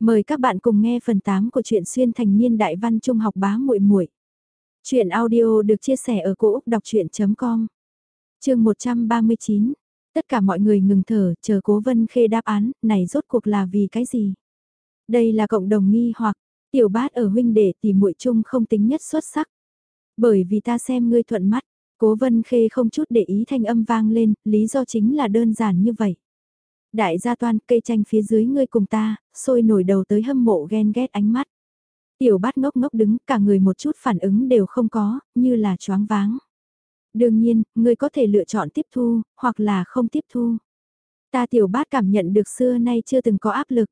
Mời các bạn cùng nghe phần 8 của truyện xuyên thành niên đại văn trung học bá muội muội. truyện audio được chia sẻ ở cỗ đọc chuyện.com Chương 139 Tất cả mọi người ngừng thở, chờ cố vân khê đáp án, này rốt cuộc là vì cái gì? Đây là cộng đồng nghi hoặc, tiểu bát ở huynh đệ tỷ muội chung không tính nhất xuất sắc. Bởi vì ta xem ngươi thuận mắt, cố vân khê không chút để ý thanh âm vang lên, lý do chính là đơn giản như vậy. Đại gia toan cây tranh phía dưới ngươi cùng ta, sôi nổi đầu tới hâm mộ ghen ghét ánh mắt. Tiểu bát ngốc ngốc đứng, cả người một chút phản ứng đều không có, như là choáng váng. Đương nhiên, ngươi có thể lựa chọn tiếp thu, hoặc là không tiếp thu. Ta tiểu bát cảm nhận được xưa nay chưa từng có áp lực.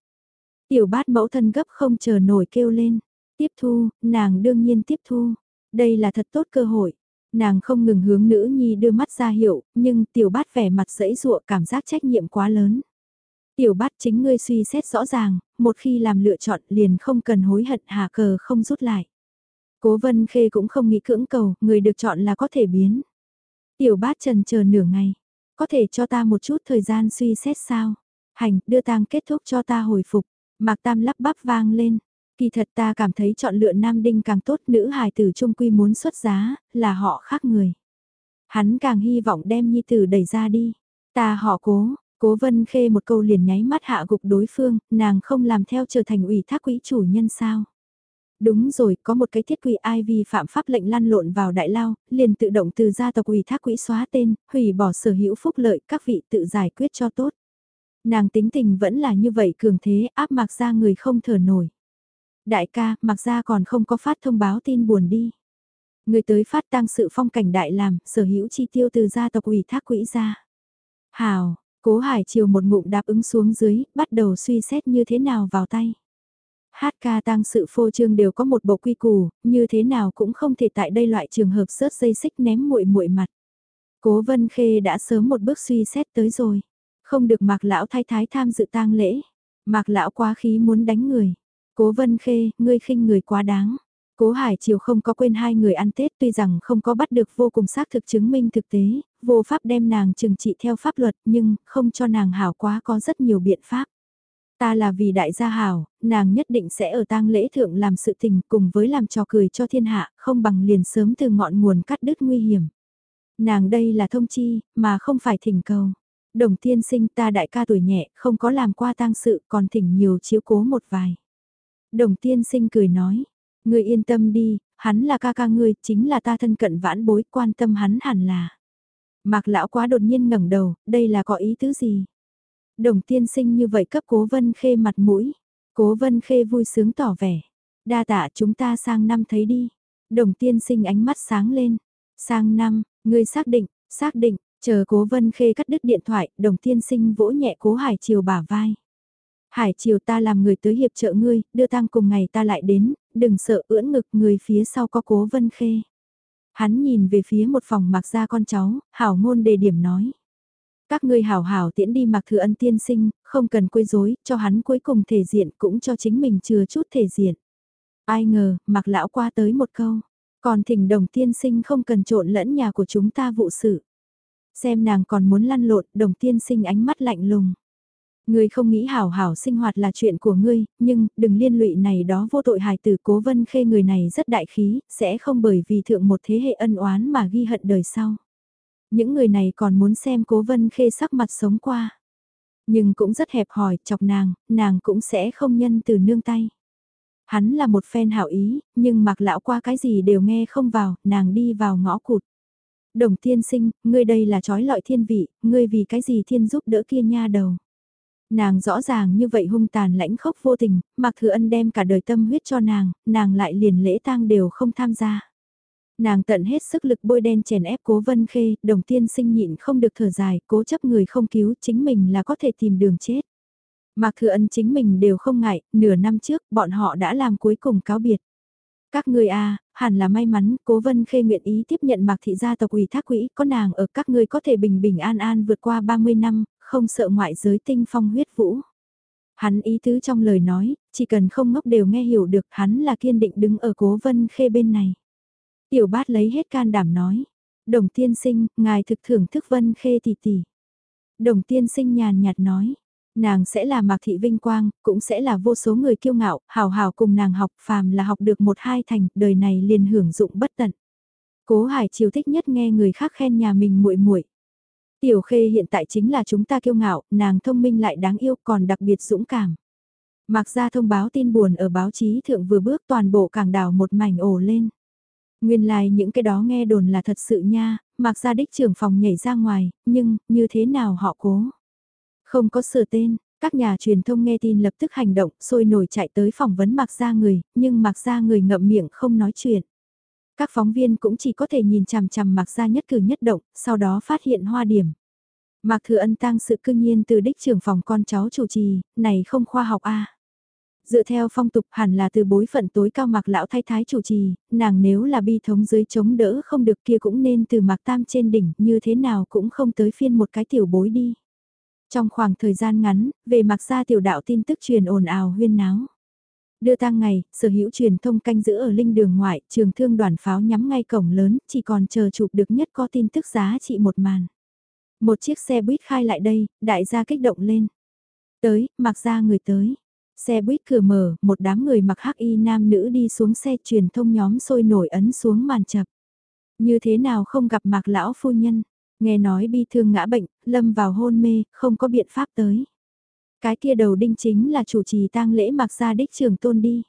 Tiểu bát mẫu thân gấp không chờ nổi kêu lên. Tiếp thu, nàng đương nhiên tiếp thu. Đây là thật tốt cơ hội. Nàng không ngừng hướng nữ nhi đưa mắt ra hiệu, nhưng tiểu bát vẻ mặt dẫy dụa cảm giác trách nhiệm quá lớn. Tiểu bát chính ngươi suy xét rõ ràng, một khi làm lựa chọn liền không cần hối hận hà cờ không rút lại. Cố vân khê cũng không nghĩ cưỡng cầu, người được chọn là có thể biến. Tiểu bát trần chờ nửa ngày, có thể cho ta một chút thời gian suy xét sao? Hành, đưa tang kết thúc cho ta hồi phục, mạc tam lắp bắp vang lên. Kỳ thật ta cảm thấy chọn lựa nam đinh càng tốt nữ hài tử trung quy muốn xuất giá, là họ khác người. Hắn càng hy vọng đem nhi tử đẩy ra đi. Ta họ cố, Cố vân khê một câu liền nháy mắt hạ gục đối phương, nàng không làm theo trở thành ủy thác quỹ chủ nhân sao. Đúng rồi, có một cái thiết quỹ ai vi phạm pháp lệnh lăn lộn vào đại lao, liền tự động từ gia tộc ủy thác quỹ xóa tên, hủy bỏ sở hữu phúc lợi, các vị tự giải quyết cho tốt. Nàng tính tình vẫn là như vậy cường thế áp mặc ra người không thở nổi. Đại ca, mặc ra còn không có phát thông báo tin buồn đi. Người tới phát tăng sự phong cảnh đại làm, sở hữu chi tiêu từ gia tộc ủy thác quỹ ra. Hào, Cố Hải Triều một ngụm đáp ứng xuống dưới, bắt đầu suy xét như thế nào vào tay. Hát ca tăng sự phô trương đều có một bộ quy củ, như thế nào cũng không thể tại đây loại trường hợp rớt dây xích ném muội muội mặt. Cố Vân Khê đã sớm một bước suy xét tới rồi, không được Mạc lão thái thái tham dự tang lễ. Mạc lão quá khí muốn đánh người. Cố Vân Khê, ngươi khinh người quá đáng. Cố Hải Triều không có quên hai người ăn Tết tuy rằng không có bắt được vô cùng xác thực chứng minh thực tế, vô pháp đem nàng trừng trị theo pháp luật nhưng không cho nàng hảo quá có rất nhiều biện pháp. Ta là vì đại gia hảo, nàng nhất định sẽ ở tang lễ thượng làm sự tình cùng với làm trò cười cho thiên hạ, không bằng liền sớm từ ngọn nguồn cắt đứt nguy hiểm. Nàng đây là thông chi, mà không phải thỉnh cầu. Đồng tiên sinh ta đại ca tuổi nhẹ, không có làm qua tang sự, còn thỉnh nhiều chiếu cố một vài. Đồng tiên sinh cười nói, Ngươi yên tâm đi, hắn là ca ca ngươi, chính là ta thân cận vãn bối, quan tâm hắn hẳn là. Mạc lão quá đột nhiên ngẩng đầu, đây là có ý tứ gì? Đồng tiên sinh như vậy cấp cố vân khê mặt mũi. Cố vân khê vui sướng tỏ vẻ. Đa tạ chúng ta sang năm thấy đi. Đồng tiên sinh ánh mắt sáng lên. Sang năm, ngươi xác định, xác định, chờ cố vân khê cắt đứt điện thoại, đồng tiên sinh vỗ nhẹ cố hải chiều bả vai. Hải chiều ta làm người tới hiệp trợ ngươi, đưa tang cùng ngày ta lại đến, đừng sợ ưỡn ngực người phía sau có cố vân khê. Hắn nhìn về phía một phòng mặc ra con cháu, hảo ngôn đề điểm nói. Các ngươi hảo hảo tiễn đi mặc thừa ân tiên sinh, không cần quấy rối, cho hắn cuối cùng thể diện cũng cho chính mình chừa chút thể diện. Ai ngờ, mặc lão qua tới một câu, còn thỉnh đồng tiên sinh không cần trộn lẫn nhà của chúng ta vụ sự. Xem nàng còn muốn lăn lộn, đồng tiên sinh ánh mắt lạnh lùng. Ngươi không nghĩ hảo hảo sinh hoạt là chuyện của ngươi, nhưng đừng liên lụy này đó vô tội hài tử cố vân khê người này rất đại khí, sẽ không bởi vì thượng một thế hệ ân oán mà ghi hận đời sau. Những người này còn muốn xem cố vân khê sắc mặt sống qua. Nhưng cũng rất hẹp hòi, chọc nàng, nàng cũng sẽ không nhân từ nương tay. Hắn là một phen hảo ý, nhưng mặc lão qua cái gì đều nghe không vào, nàng đi vào ngõ cụt. Đồng tiên sinh, ngươi đây là trói lọi thiên vị, ngươi vì cái gì thiên giúp đỡ kia nha đầu. Nàng rõ ràng như vậy hung tàn lãnh khốc vô tình, mặc thừa ân đem cả đời tâm huyết cho nàng, nàng lại liền lễ tang đều không tham gia. Nàng tận hết sức lực bôi đen chèn ép cố vân khê, đồng tiên sinh nhịn không được thở dài, cố chấp người không cứu chính mình là có thể tìm đường chết. Mạc Thừa Ân chính mình đều không ngại, nửa năm trước bọn họ đã làm cuối cùng cáo biệt. Các người a hẳn là may mắn, cố vân khê nguyện ý tiếp nhận Mạc Thị gia tộc ủy thác quỹ, có nàng ở các ngươi có thể bình bình an an vượt qua 30 năm, không sợ ngoại giới tinh phong huyết vũ. Hắn ý tứ trong lời nói, chỉ cần không ngốc đều nghe hiểu được hắn là kiên định đứng ở cố vân khê bên này. Tiểu bát lấy hết can đảm nói, đồng tiên sinh, ngài thực thưởng thức vân khê tỷ tỷ. Đồng tiên sinh nhàn nhạt nói, Nàng sẽ là Mạc Thị Vinh Quang, cũng sẽ là vô số người kiêu ngạo, hào hào cùng nàng học phàm là học được một hai thành, đời này liền hưởng dụng bất tận. Cố Hải Chiều thích nhất nghe người khác khen nhà mình muội muội. Tiểu Khê hiện tại chính là chúng ta kiêu ngạo, nàng thông minh lại đáng yêu còn đặc biệt dũng cảm. Mạc ra thông báo tin buồn ở báo chí thượng vừa bước toàn bộ cảng đảo một mảnh ổ lên. Nguyên lai like những cái đó nghe đồn là thật sự nha, Mạc ra đích trưởng phòng nhảy ra ngoài, nhưng, như thế nào họ cố? Không có sửa tên, các nhà truyền thông nghe tin lập tức hành động, sôi nổi chạy tới phỏng vấn Mạc ra người, nhưng Mạc ra người ngậm miệng không nói chuyện. Các phóng viên cũng chỉ có thể nhìn chằm chằm Mạc ra nhất cử nhất động, sau đó phát hiện hoa điểm. Mạc Thừa Ân tang sự cương nhiên từ đích trưởng phòng con cháu chủ trì, này không khoa học a. Dựa theo phong tục hẳn là từ bối phận tối cao Mạc lão thay thái chủ trì, nàng nếu là bi thống dưới chống đỡ không được kia cũng nên từ Mạc Tam trên đỉnh, như thế nào cũng không tới phiên một cái tiểu bối đi. Trong khoảng thời gian ngắn, về Mạc gia tiểu đạo tin tức truyền ồn ào huyên náo. Đưa tang ngày, sở hữu truyền thông canh giữ ở linh đường ngoại, trường thương đoàn pháo nhắm ngay cổng lớn, chỉ còn chờ chụp được nhất có tin tức giá trị một màn. Một chiếc xe buýt khai lại đây, đại gia kích động lên. Tới, mặc ra người tới. Xe buýt cửa mở, một đám người mặc hắc y nam nữ đi xuống xe truyền thông nhóm sôi nổi ấn xuống màn chập. Như thế nào không gặp mạc lão phu nhân, nghe nói bi thương ngã bệnh, lâm vào hôn mê, không có biện pháp tới. Cái kia đầu đinh chính là chủ trì tang lễ mặc ra đích trường tôn đi.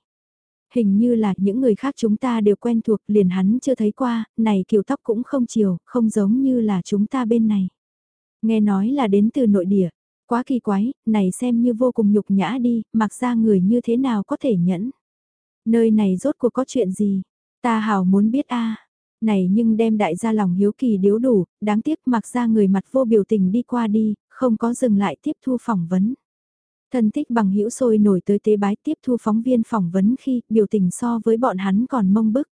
Hình như là những người khác chúng ta đều quen thuộc liền hắn chưa thấy qua, này kiểu tóc cũng không chiều, không giống như là chúng ta bên này. Nghe nói là đến từ nội địa, quá kỳ quái, này xem như vô cùng nhục nhã đi, mặc ra người như thế nào có thể nhẫn. Nơi này rốt cuộc có chuyện gì, ta hào muốn biết a Này nhưng đem đại gia lòng hiếu kỳ điếu đủ, đáng tiếc mặc ra người mặt vô biểu tình đi qua đi, không có dừng lại tiếp thu phỏng vấn. Thân thích bằng hữu sôi nổi tới tế bái tiếp thu phóng viên phỏng vấn khi biểu tình so với bọn hắn còn mông bức.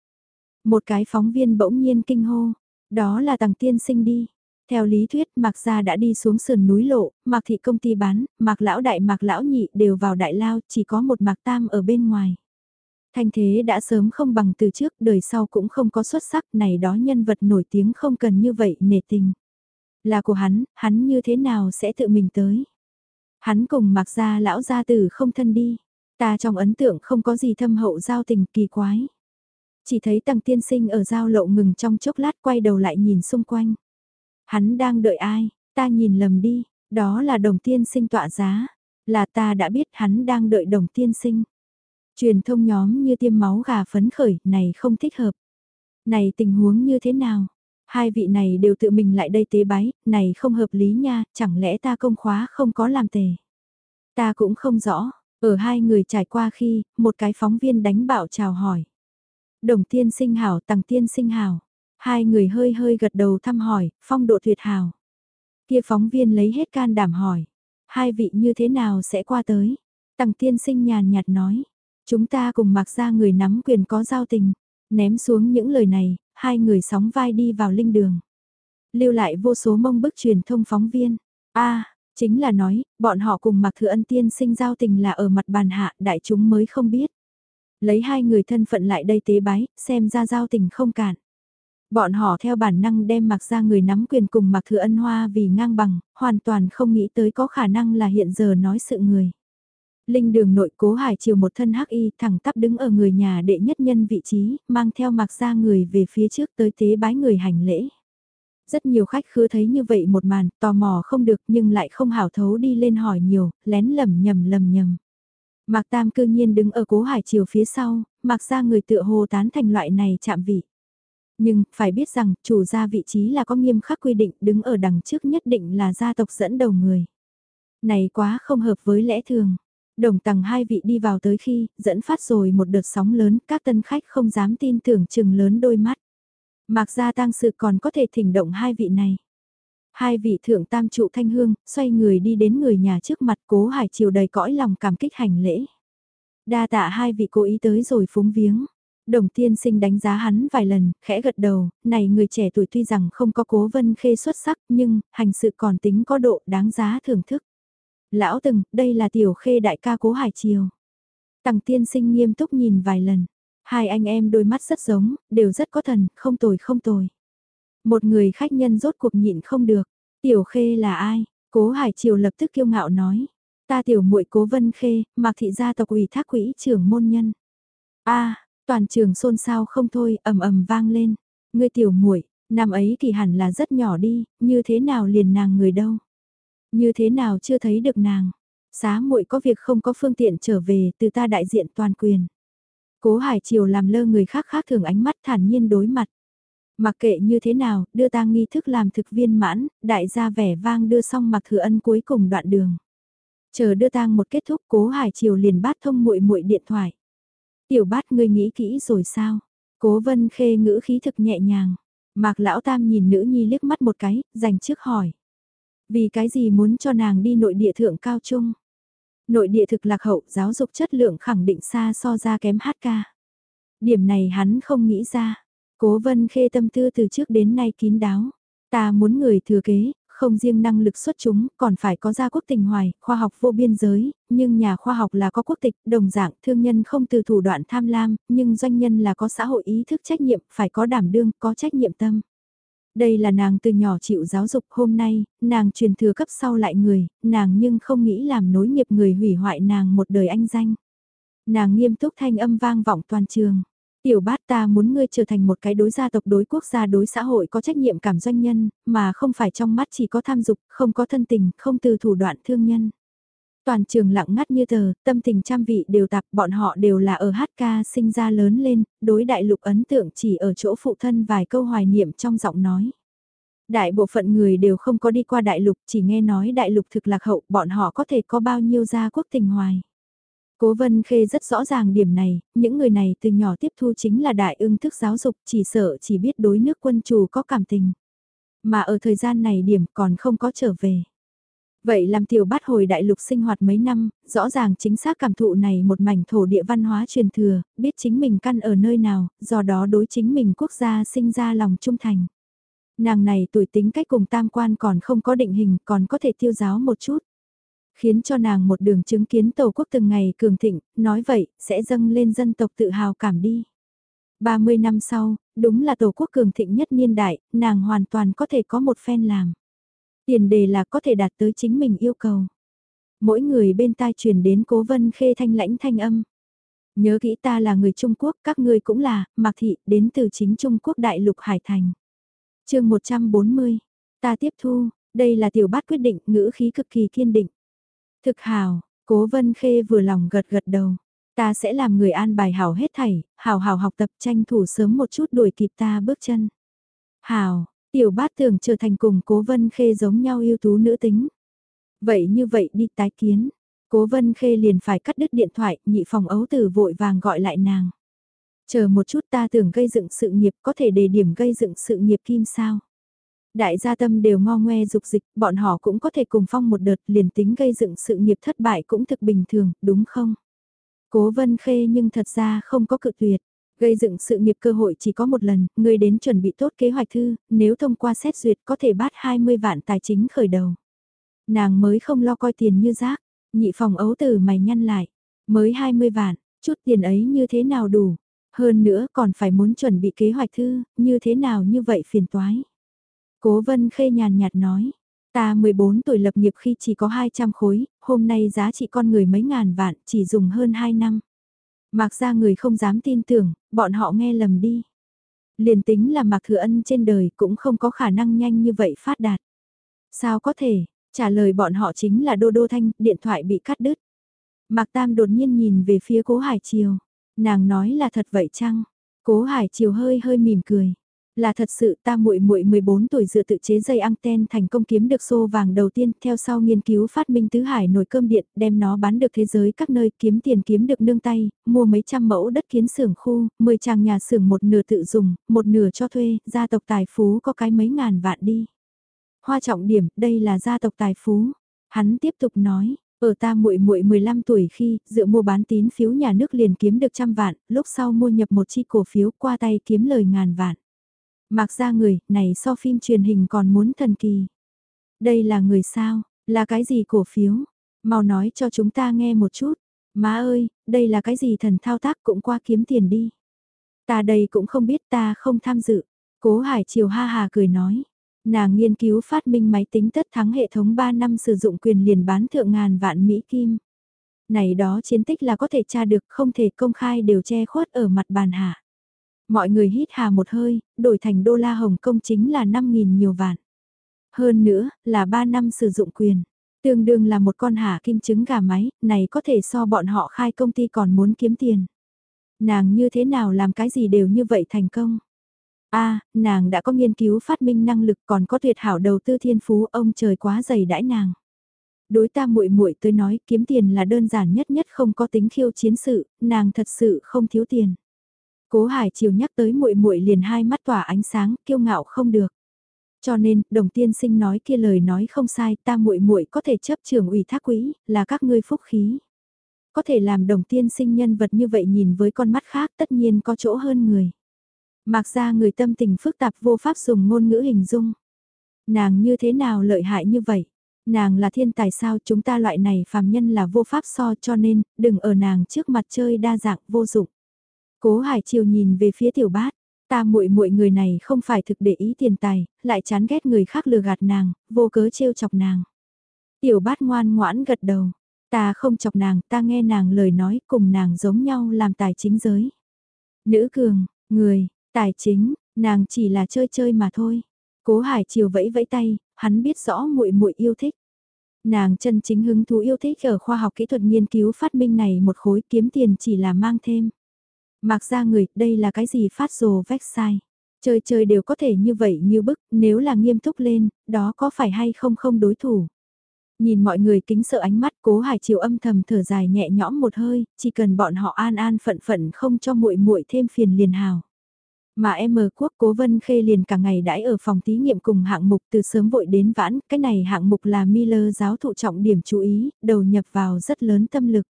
Một cái phóng viên bỗng nhiên kinh hô, đó là tàng tiên sinh đi. Theo lý thuyết Mạc Gia đã đi xuống sườn núi lộ, Mạc Thị công ty bán, Mạc Lão Đại Mạc Lão Nhị đều vào Đại Lao, chỉ có một Mạc Tam ở bên ngoài. Thanh thế đã sớm không bằng từ trước, đời sau cũng không có xuất sắc này đó nhân vật nổi tiếng không cần như vậy nể tình. Là của hắn, hắn như thế nào sẽ tự mình tới. Hắn cùng mặc Gia Lão Gia Tử không thân đi. Ta trong ấn tượng không có gì thâm hậu giao tình kỳ quái. Chỉ thấy tầng tiên sinh ở giao lộ ngừng trong chốc lát quay đầu lại nhìn xung quanh. Hắn đang đợi ai, ta nhìn lầm đi, đó là đồng tiên sinh tọa giá, là ta đã biết hắn đang đợi đồng tiên sinh. Truyền thông nhóm như tiêm máu gà phấn khởi, này không thích hợp. Này tình huống như thế nào? Hai vị này đều tự mình lại đây tế bái, này không hợp lý nha, chẳng lẽ ta công khóa không có làm tề. Ta cũng không rõ, ở hai người trải qua khi, một cái phóng viên đánh bạo chào hỏi. Đồng tiên sinh hảo, tặng tiên sinh hảo. Hai người hơi hơi gật đầu thăm hỏi, phong độ tuyệt hảo. Kia phóng viên lấy hết can đảm hỏi. Hai vị như thế nào sẽ qua tới? Tằng tiên sinh nhàn nhạt nói. Chúng ta cùng mặc ra người nắm quyền có giao tình. Ném xuống những lời này, hai người sóng vai đi vào linh đường. Lưu lại vô số mông bức truyền thông phóng viên. a chính là nói, bọn họ cùng mặc thừa ân tiên sinh giao tình là ở mặt bàn hạ, đại chúng mới không biết. Lấy hai người thân phận lại đây tế bái, xem ra giao tình không cản. Bọn họ theo bản năng đem mặc ra người nắm quyền cùng mặc thừa ân hoa vì ngang bằng, hoàn toàn không nghĩ tới có khả năng là hiện giờ nói sự người. Linh đường nội cố hải chiều một thân hắc y thẳng tắp đứng ở người nhà đệ nhất nhân vị trí, mang theo mặc ra người về phía trước tới tế bái người hành lễ. Rất nhiều khách khứa thấy như vậy một màn, tò mò không được nhưng lại không hảo thấu đi lên hỏi nhiều, lén lầm nhầm lầm nhầm. Mạc Tam cư nhiên đứng ở cố hải chiều phía sau, mặc ra người tựa hồ tán thành loại này chạm vị. Nhưng, phải biết rằng, chủ gia vị trí là có nghiêm khắc quy định đứng ở đằng trước nhất định là gia tộc dẫn đầu người. Này quá không hợp với lẽ thường. Đồng tầng hai vị đi vào tới khi, dẫn phát rồi một đợt sóng lớn, các tân khách không dám tin tưởng chừng lớn đôi mắt. Mạc gia tăng sự còn có thể thỉnh động hai vị này. Hai vị thượng tam trụ thanh hương, xoay người đi đến người nhà trước mặt cố hải chiều đầy cõi lòng cảm kích hành lễ. Đa tạ hai vị cố ý tới rồi phúng viếng. Đồng tiên sinh đánh giá hắn vài lần, khẽ gật đầu, này người trẻ tuổi tuy rằng không có cố vân khê xuất sắc nhưng, hành sự còn tính có độ đáng giá thưởng thức. Lão từng, đây là tiểu khê đại ca cố hải triều. Tằng tiên sinh nghiêm túc nhìn vài lần, hai anh em đôi mắt rất giống, đều rất có thần, không tồi không tồi. Một người khách nhân rốt cuộc nhịn không được, tiểu khê là ai? Cố hải triều lập tức kiêu ngạo nói. Ta tiểu muội Cố Vân Khê, Mạc thị gia tộc ủy thác quỹ trưởng môn nhân. A, toàn trường xôn xao không thôi, ầm ầm vang lên. Ngươi tiểu muội, năm ấy kỳ hẳn là rất nhỏ đi, như thế nào liền nàng người đâu? Như thế nào chưa thấy được nàng? Xá muội có việc không có phương tiện trở về, từ ta đại diện toàn quyền. Cố Hải Triều làm lơ người khác khác thường ánh mắt thản nhiên đối mặt. Mặc kệ như thế nào, đưa ta nghi thức làm thực viên mãn, đại gia vẻ vang đưa xong mặc thừa ân cuối cùng đoạn đường. Chờ đưa tang một kết thúc cố Hải Triều liền bát thông muội muội điện thoại. Tiểu bát ngươi nghĩ kỹ rồi sao? Cố vân khê ngữ khí thực nhẹ nhàng. Mạc lão tam nhìn nữ nhi liếc mắt một cái, dành trước hỏi. Vì cái gì muốn cho nàng đi nội địa thượng cao trung? Nội địa thực lạc hậu, giáo dục chất lượng khẳng định xa so ra kém hát ca. Điểm này hắn không nghĩ ra. Cố vân khê tâm tư từ trước đến nay kín đáo. Ta muốn người thừa kế, không riêng năng lực xuất chúng, còn phải có gia quốc tình hoài, khoa học vô biên giới, nhưng nhà khoa học là có quốc tịch, đồng dạng thương nhân không từ thủ đoạn tham lam, nhưng doanh nhân là có xã hội ý thức trách nhiệm, phải có đảm đương, có trách nhiệm tâm. Đây là nàng từ nhỏ chịu giáo dục hôm nay, nàng truyền thừa cấp sau lại người, nàng nhưng không nghĩ làm nối nghiệp người hủy hoại nàng một đời anh danh. Nàng nghiêm túc thanh âm vang vọng toàn trường. Tiểu bát ta muốn ngươi trở thành một cái đối gia tộc đối quốc gia đối xã hội có trách nhiệm cảm doanh nhân, mà không phải trong mắt chỉ có tham dục, không có thân tình, không từ thủ đoạn thương nhân. Toàn trường lặng ngắt như tờ, tâm tình trăm vị đều tạp, bọn họ đều là ở HK sinh ra lớn lên, đối đại lục ấn tượng chỉ ở chỗ phụ thân vài câu hoài niệm trong giọng nói. Đại bộ phận người đều không có đi qua đại lục, chỉ nghe nói đại lục thực lạc hậu, bọn họ có thể có bao nhiêu gia quốc tình hoài. Cố Vân Khê rất rõ ràng điểm này, những người này từ nhỏ tiếp thu chính là đại ương thức giáo dục chỉ sợ chỉ biết đối nước quân chủ có cảm tình. Mà ở thời gian này điểm còn không có trở về. Vậy làm tiểu bát hồi đại lục sinh hoạt mấy năm, rõ ràng chính xác cảm thụ này một mảnh thổ địa văn hóa truyền thừa, biết chính mình căn ở nơi nào, do đó đối chính mình quốc gia sinh ra lòng trung thành. Nàng này tuổi tính cách cùng tam quan còn không có định hình, còn có thể tiêu giáo một chút khiến cho nàng một đường chứng kiến tổ quốc từng ngày cường thịnh, nói vậy, sẽ dâng lên dân tộc tự hào cảm đi. 30 năm sau, đúng là tổ quốc cường thịnh nhất niên đại, nàng hoàn toàn có thể có một phen làm. Tiền đề là có thể đạt tới chính mình yêu cầu. Mỗi người bên tai truyền đến cố vân khê thanh lãnh thanh âm. Nhớ kỹ ta là người Trung Quốc, các ngươi cũng là, Mạc Thị, đến từ chính Trung Quốc Đại lục Hải Thành. chương 140, ta tiếp thu, đây là tiểu bát quyết định, ngữ khí cực kỳ kiên định. Thực hào, cố vân khê vừa lòng gật gật đầu. Ta sẽ làm người an bài hảo hết thảy, hảo hảo học tập tranh thủ sớm một chút đuổi kịp ta bước chân. Hào, tiểu bát thường trở thành cùng cố vân khê giống nhau yêu tú nữ tính. Vậy như vậy đi tái kiến. Cố vân khê liền phải cắt đứt điện thoại, nhị phòng ấu tử vội vàng gọi lại nàng. Chờ một chút ta tưởng gây dựng sự nghiệp có thể đề điểm gây dựng sự nghiệp kim sao. Đại gia tâm đều ngo ngoe dục dịch, bọn họ cũng có thể cùng phong một đợt liền tính gây dựng sự nghiệp thất bại cũng thực bình thường, đúng không? Cố vân khê nhưng thật ra không có cự tuyệt. Gây dựng sự nghiệp cơ hội chỉ có một lần, người đến chuẩn bị tốt kế hoạch thư, nếu thông qua xét duyệt có thể bắt 20 vạn tài chính khởi đầu. Nàng mới không lo coi tiền như rác, nhị phòng ấu tử mày nhăn lại, mới 20 vạn, chút tiền ấy như thế nào đủ, hơn nữa còn phải muốn chuẩn bị kế hoạch thư, như thế nào như vậy phiền toái. Cố vân khê nhàn nhạt nói, ta 14 tuổi lập nghiệp khi chỉ có 200 khối, hôm nay giá trị con người mấy ngàn vạn, chỉ dùng hơn 2 năm. Mạc ra người không dám tin tưởng, bọn họ nghe lầm đi. Liền tính là Mạc Thừa Ân trên đời cũng không có khả năng nhanh như vậy phát đạt. Sao có thể, trả lời bọn họ chính là Đô Đô Thanh, điện thoại bị cắt đứt. Mạc Tam đột nhiên nhìn về phía Cố Hải Triều. Nàng nói là thật vậy chăng? Cố Hải Triều hơi hơi mỉm cười. Là thật sự ta muội muội 14 tuổi dựa tự chế dây anten thành công kiếm được xô vàng đầu tiên, theo sau nghiên cứu phát minh tứ hải nồi cơm điện, đem nó bán được thế giới các nơi kiếm tiền kiếm được nương tay, mua mấy trăm mẫu đất kiến xưởng khu, 10 chàng nhà xưởng một nửa tự dùng, một nửa cho thuê, gia tộc tài phú có cái mấy ngàn vạn đi. Hoa trọng điểm, đây là gia tộc tài phú. Hắn tiếp tục nói, ở ta muội muội 15 tuổi khi, dựa mua bán tín phiếu nhà nước liền kiếm được trăm vạn, lúc sau mua nhập một chi cổ phiếu qua tay kiếm lời ngàn vạn. Mạc ra người, này so phim truyền hình còn muốn thần kỳ. Đây là người sao, là cái gì cổ phiếu? Mau nói cho chúng ta nghe một chút. Má ơi, đây là cái gì thần thao tác cũng qua kiếm tiền đi. Ta đây cũng không biết ta không tham dự. Cố Hải Triều ha hà cười nói. Nàng nghiên cứu phát minh máy tính tất thắng hệ thống 3 năm sử dụng quyền liền bán thượng ngàn vạn Mỹ Kim. Này đó chiến tích là có thể tra được không thể công khai đều che khuất ở mặt bàn hạ. Mọi người hít hà một hơi, đổi thành đô la Hồng Kông chính là 5.000 nhiều vạn. Hơn nữa, là 3 năm sử dụng quyền. Tương đương là một con hạ kim trứng gà máy, này có thể so bọn họ khai công ty còn muốn kiếm tiền. Nàng như thế nào làm cái gì đều như vậy thành công. a nàng đã có nghiên cứu phát minh năng lực còn có tuyệt hảo đầu tư thiên phú ông trời quá dày đãi nàng. Đối ta muội muội tới nói kiếm tiền là đơn giản nhất nhất không có tính khiêu chiến sự, nàng thật sự không thiếu tiền. Cố Hải chiều nhắc tới muội muội liền hai mắt tỏa ánh sáng, kiêu ngạo không được. Cho nên, đồng tiên sinh nói kia lời nói không sai, ta muội muội có thể chấp trưởng ủy thác quỹ, là các ngươi phúc khí. Có thể làm đồng tiên sinh nhân vật như vậy nhìn với con mắt khác tất nhiên có chỗ hơn người. Mặc ra người tâm tình phức tạp vô pháp dùng ngôn ngữ hình dung. Nàng như thế nào lợi hại như vậy? Nàng là thiên tài sao chúng ta loại này phàm nhân là vô pháp so cho nên, đừng ở nàng trước mặt chơi đa dạng vô dụng. Cố Hải Triều nhìn về phía tiểu bát, ta muội muội người này không phải thực để ý tiền tài, lại chán ghét người khác lừa gạt nàng, vô cớ trêu chọc nàng. Tiểu bát ngoan ngoãn gật đầu, ta không chọc nàng, ta nghe nàng lời nói cùng nàng giống nhau làm tài chính giới. Nữ cường, người, tài chính, nàng chỉ là chơi chơi mà thôi. Cố Hải Triều vẫy vẫy tay, hắn biết rõ muội muội yêu thích. Nàng chân chính hứng thú yêu thích ở khoa học kỹ thuật nghiên cứu phát minh này một khối kiếm tiền chỉ là mang thêm. Mặc ra người, đây là cái gì phát rồ vách sai. Chơi chơi đều có thể như vậy như bức, nếu là nghiêm túc lên, đó có phải hay không không đối thủ. Nhìn mọi người kính sợ ánh mắt cố hải chiều âm thầm thở dài nhẹ nhõm một hơi, chỉ cần bọn họ an an phận phận không cho muội muội thêm phiền liền hào. Mà em quốc cố vân khê liền cả ngày đãi ở phòng thí nghiệm cùng hạng mục từ sớm vội đến vãn, cái này hạng mục là Miller giáo thụ trọng điểm chú ý, đầu nhập vào rất lớn tâm lực.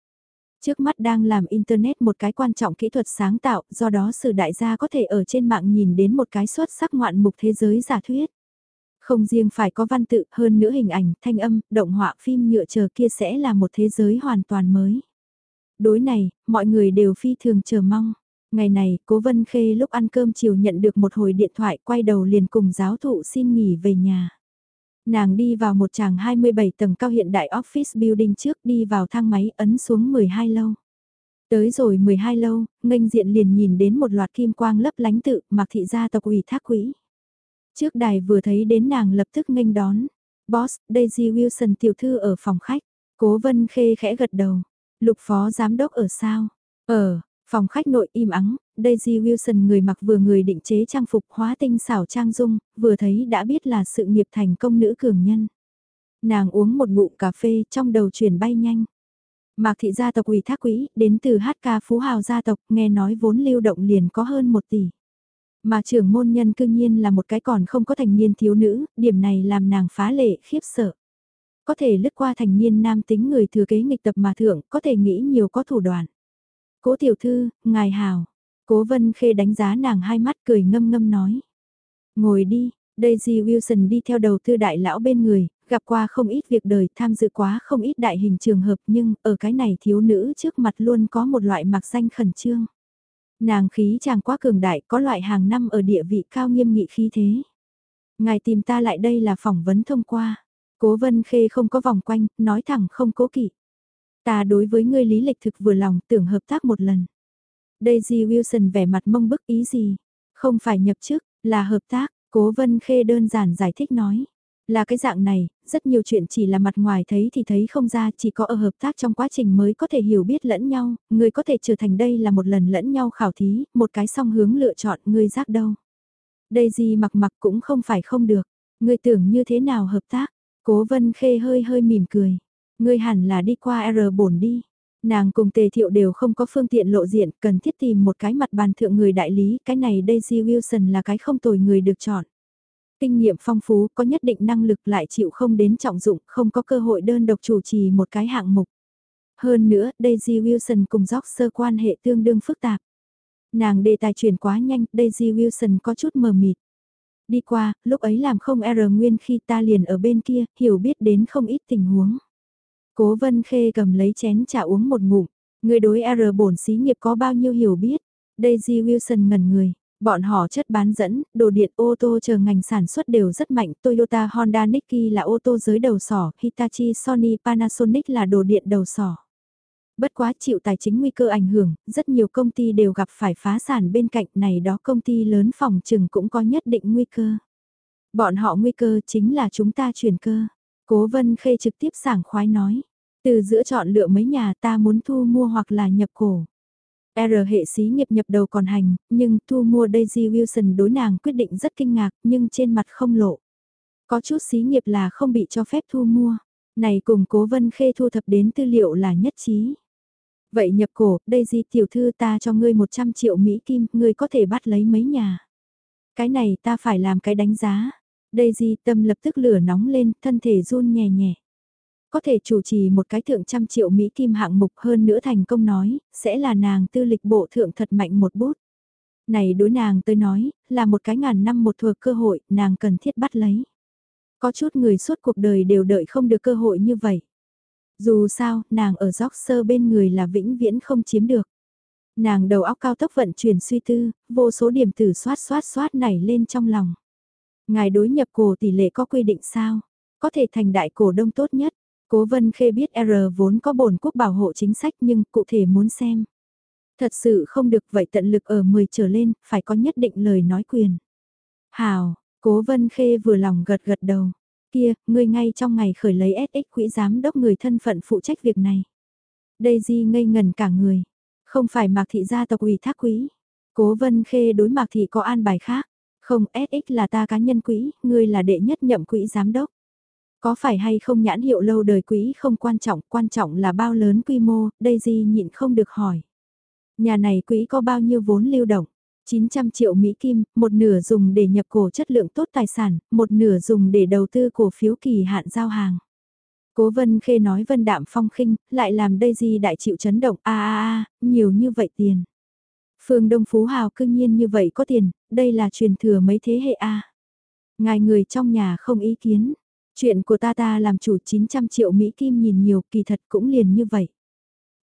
Trước mắt đang làm Internet một cái quan trọng kỹ thuật sáng tạo, do đó sự đại gia có thể ở trên mạng nhìn đến một cái xuất sắc ngoạn mục thế giới giả thuyết. Không riêng phải có văn tự hơn nữa hình ảnh, thanh âm, động họa phim nhựa chờ kia sẽ là một thế giới hoàn toàn mới. Đối này, mọi người đều phi thường chờ mong. Ngày này, cố Vân Khê lúc ăn cơm chiều nhận được một hồi điện thoại quay đầu liền cùng giáo thụ xin nghỉ về nhà. Nàng đi vào một tràng 27 tầng cao hiện đại office building trước đi vào thang máy ấn xuống 12 lâu. Tới rồi 12 lâu, nghênh diện liền nhìn đến một loạt kim quang lấp lánh tự mặc thị gia tộc ủy thác quỹ. Trước đài vừa thấy đến nàng lập tức nghênh đón. Boss, Daisy Wilson tiểu thư ở phòng khách. Cố vân khê khẽ gật đầu. Lục phó giám đốc ở sao? Ở, Phòng khách nội im ắng, Daisy Wilson người mặc vừa người định chế trang phục hóa tinh xảo trang dung, vừa thấy đã biết là sự nghiệp thành công nữ cường nhân. Nàng uống một ngụm cà phê trong đầu chuyển bay nhanh. Mạc thị gia tộc ủy thác quỹ, đến từ hát ca phú hào gia tộc, nghe nói vốn lưu động liền có hơn một tỷ. Mà trưởng môn nhân cương nhiên là một cái còn không có thành niên thiếu nữ, điểm này làm nàng phá lệ khiếp sợ. Có thể lướt qua thành niên nam tính người thừa kế nghịch tập mà thượng, có thể nghĩ nhiều có thủ đoạn. Cố tiểu thư, ngài hào. Cố vân khê đánh giá nàng hai mắt cười ngâm ngâm nói. Ngồi đi, Daisy Wilson đi theo đầu tư đại lão bên người, gặp qua không ít việc đời tham dự quá không ít đại hình trường hợp nhưng ở cái này thiếu nữ trước mặt luôn có một loại mặc danh khẩn trương. Nàng khí chàng quá cường đại có loại hàng năm ở địa vị cao nghiêm nghị khí thế. Ngài tìm ta lại đây là phỏng vấn thông qua. Cố vân khê không có vòng quanh, nói thẳng không cố kỵ. Ta đối với ngươi lý lịch thực vừa lòng tưởng hợp tác một lần. Daisy Wilson vẻ mặt mông bức ý gì? Không phải nhập chức, là hợp tác, cố vân khê đơn giản giải thích nói. Là cái dạng này, rất nhiều chuyện chỉ là mặt ngoài thấy thì thấy không ra, chỉ có ở hợp tác trong quá trình mới có thể hiểu biết lẫn nhau, người có thể trở thành đây là một lần lẫn nhau khảo thí, một cái song hướng lựa chọn người giác đâu. Daisy mặc mặc cũng không phải không được, người tưởng như thế nào hợp tác, cố vân khê hơi hơi mỉm cười. Ngươi hẳn là đi qua R bổn đi. Nàng cùng tề thiệu đều không có phương tiện lộ diện, cần thiết tìm một cái mặt bàn thượng người đại lý, cái này Daisy Wilson là cái không tồi người được chọn. Kinh nghiệm phong phú, có nhất định năng lực lại chịu không đến trọng dụng, không có cơ hội đơn độc chủ trì một cái hạng mục. Hơn nữa, Daisy Wilson cùng sơ quan hệ tương đương phức tạp. Nàng đề tài chuyển quá nhanh, Daisy Wilson có chút mờ mịt. Đi qua, lúc ấy làm không R nguyên khi ta liền ở bên kia, hiểu biết đến không ít tình huống. Cố Vân Khê cầm lấy chén trà uống một ngụm, người đối R bổn xí nghiệp có bao nhiêu hiểu biết. Daisy Wilson ngẩn người, Bọn họ chất bán dẫn, đồ điện ô tô chờ ngành sản xuất đều rất mạnh, Toyota Honda Nikkei là ô tô giới đầu sỏ, Hitachi Sony Panasonic là đồ điện đầu sỏ. Bất quá chịu tài chính nguy cơ ảnh hưởng, rất nhiều công ty đều gặp phải phá sản bên cạnh này đó công ty lớn phòng trừng cũng có nhất định nguy cơ. Bọn họ nguy cơ chính là chúng ta chuyển cơ. Cố Vân Khê trực tiếp sảng khoái nói. Từ giữa chọn lựa mấy nhà ta muốn thu mua hoặc là nhập cổ. R hệ xí nghiệp nhập đầu còn hành, nhưng thu mua Daisy Wilson đối nàng quyết định rất kinh ngạc nhưng trên mặt không lộ. Có chút xí nghiệp là không bị cho phép thu mua. Này cùng cố vân khê thu thập đến tư liệu là nhất trí. Vậy nhập cổ, Daisy tiểu thư ta cho ngươi 100 triệu Mỹ Kim, ngươi có thể bắt lấy mấy nhà. Cái này ta phải làm cái đánh giá. Daisy tâm lập tức lửa nóng lên, thân thể run nhẹ nhẹ. Có thể chủ trì một cái thượng trăm triệu Mỹ kim hạng mục hơn nữa thành công nói, sẽ là nàng tư lịch bộ thượng thật mạnh một bút. Này đối nàng tới nói, là một cái ngàn năm một thừa cơ hội, nàng cần thiết bắt lấy. Có chút người suốt cuộc đời đều đợi không được cơ hội như vậy. Dù sao, nàng ở dốc sơ bên người là vĩnh viễn không chiếm được. Nàng đầu óc cao tốc vận chuyển suy tư, vô số điểm tử xoát xoát xoát nảy lên trong lòng. Ngài đối nhập cổ tỷ lệ có quy định sao? Có thể thành đại cổ đông tốt nhất. Cố Vân Khê biết R vốn có bổn quốc bảo hộ chính sách nhưng cụ thể muốn xem. Thật sự không được vậy tận lực ở 10 trở lên, phải có nhất định lời nói quyền. Hào, Cố Vân Khê vừa lòng gật gật đầu. Kia, ngươi ngay trong ngày khởi lấy SX quỹ giám đốc người thân phận phụ trách việc này. Daisy ngây ngần cả người. Không phải Mạc Thị gia tộc ủy thác quỹ. Cố Vân Khê đối Mạc Thị có an bài khác. Không SX là ta cá nhân quỹ, ngươi là đệ nhất nhậm quỹ giám đốc. Có phải hay không nhãn hiệu lâu đời quý không quan trọng, quan trọng là bao lớn quy mô, Daisy nhịn không được hỏi. Nhà này quý có bao nhiêu vốn lưu động? 900 triệu Mỹ Kim, một nửa dùng để nhập cổ chất lượng tốt tài sản, một nửa dùng để đầu tư cổ phiếu kỳ hạn giao hàng. Cố Vân Khê nói Vân Đạm Phong khinh, lại làm Daisy đại chịu chấn động, a a a, nhiều như vậy tiền. Phương Đông Phú Hào cương nhiên như vậy có tiền, đây là truyền thừa mấy thế hệ a. Ngài người trong nhà không ý kiến, Chuyện của ta ta làm chủ 900 triệu Mỹ Kim nhìn nhiều kỳ thật cũng liền như vậy.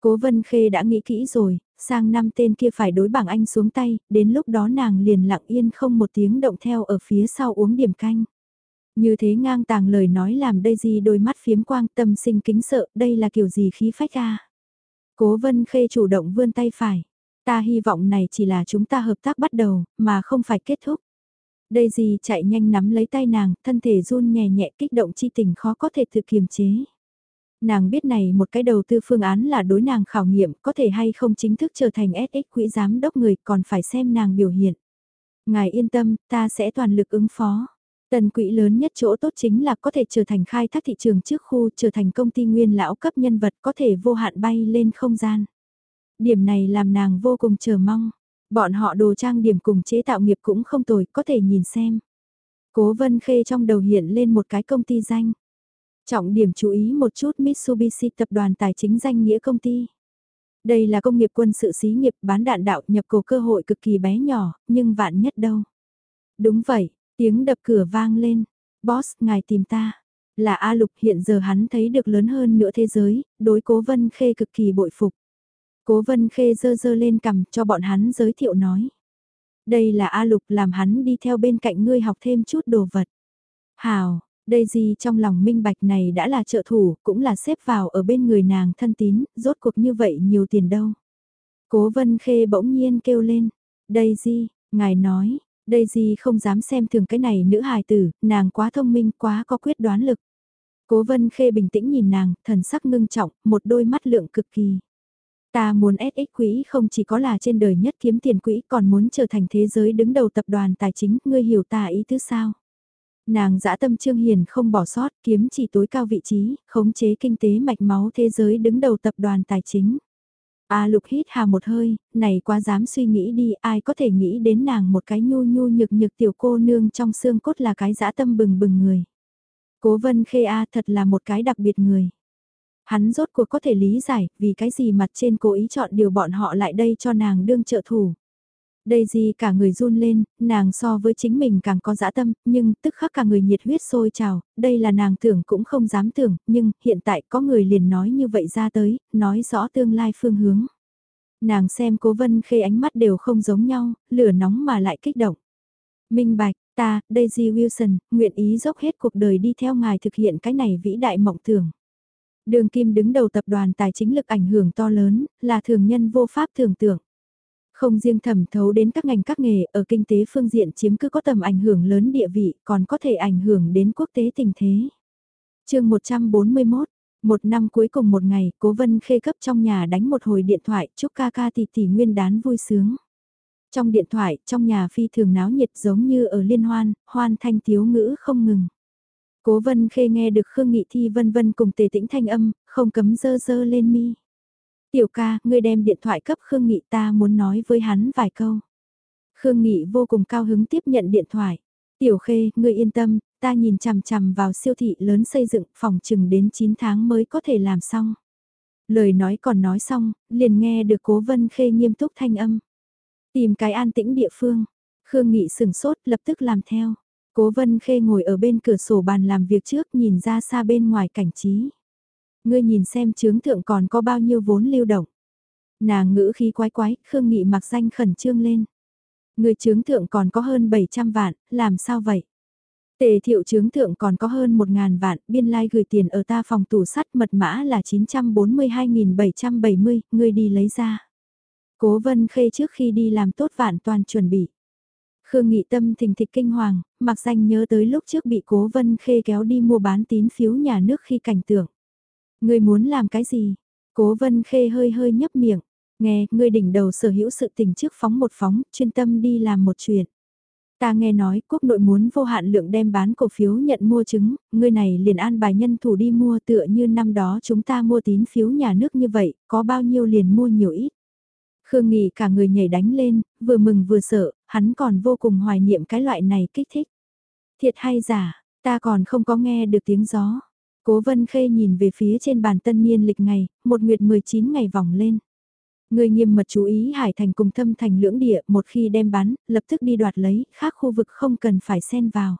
Cố Vân Khê đã nghĩ kỹ rồi, sang năm tên kia phải đối bảng anh xuống tay, đến lúc đó nàng liền lặng yên không một tiếng động theo ở phía sau uống điểm canh. Như thế ngang tàng lời nói làm Daisy đôi mắt phiếm quang tâm sinh kính sợ, đây là kiểu gì khí phách a Cố Vân Khê chủ động vươn tay phải. Ta hy vọng này chỉ là chúng ta hợp tác bắt đầu, mà không phải kết thúc. Daisy chạy nhanh nắm lấy tay nàng, thân thể run nhẹ nhẹ kích động chi tình khó có thể tự kiềm chế. Nàng biết này một cái đầu tư phương án là đối nàng khảo nghiệm có thể hay không chính thức trở thành SX quỹ giám đốc người còn phải xem nàng biểu hiện. Ngài yên tâm, ta sẽ toàn lực ứng phó. Tần quỹ lớn nhất chỗ tốt chính là có thể trở thành khai thác thị trường trước khu, trở thành công ty nguyên lão cấp nhân vật có thể vô hạn bay lên không gian. Điểm này làm nàng vô cùng chờ mong. Bọn họ đồ trang điểm cùng chế tạo nghiệp cũng không tồi, có thể nhìn xem. Cố Vân Khê trong đầu hiện lên một cái công ty danh. Trọng điểm chú ý một chút Mitsubishi tập đoàn tài chính danh nghĩa công ty. Đây là công nghiệp quân sự xí nghiệp bán đạn đạo nhập cổ cơ hội cực kỳ bé nhỏ, nhưng vạn nhất đâu. Đúng vậy, tiếng đập cửa vang lên. Boss, ngài tìm ta. Là A Lục hiện giờ hắn thấy được lớn hơn nữa thế giới, đối cố vân khê cực kỳ bội phục. Cố vân khê dơ dơ lên cầm cho bọn hắn giới thiệu nói. Đây là A Lục làm hắn đi theo bên cạnh ngươi học thêm chút đồ vật. Hào, đây gì trong lòng minh bạch này đã là trợ thủ, cũng là xếp vào ở bên người nàng thân tín, rốt cuộc như vậy nhiều tiền đâu. Cố vân khê bỗng nhiên kêu lên. đây gì? ngài nói, Daisy không dám xem thường cái này nữ hài tử, nàng quá thông minh quá có quyết đoán lực. Cố vân khê bình tĩnh nhìn nàng, thần sắc ngưng trọng, một đôi mắt lượng cực kỳ. Ta muốn SX quỹ không chỉ có là trên đời nhất kiếm tiền quỹ còn muốn trở thành thế giới đứng đầu tập đoàn tài chính, ngươi hiểu ta ý thứ sao? Nàng dã tâm trương hiền không bỏ sót, kiếm chỉ tối cao vị trí, khống chế kinh tế mạch máu thế giới đứng đầu tập đoàn tài chính. A lục hít hà một hơi, này quá dám suy nghĩ đi, ai có thể nghĩ đến nàng một cái nhu nhu nhược nhược tiểu cô nương trong xương cốt là cái dã tâm bừng bừng người. Cố vân khê A thật là một cái đặc biệt người. Hắn rốt cuộc có thể lý giải vì cái gì mặt trên cố ý chọn điều bọn họ lại đây cho nàng đương trợ thủ. Đây gì cả người run lên, nàng so với chính mình càng có dã tâm, nhưng tức khắc cả người nhiệt huyết sôi trào, đây là nàng tưởng cũng không dám tưởng, nhưng hiện tại có người liền nói như vậy ra tới, nói rõ tương lai phương hướng. Nàng xem cố vân khê ánh mắt đều không giống nhau, lửa nóng mà lại kích động. Minh bạch, ta, Daisy Wilson, nguyện ý dốc hết cuộc đời đi theo ngài thực hiện cái này vĩ đại mộng tưởng. Đường Kim đứng đầu tập đoàn tài chính lực ảnh hưởng to lớn, là thường nhân vô pháp tưởng tượng. Không riêng thẩm thấu đến các ngành các nghề ở kinh tế phương diện chiếm cứ có tầm ảnh hưởng lớn địa vị, còn có thể ảnh hưởng đến quốc tế tình thế. chương 141, một năm cuối cùng một ngày, cố vân khê cấp trong nhà đánh một hồi điện thoại chúc ca ca tỷ tỷ nguyên đán vui sướng. Trong điện thoại, trong nhà phi thường náo nhiệt giống như ở liên hoan, hoan thanh tiếu ngữ không ngừng. Cố vân khê nghe được Khương Nghị Thi vân vân cùng tề tĩnh thanh âm, không cấm dơ dơ lên mi. Tiểu ca, ngươi đem điện thoại cấp Khương Nghị ta muốn nói với hắn vài câu. Khương Nghị vô cùng cao hứng tiếp nhận điện thoại. Tiểu khê, ngươi yên tâm, ta nhìn chằm chằm vào siêu thị lớn xây dựng phòng chừng đến 9 tháng mới có thể làm xong. Lời nói còn nói xong, liền nghe được cố vân khê nghiêm túc thanh âm. Tìm cái an tĩnh địa phương. Khương Nghị sừng sốt lập tức làm theo. Cố vân khê ngồi ở bên cửa sổ bàn làm việc trước nhìn ra xa bên ngoài cảnh trí. Ngươi nhìn xem chướng thượng còn có bao nhiêu vốn lưu động. Nàng ngữ khí quái quái, Khương Nghị mặc danh khẩn trương lên. Ngươi chướng thượng còn có hơn 700 vạn, làm sao vậy? Tề thiệu chướng thượng còn có hơn 1.000 vạn, biên lai like gửi tiền ở ta phòng tủ sắt mật mã là 942.770, ngươi đi lấy ra. Cố vân khê trước khi đi làm tốt vạn toàn chuẩn bị. Khương Nghị Tâm thình thịch kinh hoàng, mặc danh nhớ tới lúc trước bị cố vân khê kéo đi mua bán tín phiếu nhà nước khi cảnh tượng. Ngươi muốn làm cái gì? Cố vân khê hơi hơi nhấp miệng. Nghe, ngươi đỉnh đầu sở hữu sự tình trước phóng một phóng, chuyên tâm đi làm một chuyện. Ta nghe nói quốc nội muốn vô hạn lượng đem bán cổ phiếu nhận mua chứng, ngươi này liền an bài nhân thủ đi mua tựa như năm đó chúng ta mua tín phiếu nhà nước như vậy, có bao nhiêu liền mua nhiều ít. Khương Nghị cả người nhảy đánh lên, vừa mừng vừa sợ, hắn còn vô cùng hoài niệm cái loại này kích thích. Thiệt hay giả, ta còn không có nghe được tiếng gió. Cố Vân Khê nhìn về phía trên bàn tân niên lịch ngày, một nguyệt 19 ngày vòng lên. Người nghiêm mật chú ý Hải Thành cùng thâm thành lưỡng địa một khi đem bán, lập tức đi đoạt lấy, khác khu vực không cần phải xen vào.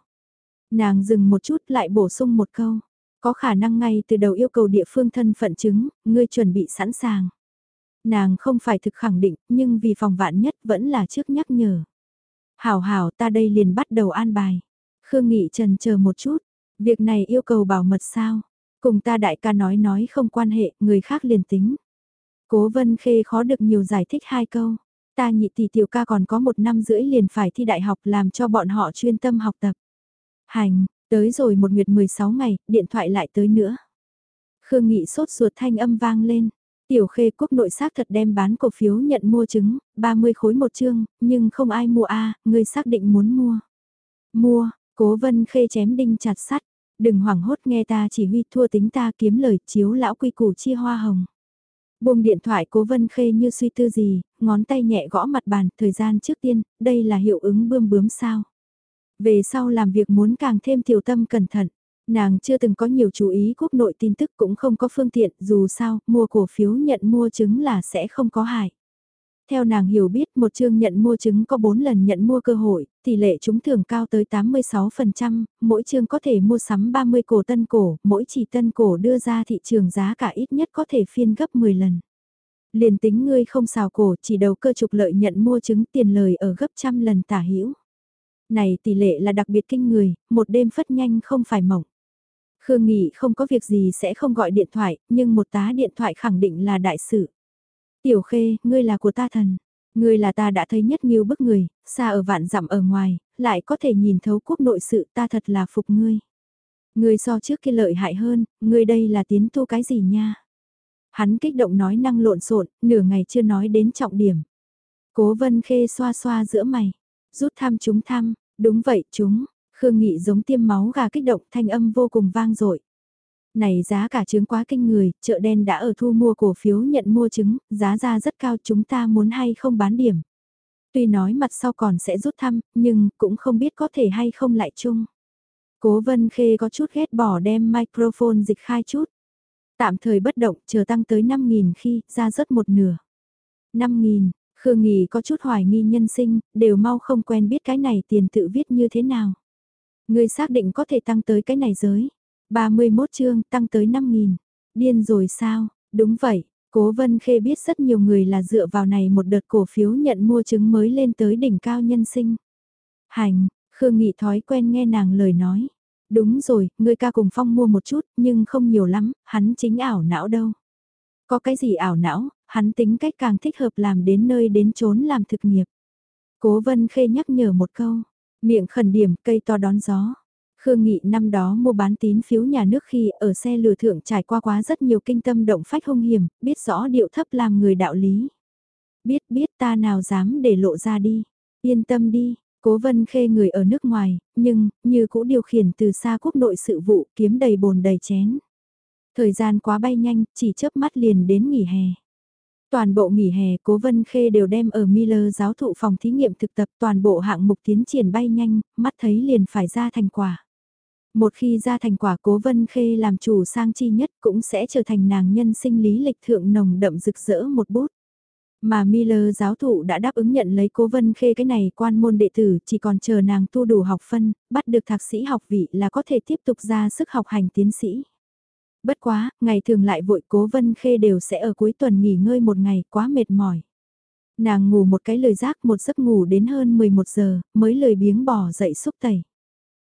Nàng dừng một chút lại bổ sung một câu. Có khả năng ngay từ đầu yêu cầu địa phương thân phận chứng, ngươi chuẩn bị sẵn sàng. Nàng không phải thực khẳng định, nhưng vì phòng vạn nhất vẫn là trước nhắc nhở. Hảo hảo ta đây liền bắt đầu an bài. Khương Nghị trần chờ một chút, việc này yêu cầu bảo mật sao? Cùng ta đại ca nói nói không quan hệ, người khác liền tính. Cố Vân Khê khó được nhiều giải thích hai câu. Ta nhị tỷ tiểu ca còn có một năm rưỡi liền phải thi đại học làm cho bọn họ chuyên tâm học tập. Hành, tới rồi một nguyệt 16 ngày, điện thoại lại tới nữa. Khương Nghị sốt ruột thanh âm vang lên. Tiểu khê quốc nội xác thật đem bán cổ phiếu nhận mua chứng, 30 khối một chương, nhưng không ai mua a à, ngươi xác định muốn mua. Mua, cố vân khê chém đinh chặt sắt, đừng hoảng hốt nghe ta chỉ huy thua tính ta kiếm lời chiếu lão quy củ chia hoa hồng. Buông điện thoại cố vân khê như suy tư gì, ngón tay nhẹ gõ mặt bàn, thời gian trước tiên, đây là hiệu ứng bươm bướm sao. Về sau làm việc muốn càng thêm tiểu tâm cẩn thận. Nàng chưa từng có nhiều chú ý quốc nội tin tức cũng không có phương tiện, dù sao, mua cổ phiếu nhận mua chứng là sẽ không có hại. Theo nàng hiểu biết một chương nhận mua chứng có 4 lần nhận mua cơ hội, tỷ lệ chúng thường cao tới 86%, mỗi chương có thể mua sắm 30 cổ tân cổ, mỗi chỉ tân cổ đưa ra thị trường giá cả ít nhất có thể phiên gấp 10 lần. Liền tính ngươi không xào cổ chỉ đầu cơ trục lợi nhận mua chứng tiền lời ở gấp trăm lần tả hữu Này tỷ lệ là đặc biệt kinh người, một đêm phất nhanh không phải mỏng. Khương Nghị không có việc gì sẽ không gọi điện thoại, nhưng một tá điện thoại khẳng định là đại sự. Tiểu Khê, ngươi là của ta thần. Ngươi là ta đã thấy nhất nhiều bức người, xa ở vạn dặm ở ngoài, lại có thể nhìn thấu quốc nội sự ta thật là phục ngươi. Ngươi so trước kia lợi hại hơn, ngươi đây là tiến tu cái gì nha? Hắn kích động nói năng lộn xộn, nửa ngày chưa nói đến trọng điểm. Cố vân khê xoa xoa giữa mày, rút thăm chúng thăm, đúng vậy chúng, Khương Nghị giống tiêm máu gà kích động thanh âm vô cùng vang dội. Này giá cả trứng quá kinh người, chợ đen đã ở thu mua cổ phiếu nhận mua trứng, giá ra rất cao chúng ta muốn hay không bán điểm. Tuy nói mặt sau còn sẽ rút thăm, nhưng cũng không biết có thể hay không lại chung. Cố Vân Khê có chút ghét bỏ đem microphone dịch khai chút. Tạm thời bất động, chờ tăng tới 5.000 khi, ra rớt một nửa. 5.000, Khương Nghị có chút hoài nghi nhân sinh, đều mau không quen biết cái này tiền tự viết như thế nào. Ngươi xác định có thể tăng tới cái này giới. 31 chương tăng tới 5.000. Điên rồi sao? Đúng vậy. Cố Vân Khê biết rất nhiều người là dựa vào này một đợt cổ phiếu nhận mua chứng mới lên tới đỉnh cao nhân sinh. Hành, Khương Nghị thói quen nghe nàng lời nói. Đúng rồi, người ca cùng Phong mua một chút, nhưng không nhiều lắm, hắn chính ảo não đâu. Có cái gì ảo não, hắn tính cách càng thích hợp làm đến nơi đến chốn làm thực nghiệp. Cố Vân Khê nhắc nhở một câu, miệng khẩn điểm cây to đón gió. Khương Nghị năm đó mua bán tín phiếu nhà nước khi ở xe lừa thượng trải qua quá rất nhiều kinh tâm động phách hung hiểm, biết rõ điệu thấp làm người đạo lý. Biết biết ta nào dám để lộ ra đi, yên tâm đi, cố vân khê người ở nước ngoài, nhưng, như cũ điều khiển từ xa quốc nội sự vụ kiếm đầy bồn đầy chén. Thời gian quá bay nhanh, chỉ chớp mắt liền đến nghỉ hè. Toàn bộ nghỉ hè cố vân khê đều đem ở Miller giáo thụ phòng thí nghiệm thực tập toàn bộ hạng mục tiến triển bay nhanh, mắt thấy liền phải ra thành quả. Một khi ra thành quả cố vân khê làm chủ sang chi nhất cũng sẽ trở thành nàng nhân sinh lý lịch thượng nồng đậm rực rỡ một bút. Mà Miller giáo thụ đã đáp ứng nhận lấy cố vân khê cái này quan môn đệ tử chỉ còn chờ nàng tu đủ học phân, bắt được thạc sĩ học vị là có thể tiếp tục ra sức học hành tiến sĩ. Bất quá, ngày thường lại vội cố vân khê đều sẽ ở cuối tuần nghỉ ngơi một ngày quá mệt mỏi. Nàng ngủ một cái lời giác một giấc ngủ đến hơn 11 giờ, mới lời biếng bỏ dậy xúc tẩy.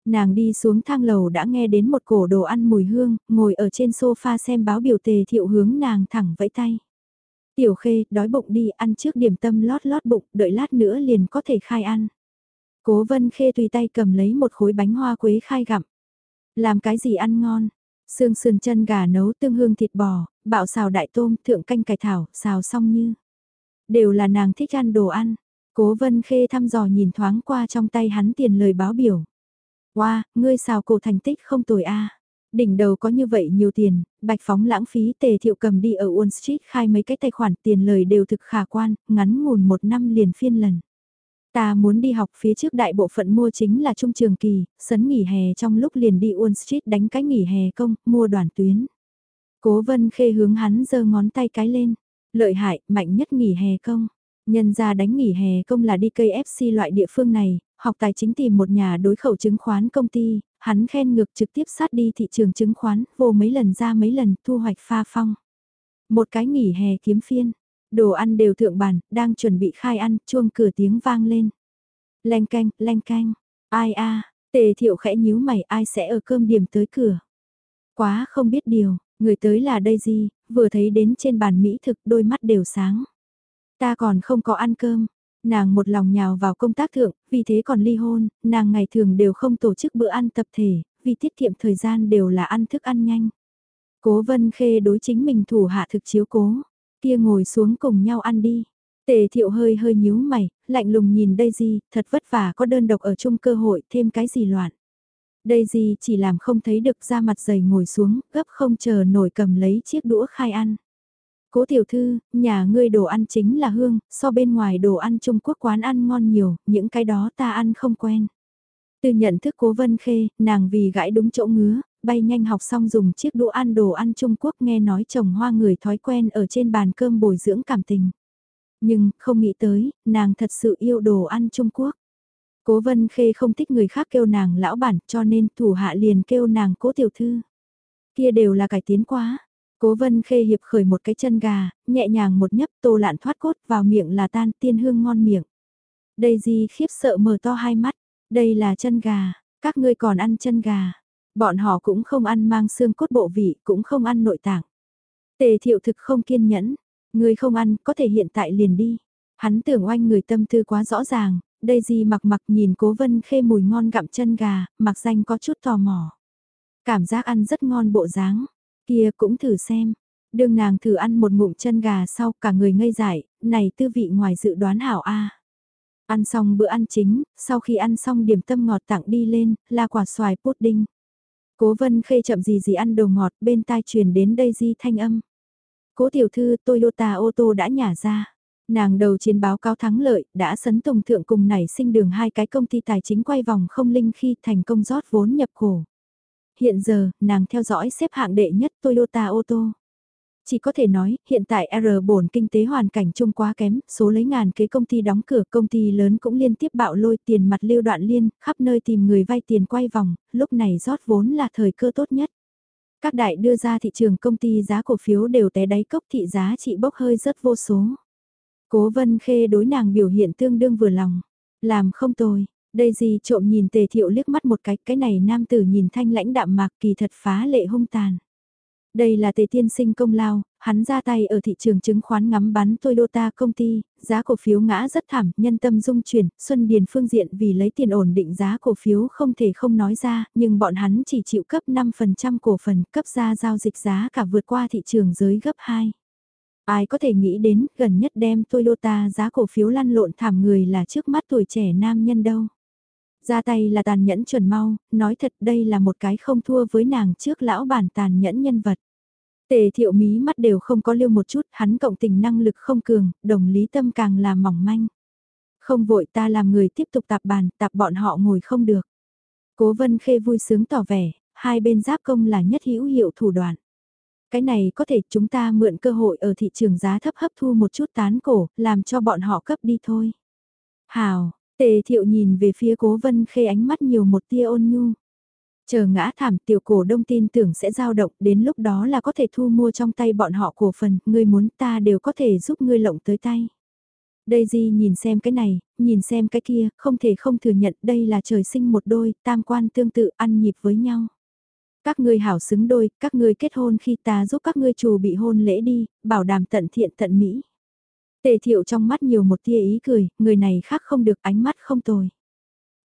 Nàng đi xuống thang lầu đã nghe đến một cổ đồ ăn mùi hương, ngồi ở trên sofa xem báo biểu tề thiệu hướng nàng thẳng vẫy tay. Tiểu khê, đói bụng đi, ăn trước điểm tâm lót lót bụng, đợi lát nữa liền có thể khai ăn. Cố vân khê tùy tay cầm lấy một khối bánh hoa quế khai gặm. Làm cái gì ăn ngon? Xương sườn chân gà nấu tương hương thịt bò, bạo xào đại tôm, thượng canh cải thảo, xào xong như. Đều là nàng thích ăn đồ ăn. Cố vân khê thăm dò nhìn thoáng qua trong tay hắn tiền lời báo biểu. Wow, ngươi xào cổ thành tích không tồi a. Đỉnh đầu có như vậy nhiều tiền, bạch phóng lãng phí tề thiệu cầm đi ở Wall Street khai mấy cái tài khoản tiền lời đều thực khả quan, ngắn ngủn một năm liền phiên lần. Ta muốn đi học phía trước đại bộ phận mua chính là trung trường kỳ, sấn nghỉ hè trong lúc liền đi Wall Street đánh cái nghỉ hè công, mua đoàn tuyến. Cố vân khê hướng hắn giơ ngón tay cái lên. Lợi hại, mạnh nhất nghỉ hè công. Nhân ra đánh nghỉ hè công là đi cây FC loại địa phương này, học tài chính tìm một nhà đối khẩu chứng khoán công ty, hắn khen ngược trực tiếp sát đi thị trường chứng khoán, vô mấy lần ra mấy lần thu hoạch pha phong. Một cái nghỉ hè kiếm phiên, đồ ăn đều thượng bản, đang chuẩn bị khai ăn, chuông cửa tiếng vang lên. Leng canh, leng canh, ai a tề thiệu khẽ nhíu mày ai sẽ ở cơm điểm tới cửa. Quá không biết điều, người tới là đây gì, vừa thấy đến trên bàn mỹ thực đôi mắt đều sáng. Ta còn không có ăn cơm, Nàng một lòng nhào vào công tác thượng, vì thế còn ly hôn, nàng ngày thường đều không tổ chức bữa ăn tập thể, vì tiết kiệm thời gian đều là ăn thức ăn nhanh. Cố vân khê đối chính mình thủ hạ thực chiếu cố, kia ngồi xuống cùng nhau ăn đi. Tề thiệu hơi hơi nhíu mày, lạnh lùng nhìn Daisy, thật vất vả có đơn độc ở chung cơ hội thêm cái gì loạn. Daisy chỉ làm không thấy được ra mặt dày ngồi xuống, gấp không chờ nổi cầm lấy chiếc đũa khai ăn. Cố tiểu thư, nhà ngươi đồ ăn chính là hương, so bên ngoài đồ ăn Trung Quốc quán ăn ngon nhiều, những cái đó ta ăn không quen. Từ nhận thức cố vân khê, nàng vì gãi đúng chỗ ngứa, bay nhanh học xong dùng chiếc đũa ăn đồ ăn Trung Quốc nghe nói trồng hoa người thói quen ở trên bàn cơm bồi dưỡng cảm tình. Nhưng, không nghĩ tới, nàng thật sự yêu đồ ăn Trung Quốc. Cố vân khê không thích người khác kêu nàng lão bản cho nên thủ hạ liền kêu nàng cố tiểu thư. Kia đều là cải tiến quá, Cố vân khê hiệp khởi một cái chân gà, nhẹ nhàng một nhấp tô lạn thoát cốt vào miệng là tan tiên hương ngon miệng. Đây gì khiếp sợ mở to hai mắt, đây là chân gà, các ngươi còn ăn chân gà. Bọn họ cũng không ăn mang xương cốt bộ vị, cũng không ăn nội tạng. Tề thiệu thực không kiên nhẫn, người không ăn có thể hiện tại liền đi. Hắn tưởng oanh người tâm tư quá rõ ràng, đây gì mặc mặc nhìn cố vân khê mùi ngon gặm chân gà, mặc danh có chút tò mò. Cảm giác ăn rất ngon bộ dáng, Kia cũng thử xem. đường nàng thử ăn một ngụm chân gà sau cả người ngây dại, này tư vị ngoài dự đoán hảo a. Ăn xong bữa ăn chính, sau khi ăn xong điểm tâm ngọt tặng đi lên, là quả xoài pudding. Cố vân khê chậm gì gì ăn đồ ngọt bên tai truyền đến đây di thanh âm. Cố tiểu thư Toyota ô tô đã nhả ra. Nàng đầu chiến báo cáo thắng lợi, đã sấn tổng thượng cùng nảy sinh đường hai cái công ty tài chính quay vòng không linh khi thành công rót vốn nhập cổ hiện giờ, nàng theo dõi xếp hạng đệ nhất Toyota ô tô. Chỉ có thể nói, hiện tại R bổn kinh tế hoàn cảnh chung quá kém, số lấy ngàn kế công ty đóng cửa, công ty lớn cũng liên tiếp bạo lôi tiền mặt lưu đoạn liên, khắp nơi tìm người vay tiền quay vòng, lúc này rót vốn là thời cơ tốt nhất. Các đại đưa ra thị trường công ty giá cổ phiếu đều té đáy cốc thị giá trị bốc hơi rất vô số. Cố vân khê đối nàng biểu hiện tương đương vừa lòng. Làm không tồi, đây gì trộm nhìn tề thiệu liếc mắt một cái, cái này nam tử nhìn thanh lãnh đạm mạc kỳ thật phá lệ hung tàn. Đây là tề tiên sinh công lao, hắn ra tay ở thị trường chứng khoán ngắm bắn Toyota công ty, giá cổ phiếu ngã rất thảm, nhân tâm dung chuyển, Xuân Điền phương diện vì lấy tiền ổn định giá cổ phiếu không thể không nói ra, nhưng bọn hắn chỉ chịu cấp 5% cổ phần, cấp ra giao dịch giá cả vượt qua thị trường giới gấp 2. Ai có thể nghĩ đến, gần nhất đem Toyota giá cổ phiếu lăn lộn thảm người là trước mắt tuổi trẻ nam nhân đâu. Ra tay là tàn nhẫn chuẩn mau, nói thật đây là một cái không thua với nàng trước lão bản tàn nhẫn nhân vật. Tề thiệu mí mắt đều không có lưu một chút, hắn cộng tình năng lực không cường, đồng lý tâm càng là mỏng manh. Không vội ta làm người tiếp tục tạp bàn, tạp bọn họ ngồi không được. Cố vân khê vui sướng tỏ vẻ, hai bên giáp công là nhất hữu hiệu thủ đoạn. Cái này có thể chúng ta mượn cơ hội ở thị trường giá thấp hấp thu một chút tán cổ, làm cho bọn họ cấp đi thôi. Hào, tề thiệu nhìn về phía cố vân khê ánh mắt nhiều một tia ôn nhu. Chờ ngã thảm tiểu cổ đông tin tưởng sẽ giao động đến lúc đó là có thể thu mua trong tay bọn họ cổ phần, ngươi muốn ta đều có thể giúp ngươi lộng tới tay. Daisy nhìn xem cái này, nhìn xem cái kia, không thể không thừa nhận đây là trời sinh một đôi, tam quan tương tự ăn nhịp với nhau. Các ngươi hảo xứng đôi, các ngươi kết hôn khi ta giúp các ngươi chủ bị hôn lễ đi, bảo đảm tận thiện tận mỹ. Tề thiệu trong mắt nhiều một tia ý cười, người này khác không được ánh mắt không tồi.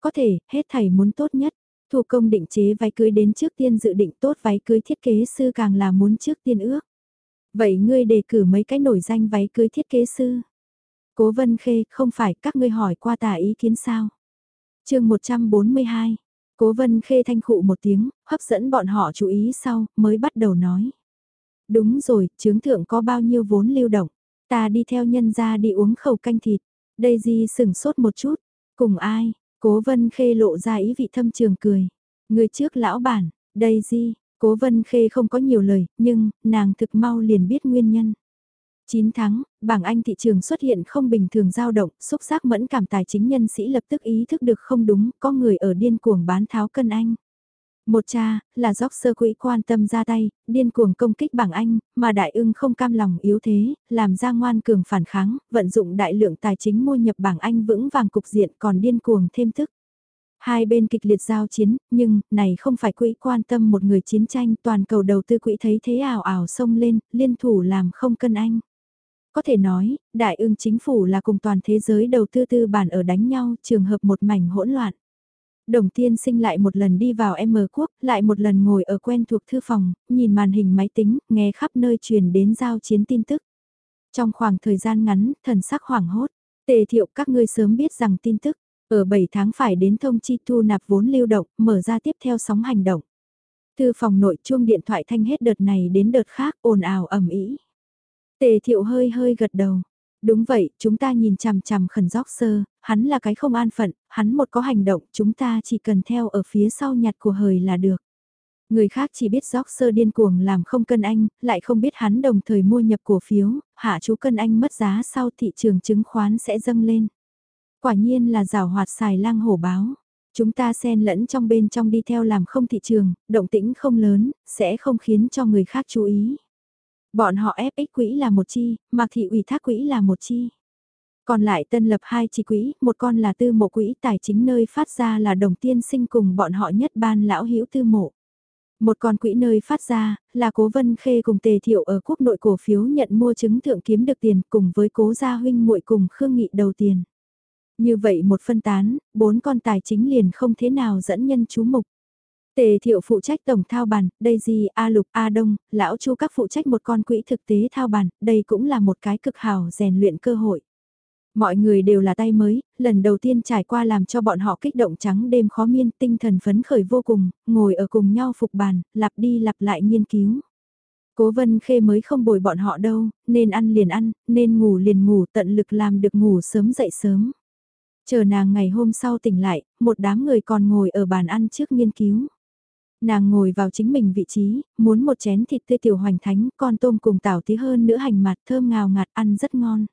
Có thể, hết thầy muốn tốt nhất, Thủ công định chế váy cưới đến trước tiên dự định tốt váy cưới thiết kế sư càng là muốn trước tiên ước. Vậy ngươi đề cử mấy cái nổi danh váy cưới thiết kế sư. Cố Vân Khê, không phải các ngươi hỏi qua tả ý kiến sao? chương 142, Cố Vân Khê thanh khụ một tiếng, hấp dẫn bọn họ chú ý sau, mới bắt đầu nói. Đúng rồi, chứng thượng có bao nhiêu vốn lưu động, ta đi theo nhân ra đi uống khẩu canh thịt. Daisy sừng sốt một chút, cùng ai, Cố vân khê lộ ra ý vị thâm trường cười. Người trước lão bản, đây cố vân khê không có nhiều lời, nhưng, nàng thực mau liền biết nguyên nhân. 9 tháng, bảng Anh thị trường xuất hiện không bình thường dao động, xúc giác mẫn cảm tài chính nhân sĩ lập tức ý thức được không đúng, có người ở điên cuồng bán tháo cân Anh. Một cha, là dốc sơ quỹ quan tâm ra tay, điên cuồng công kích bảng Anh, mà đại ưng không cam lòng yếu thế, làm ra ngoan cường phản kháng, vận dụng đại lượng tài chính mua nhập bảng Anh vững vàng cục diện còn điên cuồng thêm thức. Hai bên kịch liệt giao chiến, nhưng, này không phải quỹ quan tâm một người chiến tranh, toàn cầu đầu tư quỹ thấy thế ảo ảo sông lên, liên thủ làm không cân Anh. Có thể nói, đại ưng chính phủ là cùng toàn thế giới đầu tư tư bản ở đánh nhau, trường hợp một mảnh hỗn loạn. Đồng tiên sinh lại một lần đi vào M quốc, lại một lần ngồi ở quen thuộc thư phòng, nhìn màn hình máy tính, nghe khắp nơi truyền đến giao chiến tin tức. Trong khoảng thời gian ngắn, thần sắc hoảng hốt, tề thiệu các ngươi sớm biết rằng tin tức, ở 7 tháng phải đến thông chi thu nạp vốn lưu động, mở ra tiếp theo sóng hành động. Thư phòng nội chuông điện thoại thanh hết đợt này đến đợt khác ồn ào ầm ĩ. Tề thiệu hơi hơi gật đầu, Đúng vậy, chúng ta nhìn chằm chằm khẩn gióc sơ, hắn là cái không an phận, hắn một có hành động, chúng ta chỉ cần theo ở phía sau nhặt của hời là được. Người khác chỉ biết gióc sơ điên cuồng làm không cân anh, lại không biết hắn đồng thời mua nhập cổ phiếu, hạ chú cân anh mất giá sau thị trường chứng khoán sẽ dâng lên. Quả nhiên là rào hoạt xài lang hổ báo. Chúng ta xen lẫn trong bên trong đi theo làm không thị trường, động tĩnh không lớn, sẽ không khiến cho người khác chú ý. Bọn họ FX quỹ là một chi, Mạc Thị ủy thác quỹ là một chi. Còn lại tân lập hai chi quỹ, một con là tư mộ quỹ tài chính nơi phát ra là đồng tiên sinh cùng bọn họ nhất ban lão hữu tư mộ. Một con quỹ nơi phát ra, là cố vân khê cùng tề thiệu ở quốc nội cổ phiếu nhận mua chứng thượng kiếm được tiền cùng với cố gia huynh muội cùng khương nghị đầu tiền. Như vậy một phân tán, bốn con tài chính liền không thế nào dẫn nhân chú mục. Tề thiệu phụ trách tổng thao bàn, Daisy, A Lục, A Đông, lão chu các phụ trách một con quỹ thực tế thao bàn, đây cũng là một cái cực hào rèn luyện cơ hội. Mọi người đều là tay mới, lần đầu tiên trải qua làm cho bọn họ kích động trắng đêm khó miên tinh thần phấn khởi vô cùng, ngồi ở cùng nhau phục bàn, lặp đi lặp lại nghiên cứu. Cố vân khê mới không bồi bọn họ đâu, nên ăn liền ăn, nên ngủ liền ngủ tận lực làm được ngủ sớm dậy sớm. Chờ nàng ngày hôm sau tỉnh lại, một đám người còn ngồi ở bàn ăn trước nghiên cứu. Nàng ngồi vào chính mình vị trí, muốn một chén thịt tươi tiểu hoành thánh, con tôm cùng tảo tí hơn nữa hành mặt thơm ngào ngạt ăn rất ngon.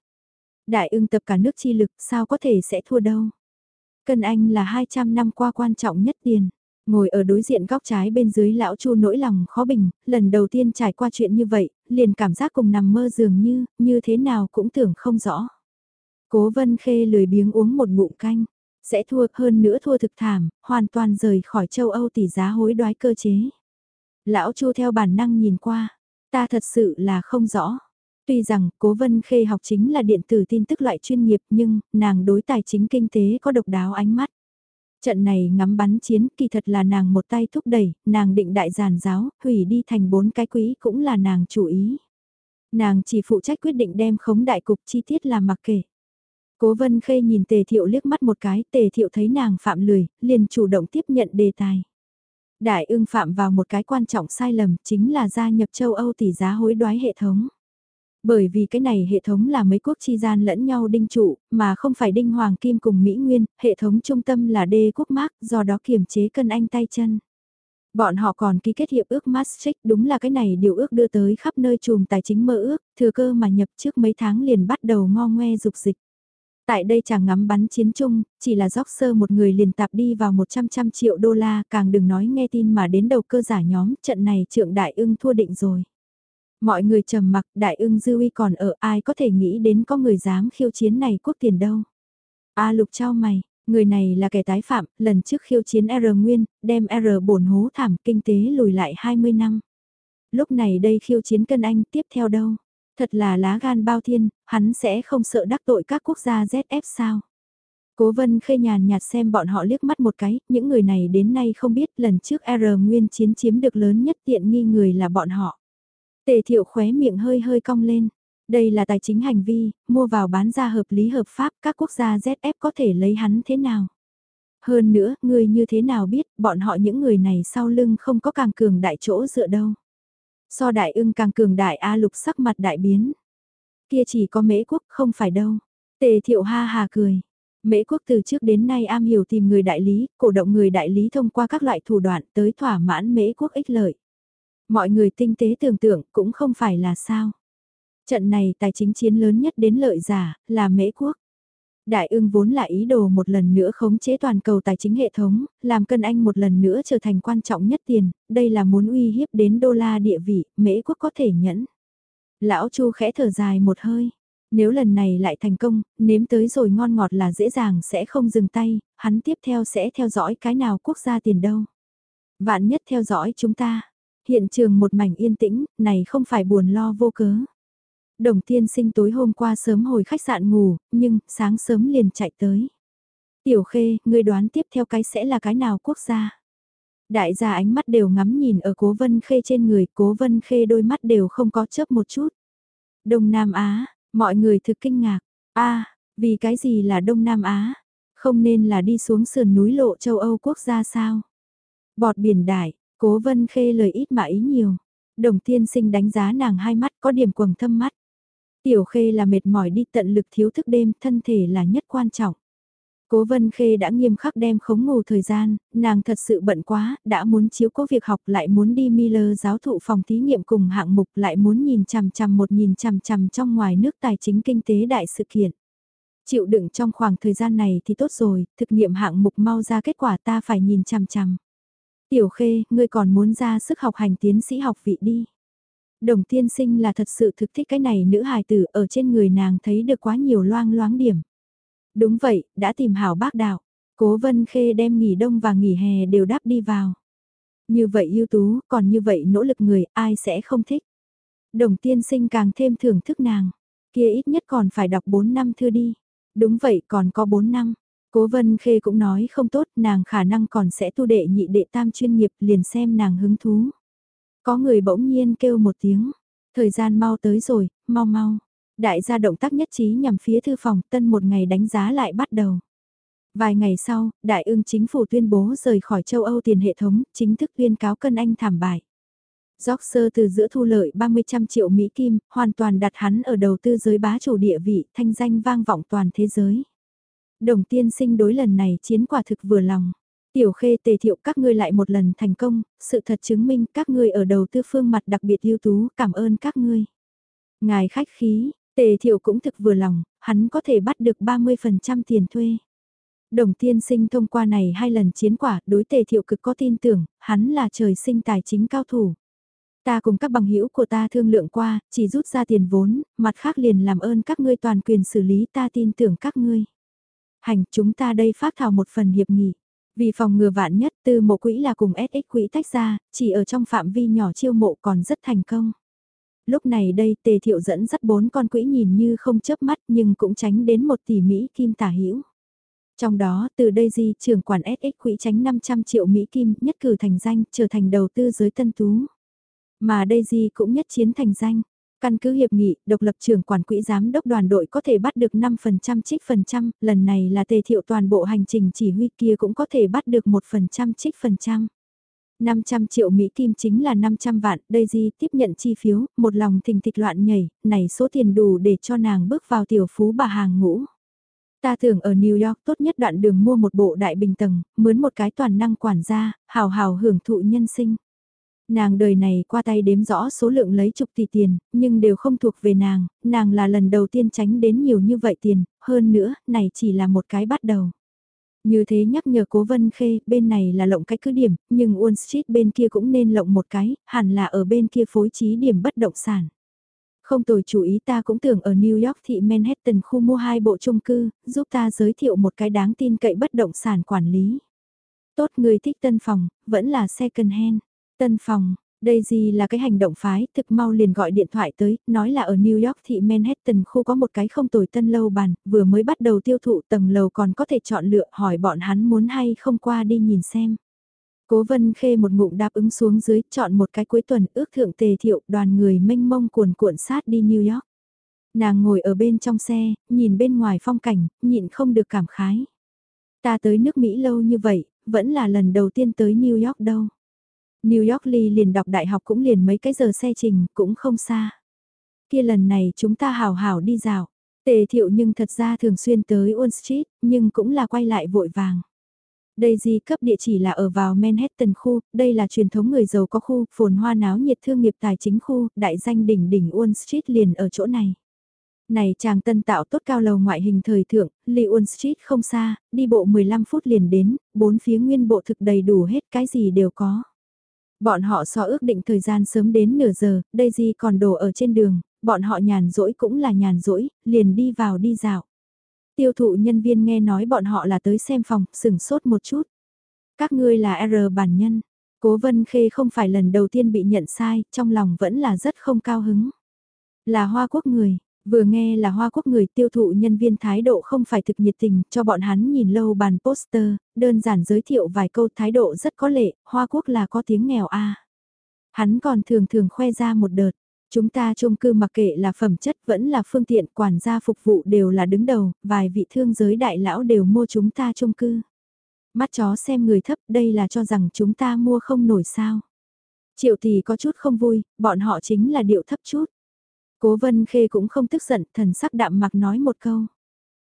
Đại ưng tập cả nước chi lực sao có thể sẽ thua đâu. Cân Anh là 200 năm qua quan trọng nhất tiền. Ngồi ở đối diện góc trái bên dưới lão chu nỗi lòng khó bình, lần đầu tiên trải qua chuyện như vậy, liền cảm giác cùng nằm mơ dường như, như thế nào cũng tưởng không rõ. Cố vân khê lười biếng uống một ngụm canh, sẽ thua hơn nữa thua thực thảm, hoàn toàn rời khỏi châu Âu tỷ giá hối đoái cơ chế. Lão chu theo bản năng nhìn qua, ta thật sự là không rõ. Tuy rằng cố vân khê học chính là điện tử tin tức loại chuyên nghiệp nhưng nàng đối tài chính kinh tế có độc đáo ánh mắt. Trận này ngắm bắn chiến kỳ thật là nàng một tay thúc đẩy, nàng định đại giàn giáo, hủy đi thành bốn cái quý cũng là nàng chủ ý. Nàng chỉ phụ trách quyết định đem khống đại cục chi tiết làm mặc kệ Cố vân khê nhìn tề thiệu liếc mắt một cái, tề thiệu thấy nàng phạm lười, liền chủ động tiếp nhận đề tài. Đại ưng phạm vào một cái quan trọng sai lầm chính là gia nhập châu Âu tỷ giá hối đoái hệ thống. Bởi vì cái này hệ thống là mấy quốc chi gian lẫn nhau đinh trụ, mà không phải đinh hoàng kim cùng Mỹ Nguyên, hệ thống trung tâm là đê quốc mác, do đó kiềm chế cân anh tay chân. Bọn họ còn ký kết hiệp ước Maastricht đúng là cái này điều ước đưa tới khắp nơi chùm tài chính mơ ước, thừa cơ mà nhập trước mấy tháng liền bắt đầu ngo ngoe dục dịch. Tại đây chàng ngắm bắn chiến chung, chỉ là dốc sơ một người liền tạp đi vào 100 trăm triệu đô la, càng đừng nói nghe tin mà đến đầu cơ giả nhóm, trận này trượng đại ưng thua định rồi. Mọi người trầm mặc, đại ưng dư uy còn ở ai có thể nghĩ đến có người dám khiêu chiến này quốc tiền đâu. A lục trao mày, người này là kẻ tái phạm, lần trước khiêu chiến R Nguyên, đem R bổn hố thảm kinh tế lùi lại 20 năm. Lúc này đây khiêu chiến cân anh tiếp theo đâu? Thật là lá gan bao thiên, hắn sẽ không sợ đắc tội các quốc gia ZF sao? Cố vân khê nhàn nhạt xem bọn họ liếc mắt một cái, những người này đến nay không biết lần trước R nguyên chiến chiếm được lớn nhất tiện nghi người là bọn họ. Tề thiệu khóe miệng hơi hơi cong lên. Đây là tài chính hành vi, mua vào bán ra hợp lý hợp pháp các quốc gia ZF có thể lấy hắn thế nào. Hơn nữa, người như thế nào biết, bọn họ những người này sau lưng không có càng cường đại chỗ dựa đâu. So đại ưng càng cường đại A lục sắc mặt đại biến. Kia chỉ có mễ quốc không phải đâu. Tề thiệu ha hà cười. Mễ quốc từ trước đến nay am hiểu tìm người đại lý, cổ động người đại lý thông qua các loại thủ đoạn tới thỏa mãn mễ quốc ích lợi. Mọi người tinh tế tưởng tượng cũng không phải là sao. Trận này tài chính chiến lớn nhất đến lợi giả, là mễ quốc. Đại ương vốn là ý đồ một lần nữa khống chế toàn cầu tài chính hệ thống, làm cân anh một lần nữa trở thành quan trọng nhất tiền, đây là muốn uy hiếp đến đô la địa vị, mễ quốc có thể nhẫn. Lão Chu khẽ thở dài một hơi, nếu lần này lại thành công, nếm tới rồi ngon ngọt là dễ dàng sẽ không dừng tay, hắn tiếp theo sẽ theo dõi cái nào quốc gia tiền đâu. Vạn nhất theo dõi chúng ta, hiện trường một mảnh yên tĩnh, này không phải buồn lo vô cớ. Đồng tiên sinh tối hôm qua sớm hồi khách sạn ngủ, nhưng sáng sớm liền chạy tới. Tiểu khê, người đoán tiếp theo cái sẽ là cái nào quốc gia? Đại gia ánh mắt đều ngắm nhìn ở cố vân khê trên người, cố vân khê đôi mắt đều không có chớp một chút. Đông Nam Á, mọi người thực kinh ngạc. a vì cái gì là Đông Nam Á? Không nên là đi xuống sườn núi lộ châu Âu quốc gia sao? Bọt biển đại, cố vân khê lời ít mà ý nhiều. Đồng tiên sinh đánh giá nàng hai mắt có điểm quầng thâm mắt. Tiểu Khê là mệt mỏi đi tận lực thiếu thức đêm, thân thể là nhất quan trọng. Cố Vân Khê đã nghiêm khắc đem khống ngủ thời gian, nàng thật sự bận quá, đã muốn chiếu cố việc học lại muốn đi Miller giáo thụ phòng thí nghiệm cùng hạng mục lại muốn nhìn chằm chằm một nhìn chằm chằm trong ngoài nước tài chính kinh tế đại sự kiện. Chịu đựng trong khoảng thời gian này thì tốt rồi, thực nghiệm hạng mục mau ra kết quả ta phải nhìn chằm chằm. Tiểu Khê, ngươi còn muốn ra sức học hành tiến sĩ học vị đi. Đồng tiên sinh là thật sự thực thích cái này nữ hài tử ở trên người nàng thấy được quá nhiều loang loáng điểm. Đúng vậy, đã tìm hảo bác đạo. Cố Vân Khê đem nghỉ đông và nghỉ hè đều đáp đi vào. Như vậy ưu tú, còn như vậy nỗ lực người, ai sẽ không thích. Đồng tiên sinh càng thêm thưởng thức nàng. Kia ít nhất còn phải đọc 4 năm thư đi. Đúng vậy, còn có 4 năm. Cố Vân Khê cũng nói không tốt, nàng khả năng còn sẽ tu đệ nhị đệ tam chuyên nghiệp liền xem nàng hứng thú. Có người bỗng nhiên kêu một tiếng, thời gian mau tới rồi, mau mau. Đại gia động tác nhất trí nhằm phía thư phòng tân một ngày đánh giá lại bắt đầu. Vài ngày sau, Đại ương chính phủ tuyên bố rời khỏi châu Âu tiền hệ thống, chính thức tuyên cáo cân anh thảm bại. Sơ từ giữa thu lợi 30 trăm triệu Mỹ Kim, hoàn toàn đặt hắn ở đầu tư giới bá chủ địa vị, thanh danh vang vọng toàn thế giới. Đồng tiên sinh đối lần này chiến quả thực vừa lòng. Tiểu khê tề thiệu các ngươi lại một lần thành công, sự thật chứng minh các ngươi ở đầu tư phương mặt đặc biệt ưu tú, cảm ơn các ngươi. Ngài khách khí, tề thiệu cũng thực vừa lòng, hắn có thể bắt được 30% tiền thuê. Đồng tiên sinh thông qua này hai lần chiến quả, đối tề thiệu cực có tin tưởng, hắn là trời sinh tài chính cao thủ. Ta cùng các bằng hữu của ta thương lượng qua, chỉ rút ra tiền vốn, mặt khác liền làm ơn các ngươi toàn quyền xử lý ta tin tưởng các ngươi. Hành chúng ta đây phát thảo một phần hiệp nghị. Vì phòng ngừa vạn nhất tư mộ quỹ là cùng SX quỹ tách ra, chỉ ở trong phạm vi nhỏ chiêu mộ còn rất thành công. Lúc này đây tề thiệu dẫn dắt bốn con quỹ nhìn như không chớp mắt nhưng cũng tránh đến một tỷ Mỹ kim tả hữu trong đó, từ đây di trưởng quản SX quỹ tránh 500 triệu Mỹ Kim nhất cử thành danh, trở thành đầu tư giới tân tú. Mà đây di cũng nhất chiến thành danh. Căn cứ hiệp nghị, độc lập trưởng quản quỹ giám đốc đoàn đội có thể bắt được 5% trích phần trăm, lần này là tề thiệu toàn bộ hành trình chỉ huy kia cũng có thể bắt được 1% trích phần trăm. 500 triệu Mỹ Kim chính là 500 vạn, Daisy tiếp nhận chi phiếu, một lòng thình thịch loạn nhảy, này số tiền đủ để cho nàng bước vào tiểu phú bà hàng ngũ. Ta thường ở New York tốt nhất đoạn đường mua một bộ đại bình tầng, mướn một cái toàn năng quản gia, hào hào hưởng thụ nhân sinh. Nàng đời này qua tay đếm rõ số lượng lấy chục tỷ tiền, nhưng đều không thuộc về nàng, nàng là lần đầu tiên tránh đến nhiều như vậy tiền, hơn nữa, này chỉ là một cái bắt đầu. Như thế nhắc nhở cố vân khê, bên này là lộng cái cứ điểm, nhưng Wall Street bên kia cũng nên lộng một cái, hẳn là ở bên kia phối trí điểm bất động sản. Không tồi chủ ý ta cũng tưởng ở New York thị Manhattan khu mua hai bộ chung cư, giúp ta giới thiệu một cái đáng tin cậy bất động sản quản lý. Tốt người thích tân phòng, vẫn là second hand. Tân phòng, đây gì là cái hành động phái, thực mau liền gọi điện thoại tới, nói là ở New York thị Manhattan khu có một cái không tồi tân lâu bàn, vừa mới bắt đầu tiêu thụ tầng lầu còn có thể chọn lựa hỏi bọn hắn muốn hay không qua đi nhìn xem. Cố vân khê một ngụm đáp ứng xuống dưới, chọn một cái cuối tuần ước thượng tề thiệu đoàn người mênh mông cuồn cuộn sát đi New York. Nàng ngồi ở bên trong xe, nhìn bên ngoài phong cảnh, nhịn không được cảm khái. Ta tới nước Mỹ lâu như vậy, vẫn là lần đầu tiên tới New York đâu. New York ly liền đọc đại học cũng liền mấy cái giờ xe trình, cũng không xa. Kia lần này chúng ta hào hào đi dạo. Tề thiệu nhưng thật ra thường xuyên tới Wall Street, nhưng cũng là quay lại vội vàng. Daisy cấp địa chỉ là ở vào Manhattan khu, đây là truyền thống người giàu có khu, phồn hoa náo nhiệt thương nghiệp tài chính khu, đại danh đỉnh đỉnh Wall Street liền ở chỗ này. Này chàng tân tạo tốt cao lầu ngoại hình thời thượng, ly Wall Street không xa, đi bộ 15 phút liền đến, bốn phía nguyên bộ thực đầy đủ hết cái gì đều có. Bọn họ so ước định thời gian sớm đến nửa giờ, Daisy còn đổ ở trên đường, bọn họ nhàn rỗi cũng là nhàn rỗi, liền đi vào đi dạo. Tiêu thụ nhân viên nghe nói bọn họ là tới xem phòng, sừng sốt một chút. Các ngươi là R bản nhân. Cố Vân Khê không phải lần đầu tiên bị nhận sai, trong lòng vẫn là rất không cao hứng. Là Hoa Quốc người, vừa nghe là Hoa Quốc người tiêu thụ nhân viên thái độ không phải thực nhiệt tình, cho bọn hắn nhìn lâu bàn poster, đơn giản giới thiệu vài câu thái độ rất có lệ, Hoa Quốc là có tiếng nghèo a. Hắn còn thường thường khoe ra một đợt, Chúng ta chung cư mặc kệ là phẩm chất vẫn là phương tiện quản gia phục vụ đều là đứng đầu, vài vị thương giới đại lão đều mua chúng ta chung cư. Mắt chó xem người thấp đây là cho rằng chúng ta mua không nổi sao. Triệu thì có chút không vui, bọn họ chính là điệu thấp chút. Cố vân khê cũng không tức giận, thần sắc đạm mặc nói một câu.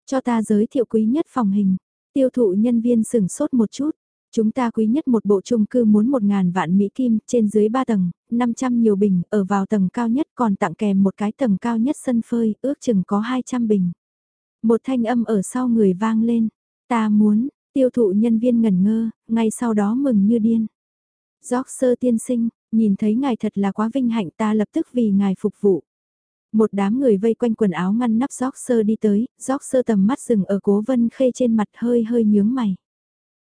Cho ta giới thiệu quý nhất phòng hình, tiêu thụ nhân viên sừng sốt một chút. Chúng ta quý nhất một bộ chung cư muốn một ngàn vạn Mỹ Kim, trên dưới 3 tầng, 500 nhiều bình, ở vào tầng cao nhất còn tặng kèm một cái tầng cao nhất sân phơi, ước chừng có 200 bình. Một thanh âm ở sau người vang lên, ta muốn, tiêu thụ nhân viên ngẩn ngơ, ngay sau đó mừng như điên. Gióc sơ tiên sinh, nhìn thấy ngài thật là quá vinh hạnh ta lập tức vì ngài phục vụ. Một đám người vây quanh quần áo ngăn nắp gióc sơ đi tới, gióc sơ tầm mắt dừng ở cố vân khê trên mặt hơi hơi nhướng mày.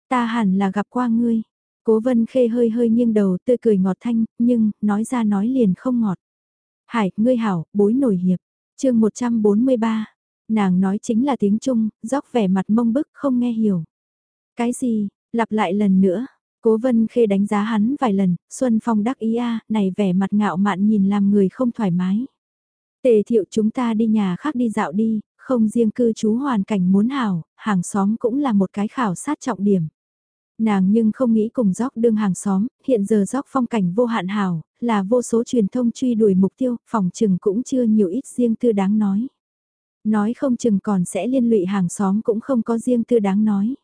Ta hẳn là gặp qua ngươi. Cố vân khê hơi hơi nghiêng đầu tươi cười ngọt thanh, nhưng, nói ra nói liền không ngọt. Hải, ngươi hảo, bối nổi hiệp. chương 143. Nàng nói chính là tiếng Trung, gióc vẻ mặt mông bức không nghe hiểu. Cái gì, lặp lại lần nữa. Cố vân khê đánh giá hắn vài lần, Xuân Phong đắc ý a này vẻ mặt ngạo mạn nhìn làm người không thoải mái. Tề thiệu chúng ta đi nhà khác đi dạo đi, không riêng cư trú hoàn cảnh muốn hảo, hàng xóm cũng là một cái khảo sát trọng điểm. Nàng nhưng không nghĩ cùng dốc đương hàng xóm, hiện giờ dốc phong cảnh vô hạn hảo, là vô số truyền thông truy đuổi mục tiêu, phòng trừng cũng chưa nhiều ít riêng tư đáng nói. Nói không chừng còn sẽ liên lụy hàng xóm cũng không có riêng tư đáng nói.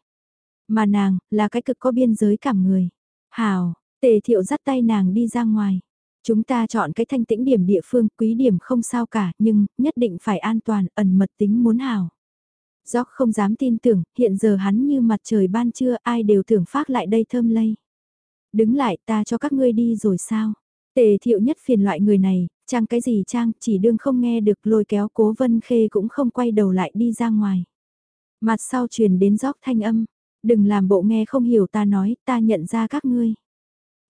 Mà nàng, là cái cực có biên giới cảm người. Hảo, tề thiệu dắt tay nàng đi ra ngoài. Chúng ta chọn cái thanh tĩnh điểm địa phương, quý điểm không sao cả, nhưng nhất định phải an toàn, ẩn mật tính muốn hảo. Gióc không dám tin tưởng, hiện giờ hắn như mặt trời ban trưa ai đều tưởng phát lại đây thơm lây. Đứng lại ta cho các ngươi đi rồi sao? Tề thiệu nhất phiền loại người này, trang cái gì trang, chỉ đương không nghe được lôi kéo cố vân khê cũng không quay đầu lại đi ra ngoài. Mặt sau truyền đến gióc thanh âm, đừng làm bộ nghe không hiểu ta nói, ta nhận ra các ngươi.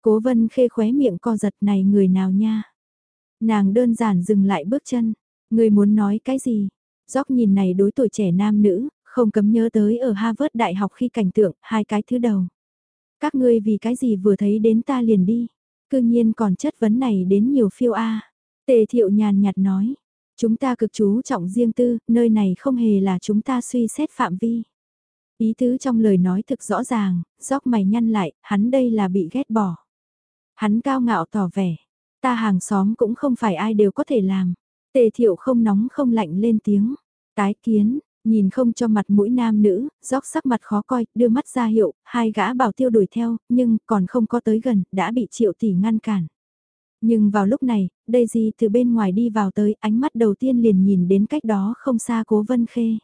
Cố vân khê khóe miệng co giật này người nào nha. Nàng đơn giản dừng lại bước chân, người muốn nói cái gì? Gióc nhìn này đối tuổi trẻ nam nữ, không cấm nhớ tới ở Harvard Đại học khi cảnh tượng, hai cái thứ đầu. Các ngươi vì cái gì vừa thấy đến ta liền đi, cư nhiên còn chất vấn này đến nhiều phiêu A. Tề thiệu nhàn nhạt nói, chúng ta cực chú trọng riêng tư, nơi này không hề là chúng ta suy xét phạm vi. Ý tứ trong lời nói thực rõ ràng, gióc mày nhăn lại, hắn đây là bị ghét bỏ. Hắn cao ngạo tỏ vẻ, ta hàng xóm cũng không phải ai đều có thể làm. Tề thiệu không nóng không lạnh lên tiếng. Tái kiến, nhìn không cho mặt mũi nam nữ, róc sắc mặt khó coi, đưa mắt ra hiệu, hai gã bảo tiêu đuổi theo, nhưng còn không có tới gần, đã bị triệu tỷ ngăn cản. Nhưng vào lúc này, Daisy từ bên ngoài đi vào tới, ánh mắt đầu tiên liền nhìn đến cách đó không xa cố vân khê.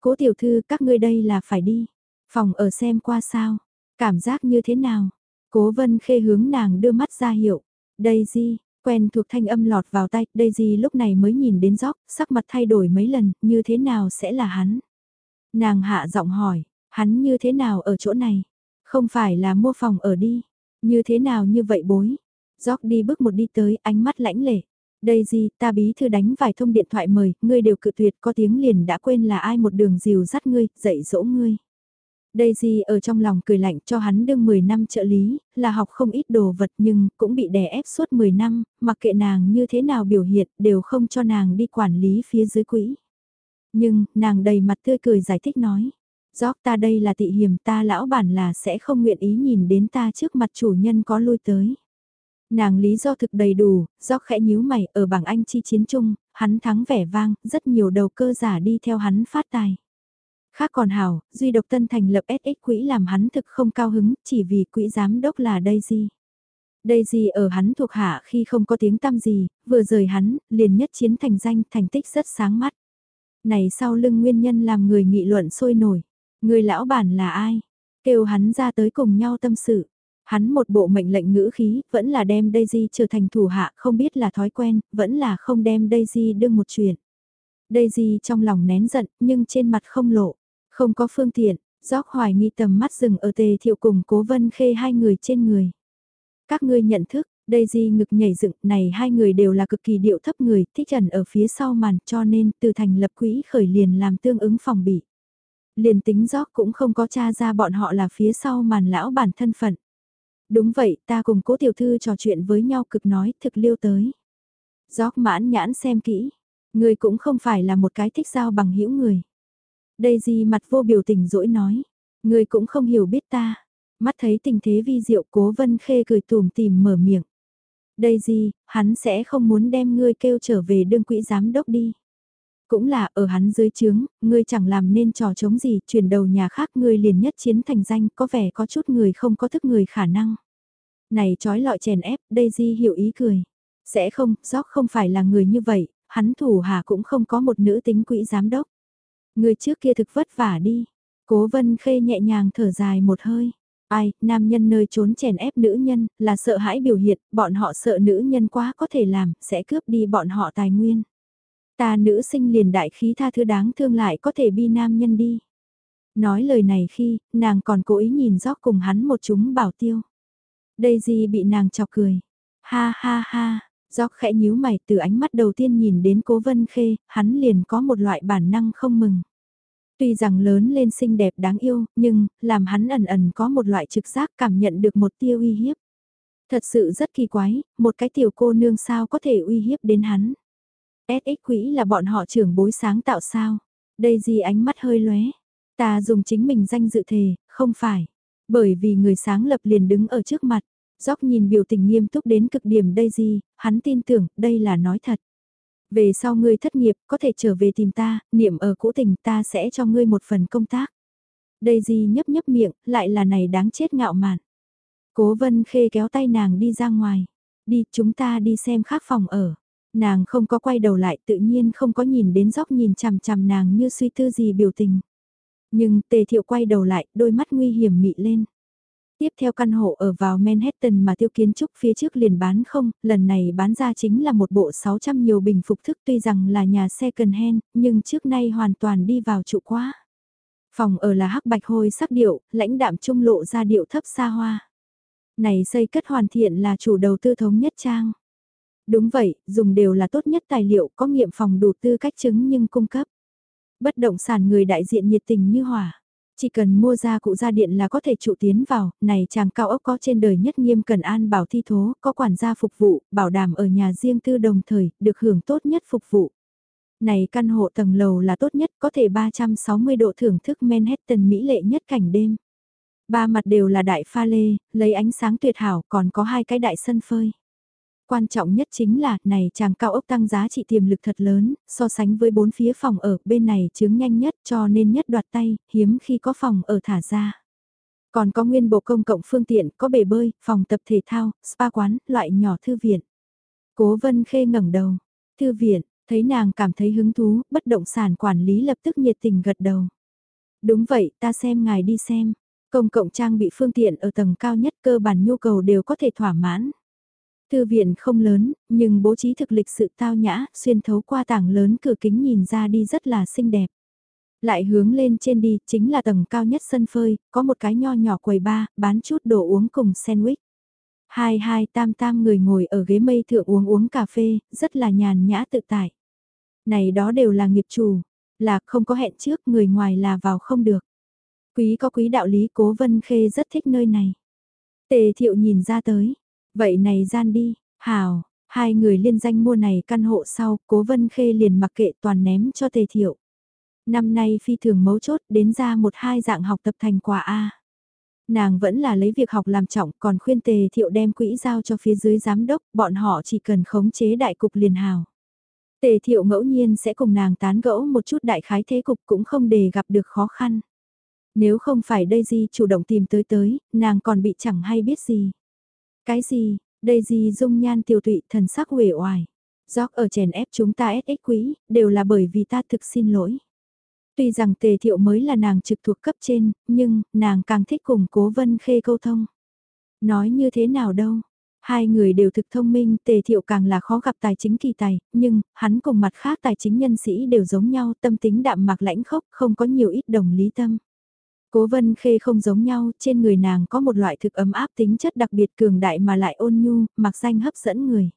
Cố tiểu thư, các ngươi đây là phải đi. Phòng ở xem qua sao. Cảm giác như thế nào? Cố vân khê hướng nàng đưa mắt ra hiệu. Daisy, quen thuộc thanh âm lọt vào tay, Daisy lúc này mới nhìn đến gióc, sắc mặt thay đổi mấy lần, như thế nào sẽ là hắn? Nàng hạ giọng hỏi, hắn như thế nào ở chỗ này? Không phải là mua phòng ở đi, như thế nào như vậy bối? Gióc đi bước một đi tới, ánh mắt lãnh lệ. Daisy, ta bí thư đánh vài thông điện thoại mời, ngươi đều cự tuyệt có tiếng liền đã quên là ai một đường dìu dắt ngươi, dạy dỗ ngươi. Daisy ở trong lòng cười lạnh cho hắn đương 10 năm trợ lý, là học không ít đồ vật nhưng cũng bị đè ép suốt 10 năm, mặc kệ nàng như thế nào biểu hiện đều không cho nàng đi quản lý phía dưới quỹ. Nhưng, nàng đầy mặt tươi cười giải thích nói, Gióc ta đây là tị hiểm ta lão bản là sẽ không nguyện ý nhìn đến ta trước mặt chủ nhân có lui tới. Nàng lý do thực đầy đủ, Gióc khẽ nhíu mày ở bảng Anh chi chiến chung, hắn thắng vẻ vang, rất nhiều đầu cơ giả đi theo hắn phát tài. Khác còn hảo, duy độc tân thành lập SX quỹ làm hắn thực không cao hứng, chỉ vì quỹ giám đốc là Daisy. Daisy ở hắn thuộc hạ khi không có tiếng tăm gì, vừa rời hắn, liền nhất chiến thành danh, thành tích rất sáng mắt. Này sau lưng nguyên nhân làm người nghị luận sôi nổi. Người lão bản là ai? Kêu hắn ra tới cùng nhau tâm sự. Hắn một bộ mệnh lệnh ngữ khí, vẫn là đem Daisy trở thành thủ hạ, không biết là thói quen, vẫn là không đem Daisy đương một chuyện. Daisy trong lòng nén giận, nhưng trên mặt không lộ. Không có phương tiện, gióc hoài nghi tầm mắt dừng ở tề thiệu cùng cố vân khê hai người trên người. Các ngươi nhận thức, Daisy ngực nhảy dựng này hai người đều là cực kỳ điệu thấp người, thích ẩn ở phía sau màn cho nên từ thành lập quỹ khởi liền làm tương ứng phòng bị. Liền tính gióc cũng không có tra ra bọn họ là phía sau màn lão bản thân phận. Đúng vậy, ta cùng cố tiểu thư trò chuyện với nhau cực nói thực liêu tới. Gióc mãn nhãn xem kỹ, người cũng không phải là một cái thích giao bằng hữu người. Daisy mặt vô biểu tình dỗi nói, người cũng không hiểu biết ta. Mắt thấy tình thế vi diệu cố vân khê cười tùm tìm mở miệng. Daisy, hắn sẽ không muốn đem ngươi kêu trở về đương quỹ giám đốc đi. Cũng là ở hắn dưới trướng, ngươi chẳng làm nên trò chống gì, chuyển đầu nhà khác ngươi liền nhất chiến thành danh, có vẻ có chút người không có thức người khả năng. Này trói lọi chèn ép, Daisy hiểu ý cười. Sẽ không, Gióc không phải là người như vậy, hắn thủ hà cũng không có một nữ tính quỹ giám đốc. Người trước kia thực vất vả đi. Cố vân khê nhẹ nhàng thở dài một hơi. Ai, nam nhân nơi trốn chèn ép nữ nhân, là sợ hãi biểu hiện, bọn họ sợ nữ nhân quá có thể làm, sẽ cướp đi bọn họ tài nguyên. Ta nữ sinh liền đại khí tha thứ đáng thương lại có thể bi nam nhân đi. Nói lời này khi, nàng còn cố ý nhìn gióc cùng hắn một chúng bảo tiêu. đây gì bị nàng chọc cười. Ha ha ha, Gióc khẽ nhíu mày từ ánh mắt đầu tiên nhìn đến cố vân khê, hắn liền có một loại bản năng không mừng. Tuy rằng lớn lên xinh đẹp đáng yêu, nhưng, làm hắn ẩn ẩn có một loại trực giác cảm nhận được một tiêu uy hiếp. Thật sự rất kỳ quái, một cái tiểu cô nương sao có thể uy hiếp đến hắn. SX quỹ là bọn họ trưởng bối sáng tạo sao. Đây gì ánh mắt hơi lóe. Ta dùng chính mình danh dự thề, không phải. Bởi vì người sáng lập liền đứng ở trước mặt. Dóc nhìn biểu tình nghiêm túc đến cực điểm đây gì, hắn tin tưởng đây là nói thật. Về sau ngươi thất nghiệp có thể trở về tìm ta, niệm ở cũ tình ta sẽ cho ngươi một phần công tác. Đây gì nhấp nhấp miệng, lại là này đáng chết ngạo mạn. Cố vân khê kéo tay nàng đi ra ngoài. Đi chúng ta đi xem khác phòng ở. Nàng không có quay đầu lại tự nhiên không có nhìn đến dốc nhìn chằm chằm nàng như suy tư gì biểu tình. Nhưng tề thiệu quay đầu lại, đôi mắt nguy hiểm mị lên. Tiếp theo căn hộ ở vào Manhattan mà tiêu kiến trúc phía trước liền bán không, lần này bán ra chính là một bộ 600 nhiều bình phục thức tuy rằng là nhà second hand, nhưng trước nay hoàn toàn đi vào trụ quá. Phòng ở là hắc bạch hôi sắc điệu, lãnh đạm trung lộ ra điệu thấp xa hoa. Này xây cất hoàn thiện là chủ đầu tư thống nhất trang. Đúng vậy, dùng đều là tốt nhất tài liệu có nghiệm phòng đủ tư cách chứng nhưng cung cấp. Bất động sản người đại diện nhiệt tình như hỏa. Chỉ cần mua ra cụ gia điện là có thể trụ tiến vào, này chàng cao ốc có trên đời nhất nghiêm cần an bảo thi thố, có quản gia phục vụ, bảo đảm ở nhà riêng tư đồng thời, được hưởng tốt nhất phục vụ. Này căn hộ tầng lầu là tốt nhất, có thể 360 độ thưởng thức Manhattan mỹ lệ nhất cảnh đêm. Ba mặt đều là đại pha lê, lấy ánh sáng tuyệt hảo, còn có hai cái đại sân phơi. Quan trọng nhất chính là, này chàng cao ốc tăng giá trị tiềm lực thật lớn, so sánh với bốn phía phòng ở, bên này chứng nhanh nhất cho nên nhất đoạt tay, hiếm khi có phòng ở thả ra. Còn có nguyên bộ công cộng phương tiện, có bể bơi, phòng tập thể thao, spa quán, loại nhỏ thư viện. Cố vân khê ngẩng đầu. Thư viện, thấy nàng cảm thấy hứng thú, bất động sản quản lý lập tức nhiệt tình gật đầu. Đúng vậy, ta xem ngài đi xem. Công cộng trang bị phương tiện ở tầng cao nhất cơ bản nhu cầu đều có thể thỏa mãn. Thư viện không lớn, nhưng bố trí thực lịch sự tao nhã, xuyên thấu qua tảng lớn cửa kính nhìn ra đi rất là xinh đẹp. Lại hướng lên trên đi, chính là tầng cao nhất sân phơi, có một cái nho nhỏ quầy ba, bán chút đồ uống cùng sandwich. Hai hai tam tam người ngồi ở ghế mây thượng uống uống cà phê, rất là nhàn nhã tự tại. Này đó đều là nghiệp chủ, là không có hẹn trước, người ngoài là vào không được. Quý có quý đạo lý cố vân khê rất thích nơi này. Tề thiệu nhìn ra tới, Vậy này gian đi, hào, hai người liên danh mua này căn hộ sau, cố vân khê liền mặc kệ toàn ném cho tề thiệu. Năm nay phi thường mấu chốt đến ra một hai dạng học tập thành quả A. Nàng vẫn là lấy việc học làm trọng còn khuyên tề thiệu đem quỹ giao cho phía dưới giám đốc, bọn họ chỉ cần khống chế đại cục liền hào. Tề thiệu ngẫu nhiên sẽ cùng nàng tán gẫu một chút đại khái thế cục cũng không để gặp được khó khăn. Nếu không phải Daisy chủ động tìm tới tới, nàng còn bị chẳng hay biết gì. Cái gì, đây gì dung nhan tiểu tụy thần sắc uể oải. Gióc ở chèn ép chúng ta SX quý, đều là bởi vì ta thực xin lỗi. Tuy rằng tề thiệu mới là nàng trực thuộc cấp trên, nhưng nàng càng thích cùng cố vân khê câu thông. Nói như thế nào đâu, Hai người đều thực thông minh, tề thiệu càng là khó gặp tài chính kỳ tài, nhưng, hắn cùng mặt khác tài chính nhân sĩ đều giống nhau, tâm tính đạm mạc lãnh khốc, không có nhiều ít đồng lý tâm. Cố vân khê không giống nhau, trên người nàng có một loại thực ấm áp tính chất đặc biệt cường đại mà lại ôn nhu, mặc danh hấp dẫn người.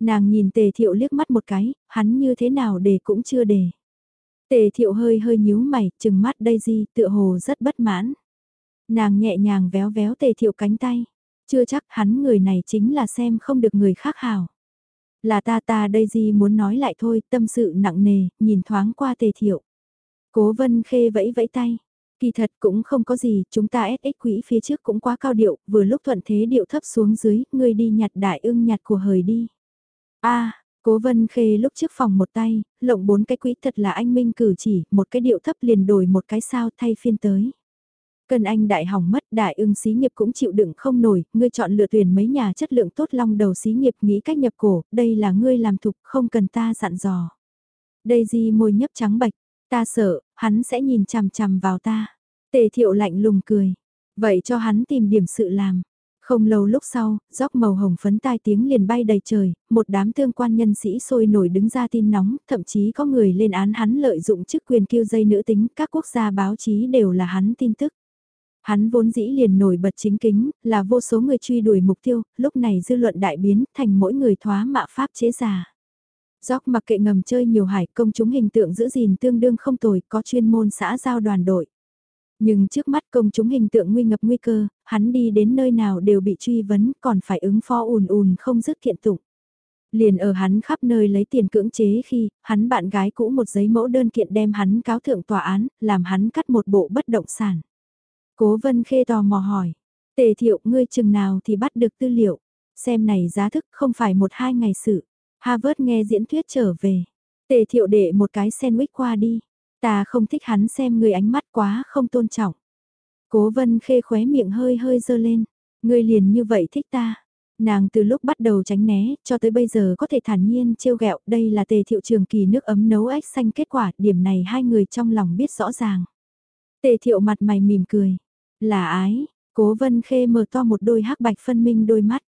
Nàng nhìn tề thiệu liếc mắt một cái, hắn như thế nào để cũng chưa để. Tề thiệu hơi hơi nhíu mày, chừng mắt đây gì, tựa hồ rất bất mãn. Nàng nhẹ nhàng véo véo tề thiệu cánh tay. Chưa chắc hắn người này chính là xem không được người khác hảo. Là ta ta đây gì muốn nói lại thôi, tâm sự nặng nề, nhìn thoáng qua tề thiệu. Cố vân khê vẫy vẫy tay. Kỳ thật cũng không có gì, chúng ta SX quỹ phía trước cũng quá cao điệu, vừa lúc thuận thế điệu thấp xuống dưới, ngươi đi nhặt đại ưng nhặt của hời đi. a cố vân khê lúc trước phòng một tay, lộng bốn cái quỹ thật là anh minh cử chỉ, một cái điệu thấp liền đổi một cái sao thay phiên tới. Cần anh đại hỏng mất đại ưng xí nghiệp cũng chịu đựng không nổi, ngươi chọn lựa tuyển mấy nhà chất lượng tốt long đầu xí nghiệp nghĩ cách nhập cổ, đây là ngươi làm thục không cần ta dặn dò. Đây gì môi nhấp trắng bạch, Ta sợ, hắn sẽ nhìn chằm chằm vào ta. Tề thiệu lạnh lùng cười. Vậy cho hắn tìm điểm sự làm. Không lâu lúc sau, dốc màu hồng phấn tai tiếng liền bay đầy trời, một đám thương quan nhân sĩ sôi nổi đứng ra tin nóng, thậm chí có người lên án hắn lợi dụng chức quyền kiêu dây nữ tính, các quốc gia báo chí đều là hắn tin tức. Hắn vốn dĩ liền nổi bật chính kính, là vô số người truy đuổi mục tiêu, lúc này dư luận đại biến thành mỗi người thoá mạ pháp chế giả. Gióc mặc kệ ngầm chơi nhiều hải công chúng hình tượng giữ gìn tương đương không tồi, có chuyên môn xã giao đoàn đội. Nhưng trước mắt công chúng hình tượng nguy ngập nguy cơ, hắn đi đến nơi nào đều bị truy vấn, còn phải ứng phó ùn ùn không dứt kiện tụng. Liền ở hắn khắp nơi lấy tiền cưỡng chế khi, hắn bạn gái cũ một giấy mẫu đơn kiện đem hắn cáo thượng tòa án, làm hắn cắt một bộ bất động sản. Cố vân khê tò mò hỏi, tề thiệu ngươi chừng nào thì bắt được tư liệu, xem này giá thức không phải một hai ngày sự. Harvard nghe diễn thuyết trở về. Tề thiệu đệ một cái sandwich qua đi. Ta không thích hắn xem người ánh mắt quá không tôn trọng. Cố vân khê khóe miệng hơi hơi dơ lên. Người liền như vậy thích ta. Nàng từ lúc bắt đầu tránh né, cho tới bây giờ có thể thản nhiên trêu ghẹo, đây là tề thiệu trường kỳ nước ấm nấu ếch xanh kết quả, điểm này hai người trong lòng biết rõ ràng. Tề thiệu mặt mày mỉm cười, là ái, cố vân khê mở to một đôi hắc bạch phân minh đôi mắt.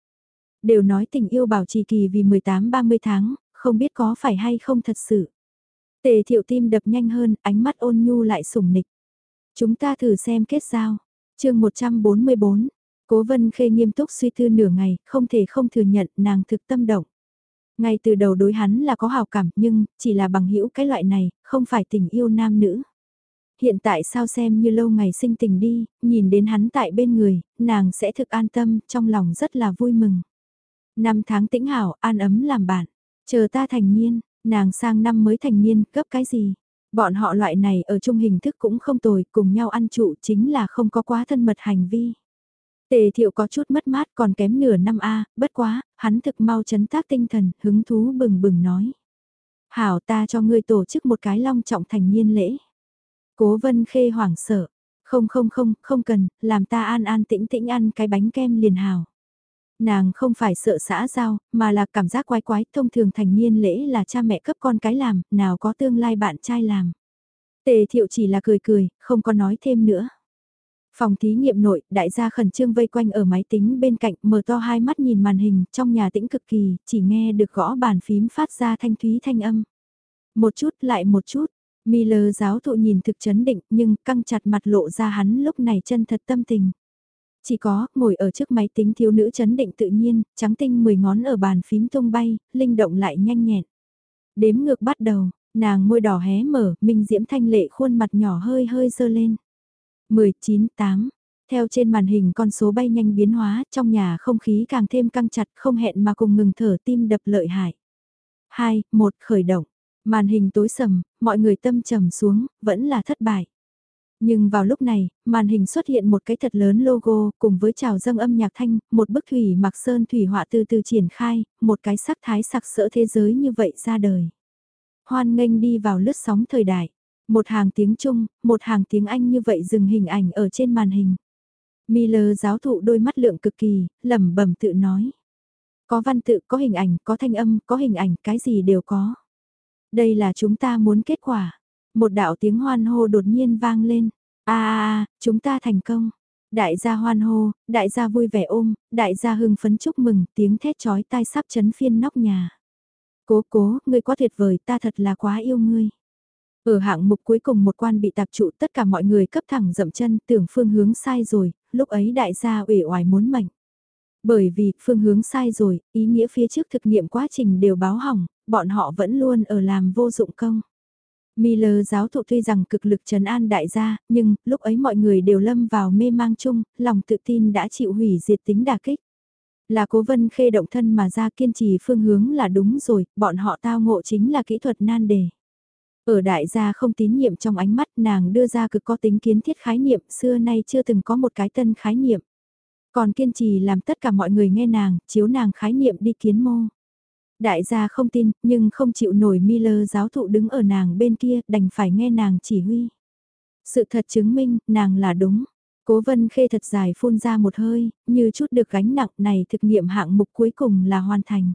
Đều nói tình yêu bảo trì kỳ vì 18-30 tháng, không biết có phải hay không thật sự. Tề thiệu tim đập nhanh hơn, ánh mắt ôn nhu lại sủng nịch. Chúng ta thử xem kết giao. chương 144, Cố Vân Khê nghiêm túc suy thư nửa ngày, không thể không thừa nhận nàng thực tâm động. Ngay từ đầu đối hắn là có hào cảm nhưng chỉ là bằng hữu cái loại này, không phải tình yêu nam nữ. Hiện tại sao xem như lâu ngày sinh tình đi, nhìn đến hắn tại bên người, nàng sẽ thực an tâm, trong lòng rất là vui mừng. Năm tháng tĩnh hảo, an ấm làm bạn. Chờ ta thành niên, nàng sang năm mới thành niên, cấp cái gì? Bọn họ loại này ở chung hình thức cũng không tồi, cùng nhau ăn trụ chính là không có quá thân mật hành vi. Tề thiệu có chút mất mát còn kém nửa năm A, bất quá, hắn thực mau chấn tác tinh thần, hứng thú bừng bừng nói. Hảo ta cho ngươi tổ chức một cái long trọng thành niên lễ. Cố vân khê hoảng sợ, không không không, không cần, làm ta an an tĩnh tĩnh ăn cái bánh kem liền hảo. Nàng không phải sợ xã giao, mà là cảm giác quái quái, thông thường thành niên lễ là cha mẹ cấp con cái làm, nào có tương lai bạn trai làm. Tề thiệu chỉ là cười cười, không có nói thêm nữa. Phòng thí nghiệm nội, đại gia khẩn trương vây quanh ở máy tính bên cạnh, mở to hai mắt nhìn màn hình, trong nhà tĩnh cực kỳ, chỉ nghe được gõ bàn phím phát ra thanh thúy thanh âm. Một chút lại một chút, Miller giáo thụ nhìn thực chấn định nhưng căng chặt mặt lộ ra hắn lúc này chân thật tâm tình. Chỉ có, ngồi ở trước máy tính thiếu nữ chấn định tự nhiên, trắng tinh 10 ngón ở bàn phím tung bay, linh động lại nhanh nhẹn. Đếm ngược bắt đầu, nàng môi đỏ hé mở, minh diễm thanh lệ khuôn mặt nhỏ hơi hơi dơ lên. 19, 8. Theo trên màn hình con số bay nhanh biến hóa, trong nhà không khí càng thêm căng chặt, không hẹn mà cùng ngừng thở tim đập lợi hại. 2, 1 khởi động. Màn hình tối sầm, mọi người tâm trầm xuống, vẫn là thất bại. Nhưng vào lúc này, màn hình xuất hiện một cái thật lớn logo, cùng với trào dâng âm nhạc thanh, một bức thủy mặc sơn thủy họa từ từ triển khai, một cái sắc thái sặc sỡ thế giới như vậy ra đời. Hoan nghênh đi vào lướt sóng thời đại. Một hàng tiếng Trung, một hàng tiếng Anh như vậy dừng hình ảnh ở trên màn hình. Miller giáo thụ đôi mắt lượng cực kỳ, lẩm bẩm tự nói. Có văn tự, có hình ảnh, có thanh âm, có hình ảnh, cái gì đều có. Đây là chúng ta muốn kết quả. Một đạo tiếng hoan hô đột nhiên vang lên. a a chúng ta thành công. Đại gia hoan hô, đại gia vui vẻ ôm, đại gia hưng phấn chúc mừng, tiếng thét chói tai sắp chấn phiên nóc nhà. Cố cố, ngươi quá tuyệt vời, ta thật là quá yêu ngươi. Ở hạng mục cuối cùng một quan bị tạp trụ tất cả mọi người cấp thẳng dậm chân tưởng phương hướng sai rồi, lúc ấy đại gia ủy oải muốn mệnh. Bởi vì phương hướng sai rồi, ý nghĩa phía trước thực nghiệm quá trình đều báo hỏng, bọn họ vẫn luôn ở làm vô dụng công. Miller giáo thụ tuy rằng cực lực trấn an đại gia, nhưng lúc ấy mọi người đều lâm vào mê mang chung, lòng tự tin đã chịu hủy diệt tính đả kích. Là cố vân khê động thân mà ra kiên trì phương hướng là đúng rồi, bọn họ tao ngộ chính là kỹ thuật nan đề. Ở đại gia không tín nhiệm trong ánh mắt nàng đưa ra cực có tính kiến thiết khái niệm xưa nay chưa từng có một cái tân khái niệm. Còn kiên trì làm tất cả mọi người nghe nàng, chiếu nàng khái niệm đi kiến mô. Đại gia không tin, nhưng không chịu nổi Miller giáo thụ đứng ở nàng bên kia, đành phải nghe nàng chỉ huy. Sự thật chứng minh, nàng là đúng. Cố vân khê thật dài phun ra một hơi, như chút được gánh nặng này thực nghiệm hạng mục cuối cùng là hoàn thành.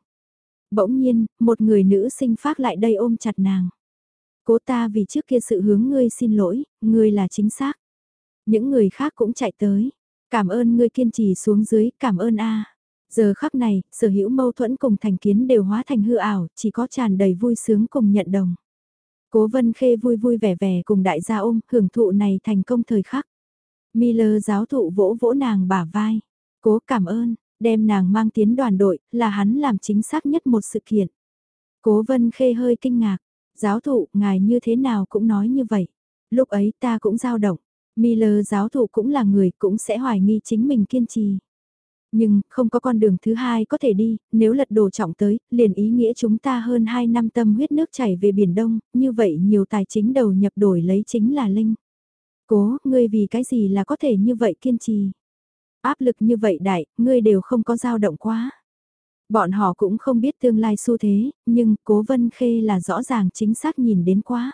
Bỗng nhiên, một người nữ sinh phát lại đây ôm chặt nàng. Cố ta vì trước kia sự hướng ngươi xin lỗi, ngươi là chính xác. Những người khác cũng chạy tới. Cảm ơn ngươi kiên trì xuống dưới, cảm ơn a. Giờ khắc này, sở hữu mâu thuẫn cùng thành kiến đều hóa thành hư ảo, chỉ có tràn đầy vui sướng cùng nhận đồng. Cố vân khê vui vui vẻ vẻ cùng đại gia ôm, hưởng thụ này thành công thời khắc. Miller giáo thụ vỗ vỗ nàng bả vai. Cố cảm ơn, đem nàng mang tiến đoàn đội, là hắn làm chính xác nhất một sự kiện. Cố vân khê hơi kinh ngạc, Giáo thụ, ngài như thế nào cũng nói như vậy. Lúc ấy ta cũng dao động. Miller giáo thụ cũng là người cũng sẽ hoài nghi chính mình kiên trì. Nhưng, không có con đường thứ hai có thể đi, nếu lật đổ trọng tới, liền ý nghĩa chúng ta hơn 2 năm tâm huyết nước chảy về Biển Đông, như vậy nhiều tài chính đầu nhập đổi lấy chính là Linh. Cố, ngươi vì cái gì là có thể như vậy kiên trì. Áp lực như vậy đại, ngươi đều không có dao động quá. Bọn họ cũng không biết tương lai xu thế, nhưng cố vân khê là rõ ràng chính xác nhìn đến quá.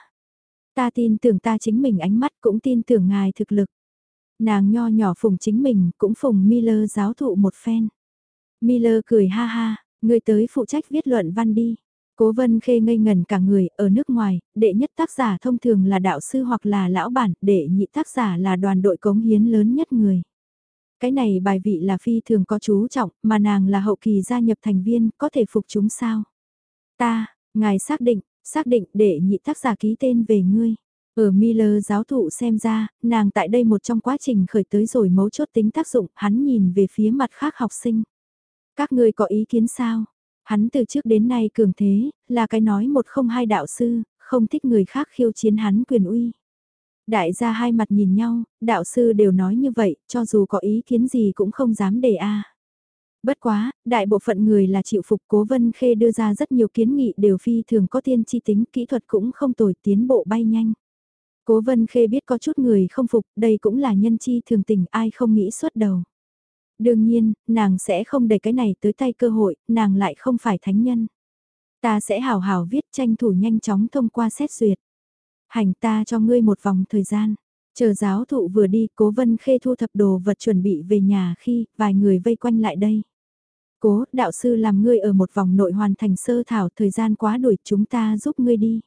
Ta tin tưởng ta chính mình ánh mắt cũng tin tưởng ngài thực lực. Nàng nho nhỏ phùng chính mình cũng phùng Miller giáo thụ một phen. Miller cười ha ha, người tới phụ trách viết luận văn đi. Cố vân khê ngây ngần cả người, ở nước ngoài, đệ nhất tác giả thông thường là đạo sư hoặc là lão bản, đệ nhị tác giả là đoàn đội cống hiến lớn nhất người. Cái này bài vị là phi thường có chú trọng, mà nàng là hậu kỳ gia nhập thành viên, có thể phục chúng sao? Ta, ngài xác định, xác định đệ nhị tác giả ký tên về ngươi. Ở Miller giáo thụ xem ra, nàng tại đây một trong quá trình khởi tới rồi mấu chốt tính tác dụng, hắn nhìn về phía mặt khác học sinh. Các ngươi có ý kiến sao? Hắn từ trước đến nay cường thế, là cái nói một không hai đạo sư, không thích người khác khiêu chiến hắn quyền uy. Đại gia hai mặt nhìn nhau, đạo sư đều nói như vậy, cho dù có ý kiến gì cũng không dám đề a. Bất quá, đại bộ phận người là chịu phục cố vân khê đưa ra rất nhiều kiến nghị đều phi thường có tiên chi tính kỹ thuật cũng không tồi tiến bộ bay nhanh. Cố vân khê biết có chút người không phục, đây cũng là nhân chi thường tình ai không nghĩ suốt đầu. Đương nhiên, nàng sẽ không đẩy cái này tới tay cơ hội, nàng lại không phải thánh nhân. Ta sẽ hào hào viết tranh thủ nhanh chóng thông qua xét duyệt. Hành ta cho ngươi một vòng thời gian. Chờ giáo thụ vừa đi, cố vân khê thu thập đồ vật chuẩn bị về nhà khi vài người vây quanh lại đây. Cố, đạo sư làm ngươi ở một vòng nội hoàn thành sơ thảo thời gian quá đuổi chúng ta giúp ngươi đi.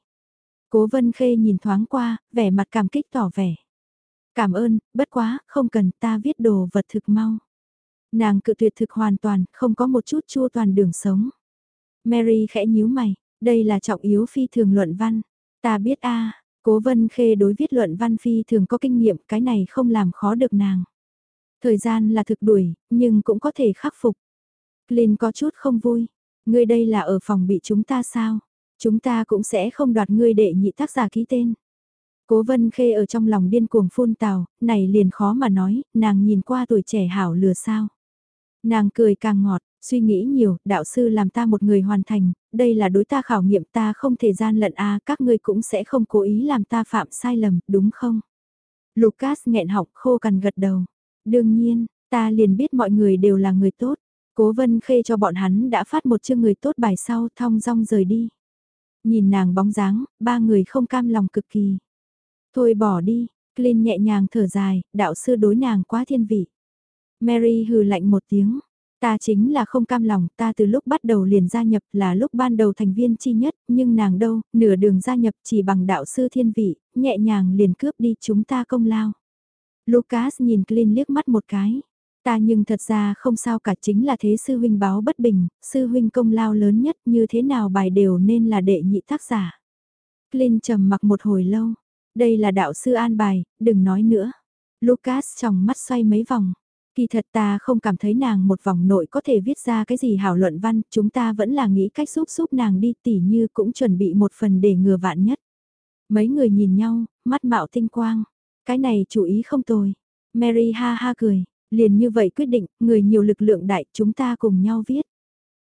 Cố vân khê nhìn thoáng qua, vẻ mặt cảm kích tỏ vẻ. Cảm ơn, bất quá, không cần ta viết đồ vật thực mau. Nàng cự tuyệt thực hoàn toàn, không có một chút chua toàn đường sống. Mary khẽ nhíu mày, đây là trọng yếu phi thường luận văn. Ta biết a cố vân khê đối viết luận văn phi thường có kinh nghiệm, cái này không làm khó được nàng. Thời gian là thực đuổi, nhưng cũng có thể khắc phục. Linh có chút không vui. Ngươi đây là ở phòng bị chúng ta sao? Chúng ta cũng sẽ không đoạt ngươi để nhị tác giả ký tên. Cố vân khê ở trong lòng điên cuồng phun tào, này liền khó mà nói, nàng nhìn qua tuổi trẻ hảo lừa sao. Nàng cười càng ngọt, suy nghĩ nhiều, đạo sư làm ta một người hoàn thành, đây là đối ta khảo nghiệm ta không thể gian lận a các ngươi cũng sẽ không cố ý làm ta phạm sai lầm, đúng không? Lucas nghẹn học khô cằn gật đầu. Đương nhiên, ta liền biết mọi người đều là người tốt. Cố vân khê cho bọn hắn đã phát một chương người tốt bài sau thong dong rời đi. Nhìn nàng bóng dáng, ba người không cam lòng cực kỳ. Thôi bỏ đi, Clint nhẹ nhàng thở dài, đạo sư đối nàng quá thiên vị. Mary hừ lạnh một tiếng. Ta chính là không cam lòng, ta từ lúc bắt đầu liền gia nhập là lúc ban đầu thành viên chi nhất, nhưng nàng đâu, nửa đường gia nhập chỉ bằng đạo sư thiên vị, nhẹ nhàng liền cướp đi chúng ta công lao. Lucas nhìn Clint liếc mắt một cái. Ta nhưng thật ra không sao cả chính là thế sư huynh báo bất bình, sư huynh công lao lớn nhất như thế nào bài đều nên là đệ nhị tác giả. Clint trầm mặc một hồi lâu, đây là đạo sư an bài, đừng nói nữa. Lucas trong mắt xoay mấy vòng. Kỳ thật ta không cảm thấy nàng một vòng nội có thể viết ra cái gì hảo luận văn, chúng ta vẫn là nghĩ cách giúp giúp nàng đi tỉ như cũng chuẩn bị một phần để ngừa vạn nhất. Mấy người nhìn nhau, mắt mạo tinh quang. Cái này chú ý không tồi. Mary ha ha cười, liền như vậy quyết định, người nhiều lực lượng đại chúng ta cùng nhau viết.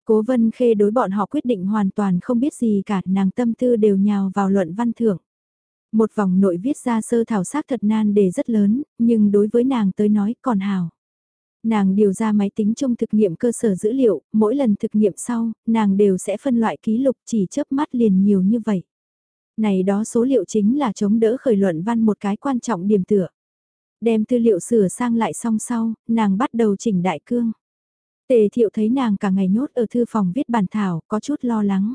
Cố vân khê đối bọn họ quyết định hoàn toàn không biết gì cả, nàng tâm tư đều nhào vào luận văn thưởng. Một vòng nội viết ra sơ thảo xác thật nan đề rất lớn, nhưng đối với nàng tới nói còn hào. Nàng điều ra máy tính trong thực nghiệm cơ sở dữ liệu, mỗi lần thực nghiệm sau, nàng đều sẽ phân loại ký lục chỉ chớp mắt liền nhiều như vậy. Này đó số liệu chính là chống đỡ khởi luận văn một cái quan trọng điểm tựa. Đem tư liệu sửa sang lại xong sau, nàng bắt đầu chỉnh đại cương. Tề thiệu thấy nàng cả ngày nhốt ở thư phòng viết bản thảo, có chút lo lắng.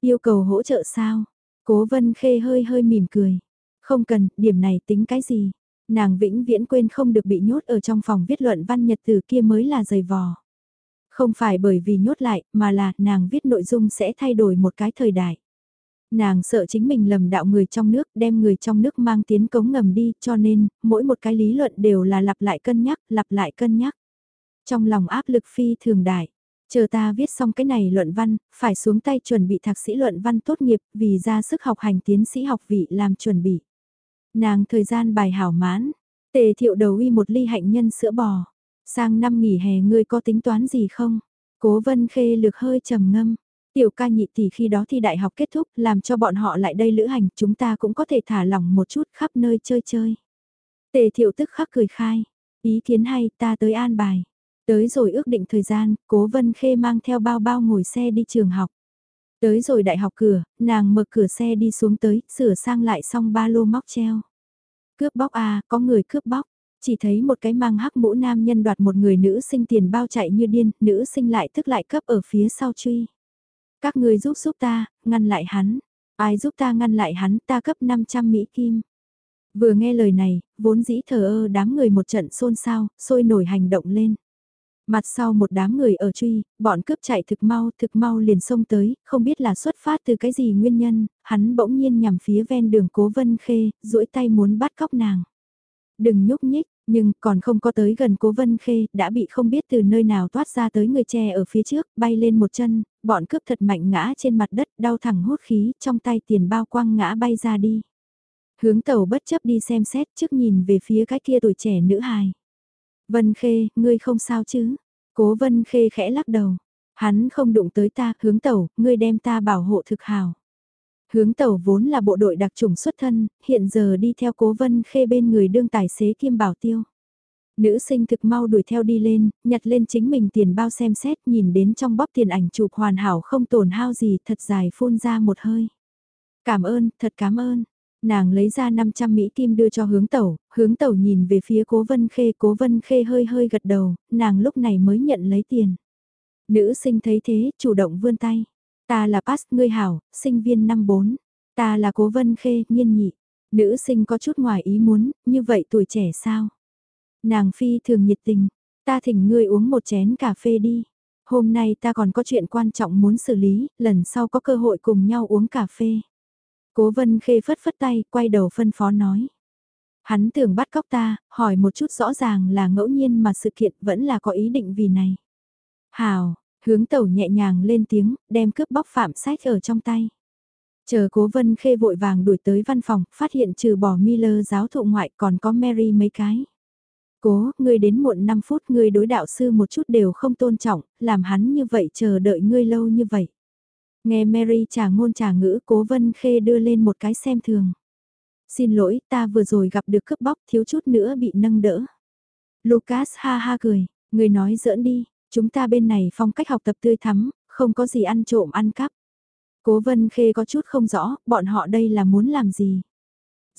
Yêu cầu hỗ trợ sao? Cố vân khê hơi hơi mỉm cười. Không cần, điểm này tính cái gì? Nàng vĩnh viễn quên không được bị nhốt ở trong phòng viết luận văn nhật từ kia mới là giày vò. Không phải bởi vì nhốt lại, mà là nàng viết nội dung sẽ thay đổi một cái thời đại. Nàng sợ chính mình lầm đạo người trong nước, đem người trong nước mang tiến cống ngầm đi, cho nên, mỗi một cái lý luận đều là lặp lại cân nhắc, lặp lại cân nhắc. Trong lòng áp lực phi thường đại, chờ ta viết xong cái này luận văn, phải xuống tay chuẩn bị thạc sĩ luận văn tốt nghiệp, vì ra sức học hành tiến sĩ học vị làm chuẩn bị. Nàng thời gian bài hảo mãn, tề thiệu đầu uy một ly hạnh nhân sữa bò. Sang năm nghỉ hè ngươi có tính toán gì không? Cố vân khê lược hơi trầm ngâm. Tiểu ca nhị tỷ khi đó thi đại học kết thúc làm cho bọn họ lại đây lữ hành chúng ta cũng có thể thả lỏng một chút khắp nơi chơi chơi. Tề thiệu tức khắc cười khai. Ý kiến hay ta tới an bài. Tới rồi ước định thời gian, cố vân khê mang theo bao bao ngồi xe đi trường học. Tới rồi đại học cửa, nàng mở cửa xe đi xuống tới, sửa sang lại xong ba lô móc treo. Cướp bóc à, có người cướp bóc. Chỉ thấy một cái mang hắc mũ nam nhân đoạt một người nữ sinh tiền bao chạy như điên, nữ sinh lại tức lại cấp ở phía sau truy. Các người giúp giúp ta, ngăn lại hắn. Ai giúp ta ngăn lại hắn ta cấp 500 Mỹ Kim. Vừa nghe lời này, vốn dĩ thờ ơ đám người một trận xôn xao, sôi nổi hành động lên. Mặt sau một đám người ở truy, bọn cướp chạy thực mau, thực mau liền xông tới, không biết là xuất phát từ cái gì nguyên nhân, hắn bỗng nhiên nhằm phía ven đường cố vân khê, duỗi tay muốn bắt cóc nàng. Đừng nhúc nhích, nhưng còn không có tới gần cố vân khê, đã bị không biết từ nơi nào toát ra tới người che ở phía trước, bay lên một chân, bọn cướp thật mạnh ngã trên mặt đất, đau thẳng hốt khí, trong tay tiền bao quăng ngã bay ra đi. Hướng tàu bất chấp đi xem xét trước nhìn về phía cái kia tuổi trẻ nữ hài. Vân Khê, ngươi không sao chứ? Cố Vân Khê khẽ lắc đầu. Hắn không đụng tới ta, hướng tàu, ngươi đem ta bảo hộ thực hào. Hướng tàu vốn là bộ đội đặc trùng xuất thân, hiện giờ đi theo cố Vân Khê bên người đương tài xế kiêm bảo tiêu. Nữ sinh thực mau đuổi theo đi lên, nhặt lên chính mình tiền bao xem xét nhìn đến trong bóp tiền ảnh chụp hoàn hảo không tổn hao gì thật dài phun ra một hơi. Cảm ơn, thật cảm ơn. Nàng lấy ra 500 Mỹ Kim đưa cho hướng tẩu, hướng tẩu nhìn về phía cố vân khê, cố vân khê hơi hơi gật đầu, nàng lúc này mới nhận lấy tiền. Nữ sinh thấy thế, chủ động vươn tay. Ta là Pass, ngươi hảo, sinh viên năm 4. Ta là cố vân khê, nhiên nhị. Nữ sinh có chút ngoài ý muốn, như vậy tuổi trẻ sao? Nàng phi thường nhiệt tình, ta thỉnh ngươi uống một chén cà phê đi. Hôm nay ta còn có chuyện quan trọng muốn xử lý, lần sau có cơ hội cùng nhau uống cà phê. Cố vân khê phất phất tay, quay đầu phân phó nói. Hắn tưởng bắt cóc ta, hỏi một chút rõ ràng là ngẫu nhiên mà sự kiện vẫn là có ý định vì này. Hào, hướng tẩu nhẹ nhàng lên tiếng, đem cướp bóc phạm sách ở trong tay. Chờ cố vân khê vội vàng đuổi tới văn phòng, phát hiện trừ bỏ Miller giáo thụ ngoại còn có Mary mấy cái. Cố, ngươi đến muộn 5 phút ngươi đối đạo sư một chút đều không tôn trọng, làm hắn như vậy chờ đợi ngươi lâu như vậy. Nghe Mary trả ngôn trả ngữ cố vân khê đưa lên một cái xem thường. Xin lỗi ta vừa rồi gặp được cướp bóc thiếu chút nữa bị nâng đỡ. Lucas ha ha cười, người nói giỡn đi, chúng ta bên này phong cách học tập tươi thắm, không có gì ăn trộm ăn cắp. Cố vân khê có chút không rõ, bọn họ đây là muốn làm gì.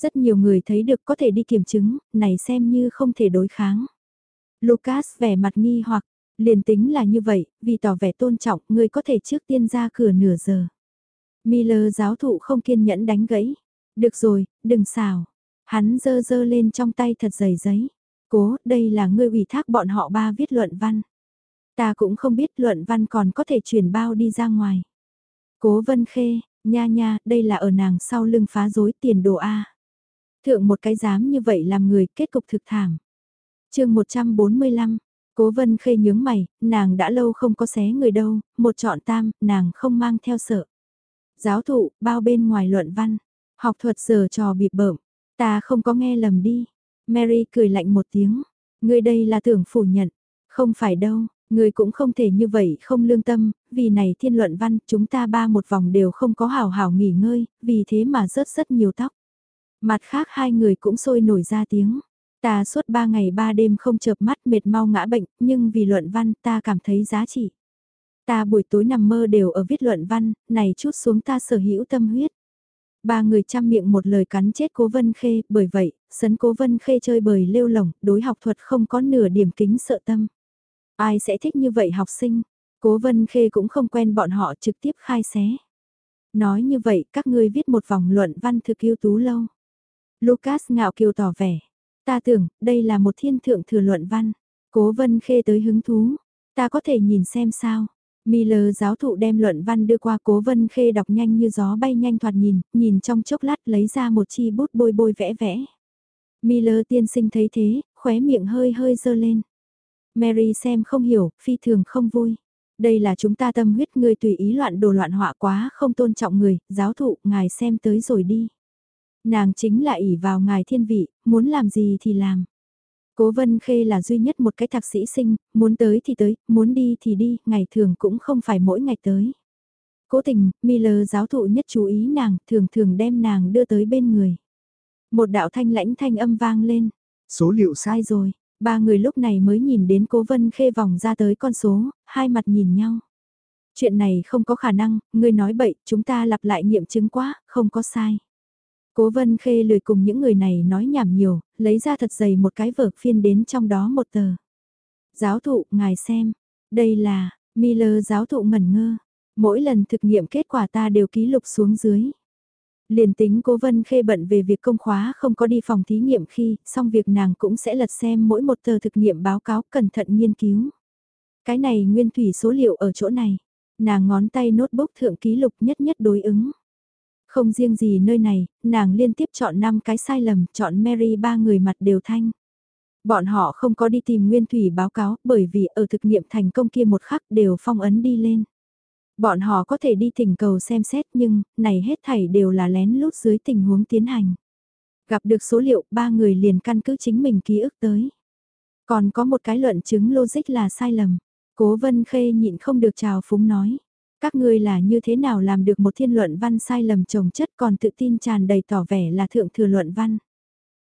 Rất nhiều người thấy được có thể đi kiểm chứng, này xem như không thể đối kháng. Lucas vẻ mặt nghi hoặc, Liền tính là như vậy, vì tỏ vẻ tôn trọng, người có thể trước tiên ra cửa nửa giờ. Miller giáo thụ không kiên nhẫn đánh gãy. Được rồi, đừng xào. Hắn dơ dơ lên trong tay thật dày giấy. Cố, đây là ngươi ủy thác bọn họ ba viết luận văn. Ta cũng không biết luận văn còn có thể chuyển bao đi ra ngoài. Cố vân khê, nha nha, đây là ở nàng sau lưng phá rối tiền đồ A. Thượng một cái dám như vậy làm người kết cục thực thảm. chương 145, Cố vân khê nhướng mày, nàng đã lâu không có xé người đâu, một chọn tam, nàng không mang theo sợ. Giáo thụ, bao bên ngoài luận văn, học thuật giờ trò bịp bợm, ta không có nghe lầm đi. Mary cười lạnh một tiếng, người đây là tưởng phủ nhận, không phải đâu, người cũng không thể như vậy không lương tâm, vì này thiên luận văn chúng ta ba một vòng đều không có hào hào nghỉ ngơi, vì thế mà rớt rất nhiều tóc. Mặt khác hai người cũng sôi nổi ra tiếng. Ta suốt ba ngày ba đêm không chợp mắt mệt mau ngã bệnh, nhưng vì luận văn ta cảm thấy giá trị. Ta buổi tối nằm mơ đều ở viết luận văn, này chút xuống ta sở hữu tâm huyết. Ba người chăm miệng một lời cắn chết cố vân khê, bởi vậy, sấn cố vân khê chơi bời lêu lỏng, đối học thuật không có nửa điểm kính sợ tâm. Ai sẽ thích như vậy học sinh? Cố vân khê cũng không quen bọn họ trực tiếp khai xé. Nói như vậy, các ngươi viết một vòng luận văn thực yêu tú lâu. Lucas ngạo kiều tỏ vẻ. Ta tưởng, đây là một thiên thượng thừa luận văn. Cố vân khê tới hứng thú. Ta có thể nhìn xem sao. Miller giáo thụ đem luận văn đưa qua cố vân khê đọc nhanh như gió bay nhanh thoạt nhìn, nhìn trong chốc lát lấy ra một chi bút bôi bôi vẽ vẽ. Miller tiên sinh thấy thế, khóe miệng hơi hơi dơ lên. Mary xem không hiểu, phi thường không vui. Đây là chúng ta tâm huyết người tùy ý loạn đồ loạn họa quá không tôn trọng người, giáo thụ, ngài xem tới rồi đi. Nàng chính là ỷ vào ngài thiên vị, muốn làm gì thì làm. Cố Vân Khê là duy nhất một cái thạc sĩ sinh, muốn tới thì tới, muốn đi thì đi, ngày thường cũng không phải mỗi ngày tới. Cố tình, Miller giáo thụ nhất chú ý nàng, thường thường đem nàng đưa tới bên người. Một đạo thanh lãnh thanh âm vang lên. Số liệu sai rồi, ba người lúc này mới nhìn đến cố Vân Khê vòng ra tới con số, hai mặt nhìn nhau. Chuyện này không có khả năng, ngươi nói bậy, chúng ta lặp lại nghiệm chứng quá, không có sai. Cố Vân Khê lười cùng những người này nói nhảm nhiều, lấy ra thật dày một cái vở phiên đến trong đó một tờ. Giáo thụ, ngài xem, đây là, Miller giáo thụ ngẩn ngơ, mỗi lần thực nghiệm kết quả ta đều ký lục xuống dưới. Liền tính cố vân khê bận về việc công khóa không có đi phòng thí nghiệm khi, xong việc nàng cũng sẽ lật xem mỗi một tờ thực nghiệm báo cáo cẩn thận nghiên cứu. Cái này nguyên thủy số liệu ở chỗ này, nàng ngón tay notebook thượng ký lục nhất nhất đối ứng. Không riêng gì nơi này, nàng liên tiếp chọn 5 cái sai lầm, chọn Mary ba người mặt đều thanh. Bọn họ không có đi tìm nguyên thủy báo cáo bởi vì ở thực nghiệm thành công kia một khắc đều phong ấn đi lên. Bọn họ có thể đi thỉnh cầu xem xét nhưng, này hết thảy đều là lén lút dưới tình huống tiến hành. Gặp được số liệu, ba người liền căn cứ chính mình ký ức tới. Còn có một cái luận chứng logic là sai lầm. Cố vân khê nhịn không được chào phúng nói. Các ngươi là như thế nào làm được một thiên luận văn sai lầm trồng chất còn tự tin tràn đầy tỏ vẻ là thượng thừa luận văn.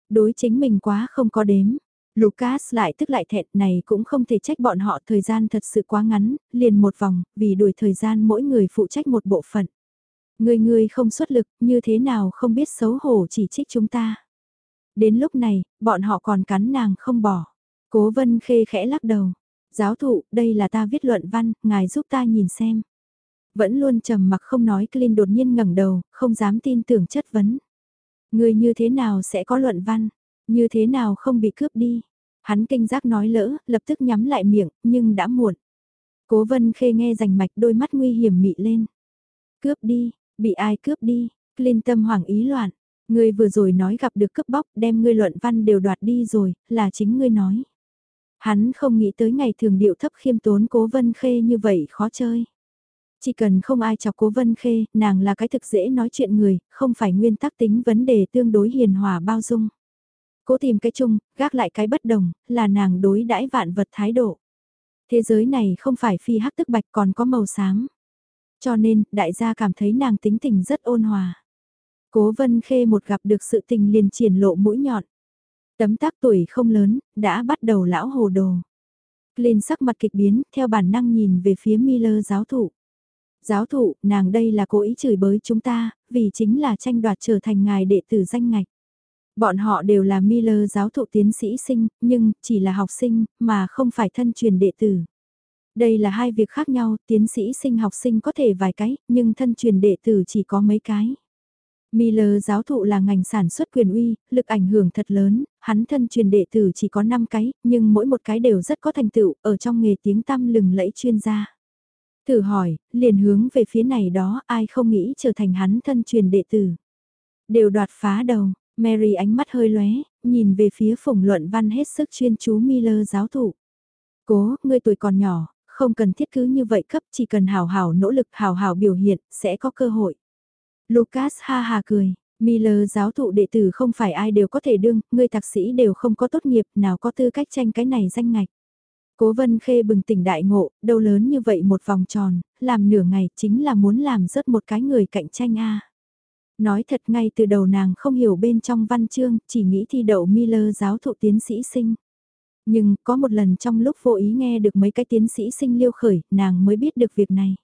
Đối chính mình quá không có đếm. Lucas lại tức lại thẹn này cũng không thể trách bọn họ thời gian thật sự quá ngắn, liền một vòng, vì đuổi thời gian mỗi người phụ trách một bộ phận. Người người không xuất lực, như thế nào không biết xấu hổ chỉ trích chúng ta. Đến lúc này, bọn họ còn cắn nàng không bỏ. Cố vân khê khẽ lắc đầu. Giáo thụ, đây là ta viết luận văn, ngài giúp ta nhìn xem. Vẫn luôn trầm mặc không nói Clint đột nhiên ngẩng đầu, không dám tin tưởng chất vấn. Người như thế nào sẽ có luận văn, như thế nào không bị cướp đi. Hắn kinh giác nói lỡ, lập tức nhắm lại miệng, nhưng đã muộn. Cố vân khê nghe rành mạch đôi mắt nguy hiểm mị lên. Cướp đi, bị ai cướp đi, Clint tâm hoảng ý loạn. Ngươi vừa rồi nói gặp được cướp bóc đem ngươi luận văn đều đoạt đi rồi, là chính ngươi nói. Hắn không nghĩ tới ngày thường điệu thấp khiêm tốn cố vân khê như vậy khó chơi. Chỉ cần không ai chọc cố vân khê, nàng là cái thực dễ nói chuyện người, không phải nguyên tắc tính vấn đề tương đối hiền hòa bao dung. Cố tìm cái chung, gác lại cái bất đồng, là nàng đối đãi vạn vật thái độ. Thế giới này không phải phi hắc tức bạch còn có màu xám. Cho nên, đại gia cảm thấy nàng tính tình rất ôn hòa. Cố vân khê một gặp được sự tình liền triển lộ mũi nhọn. Tấm tác tuổi không lớn, đã bắt đầu lão hồ đồ. Lên sắc mặt kịch biến, theo bản năng nhìn về phía Miller giáo thụ. Giáo thụ, nàng đây là cố ý chửi bới chúng ta, vì chính là tranh đoạt trở thành ngài đệ tử danh ngạch. Bọn họ đều là Miller giáo thụ tiến sĩ sinh, nhưng chỉ là học sinh, mà không phải thân truyền đệ tử. Đây là hai việc khác nhau, tiến sĩ sinh học sinh có thể vài cái, nhưng thân truyền đệ tử chỉ có mấy cái. Miller giáo thụ là ngành sản xuất quyền uy, lực ảnh hưởng thật lớn, hắn thân truyền đệ tử chỉ có 5 cái, nhưng mỗi một cái đều rất có thành tựu, ở trong nghề tiếng tăm lừng lẫy chuyên gia. Thử hỏi, liền hướng về phía này đó ai không nghĩ trở thành hắn thân truyền đệ tử. Đều đoạt phá đầu, Mary ánh mắt hơi lóe, nhìn về phía phùng luận văn hết sức chuyên chú Miller giáo thụ. Cố, ngươi tuổi còn nhỏ, không cần thiết cứ như vậy cấp chỉ cần hào hào nỗ lực hào hào biểu hiện, sẽ có cơ hội. Lucas ha ha cười, Miller giáo thụ đệ tử không phải ai đều có thể đương, ngươi thạc sĩ đều không có tốt nghiệp, nào có tư cách tranh cái này danh ngạch. Cố Vân Khê bừng tỉnh đại ngộ, đâu lớn như vậy một vòng tròn, làm nửa ngày chính là muốn làm rớt một cái người cạnh tranh a. Nói thật ngay từ đầu nàng không hiểu bên trong văn chương, chỉ nghĩ thi đậu Miller giáo thụ tiến sĩ sinh. Nhưng có một lần trong lúc vô ý nghe được mấy cái tiến sĩ sinh liêu khởi, nàng mới biết được việc này.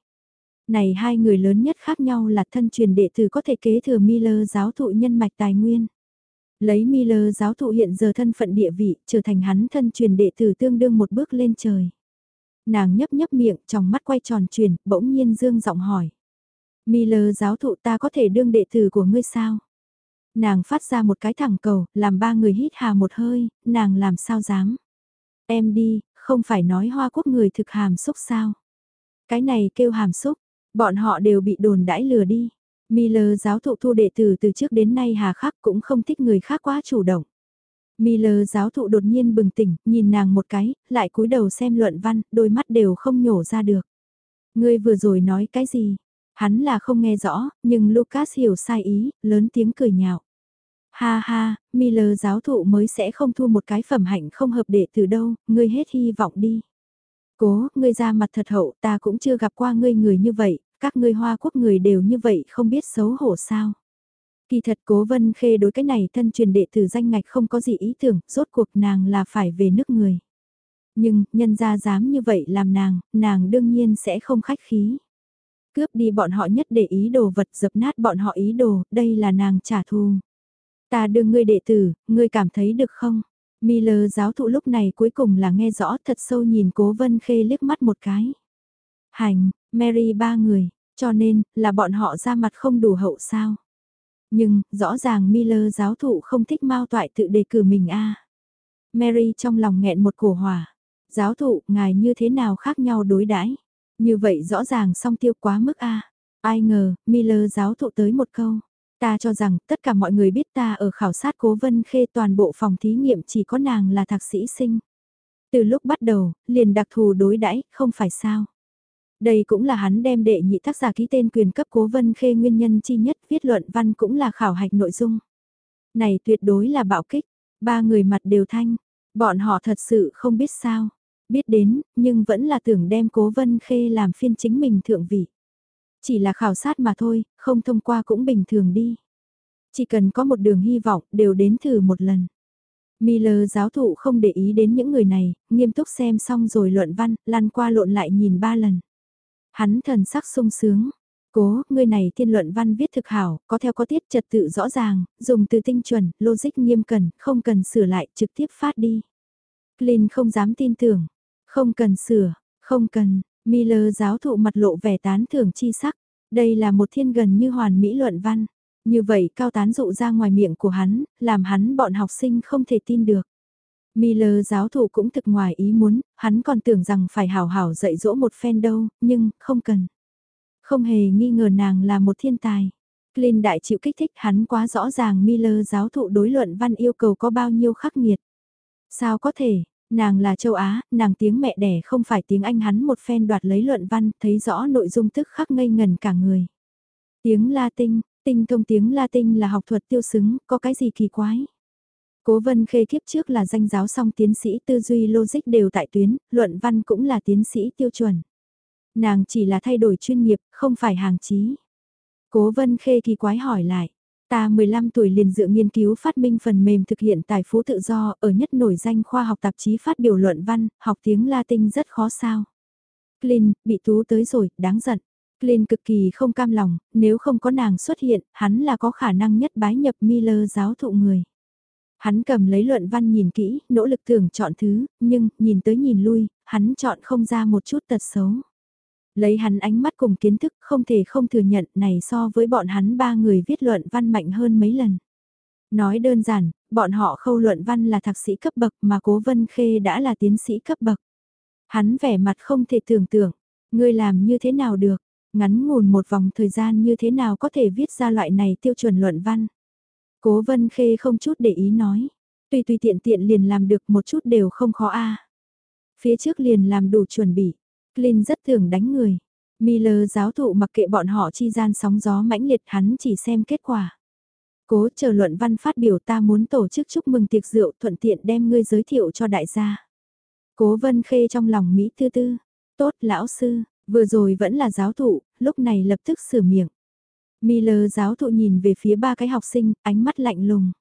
Này hai người lớn nhất khác nhau là thân truyền đệ tử có thể kế thừa Miller giáo thụ nhân mạch tài nguyên. Lấy Miller giáo thụ hiện giờ thân phận địa vị, trở thành hắn thân truyền đệ tử tương đương một bước lên trời. Nàng nhấp nhấp miệng, trong mắt quay tròn truyền, bỗng nhiên dương giọng hỏi. Miller giáo thụ ta có thể đương đệ tử của ngươi sao? Nàng phát ra một cái thẳng cầu, làm ba người hít hà một hơi, nàng làm sao dám? Em đi, không phải nói hoa quốc người thực hàm xúc sao? Cái này kêu hàm xúc, bọn họ đều bị đồn đãi lừa đi. Miller giáo thụ thu đệ tử từ trước đến nay hà khắc cũng không thích người khác quá chủ động. Miller giáo thụ đột nhiên bừng tỉnh, nhìn nàng một cái, lại cúi đầu xem luận văn, đôi mắt đều không nhổ ra được. Ngươi vừa rồi nói cái gì? Hắn là không nghe rõ, nhưng Lucas hiểu sai ý, lớn tiếng cười nhạo. Ha ha, Miller giáo thụ mới sẽ không thu một cái phẩm hạnh không hợp đệ từ đâu, ngươi hết hy vọng đi. Cố, ngươi ra mặt thật hậu, ta cũng chưa gặp qua ngươi người như vậy, các ngươi hoa quốc người đều như vậy không biết xấu hổ sao. Kỳ thật cố vân khê đối cái này thân truyền đệ tử danh ngạch không có gì ý tưởng, rốt cuộc nàng là phải về nước người. Nhưng, nhân ra dám như vậy làm nàng, nàng đương nhiên sẽ không khách khí. Cướp đi bọn họ nhất để ý đồ vật dập nát bọn họ ý đồ, đây là nàng trả thù. Ta đưa ngươi đệ tử, ngươi cảm thấy được không? Miller giáo thụ lúc này cuối cùng là nghe rõ thật sâu nhìn cố vân khê liếc mắt một cái. Hành, Mary ba người, cho nên, là bọn họ ra mặt không đủ hậu sao? Nhưng, rõ ràng Miller giáo thụ không thích Mao Toại tự đề cử mình a. Mary trong lòng nghẹn một cổ hỏa. Giáo thụ, ngài như thế nào khác nhau đối đãi? Như vậy rõ ràng song tiêu quá mức a. Ai ngờ, Miller giáo thụ tới một câu. Ta cho rằng tất cả mọi người biết ta ở khảo sát cố vân khê toàn bộ phòng thí nghiệm chỉ có nàng là thạc sĩ sinh. Từ lúc bắt đầu, liền đặc thù đối đãi không phải sao. Đây cũng là hắn đem đệ nhị tác giả ký tên quyền cấp cố vân khê nguyên nhân chi nhất viết luận văn cũng là khảo hạch nội dung. Này tuyệt đối là bạo kích, ba người mặt đều thanh, bọn họ thật sự không biết sao, biết đến, nhưng vẫn là tưởng đem cố vân khê làm phiên chính mình thượng vị. Chỉ là khảo sát mà thôi, không thông qua cũng bình thường đi. Chỉ cần có một đường hy vọng, đều đến thử một lần. Miller giáo thụ không để ý đến những người này, nghiêm túc xem xong rồi luận văn, lăn qua lộn lại nhìn ba lần. Hắn thần sắc sung sướng. Cố, người này thiên luận văn viết thực hảo, có theo có tiết trật tự rõ ràng, dùng từ tinh chuẩn, logic nghiêm cẩn, không cần sửa lại, trực tiếp phát đi. Clint không dám tin tưởng. Không cần sửa, không cần, Miller giáo thụ mặt lộ vẻ tán thưởng chi sắc. Đây là một thiên gần như hoàn mỹ luận văn. Như vậy cao tán dụ ra ngoài miệng của hắn, làm hắn bọn học sinh không thể tin được. Miller giáo thụ cũng thực ngoài ý muốn, hắn còn tưởng rằng phải hảo hảo dạy dỗ một phen đâu, nhưng không cần. Không hề nghi ngờ nàng là một thiên tài. Clint đại chịu kích thích hắn quá rõ ràng Miller giáo thụ đối luận văn yêu cầu có bao nhiêu khắc nghiệt. Sao có thể, nàng là châu Á, nàng tiếng mẹ đẻ không phải tiếng Anh hắn một phen đoạt lấy luận văn, thấy rõ nội dung tức khắc ngây ngần cả người. Tiếng Latin, tinh thông tiếng Latin là học thuật tiêu xứng, có cái gì kỳ quái? Cố Vân Khê kiếp trước là danh giáo song tiến sĩ tư duy logic đều tại tuyến, luận văn cũng là tiến sĩ tiêu chuẩn. Nàng chỉ là thay đổi chuyên nghiệp, không phải hàng chí. Cố Vân Khê kỳ quái hỏi lại. Ta 15 tuổi liền dựa nghiên cứu phát minh phần mềm thực hiện tài phú tự do ở nhất nổi danh khoa học tạp chí phát biểu luận văn, học tiếng Latin rất khó sao. Clint, bị tú tới rồi, đáng giận. Clint cực kỳ không cam lòng, nếu không có nàng xuất hiện, hắn là có khả năng nhất bái nhập Miller giáo thụ người. Hắn cầm lấy luận văn nhìn kỹ, nỗ lực tưởng chọn thứ, nhưng, nhìn tới nhìn lui, hắn chọn không ra một chút tật xấu. Lấy hắn ánh mắt cùng kiến thức không thể không thừa nhận này so với bọn hắn ba người viết luận văn mạnh hơn mấy lần. Nói đơn giản, bọn họ khâu luận văn là thạc sĩ cấp bậc mà cố vân khê đã là tiến sĩ cấp bậc. Hắn vẻ mặt không thể tưởng tượng, ngươi làm như thế nào được, ngắn ngủn một vòng thời gian như thế nào có thể viết ra loại này tiêu chuẩn luận văn. Cố Vân Khê không chút để ý nói. Tùy tùy tiện tiện liền làm được một chút đều không khó a. Phía trước liền làm đủ chuẩn bị. Clint rất thường đánh người. Miller giáo thụ mặc kệ bọn họ chi gian sóng gió mãnh liệt hắn chỉ xem kết quả. Cố chờ luận văn phát biểu ta muốn tổ chức chúc mừng tiệc rượu thuận tiện đem ngươi giới thiệu cho đại gia. Cố vân khê trong lòng Mỹ tư tư. Tốt lão sư, vừa rồi vẫn là giáo thụ, lúc này lập tức sửa miệng. Miller giáo thụ nhìn về phía ba cái học sinh, ánh mắt lạnh lùng.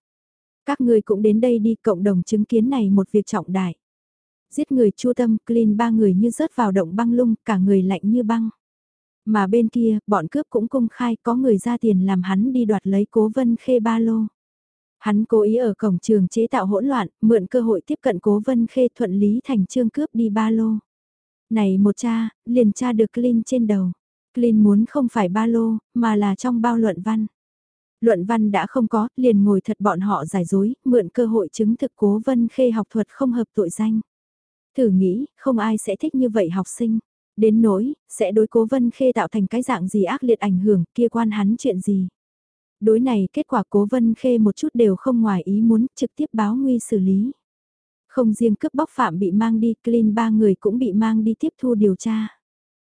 Các người cũng đến đây đi cộng đồng chứng kiến này một việc trọng đại. Giết người chua tâm, clean ba người như rớt vào động băng lung, cả người lạnh như băng. Mà bên kia, bọn cướp cũng công khai có người ra tiền làm hắn đi đoạt lấy cố vân khê ba lô. Hắn cố ý ở cổng trường chế tạo hỗn loạn, mượn cơ hội tiếp cận cố vân khê thuận lý thành trương cướp đi ba lô. Này một cha, liền cha được clean trên đầu. Clint muốn không phải ba lô, mà là trong bao luận văn. Luận văn đã không có, liền ngồi thật bọn họ giải dối, mượn cơ hội chứng thực cố vân khê học thuật không hợp tội danh. Thử nghĩ, không ai sẽ thích như vậy học sinh. Đến nỗi, sẽ đối cố vân khê tạo thành cái dạng gì ác liệt ảnh hưởng, kia quan hắn chuyện gì. Đối này kết quả cố vân khê một chút đều không ngoài ý muốn trực tiếp báo nguy xử lý. Không riêng cướp bóc phạm bị mang đi, clean ba người cũng bị mang đi tiếp thu điều tra.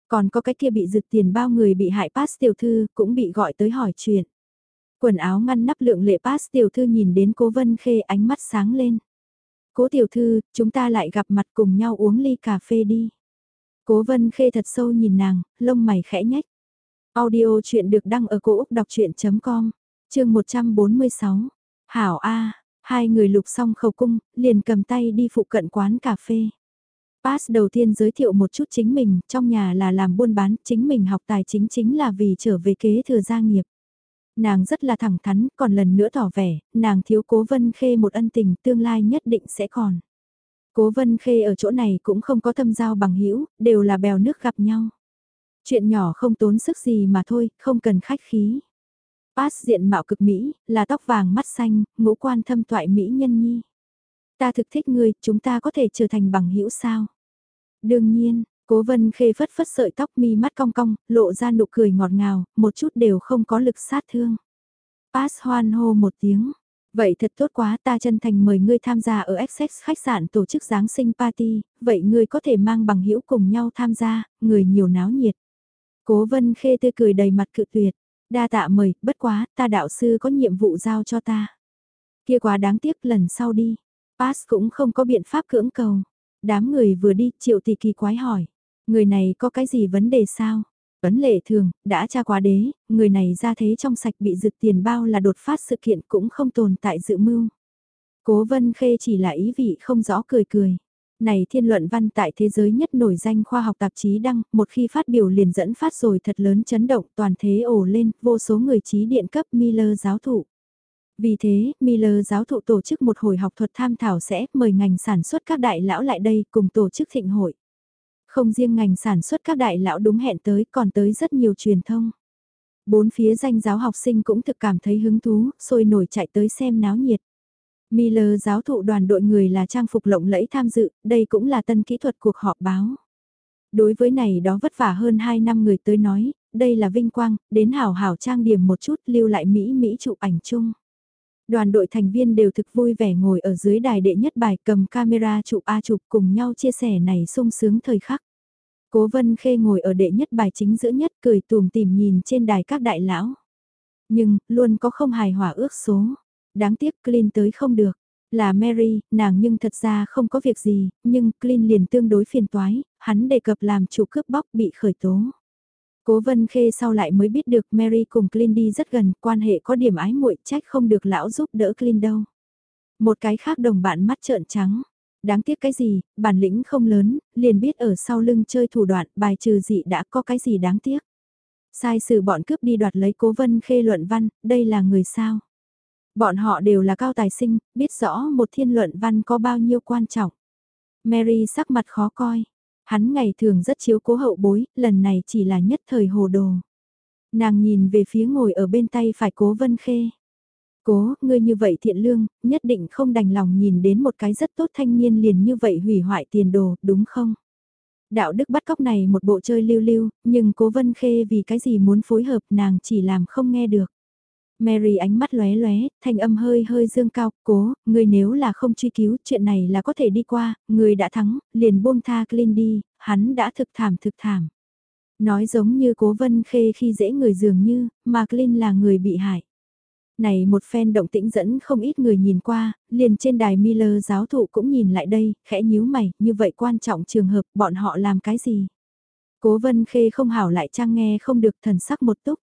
Còn có cái kia bị rực tiền bao người bị hại pass tiểu thư cũng bị gọi tới hỏi chuyện. Quần áo ngăn nắp lượng lệ pass tiểu thư nhìn đến cố vân khê ánh mắt sáng lên. Cố tiểu thư, chúng ta lại gặp mặt cùng nhau uống ly cà phê đi. Cố vân khê thật sâu nhìn nàng, lông mày khẽ nhách. Audio chuyện được đăng ở cổ Úc đọc chuyện.com, chương 146. Hảo A, hai người lục xong khẩu cung, liền cầm tay đi phụ cận quán cà phê. Pass đầu tiên giới thiệu một chút chính mình, trong nhà là làm buôn bán, chính mình học tài chính chính là vì trở về kế thừa gia nghiệp. Nàng rất là thẳng thắn, còn lần nữa tỏ vẻ, nàng thiếu cố vân khê một ân tình tương lai nhất định sẽ còn. Cố vân khê ở chỗ này cũng không có thâm giao bằng hữu đều là bèo nước gặp nhau. Chuyện nhỏ không tốn sức gì mà thôi, không cần khách khí. Pass diện mạo cực mỹ, là tóc vàng mắt xanh, ngũ quan thâm toại mỹ nhân nhi. Ta thực thích ngươi, chúng ta có thể trở thành bằng hữu sao? Đương nhiên, cố vân khê phất phất sợi tóc mi mắt cong cong, lộ ra nụ cười ngọt ngào, một chút đều không có lực sát thương. Pass hoan hô một tiếng. Vậy thật tốt quá ta chân thành mời ngươi tham gia ở XX khách sạn tổ chức Giáng sinh party, vậy ngươi có thể mang bằng hữu cùng nhau tham gia, người nhiều náo nhiệt. Cố vân khê tươi cười đầy mặt cự tuyệt, đa tạ mời, bất quá, ta đạo sư có nhiệm vụ giao cho ta. Kia quá đáng tiếc lần sau đi, Pass cũng không có biện pháp cưỡng cầu. Đám người vừa đi, triệu tỷ kỳ quái hỏi, người này có cái gì vấn đề sao? Vấn lệ thường, đã tra quá đế, người này ra thế trong sạch bị rực tiền bao là đột phát sự kiện cũng không tồn tại dự mưu. Cố vân khê chỉ là ý vị không rõ cười cười. Này thiên luận văn tại thế giới nhất nổi danh khoa học tạp chí đăng, một khi phát biểu liền dẫn phát rồi thật lớn chấn động toàn thế ổ lên, vô số người trí điện cấp Miller giáo thụ. Vì thế, Miller giáo thụ tổ chức một hồi học thuật tham thảo sẽ mời ngành sản xuất các đại lão lại đây cùng tổ chức thịnh hội. Không riêng ngành sản xuất các đại lão đúng hẹn tới còn tới rất nhiều truyền thông. Bốn phía danh giáo học sinh cũng thực cảm thấy hứng thú, sôi nổi chạy tới xem náo nhiệt. Miller giáo thụ đoàn đội người là trang phục lộng lẫy tham dự, đây cũng là tân kỹ thuật cuộc họp báo. Đối với này đó vất vả hơn 2 năm người tới nói, đây là vinh quang, đến hảo hảo trang điểm một chút lưu lại Mỹ Mỹ chụp ảnh chung. Đoàn đội thành viên đều thực vui vẻ ngồi ở dưới đài đệ nhất bài cầm camera chụp A chụp cùng nhau chia sẻ này sung sướng thời khắc. Cố Vân Khê ngồi ở đệ nhất bài chính giữa nhất cười tùm tìm nhìn trên đài các đại lão. Nhưng, luôn có không hài hòa ước số. Đáng tiếc Clint tới không được. Là Mary, nàng nhưng thật ra không có việc gì, nhưng Clint liền tương đối phiền toái, hắn đề cập làm chủ cướp bóc bị khởi tố. Cố Vân Khê sau lại mới biết được Mary cùng Clint đi rất gần, quan hệ có điểm ái muội trách không được lão giúp đỡ Clint đâu. Một cái khác đồng bạn mắt trợn trắng. Đáng tiếc cái gì, bản lĩnh không lớn, liền biết ở sau lưng chơi thủ đoạn, bài trừ dị đã có cái gì đáng tiếc. Sai sự bọn cướp đi đoạt lấy cố vân khê luận văn, đây là người sao? Bọn họ đều là cao tài sinh, biết rõ một thiên luận văn có bao nhiêu quan trọng. Mary sắc mặt khó coi. Hắn ngày thường rất chiếu cố hậu bối, lần này chỉ là nhất thời hồ đồ. Nàng nhìn về phía ngồi ở bên tay phải cố vân khê. Cố, ngươi như vậy thiện lương, nhất định không đành lòng nhìn đến một cái rất tốt thanh niên liền như vậy hủy hoại tiền đồ, đúng không? Đạo đức bắt cóc này một bộ chơi lưu lưu, nhưng cố vân khê vì cái gì muốn phối hợp nàng chỉ làm không nghe được. Mary ánh mắt lóe lóe, thanh âm hơi hơi dương cao, cố, Người nếu là không truy cứu, chuyện này là có thể đi qua, Người đã thắng, liền buông tha Clint đi, hắn đã thực thảm thực thảm. Nói giống như cố vân khê khi dễ người dường như, mà Clint là người bị hại. Này một phen động tĩnh dẫn không ít người nhìn qua, liền trên đài Miller giáo thụ cũng nhìn lại đây, khẽ nhíu mày, như vậy quan trọng trường hợp, bọn họ làm cái gì? Cố vân khê không hảo lại trang nghe không được thần sắc một túc.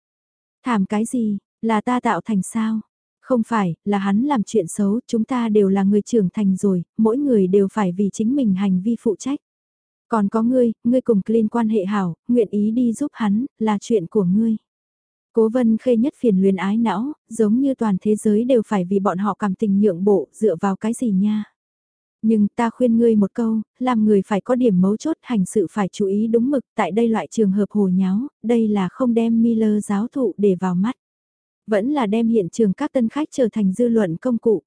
Thảm cái gì, là ta tạo thành sao? Không phải, là hắn làm chuyện xấu, chúng ta đều là người trưởng thành rồi, mỗi người đều phải vì chính mình hành vi phụ trách. Còn có ngươi, ngươi cùng Clint quan hệ hảo, nguyện ý đi giúp hắn, là chuyện của ngươi. Cố vân khê nhất phiền luyến ái não, giống như toàn thế giới đều phải vì bọn họ cảm tình nhượng bộ, dựa vào cái gì nha. Nhưng ta khuyên ngươi một câu, làm người phải có điểm mấu chốt hành sự phải chú ý đúng mực tại đây loại trường hợp hồ nháo, đây là không đem Miller giáo thụ để vào mắt. Vẫn là đem hiện trường các tân khách trở thành dư luận công cụ.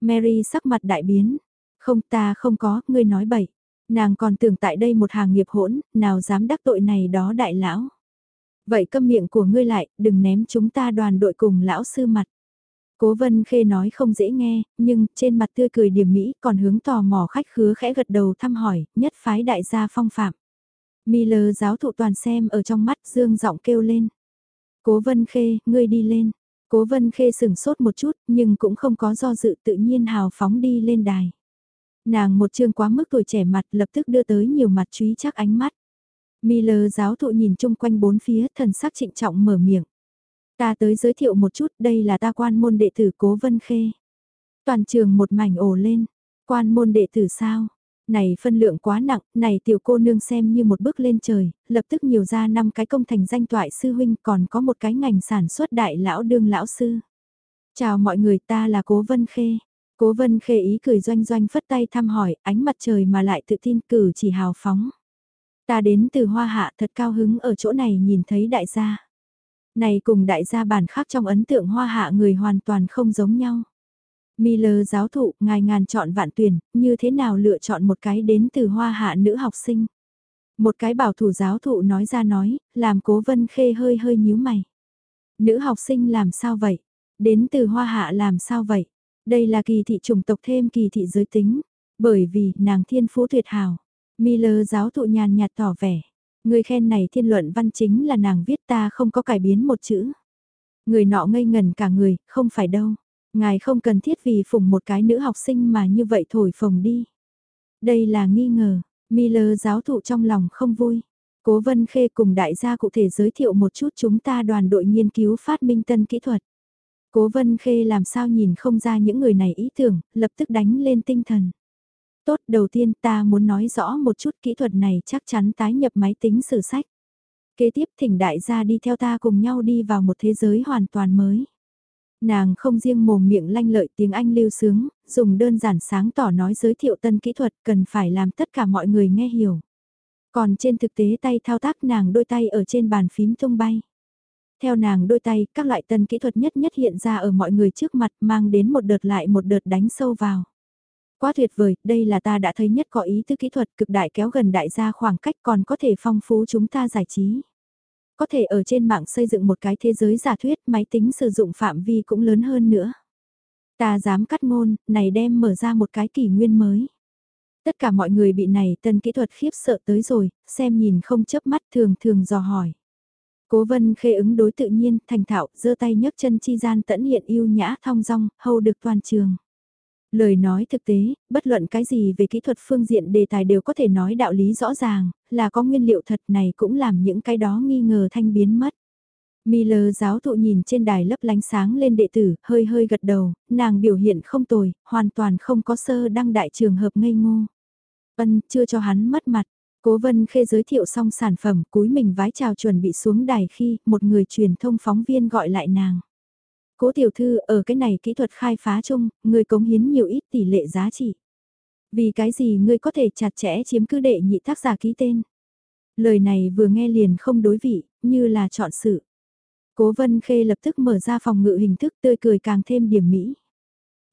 Mary sắc mặt đại biến. Không ta không có, ngươi nói bậy. Nàng còn tưởng tại đây một hàng nghiệp hỗn, nào dám đắc tội này đó đại lão. Vậy câm miệng của ngươi lại, đừng ném chúng ta đoàn đội cùng lão sư mặt. Cố vân khê nói không dễ nghe, nhưng trên mặt tươi cười điểm mỹ còn hướng tò mò khách khứa khẽ gật đầu thăm hỏi, nhất phái đại gia phong phạm. Miller giáo thụ toàn xem ở trong mắt dương giọng kêu lên. Cố vân khê, ngươi đi lên. Cố vân khê sửng sốt một chút nhưng cũng không có do dự tự nhiên hào phóng đi lên đài. Nàng một chương quá mức tuổi trẻ mặt lập tức đưa tới nhiều mặt chú ý chắc ánh mắt. Miller giáo thụ nhìn chung quanh bốn phía thần sắc trịnh trọng mở miệng. Ta tới giới thiệu một chút, đây là ta quan môn đệ tử Cố Vân Khê. Toàn trường một mảnh ồ lên, quan môn đệ tử sao? Này phân lượng quá nặng, này tiểu cô nương xem như một bước lên trời, lập tức nhiều ra năm cái công thành danh toại sư huynh còn có một cái ngành sản xuất đại lão đương lão sư. Chào mọi người ta là Cố Vân Khê. Cố Vân Khê ý cười doanh doanh phất tay thăm hỏi ánh mặt trời mà lại tự tin cử chỉ hào phóng. Ta đến từ Hoa Hạ thật cao hứng ở chỗ này nhìn thấy đại gia. Này cùng đại gia bản khác trong ấn tượng Hoa Hạ người hoàn toàn không giống nhau. Miller giáo thụ, ngài ngàn chọn vạn tuyển, như thế nào lựa chọn một cái đến từ hoa hạ nữ học sinh. Một cái bảo thủ giáo thụ nói ra nói, làm cố vân khê hơi hơi nhíu mày. Nữ học sinh làm sao vậy? Đến từ hoa hạ làm sao vậy? Đây là kỳ thị chủng tộc thêm kỳ thị giới tính. Bởi vì, nàng thiên phú tuyệt hảo. Miller giáo thụ nhàn nhạt tỏ vẻ. Người khen này thiên luận văn chính là nàng viết ta không có cải biến một chữ. Người nọ ngây ngần cả người, không phải đâu. Ngài không cần thiết vì phủng một cái nữ học sinh mà như vậy thổi phồng đi. Đây là nghi ngờ, Miller giáo thụ trong lòng không vui. Cố Vân Khê cùng đại gia cụ thể giới thiệu một chút chúng ta đoàn đội nghiên cứu phát minh tân kỹ thuật. Cố Vân Khê làm sao nhìn không ra những người này ý tưởng, lập tức đánh lên tinh thần. Tốt, đầu tiên ta muốn nói rõ một chút kỹ thuật này chắc chắn tái nhập máy tính sử sách. Kế tiếp thỉnh đại gia đi theo ta cùng nhau đi vào một thế giới hoàn toàn mới. Nàng không riêng mồm miệng lanh lợi tiếng Anh lưu sướng, dùng đơn giản sáng tỏ nói giới thiệu tân kỹ thuật cần phải làm tất cả mọi người nghe hiểu. Còn trên thực tế tay thao tác nàng đôi tay ở trên bàn phím tung bay. Theo nàng đôi tay, các loại tân kỹ thuật nhất nhất hiện ra ở mọi người trước mặt mang đến một đợt lại một đợt đánh sâu vào. Quá tuyệt vời, đây là ta đã thấy nhất có ý tư kỹ thuật cực đại kéo gần đại gia khoảng cách còn có thể phong phú chúng ta giải trí. Có thể ở trên mạng xây dựng một cái thế giới giả thuyết máy tính sử dụng phạm vi cũng lớn hơn nữa. Ta dám cắt ngôn, này đem mở ra một cái kỷ nguyên mới. Tất cả mọi người bị này tân kỹ thuật khiếp sợ tới rồi, xem nhìn không chớp mắt thường thường dò hỏi. Cố vân khê ứng đối tự nhiên, thành thạo, giơ tay nhấc chân chi gian tẫn hiện yêu nhã thong dong, hầu được toàn trường. Lời nói thực tế, bất luận cái gì về kỹ thuật phương diện đề tài đều có thể nói đạo lý rõ ràng, là có nguyên liệu thật này cũng làm những cái đó nghi ngờ thanh biến mất. Miller giáo thụ nhìn trên đài lấp lánh sáng lên đệ tử, hơi hơi gật đầu, nàng biểu hiện không tồi, hoàn toàn không có sơ đăng đại trường hợp ngây ngô. vân chưa cho hắn mất mặt. Cố vân khê giới thiệu xong sản phẩm, cúi mình vái chào chuẩn bị xuống đài khi một người truyền thông phóng viên gọi lại nàng. Cố tiểu thư ở cái này kỹ thuật khai phá chung, người cống hiến nhiều ít tỷ lệ giá trị. Vì cái gì ngươi có thể chặt chẽ chiếm cứ đệ nhị tác giả ký tên. Lời này vừa nghe liền không đối vị, như là chọn sự. Cố vân khê lập tức mở ra phòng ngự hình thức tươi cười càng thêm điểm mỹ.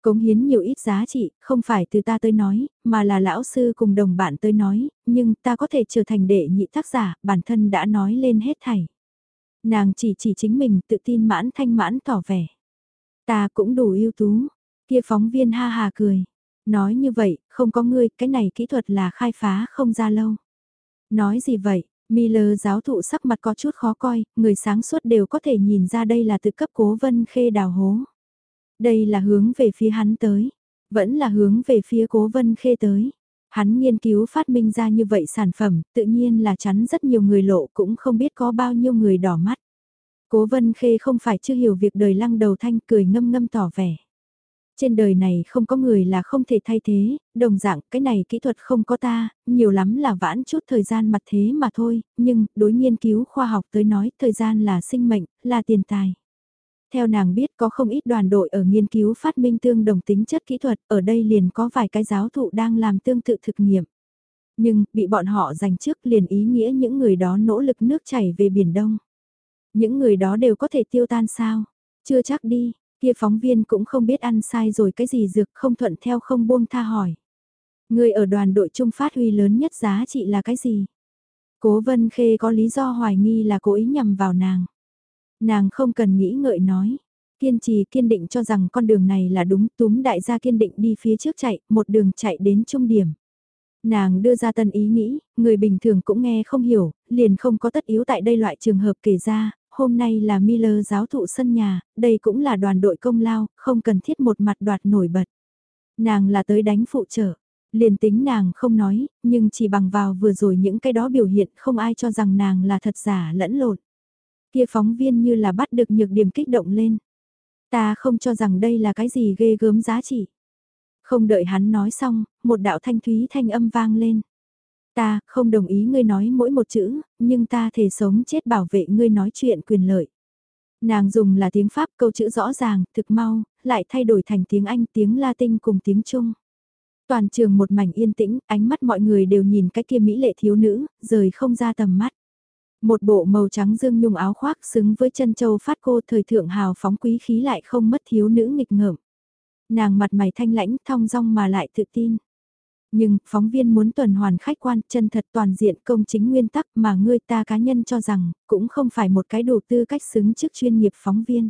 Cống hiến nhiều ít giá trị, không phải từ ta tới nói, mà là lão sư cùng đồng bạn tới nói, nhưng ta có thể trở thành đệ nhị tác giả, bản thân đã nói lên hết thảy. Nàng chỉ chỉ chính mình tự tin mãn thanh mãn tỏ vẻ. Ta cũng đủ ưu tú. Kia phóng viên ha hà cười. Nói như vậy, không có ngươi, cái này kỹ thuật là khai phá không ra lâu. Nói gì vậy? Miller giáo thụ sắc mặt có chút khó coi, người sáng suốt đều có thể nhìn ra đây là tự cấp cố vân khê đào hố. Đây là hướng về phía hắn tới, vẫn là hướng về phía cố vân khê tới. Hắn nghiên cứu phát minh ra như vậy sản phẩm, tự nhiên là chắn rất nhiều người lộ cũng không biết có bao nhiêu người đỏ mắt. Cố vân khê không phải chưa hiểu việc đời lăng đầu thanh cười ngâm ngâm tỏ vẻ. Trên đời này không có người là không thể thay thế, đồng dạng cái này kỹ thuật không có ta, nhiều lắm là vãn chút thời gian mặt thế mà thôi, nhưng đối nghiên cứu khoa học tới nói thời gian là sinh mệnh, là tiền tài. Theo nàng biết có không ít đoàn đội ở nghiên cứu phát minh tương đồng tính chất kỹ thuật, ở đây liền có vài cái giáo thụ đang làm tương tự thực nghiệm. Nhưng, bị bọn họ giành trước liền ý nghĩa những người đó nỗ lực nước chảy về Biển Đông. Những người đó đều có thể tiêu tan sao? Chưa chắc đi, kia phóng viên cũng không biết ăn sai rồi cái gì dược không thuận theo không buông tha hỏi. Người ở đoàn đội trung phát huy lớn nhất giá trị là cái gì? Cố Vân Khê có lý do hoài nghi là cố ý nhằm vào nàng. Nàng không cần nghĩ ngợi nói. Kiên trì kiên định cho rằng con đường này là đúng túm đại gia kiên định đi phía trước chạy, một đường chạy đến trung điểm. Nàng đưa ra tân ý nghĩ, người bình thường cũng nghe không hiểu, liền không có tất yếu tại đây loại trường hợp kể ra, hôm nay là Miller giáo thụ sân nhà, đây cũng là đoàn đội công lao, không cần thiết một mặt đoạt nổi bật. Nàng là tới đánh phụ trợ, liền tính nàng không nói, nhưng chỉ bằng vào vừa rồi những cái đó biểu hiện không ai cho rằng nàng là thật giả lẫn lộn. Kia phóng viên như là bắt được nhược điểm kích động lên. Ta không cho rằng đây là cái gì ghê gớm giá trị. Không đợi hắn nói xong, một đạo thanh thúy thanh âm vang lên. Ta không đồng ý ngươi nói mỗi một chữ, nhưng ta thể sống chết bảo vệ ngươi nói chuyện quyền lợi. Nàng dùng là tiếng Pháp câu chữ rõ ràng, thực mau, lại thay đổi thành tiếng Anh, tiếng Latin cùng tiếng Trung. Toàn trường một mảnh yên tĩnh, ánh mắt mọi người đều nhìn cái kia mỹ lệ thiếu nữ, rời không ra tầm mắt. Một bộ màu trắng dương nhung áo khoác xứng với chân châu phát cô thời thượng hào phóng quý khí lại không mất thiếu nữ nghịch ngợm. Nàng mặt mày thanh lãnh, thong dong mà lại tự tin. Nhưng, phóng viên muốn tuần hoàn khách quan, chân thật toàn diện công chính nguyên tắc mà ngươi ta cá nhân cho rằng, cũng không phải một cái đủ tư cách xứng trước chuyên nghiệp phóng viên.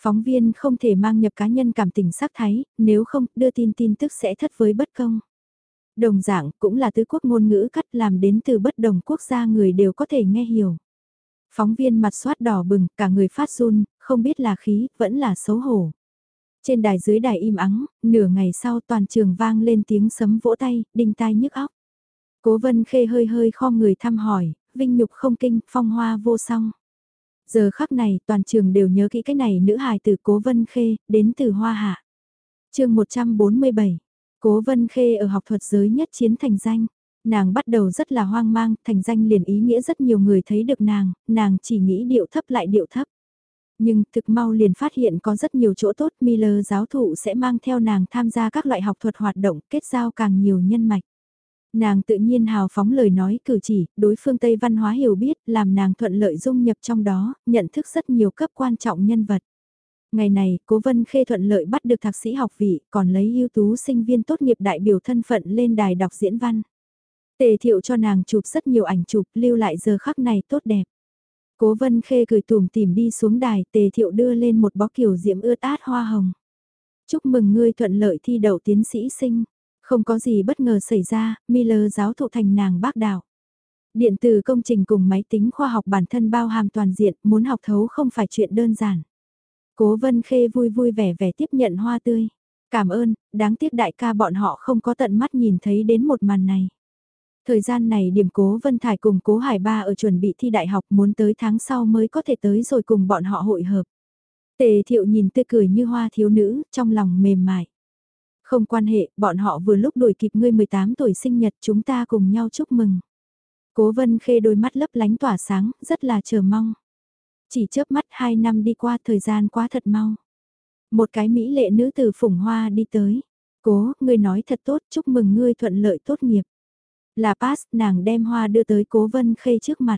Phóng viên không thể mang nhập cá nhân cảm tình sắc thái, nếu không, đưa tin tin tức sẽ thất với bất công. Đồng dạng, cũng là tứ quốc ngôn ngữ cắt làm đến từ bất đồng quốc gia người đều có thể nghe hiểu. Phóng viên mặt soát đỏ bừng, cả người phát run, không biết là khí, vẫn là xấu hổ. Trên đài dưới đài im ắng, nửa ngày sau toàn trường vang lên tiếng sấm vỗ tay, đinh tai nhức óc. Cố vân khê hơi hơi kho người thăm hỏi, vinh nhục không kinh, phong hoa vô song. Giờ khắc này toàn trường đều nhớ kỹ cái này nữ hài từ cố vân khê, đến từ hoa hạ. chương 147, cố vân khê ở học thuật giới nhất chiến thành danh. Nàng bắt đầu rất là hoang mang, thành danh liền ý nghĩa rất nhiều người thấy được nàng, nàng chỉ nghĩ điệu thấp lại điệu thấp. Nhưng thực mau liền phát hiện có rất nhiều chỗ tốt Miller giáo thụ sẽ mang theo nàng tham gia các loại học thuật hoạt động kết giao càng nhiều nhân mạch. Nàng tự nhiên hào phóng lời nói cử chỉ, đối phương Tây văn hóa hiểu biết, làm nàng thuận lợi dung nhập trong đó, nhận thức rất nhiều cấp quan trọng nhân vật. Ngày này, Cố Vân Khê thuận lợi bắt được thạc sĩ học vị, còn lấy ưu tú sinh viên tốt nghiệp đại biểu thân phận lên đài đọc diễn văn. Tề thiệu cho nàng chụp rất nhiều ảnh chụp lưu lại giờ khắc này tốt đẹp. Cố vân khê cười tùm tìm đi xuống đài, tề thiệu đưa lên một bó kiểu diễm ướt át hoa hồng. Chúc mừng ngươi thuận lợi thi đậu tiến sĩ sinh. Không có gì bất ngờ xảy ra, Miller giáo thụ thành nàng bác đạo. Điện tử công trình cùng máy tính khoa học bản thân bao hàm toàn diện, muốn học thấu không phải chuyện đơn giản. Cố vân khê vui vui vẻ vẻ tiếp nhận hoa tươi. Cảm ơn, đáng tiếc đại ca bọn họ không có tận mắt nhìn thấy đến một màn này. Thời gian này điểm cố Vân Thải cùng cố Hải Ba ở chuẩn bị thi đại học muốn tới tháng sau mới có thể tới rồi cùng bọn họ hội hợp. Tề thiệu nhìn tươi cười như hoa thiếu nữ, trong lòng mềm mại. Không quan hệ, bọn họ vừa lúc đuổi kịp ngươi 18 tuổi sinh nhật chúng ta cùng nhau chúc mừng. Cố vân khê đôi mắt lấp lánh tỏa sáng, rất là chờ mong. Chỉ chớp mắt 2 năm đi qua thời gian quá thật mau. Một cái mỹ lệ nữ từ phủng hoa đi tới. Cố, ngươi nói thật tốt, chúc mừng ngươi thuận lợi tốt nghiệp. Là pass, nàng đem hoa đưa tới cố vân khê trước mặt.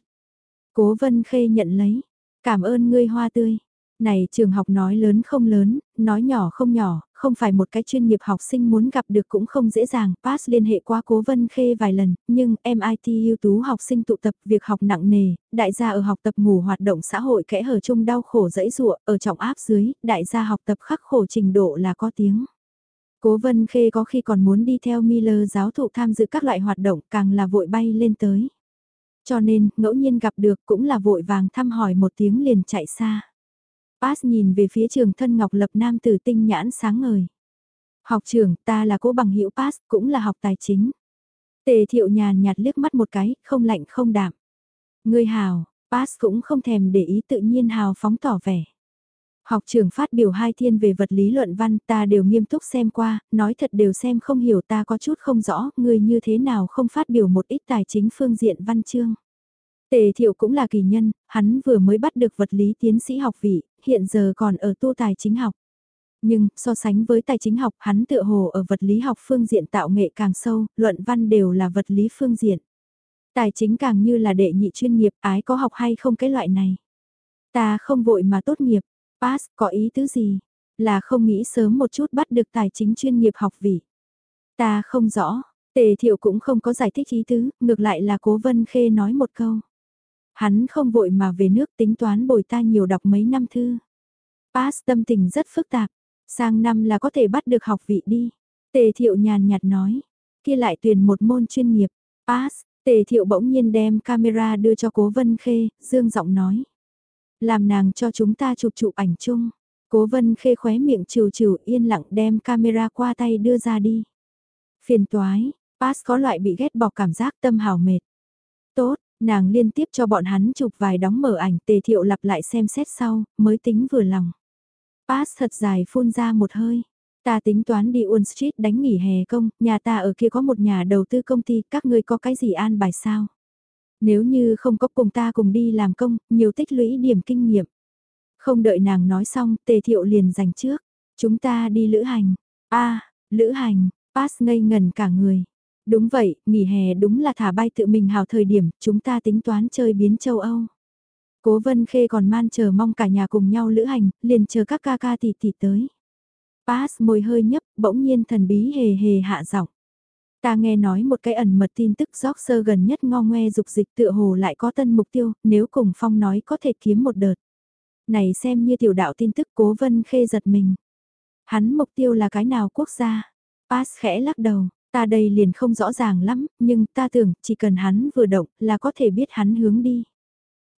Cố vân khê nhận lấy. Cảm ơn ngươi hoa tươi. Này trường học nói lớn không lớn, nói nhỏ không nhỏ, không phải một cái chuyên nghiệp học sinh muốn gặp được cũng không dễ dàng. Pass liên hệ qua cố vân khê vài lần, nhưng MIT ưu tú học sinh tụ tập việc học nặng nề, đại gia ở học tập ngủ hoạt động xã hội kẽ hở chung đau khổ dẫy dụa, ở trọng áp dưới, đại gia học tập khắc khổ trình độ là có tiếng. Cố Vân Khê có khi còn muốn đi theo Miller giáo thụ tham dự các loại hoạt động càng là vội bay lên tới. Cho nên, ngẫu nhiên gặp được cũng là vội vàng thăm hỏi một tiếng liền chạy xa. Pass nhìn về phía trường thân Ngọc Lập Nam tử tinh nhãn sáng ngời. Học trưởng, ta là cố bằng hữu Pass, cũng là học tài chính. Tề thiệu nhàn nhạt liếc mắt một cái, không lạnh không đạm. Ngươi hào, Pass cũng không thèm để ý tự nhiên hào phóng tỏ vẻ. Học trưởng phát biểu hai thiên về vật lý luận văn ta đều nghiêm túc xem qua, nói thật đều xem không hiểu ta có chút không rõ, người như thế nào không phát biểu một ít tài chính phương diện văn chương. Tề thiệu cũng là kỳ nhân, hắn vừa mới bắt được vật lý tiến sĩ học vị, hiện giờ còn ở tu tài chính học. Nhưng, so sánh với tài chính học, hắn tựa hồ ở vật lý học phương diện tạo nghệ càng sâu, luận văn đều là vật lý phương diện. Tài chính càng như là đệ nhị chuyên nghiệp, ái có học hay không cái loại này. Ta không vội mà tốt nghiệp, Pass có ý tứ gì? Là không nghĩ sớm một chút bắt được tài chính chuyên nghiệp học vị. Ta không rõ, tề thiệu cũng không có giải thích ý tứ, ngược lại là cố vân khê nói một câu. Hắn không vội mà về nước tính toán bồi ta nhiều đọc mấy năm thư. Pass tâm tình rất phức tạp, sang năm là có thể bắt được học vị đi. Tề thiệu nhàn nhạt nói, kia lại tuyển một môn chuyên nghiệp. Pass, tề thiệu bỗng nhiên đem camera đưa cho cố vân khê, dương giọng nói. Làm nàng cho chúng ta chụp chụp ảnh chung. Cố vân khê khóe miệng trừ trừ yên lặng đem camera qua tay đưa ra đi. Phiền toái, Pass có loại bị ghét bỏ cảm giác tâm hào mệt. Tốt, nàng liên tiếp cho bọn hắn chụp vài đóng mở ảnh tề thiệu lặp lại xem xét sau, mới tính vừa lòng. Pass thật dài phun ra một hơi. Ta tính toán đi Wall Street đánh nghỉ hè công, nhà ta ở kia có một nhà đầu tư công ty, các ngươi có cái gì an bài sao? Nếu như không có cùng ta cùng đi làm công, nhiều tích lũy điểm kinh nghiệm. Không đợi nàng nói xong, tề thiệu liền giành trước. Chúng ta đi lữ hành. a lữ hành, pass ngây ngần cả người. Đúng vậy, nghỉ hè đúng là thả bay tự mình hào thời điểm, chúng ta tính toán chơi biến châu Âu. Cố Vân Khê còn man chờ mong cả nhà cùng nhau lữ hành, liền chờ các ca ca tỷ tỷ tới. Pass môi hơi nhấp, bỗng nhiên thần bí hề hề hạ giọng. Ta nghe nói một cái ẩn mật tin tức gióc sơ gần nhất ngo ngoe dục dịch tựa hồ lại có tân mục tiêu, nếu cùng Phong nói có thể kiếm một đợt. Này xem như tiểu đạo tin tức cố vân khê giật mình. Hắn mục tiêu là cái nào quốc gia? Pass khẽ lắc đầu, ta đây liền không rõ ràng lắm, nhưng ta tưởng chỉ cần hắn vừa động là có thể biết hắn hướng đi.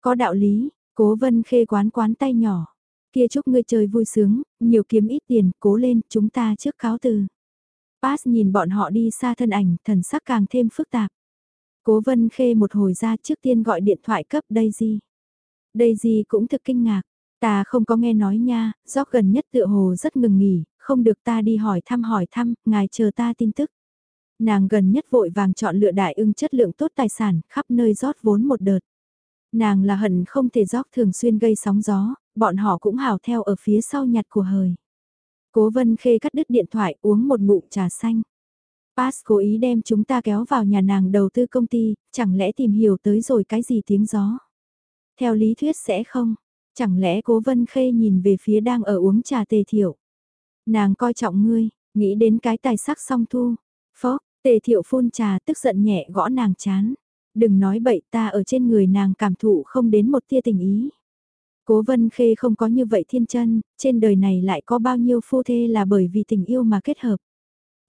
Có đạo lý, cố vân khê quán quán tay nhỏ. Kia chúc ngươi chơi vui sướng, nhiều kiếm ít tiền, cố lên, chúng ta trước cáo từ. Pass nhìn bọn họ đi xa thân ảnh, thần sắc càng thêm phức tạp. Cố vân khê một hồi ra trước tiên gọi điện thoại cấp Daisy. Daisy cũng thực kinh ngạc, ta không có nghe nói nha, do gần nhất tựa hồ rất ngừng nghỉ, không được ta đi hỏi thăm hỏi thăm, ngài chờ ta tin tức. Nàng gần nhất vội vàng chọn lựa đại ưng chất lượng tốt tài sản, khắp nơi rót vốn một đợt. Nàng là hận không thể rót thường xuyên gây sóng gió, bọn họ cũng hào theo ở phía sau nhặt của hời. Cố Vân Khê cắt đứt điện thoại uống một ngụm trà xanh. Pass cố ý đem chúng ta kéo vào nhà nàng đầu tư công ty, chẳng lẽ tìm hiểu tới rồi cái gì tiếng gió. Theo lý thuyết sẽ không, chẳng lẽ cố Vân Khê nhìn về phía đang ở uống trà tề thiểu Nàng coi trọng ngươi, nghĩ đến cái tài sắc song thu. Phó, tề thiệu phun trà tức giận nhẹ gõ nàng chán. Đừng nói bậy ta ở trên người nàng cảm thụ không đến một tia tình ý. Cố Vân Khê không có như vậy thiên chân, trên đời này lại có bao nhiêu phu thê là bởi vì tình yêu mà kết hợp.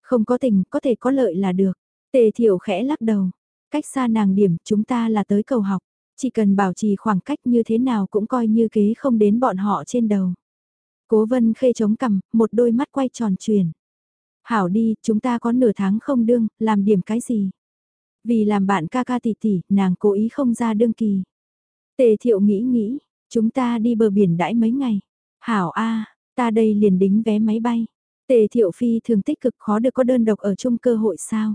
Không có tình, có thể có lợi là được. Tề Thiệu khẽ lắc đầu. Cách xa nàng điểm, chúng ta là tới cầu học. Chỉ cần bảo trì khoảng cách như thế nào cũng coi như kế không đến bọn họ trên đầu. Cố Vân Khê chống cằm, một đôi mắt quay tròn truyền. Hảo đi, chúng ta có nửa tháng không đương, làm điểm cái gì? Vì làm bạn ca ca tỷ tỷ, nàng cố ý không ra đương kỳ. Tề thiệu nghĩ nghĩ, Chúng ta đi bờ biển đãi mấy ngày. Hảo A, ta đây liền đính vé máy bay. Tề thiệu phi thường tích cực khó được có đơn độc ở chung cơ hội sao.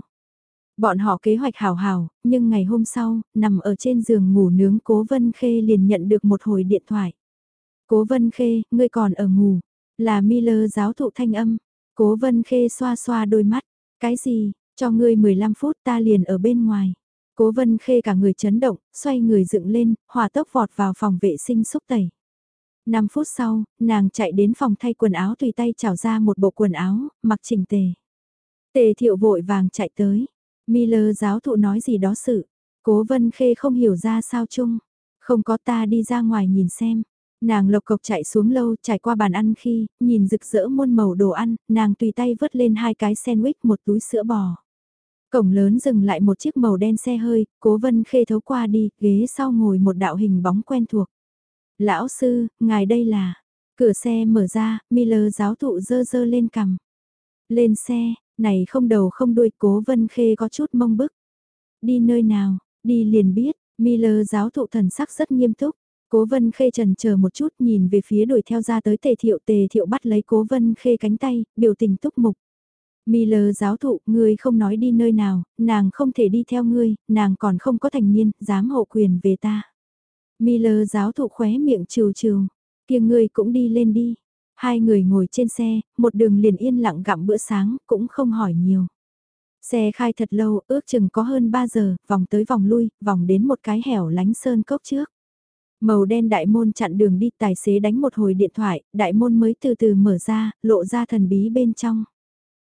Bọn họ kế hoạch hảo hảo, nhưng ngày hôm sau, nằm ở trên giường ngủ nướng Cố Vân Khê liền nhận được một hồi điện thoại. Cố Vân Khê, ngươi còn ở ngủ. Là Miller giáo thụ thanh âm. Cố Vân Khê xoa xoa đôi mắt. Cái gì, cho ngươi 15 phút ta liền ở bên ngoài. Cố vân khê cả người chấn động, xoay người dựng lên, hòa tốc vọt vào phòng vệ sinh xúc tẩy. 5 phút sau, nàng chạy đến phòng thay quần áo tùy tay chảo ra một bộ quần áo, mặc chỉnh tề. Tề thiệu vội vàng chạy tới. Miller giáo thụ nói gì đó sự. Cố vân khê không hiểu ra sao chung. Không có ta đi ra ngoài nhìn xem. Nàng lộc cộc chạy xuống lâu trải qua bàn ăn khi, nhìn rực rỡ muôn màu đồ ăn, nàng tùy tay vớt lên hai cái sandwich một túi sữa bò. Cổng lớn dừng lại một chiếc màu đen xe hơi, cố vân khê thấu qua đi, ghế sau ngồi một đạo hình bóng quen thuộc. Lão sư, ngài đây là... Cửa xe mở ra, Miller giáo thụ dơ dơ lên cằm. Lên xe, này không đầu không đuôi cố vân khê có chút mông bức. Đi nơi nào, đi liền biết, Miller giáo thụ thần sắc rất nghiêm túc. Cố vân khê trần chờ một chút nhìn về phía đuổi theo ra tới tề thiệu tề thiệu bắt lấy cố vân khê cánh tay, biểu tình túc mục. Miller giáo thụ, ngươi không nói đi nơi nào, nàng không thể đi theo ngươi, nàng còn không có thành niên, dám hộ quyền về ta. Miller giáo thụ khóe miệng trừ trừ, kia ngươi cũng đi lên đi. Hai người ngồi trên xe, một đường liền yên lặng gặm bữa sáng, cũng không hỏi nhiều. Xe khai thật lâu, ước chừng có hơn 3 giờ, vòng tới vòng lui, vòng đến một cái hẻo lánh sơn cốc trước. Màu đen đại môn chặn đường đi, tài xế đánh một hồi điện thoại, đại môn mới từ từ mở ra, lộ ra thần bí bên trong.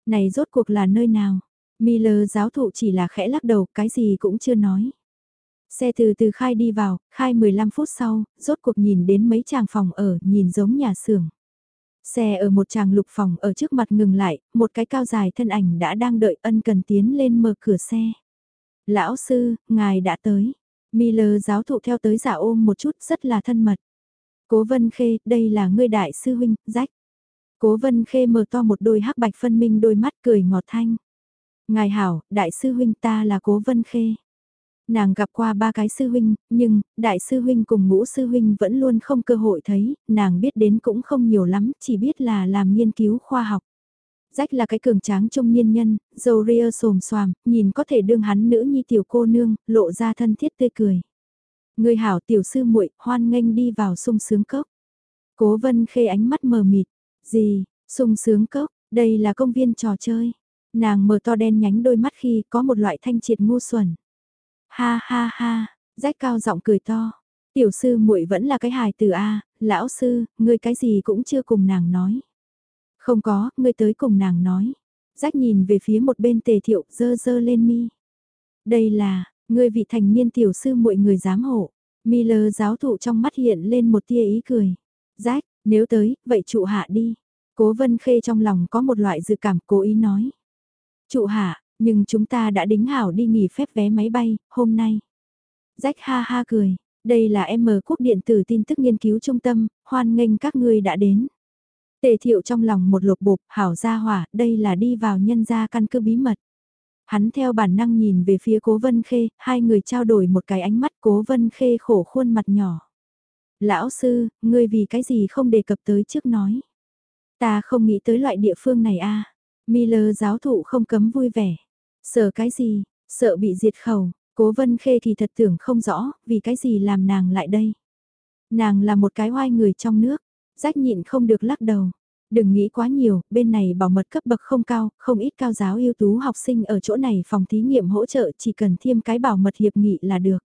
Này rốt cuộc là nơi nào? Miller giáo thụ chỉ là khẽ lắc đầu, cái gì cũng chưa nói. Xe từ từ khai đi vào, khai 15 phút sau, rốt cuộc nhìn đến mấy chàng phòng ở, nhìn giống nhà xưởng. Xe ở một chàng lục phòng ở trước mặt ngừng lại, một cái cao dài thân ảnh đã đang đợi ân cần tiến lên mở cửa xe. Lão sư, ngài đã tới. Miller giáo thụ theo tới giả ôm một chút rất là thân mật. Cố vân khê, đây là ngươi đại sư huynh, rách. Cố vân khê mở to một đôi hắc bạch phân minh đôi mắt cười ngọt thanh. Ngài hảo, đại sư huynh ta là cố vân khê. Nàng gặp qua ba cái sư huynh, nhưng, đại sư huynh cùng ngũ sư huynh vẫn luôn không cơ hội thấy, nàng biết đến cũng không nhiều lắm, chỉ biết là làm nghiên cứu khoa học. Rách là cái cường tráng trung niên nhân, dầu ria xồm xoàm, nhìn có thể đương hắn nữ nhi tiểu cô nương, lộ ra thân thiết tươi cười. Người hảo tiểu sư muội hoan nghênh đi vào sung sướng cốc. Cố vân khê ánh mắt mờ mịt. Gì, sung sướng cốc, đây là công viên trò chơi. Nàng mở to đen nhánh đôi mắt khi có một loại thanh triệt ngu xuẩn. Ha ha ha, rách cao giọng cười to. Tiểu sư muội vẫn là cái hài từ A, lão sư, ngươi cái gì cũng chưa cùng nàng nói. Không có, ngươi tới cùng nàng nói. Rách nhìn về phía một bên tề thiệu, dơ dơ lên mi. Đây là, ngươi vị thành niên tiểu sư muội người dám hộ. Miller giáo thụ trong mắt hiện lên một tia ý cười. Rách, nếu tới, vậy trụ hạ đi. Cố vân khê trong lòng có một loại dự cảm cố ý nói. Trụ hạ, nhưng chúng ta đã đính hảo đi nghỉ phép vé máy bay, hôm nay. Rách ha ha cười, đây là M quốc điện tử tin tức nghiên cứu trung tâm, hoan nghênh các ngươi đã đến. Tề thiệu trong lòng một lục bục, hảo gia hỏa, đây là đi vào nhân gia căn cứ bí mật. Hắn theo bản năng nhìn về phía cố vân khê, hai người trao đổi một cái ánh mắt cố vân khê khổ khuôn mặt nhỏ. Lão sư, ngươi vì cái gì không đề cập tới trước nói. Ta không nghĩ tới loại địa phương này a Miller giáo thụ không cấm vui vẻ. Sợ cái gì, sợ bị diệt khẩu, cố vân khê thì thật tưởng không rõ, vì cái gì làm nàng lại đây. Nàng là một cái hoai người trong nước, rách nhịn không được lắc đầu. Đừng nghĩ quá nhiều, bên này bảo mật cấp bậc không cao, không ít cao giáo ưu tú học sinh ở chỗ này phòng thí nghiệm hỗ trợ chỉ cần thêm cái bảo mật hiệp nghị là được.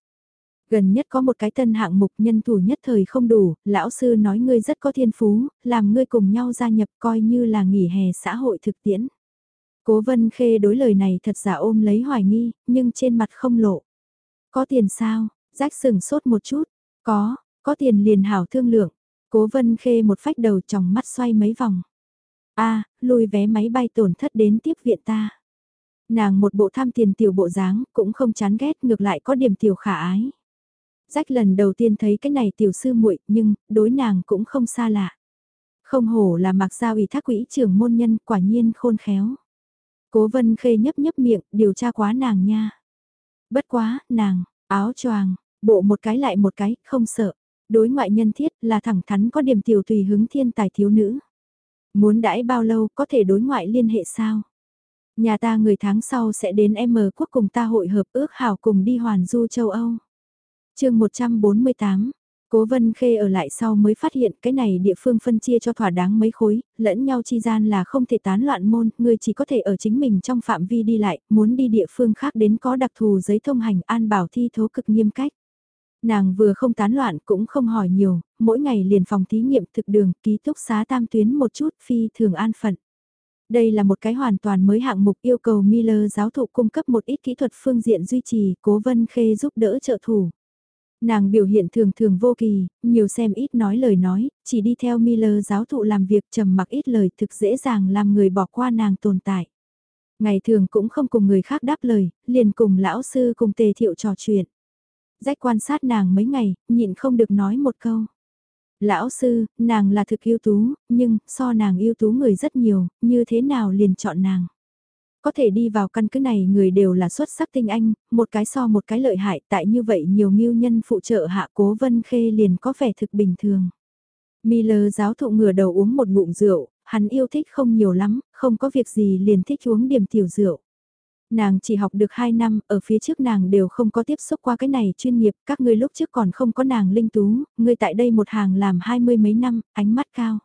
Gần nhất có một cái tân hạng mục nhân thủ nhất thời không đủ, lão sư nói ngươi rất có thiên phú, làm ngươi cùng nhau gia nhập coi như là nghỉ hè xã hội thực tiễn. Cố vân khê đối lời này thật giả ôm lấy hoài nghi, nhưng trên mặt không lộ. Có tiền sao? Rách sừng sốt một chút. Có, có tiền liền hảo thương lượng. Cố vân khê một phách đầu tròng mắt xoay mấy vòng. a à, lùi vé máy bay tổn thất đến tiếp viện ta. Nàng một bộ tham tiền tiểu bộ dáng, cũng không chán ghét ngược lại có điểm tiểu khả ái. Rách lần đầu tiên thấy cái này tiểu sư muội nhưng đối nàng cũng không xa lạ. Không hổ là mặc giao ủy thác quỹ trưởng môn nhân quả nhiên khôn khéo. Cố vân khê nhấp nhấp miệng, điều tra quá nàng nha. Bất quá, nàng, áo choàng, bộ một cái lại một cái, không sợ. Đối ngoại nhân thiết là thẳng thắn có điểm tiểu tùy hứng thiên tài thiếu nữ. Muốn đãi bao lâu có thể đối ngoại liên hệ sao? Nhà ta người tháng sau sẽ đến M quốc cùng ta hội hợp ước hảo cùng đi hoàn du châu Âu chương 148, Cố Vân Khê ở lại sau mới phát hiện cái này địa phương phân chia cho thỏa đáng mấy khối, lẫn nhau chi gian là không thể tán loạn môn, người chỉ có thể ở chính mình trong phạm vi đi lại, muốn đi địa phương khác đến có đặc thù giấy thông hành an bảo thi thố cực nghiêm cách. Nàng vừa không tán loạn cũng không hỏi nhiều, mỗi ngày liền phòng thí nghiệm thực đường ký túc xá tam tuyến một chút phi thường an phận. Đây là một cái hoàn toàn mới hạng mục yêu cầu Miller giáo thụ cung cấp một ít kỹ thuật phương diện duy trì, cố vân khê giúp đỡ trợ thủ. Nàng biểu hiện thường thường vô kỳ, nhiều xem ít nói lời nói, chỉ đi theo Miller giáo thụ làm việc trầm mặc ít lời thực dễ dàng làm người bỏ qua nàng tồn tại. Ngày thường cũng không cùng người khác đáp lời, liền cùng lão sư cùng tề thiệu trò chuyện. Rách quan sát nàng mấy ngày, nhịn không được nói một câu. Lão sư, nàng là thực ưu tú, nhưng so nàng ưu tú người rất nhiều, như thế nào liền chọn nàng. Có thể đi vào căn cứ này người đều là xuất sắc tinh anh, một cái so một cái lợi hại tại như vậy nhiều nghiêu nhân phụ trợ hạ cố vân khê liền có vẻ thực bình thường. Miller giáo thụ ngửa đầu uống một ngụm rượu, hắn yêu thích không nhiều lắm, không có việc gì liền thích uống điểm tiểu rượu. Nàng chỉ học được 2 năm, ở phía trước nàng đều không có tiếp xúc qua cái này chuyên nghiệp, các ngươi lúc trước còn không có nàng linh tú, ngươi tại đây một hàng làm hai mươi mấy năm, ánh mắt cao.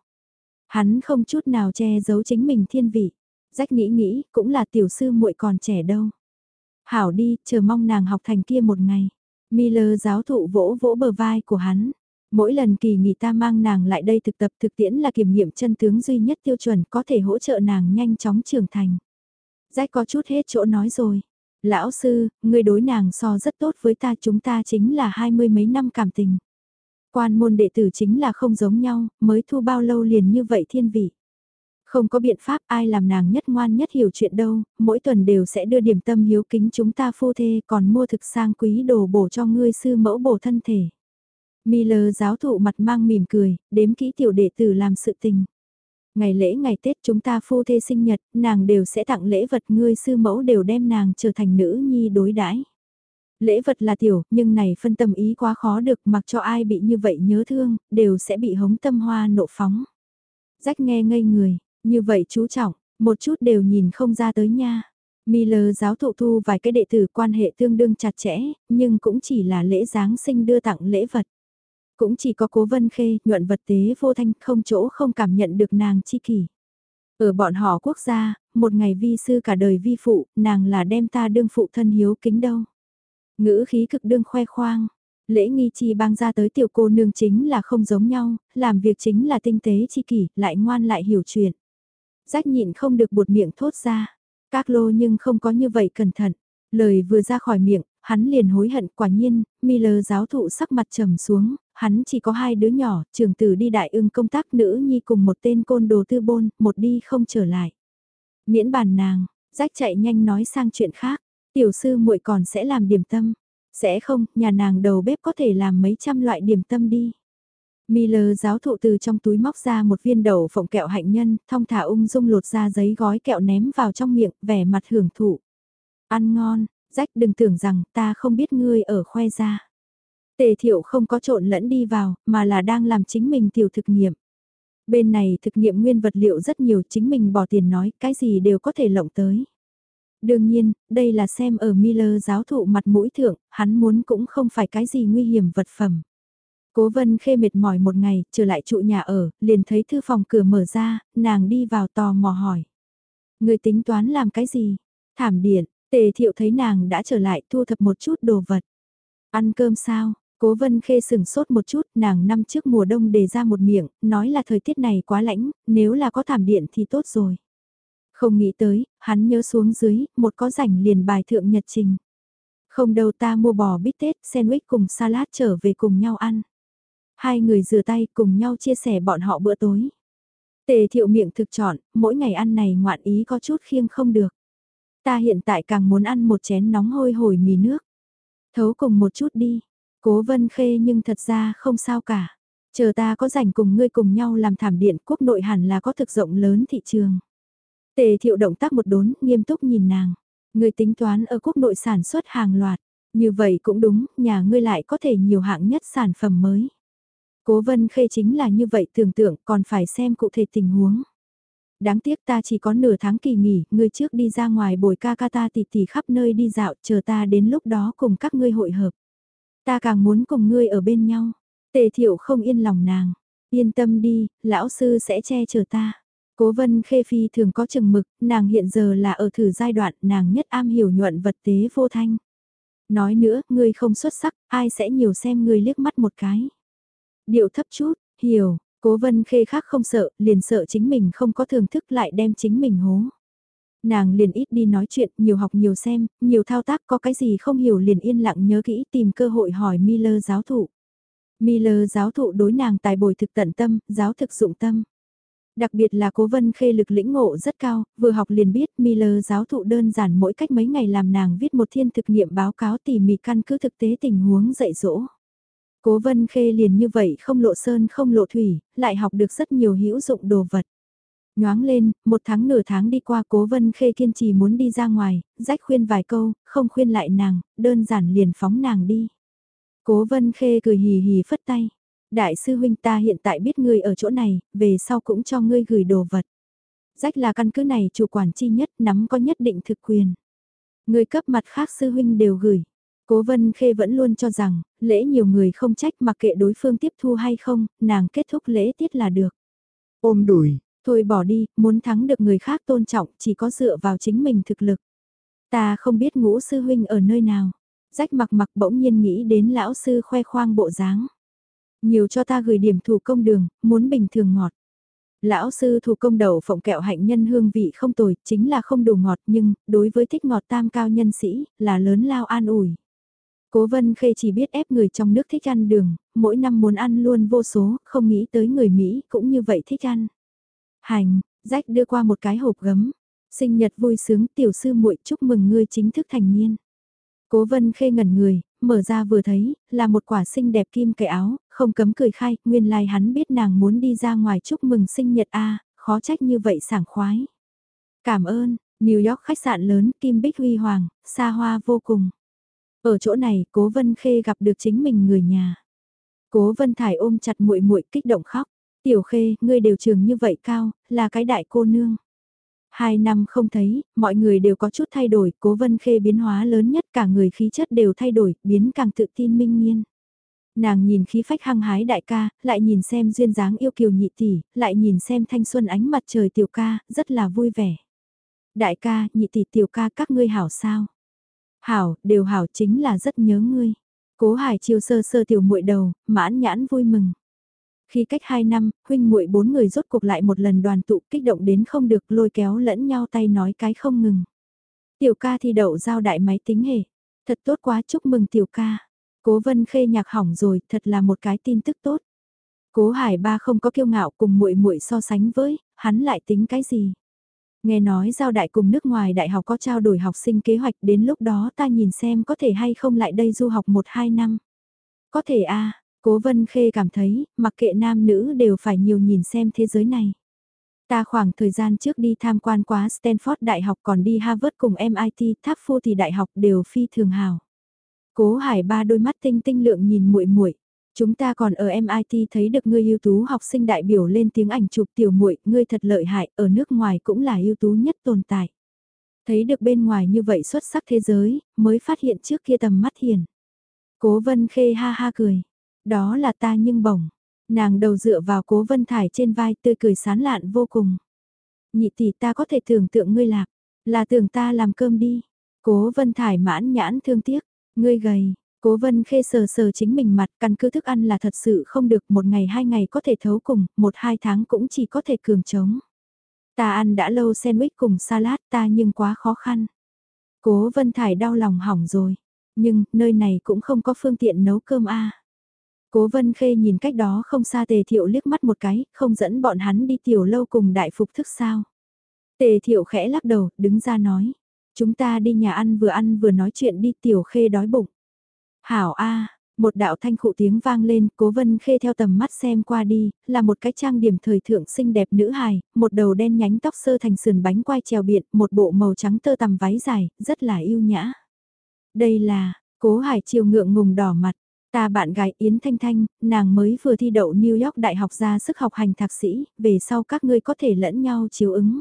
Hắn không chút nào che giấu chính mình thiên vị rách nghĩ nghĩ, cũng là tiểu sư muội còn trẻ đâu. Hảo đi, chờ mong nàng học thành kia một ngày. Miller giáo thụ vỗ vỗ bờ vai của hắn. Mỗi lần kỳ nghỉ ta mang nàng lại đây thực tập thực tiễn là kiểm nghiệm chân tướng duy nhất tiêu chuẩn có thể hỗ trợ nàng nhanh chóng trưởng thành. Rách có chút hết chỗ nói rồi. Lão sư, người đối nàng so rất tốt với ta chúng ta chính là hai mươi mấy năm cảm tình. Quan môn đệ tử chính là không giống nhau, mới thu bao lâu liền như vậy thiên vị. Không có biện pháp ai làm nàng nhất ngoan nhất hiểu chuyện đâu, mỗi tuần đều sẽ đưa điểm tâm hiếu kính chúng ta phu thê còn mua thực sang quý đồ bổ cho ngươi sư mẫu bổ thân thể. Miller giáo thụ mặt mang mỉm cười, đếm kỹ tiểu đệ tử làm sự tình. Ngày lễ ngày Tết chúng ta phu thê sinh nhật, nàng đều sẽ tặng lễ vật ngươi sư mẫu đều đem nàng trở thành nữ nhi đối đãi. Lễ vật là tiểu, nhưng này phân tâm ý quá khó được mặc cho ai bị như vậy nhớ thương, đều sẽ bị hống tâm hoa nộ phóng. Rách nghe ngây người, như vậy chú trọng, Một chút đều nhìn không ra tới nha. Miller giáo thụ thu vài cái đệ tử quan hệ tương đương chặt chẽ, nhưng cũng chỉ là lễ Giáng sinh đưa tặng lễ vật. Cũng chỉ có cố vân khê, nhuận vật tế vô thanh không chỗ không cảm nhận được nàng chi kỷ. Ở bọn họ quốc gia, một ngày vi sư cả đời vi phụ, nàng là đem ta đương phụ thân hiếu kính đâu. Ngữ khí cực đương khoe khoang, lễ nghi chi bang ra tới tiểu cô nương chính là không giống nhau, làm việc chính là tinh tế chi kỷ, lại ngoan lại hiểu chuyện. Rách nhịn không được buột miệng thốt ra, các lô nhưng không có như vậy cẩn thận. Lời vừa ra khỏi miệng, hắn liền hối hận quả nhiên, Miller giáo thụ sắc mặt trầm xuống, hắn chỉ có hai đứa nhỏ, trường tử đi đại ưng công tác nữ nhi cùng một tên côn đồ tư bôn, một đi không trở lại. Miễn bàn nàng, rách chạy nhanh nói sang chuyện khác, tiểu sư muội còn sẽ làm điểm tâm. Sẽ không, nhà nàng đầu bếp có thể làm mấy trăm loại điểm tâm đi. Miller giáo thụ từ trong túi móc ra một viên đậu phộng kẹo hạnh nhân, thong thả ung dung lột ra giấy gói kẹo ném vào trong miệng, vẻ mặt hưởng thụ. Ăn ngon, rách đừng tưởng rằng ta không biết ngươi ở khoe ra. Tề thiệu không có trộn lẫn đi vào, mà là đang làm chính mình tiểu thực nghiệm. Bên này thực nghiệm nguyên vật liệu rất nhiều chính mình bỏ tiền nói cái gì đều có thể lộng tới. Đương nhiên, đây là xem ở Miller giáo thụ mặt mũi thượng, hắn muốn cũng không phải cái gì nguy hiểm vật phẩm. Cố vân khê mệt mỏi một ngày, trở lại trụ nhà ở, liền thấy thư phòng cửa mở ra, nàng đi vào tò mò hỏi. Người tính toán làm cái gì? Thảm điện, tề thiệu thấy nàng đã trở lại thu thập một chút đồ vật. Ăn cơm sao? Cố vân khê sừng sốt một chút, nàng năm trước mùa đông đề ra một miệng, nói là thời tiết này quá lạnh, nếu là có thảm điện thì tốt rồi. Không nghĩ tới, hắn nhớ xuống dưới, một có rảnh liền bài thượng nhật trình. Không đâu ta mua bò bít tết, sandwich cùng salad trở về cùng nhau ăn. Hai người rửa tay cùng nhau chia sẻ bọn họ bữa tối. Tề thiệu miệng thực chọn, mỗi ngày ăn này ngoạn ý có chút khiêng không được. Ta hiện tại càng muốn ăn một chén nóng hôi hổi mì nước. Thấu cùng một chút đi. Cố vân khê nhưng thật ra không sao cả. Chờ ta có rảnh cùng ngươi cùng nhau làm thảm điện quốc nội hẳn là có thực rộng lớn thị trường. Tề thiệu động tác một đốn, nghiêm túc nhìn nàng. Ngươi tính toán ở quốc nội sản xuất hàng loạt. Như vậy cũng đúng, nhà ngươi lại có thể nhiều hạng nhất sản phẩm mới. Cố vân khê chính là như vậy tưởng tượng còn phải xem cụ thể tình huống. Đáng tiếc ta chỉ có nửa tháng kỳ nghỉ, ngươi trước đi ra ngoài bồi ca ca ta tỉ tỉ khắp nơi đi dạo, chờ ta đến lúc đó cùng các ngươi hội hợp. Ta càng muốn cùng ngươi ở bên nhau. Tề thiệu không yên lòng nàng. Yên tâm đi, lão sư sẽ che chở ta. Cố vân khê phi thường có chừng mực, nàng hiện giờ là ở thử giai đoạn nàng nhất am hiểu nhuận vật tế vô thanh. Nói nữa, ngươi không xuất sắc, ai sẽ nhiều xem ngươi liếc mắt một cái. Điệu thấp chút, hiểu, cố vân khê khác không sợ, liền sợ chính mình không có thưởng thức lại đem chính mình hố. Nàng liền ít đi nói chuyện, nhiều học nhiều xem, nhiều thao tác có cái gì không hiểu liền yên lặng nhớ kỹ tìm cơ hội hỏi Miller giáo thụ. Miller giáo thụ đối nàng tài bồi thực tận tâm, giáo thực dụng tâm. Đặc biệt là cố vân khê lực lĩnh ngộ rất cao, vừa học liền biết Miller giáo thụ đơn giản mỗi cách mấy ngày làm nàng viết một thiên thực nghiệm báo cáo tỉ mỉ căn cứ thực tế tình huống dạy dỗ. Cố vân khê liền như vậy không lộ sơn không lộ thủy, lại học được rất nhiều hữu dụng đồ vật. Nhoáng lên, một tháng nửa tháng đi qua cố vân khê kiên trì muốn đi ra ngoài, rách khuyên vài câu, không khuyên lại nàng, đơn giản liền phóng nàng đi. Cố vân khê cười hì hì phất tay. Đại sư huynh ta hiện tại biết ngươi ở chỗ này, về sau cũng cho ngươi gửi đồ vật. Rách là căn cứ này chủ quản chi nhất nắm có nhất định thực quyền. Người cấp mặt khác sư huynh đều gửi. Cố Vân Khê vẫn luôn cho rằng, lễ nhiều người không trách mặc kệ đối phương tiếp thu hay không, nàng kết thúc lễ tiết là được. Ôm đùi, thôi bỏ đi, muốn thắng được người khác tôn trọng chỉ có dựa vào chính mình thực lực. Ta không biết ngũ sư huynh ở nơi nào. Rách mặc mặc bỗng nhiên nghĩ đến lão sư khoe khoang bộ dáng. Nhiều cho ta gửi điểm thủ công đường, muốn bình thường ngọt. Lão sư thủ công đậu phộng kẹo hạnh nhân hương vị không tồi, chính là không đủ ngọt nhưng, đối với thích ngọt tam cao nhân sĩ, là lớn lao an ủi. Cố Vân Khê chỉ biết ép người trong nước thích ăn đường, mỗi năm muốn ăn luôn vô số, không nghĩ tới người Mỹ cũng như vậy thích ăn. Hành, rách đưa qua một cái hộp gấm. Sinh nhật vui sướng tiểu sư muội chúc mừng ngươi chính thức thành niên. Cố Vân Khê ngẩn người, mở ra vừa thấy, là một quả xinh đẹp kim cài áo, không cấm cười khai, nguyên lai like hắn biết nàng muốn đi ra ngoài chúc mừng sinh nhật a, khó trách như vậy sảng khoái. Cảm ơn, New York khách sạn lớn, kim bích huy hoàng, xa hoa vô cùng. Ở chỗ này, Cố Vân Khê gặp được chính mình người nhà. Cố Vân Thải ôm chặt muội muội kích động khóc. Tiểu Khê, ngươi đều trường như vậy cao, là cái đại cô nương. Hai năm không thấy, mọi người đều có chút thay đổi, cố vân khê biến hóa lớn nhất cả người khí chất đều thay đổi, biến càng tự tin minh nhiên. Nàng nhìn khí phách hăng hái đại ca, lại nhìn xem duyên dáng yêu kiều nhị tỷ, lại nhìn xem thanh xuân ánh mặt trời tiểu ca, rất là vui vẻ. Đại ca, nhị tỷ tiểu ca các ngươi hảo sao? Hảo, đều hảo chính là rất nhớ ngươi. Cố Hải chiêu sơ sơ tiểu muội đầu, mãn nhãn vui mừng. Khi cách 2 năm, huynh muội bốn người rốt cuộc lại một lần đoàn tụ kích động đến không được lôi kéo lẫn nhau tay nói cái không ngừng. Tiểu ca thi đậu giao đại máy tính hề. Thật tốt quá chúc mừng tiểu ca. Cố vân khê nhạc hỏng rồi, thật là một cái tin tức tốt. Cố hải ba không có kiêu ngạo cùng muội muội so sánh với, hắn lại tính cái gì. Nghe nói giao đại cùng nước ngoài đại học có trao đổi học sinh kế hoạch đến lúc đó ta nhìn xem có thể hay không lại đây du học 1-2 năm. Có thể a Cố Vân Khê cảm thấy, mặc kệ nam nữ đều phải nhiều nhìn xem thế giới này. Ta khoảng thời gian trước đi tham quan quá Stanford Đại học còn đi Harvard cùng MIT, Tháp Phu thì đại học đều phi thường hào. Cố Hải ba đôi mắt tinh tinh lượng nhìn muội muội. Chúng ta còn ở MIT thấy được ngươi ưu tú học sinh đại biểu lên tiếng ảnh chụp tiểu muội, ngươi thật lợi hại, ở nước ngoài cũng là ưu tú nhất tồn tại. Thấy được bên ngoài như vậy xuất sắc thế giới, mới phát hiện trước kia tầm mắt hiền. Cố Vân Khê ha ha cười, đó là ta nhưng bổng. Nàng đầu dựa vào cố vân thải trên vai tươi cười sán lạn vô cùng. Nhị tỷ ta có thể tưởng tượng ngươi lạc, là tưởng ta làm cơm đi. Cố vân thải mãn nhãn thương tiếc, ngươi gầy, Cố vân khê sờ sờ chính mình mặt căn cứ thức ăn là thật sự không được một ngày hai ngày có thể thấu cùng, một hai tháng cũng chỉ có thể cường trống. Ta ăn đã lâu sandwich cùng salad ta nhưng quá khó khăn. Cố vân thải đau lòng hỏng rồi, nhưng nơi này cũng không có phương tiện nấu cơm a. Cố Vân Khê nhìn cách đó không xa Tề Thiệu liếc mắt một cái, không dẫn bọn hắn đi tiểu lâu cùng đại phục thức sao. Tề Thiệu khẽ lắc đầu, đứng ra nói. Chúng ta đi nhà ăn vừa ăn vừa nói chuyện đi tiểu khê đói bụng. Hảo A, một đạo thanh khụ tiếng vang lên, cố vân khê theo tầm mắt xem qua đi, là một cái trang điểm thời thượng xinh đẹp nữ hài, một đầu đen nhánh tóc sơ thành sườn bánh quai trèo biện, một bộ màu trắng tơ tằm váy dài, rất là yêu nhã. Đây là, cố hải chiều ngượng ngùng đỏ mặt, Ta bạn gái Yến Thanh Thanh, nàng mới vừa thi đậu New York Đại học ra sức học hành thạc sĩ, về sau các ngươi có thể lẫn nhau chiếu ứng.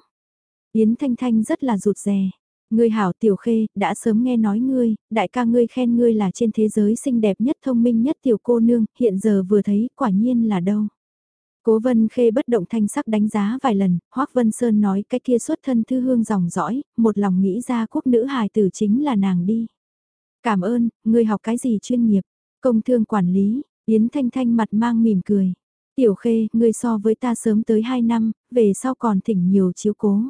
Yến Thanh Thanh rất là rụt rè. Ngươi hảo tiểu khê, đã sớm nghe nói ngươi, đại ca ngươi khen ngươi là trên thế giới xinh đẹp nhất thông minh nhất tiểu cô nương, hiện giờ vừa thấy quả nhiên là đâu. Cố Vân Khê bất động thanh sắc đánh giá vài lần, Hoắc Vân Sơn nói cái kia xuất thân thư hương dòng dõi, một lòng nghĩ ra quốc nữ hài tử chính là nàng đi. Cảm ơn, ngươi học cái gì chuyên nghiệp? Công thương quản lý, Yến Thanh Thanh mặt mang mỉm cười. Tiểu Khê, ngươi so với ta sớm tới 2 năm, về sau còn thỉnh nhiều chiếu cố.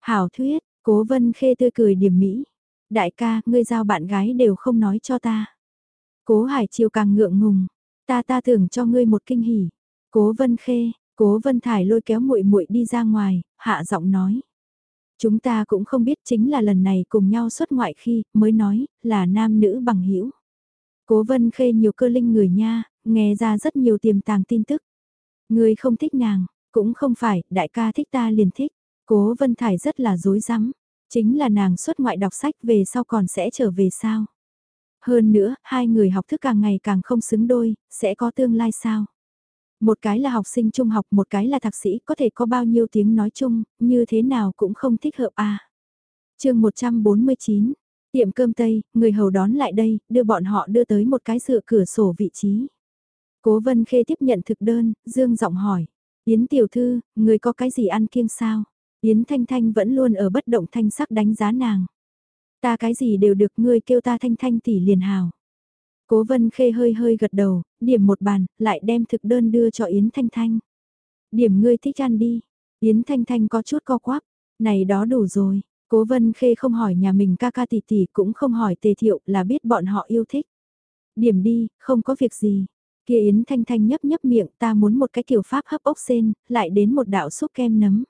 Hảo thuyết, cố vân khê tươi cười điểm mỹ. Đại ca, ngươi giao bạn gái đều không nói cho ta. Cố hải chiêu càng ngượng ngùng. Ta ta tưởng cho ngươi một kinh hỉ. Cố vân khê, cố vân thải lôi kéo muội muội đi ra ngoài, hạ giọng nói. Chúng ta cũng không biết chính là lần này cùng nhau xuất ngoại khi mới nói là nam nữ bằng hữu Cố vân khê nhiều cơ linh người nha, nghe ra rất nhiều tiềm tàng tin tức. Người không thích nàng, cũng không phải, đại ca thích ta liền thích. Cố vân thải rất là dối rắm chính là nàng xuất ngoại đọc sách về sau còn sẽ trở về sao. Hơn nữa, hai người học thức càng ngày càng không xứng đôi, sẽ có tương lai sao. Một cái là học sinh trung học, một cái là thạc sĩ, có thể có bao nhiêu tiếng nói chung, như thế nào cũng không thích hợp à. chương 149, Tiệm cơm Tây, người hầu đón lại đây, đưa bọn họ đưa tới một cái dựa cửa sổ vị trí. Cố Vân Khê tiếp nhận thực đơn, dương giọng hỏi. Yến tiểu thư, người có cái gì ăn kiêng sao? Yến Thanh Thanh vẫn luôn ở bất động thanh sắc đánh giá nàng. Ta cái gì đều được ngươi kêu ta Thanh Thanh tỷ liền hào. Cố Vân Khê hơi hơi gật đầu, điểm một bàn, lại đem thực đơn đưa cho Yến Thanh Thanh. Điểm ngươi thích ăn đi. Yến Thanh Thanh có chút co quắp. Này đó đủ rồi. Cố Vân Khê không hỏi nhà mình ca ca tỷ tỷ cũng không hỏi tề thiệu là biết bọn họ yêu thích. Điểm đi, không có việc gì. Kia Yến Thanh Thanh nhấp nhấp miệng ta muốn một cái kiểu pháp hấp ốc sen, lại đến một đạo xúc kem nấm.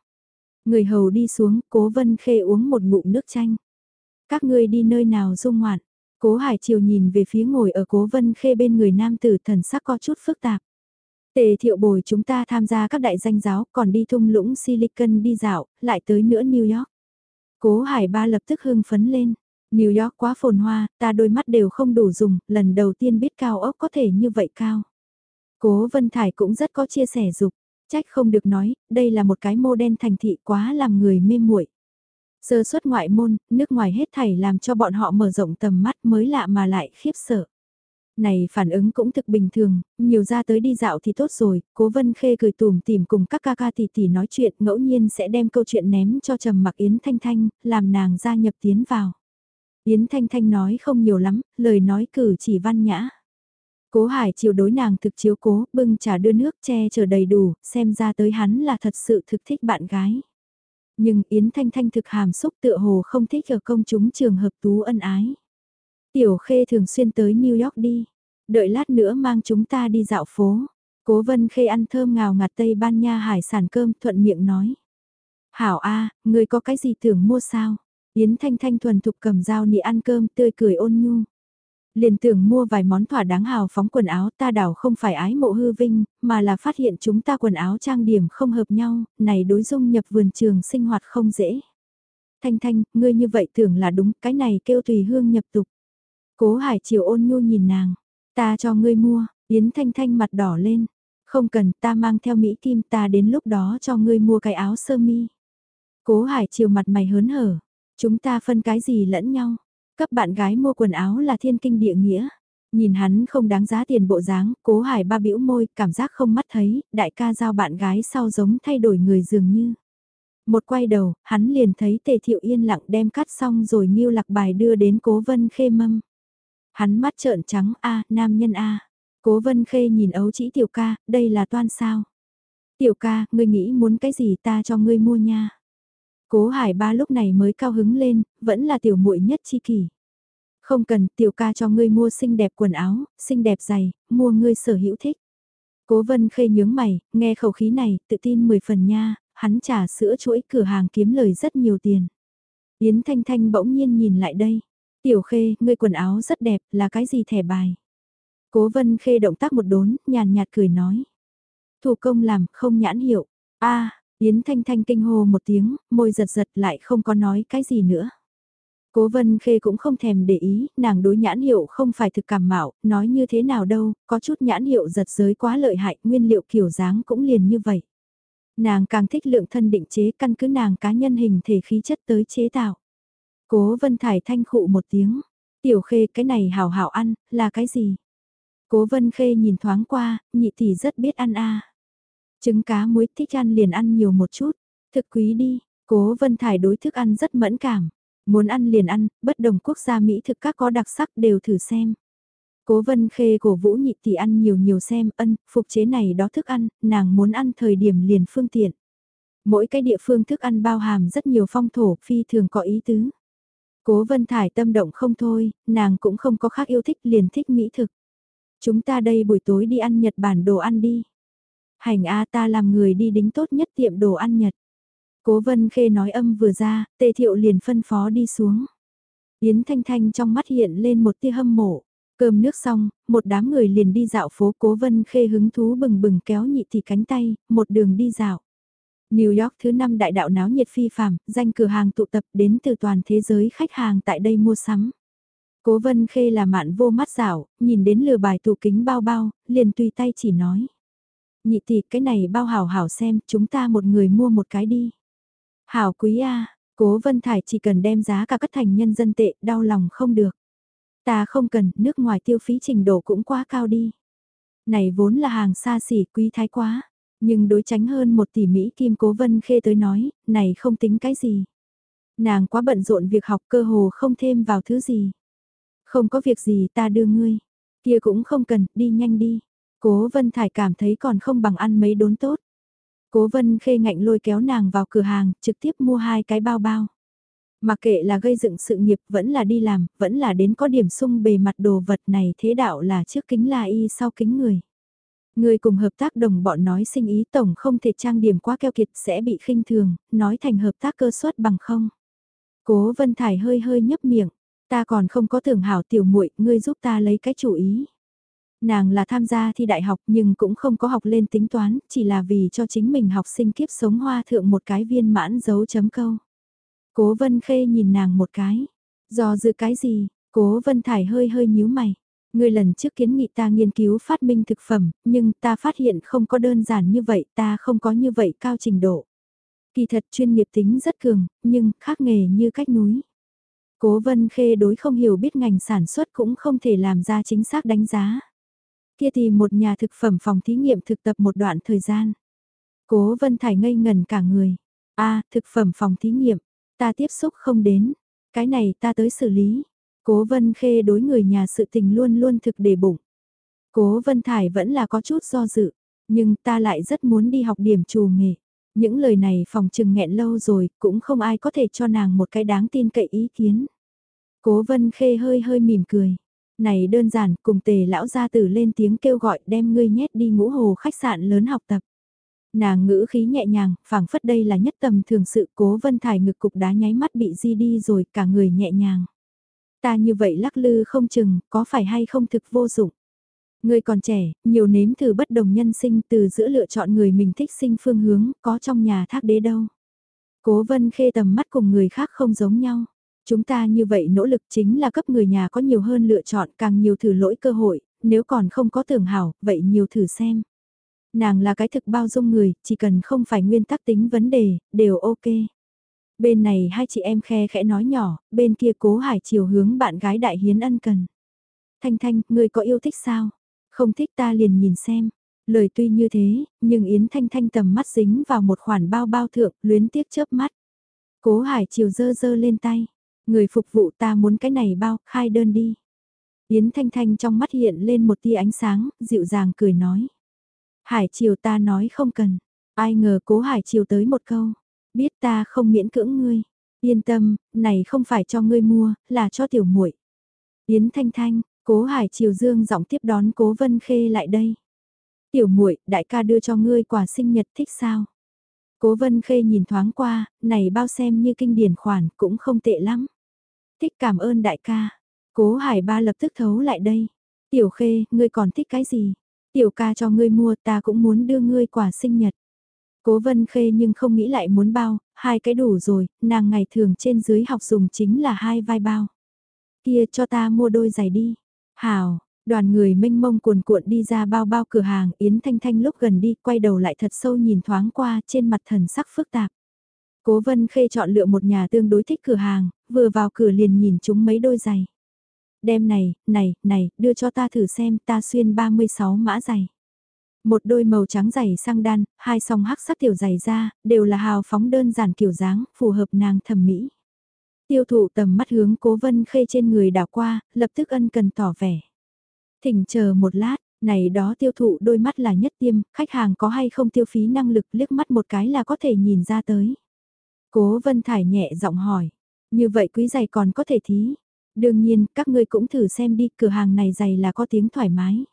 Người hầu đi xuống, cố Vân Khê uống một ngụm nước chanh. Các ngươi đi nơi nào dung ngoạn. Cố Hải Triều nhìn về phía ngồi ở cố Vân Khê bên người nam tử thần sắc có chút phức tạp. Tề thiệu bồi chúng ta tham gia các đại danh giáo, còn đi thung lũng Silicon đi dạo, lại tới nữa New York. Cố Hải Ba lập tức hưng phấn lên. New York quá phồn hoa, ta đôi mắt đều không đủ dùng, lần đầu tiên biết cao ốc có thể như vậy cao. Cố Vân Thải cũng rất có chia sẻ dục, trách không được nói, đây là một cái mô đen thành thị quá làm người mê muội. Sơ suất ngoại môn, nước ngoài hết thảy làm cho bọn họ mở rộng tầm mắt mới lạ mà lại khiếp sợ. Này phản ứng cũng thực bình thường, nhiều ra tới đi dạo thì tốt rồi, cố vân khê cười tùm tìm cùng các ca ca tỷ tỷ nói chuyện ngẫu nhiên sẽ đem câu chuyện ném cho trầm mặc Yến Thanh Thanh, làm nàng gia nhập tiến vào. Yến Thanh Thanh nói không nhiều lắm, lời nói cử chỉ văn nhã. Cố Hải chiều đối nàng thực chiếu cố, bưng trà đưa nước che chở đầy đủ, xem ra tới hắn là thật sự thực thích bạn gái. Nhưng Yến Thanh Thanh thực hàm xúc tựa hồ không thích ở công chúng trường hợp tú ân ái. Tiểu Khê thường xuyên tới New York đi, đợi lát nữa mang chúng ta đi dạo phố. Cố Vân Khê ăn thơm ngào ngạt Tây Ban Nha hải sản cơm thuận miệng nói. Hảo A, người có cái gì tưởng mua sao? Yến Thanh Thanh thuần thục cầm dao nị ăn cơm tươi cười ôn nhu. Liền tưởng mua vài món thỏa đáng hào phóng quần áo ta đảo không phải ái mộ hư vinh, mà là phát hiện chúng ta quần áo trang điểm không hợp nhau, này đối dung nhập vườn trường sinh hoạt không dễ. Thanh Thanh, ngươi như vậy tưởng là đúng, cái này kêu tùy hương nhập tục. Cố Hải Triều ôn nhu nhìn nàng, ta cho ngươi mua, Yến Thanh Thanh mặt đỏ lên, không cần ta mang theo Mỹ Kim ta đến lúc đó cho ngươi mua cái áo sơ mi. Cố Hải Triều mặt mày hớn hở, chúng ta phân cái gì lẫn nhau, cấp bạn gái mua quần áo là thiên kinh địa nghĩa. Nhìn hắn không đáng giá tiền bộ dáng, cố hải ba bĩu môi, cảm giác không mắt thấy, đại ca giao bạn gái sau giống thay đổi người dường như. Một quay đầu, hắn liền thấy tề thiệu yên lặng đem cắt xong rồi nghiêu lạc bài đưa đến cố vân khê mâm. Hắn mắt trợn trắng a nam nhân a Cố vân khê nhìn ấu chỉ tiểu ca, đây là toan sao? Tiểu ca, ngươi nghĩ muốn cái gì ta cho ngươi mua nha. Cố hải ba lúc này mới cao hứng lên, vẫn là tiểu muội nhất chi kỷ. Không cần, tiểu ca cho ngươi mua xinh đẹp quần áo, xinh đẹp giày, mua ngươi sở hữu thích. Cố vân khê nhướng mày, nghe khẩu khí này, tự tin 10 phần nha, hắn trả sữa chuỗi cửa hàng kiếm lời rất nhiều tiền. Yến Thanh Thanh bỗng nhiên nhìn lại đây. Tiểu khê, ngươi quần áo rất đẹp, là cái gì thẻ bài? Cố vân khê động tác một đốn, nhàn nhạt cười nói. Thủ công làm, không nhãn hiệu. a Yến Thanh Thanh kinh hô một tiếng, môi giật giật lại không có nói cái gì nữa. Cố Vân Khê cũng không thèm để ý, nàng đối nhãn hiệu không phải thực cảm mạo, nói như thế nào đâu, có chút nhãn hiệu giật giới quá lợi hại, nguyên liệu kiểu dáng cũng liền như vậy. Nàng càng thích lượng thân định chế căn cứ nàng cá nhân hình thể khí chất tới chế tạo. Cố Vân Thải thanh khụ một tiếng, tiểu khê cái này hảo hảo ăn, là cái gì? Cố Vân Khê nhìn thoáng qua, nhị tỷ rất biết ăn a. Trứng cá muối thích ăn liền ăn nhiều một chút. Thực quý đi, cố Vân Thải đối thức ăn rất mẫn cảm. Muốn ăn liền ăn, bất đồng quốc gia Mỹ thực các có đặc sắc đều thử xem. Cố Vân Khê cổ vũ nhị tỷ ăn nhiều nhiều xem ân, phục chế này đó thức ăn, nàng muốn ăn thời điểm liền phương tiện. Mỗi cái địa phương thức ăn bao hàm rất nhiều phong thổ phi thường có ý tứ. Cố Vân Thải tâm động không thôi, nàng cũng không có khác yêu thích liền thích mỹ thực. Chúng ta đây buổi tối đi ăn Nhật Bản đồ ăn đi. Hành A ta làm người đi đính tốt nhất tiệm đồ ăn Nhật. Cố vân khê nói âm vừa ra, tề thiệu liền phân phó đi xuống. Yến Thanh Thanh trong mắt hiện lên một tia hâm mộ. Cơm nước xong, một đám người liền đi dạo phố Cố Vân Khê hứng thú bừng bừng kéo nhị thì cánh tay, một đường đi dạo. New York thứ năm đại đạo náo nhiệt phi phàm, danh cửa hàng tụ tập đến từ toàn thế giới khách hàng tại đây mua sắm. Cố Vân Khê là mạn vô mắt rảo, nhìn đến lừa bài tủ kính bao bao, liền tùy tay chỉ nói. Nhị tỷ cái này bao hảo hảo xem, chúng ta một người mua một cái đi. Hảo quý a cố Vân Thải chỉ cần đem giá cả cắt thành nhân dân tệ, đau lòng không được. Ta không cần, nước ngoài tiêu phí trình độ cũng quá cao đi. Này vốn là hàng xa xỉ quý thái quá, nhưng đối tránh hơn một tỷ Mỹ Kim Cố Vân Khê tới nói, này không tính cái gì. Nàng quá bận rộn việc học cơ hồ không thêm vào thứ gì. Không có việc gì ta đưa ngươi, kia cũng không cần, đi nhanh đi. Cố Vân Thải cảm thấy còn không bằng ăn mấy đốn tốt. Cố Vân Khê ngạnh lôi kéo nàng vào cửa hàng, trực tiếp mua hai cái bao bao. Mặc kệ là gây dựng sự nghiệp vẫn là đi làm, vẫn là đến có điểm sung bề mặt đồ vật này thế đạo là trước kính là y sau kính người. Người cùng hợp tác đồng bọn nói sinh ý tổng không thể trang điểm quá keo kiệt sẽ bị khinh thường, nói thành hợp tác cơ suất bằng không. Cố Vân Thải hơi hơi nhấp miệng, ta còn không có tưởng hảo tiểu muội, ngươi giúp ta lấy cái chủ ý. Nàng là tham gia thi đại học nhưng cũng không có học lên tính toán, chỉ là vì cho chính mình học sinh kiếp sống hoa thượng một cái viên mãn dấu chấm câu. Cố Vân Khê nhìn nàng một cái. Do dự cái gì, Cố Vân Thải hơi hơi nhíu mày. Người lần trước kiến nghị ta nghiên cứu phát minh thực phẩm, nhưng ta phát hiện không có đơn giản như vậy, ta không có như vậy cao trình độ. Kỳ thật chuyên nghiệp tính rất cường, nhưng khác nghề như cách núi. Cố vân khê đối không hiểu biết ngành sản xuất cũng không thể làm ra chính xác đánh giá. Kia thì một nhà thực phẩm phòng thí nghiệm thực tập một đoạn thời gian. Cố vân thải ngây ngần cả người. a thực phẩm phòng thí nghiệm, ta tiếp xúc không đến. Cái này ta tới xử lý. Cố vân khê đối người nhà sự tình luôn luôn thực đề bụng. Cố vân thải vẫn là có chút do dự, nhưng ta lại rất muốn đi học điểm trù nghề. Những lời này phòng trừng nghẹn lâu rồi, cũng không ai có thể cho nàng một cái đáng tin cậy ý kiến. Cố vân khê hơi hơi mỉm cười. Này đơn giản, cùng tề lão gia tử lên tiếng kêu gọi đem ngươi nhét đi ngũ hồ khách sạn lớn học tập. Nàng ngữ khí nhẹ nhàng, phảng phất đây là nhất tầm thường sự cố vân thải ngực cục đá nháy mắt bị di đi rồi cả người nhẹ nhàng. Ta như vậy lắc lư không chừng, có phải hay không thực vô dụng. Người còn trẻ, nhiều nếm thử bất đồng nhân sinh từ giữa lựa chọn người mình thích sinh phương hướng, có trong nhà thác đế đâu. Cố vân khê tầm mắt cùng người khác không giống nhau. Chúng ta như vậy nỗ lực chính là cấp người nhà có nhiều hơn lựa chọn càng nhiều thử lỗi cơ hội, nếu còn không có tưởng hảo, vậy nhiều thử xem. Nàng là cái thực bao dung người, chỉ cần không phải nguyên tắc tính vấn đề, đều ok. Bên này hai chị em khe khẽ nói nhỏ, bên kia cố hải chiều hướng bạn gái đại hiến ân cần. Thanh Thanh, người có yêu thích sao? Không thích ta liền nhìn xem. Lời tuy như thế, nhưng Yến Thanh Thanh tầm mắt dính vào một khoản bao bao thượng, luyến tiếc chớp mắt. Cố Hải chiều dơ dơ lên tay. Người phục vụ ta muốn cái này bao, khai đơn đi. Yến Thanh Thanh trong mắt hiện lên một tia ánh sáng, dịu dàng cười nói. Hải chiều ta nói không cần. Ai ngờ cố Hải chiều tới một câu. Biết ta không miễn cưỡng ngươi. Yên tâm, này không phải cho ngươi mua, là cho tiểu muội. Yến Thanh Thanh, Cố Hải Triều Dương giọng tiếp đón Cố Vân Khê lại đây. Tiểu muội, đại ca đưa cho ngươi quà sinh nhật thích sao? Cố Vân Khê nhìn thoáng qua, này bao xem như kinh điển khoản cũng không tệ lắm. Thích cảm ơn đại ca. Cố Hải ba lập tức thấu lại đây. Tiểu Khê, ngươi còn thích cái gì? Tiểu ca cho ngươi mua ta cũng muốn đưa ngươi quà sinh nhật. Cố Vân Khê nhưng không nghĩ lại muốn bao, hai cái đủ rồi, nàng ngày thường trên dưới học dùng chính là hai vai bao. Kia cho ta mua đôi giày đi. Hào, đoàn người mênh mông cuồn cuộn đi ra bao bao cửa hàng Yến Thanh Thanh lúc gần đi quay đầu lại thật sâu nhìn thoáng qua trên mặt thần sắc phức tạp. Cố Vân Khê chọn lựa một nhà tương đối thích cửa hàng, vừa vào cửa liền nhìn chúng mấy đôi giày. Đem này, này, này, đưa cho ta thử xem ta xuyên 36 mã giày. Một đôi màu trắng dày sang đan, hai song hắc sắc tiểu dày da đều là hào phóng đơn giản kiểu dáng, phù hợp nàng thẩm mỹ. Tiêu thụ tầm mắt hướng cố vân khê trên người đảo qua, lập tức ân cần tỏ vẻ. Thỉnh chờ một lát, này đó tiêu thụ đôi mắt là nhất tiêm, khách hàng có hay không tiêu phí năng lực liếc mắt một cái là có thể nhìn ra tới. Cố vân thải nhẹ giọng hỏi, như vậy quý giày còn có thể thí. Đương nhiên, các ngươi cũng thử xem đi, cửa hàng này giày là có tiếng thoải mái.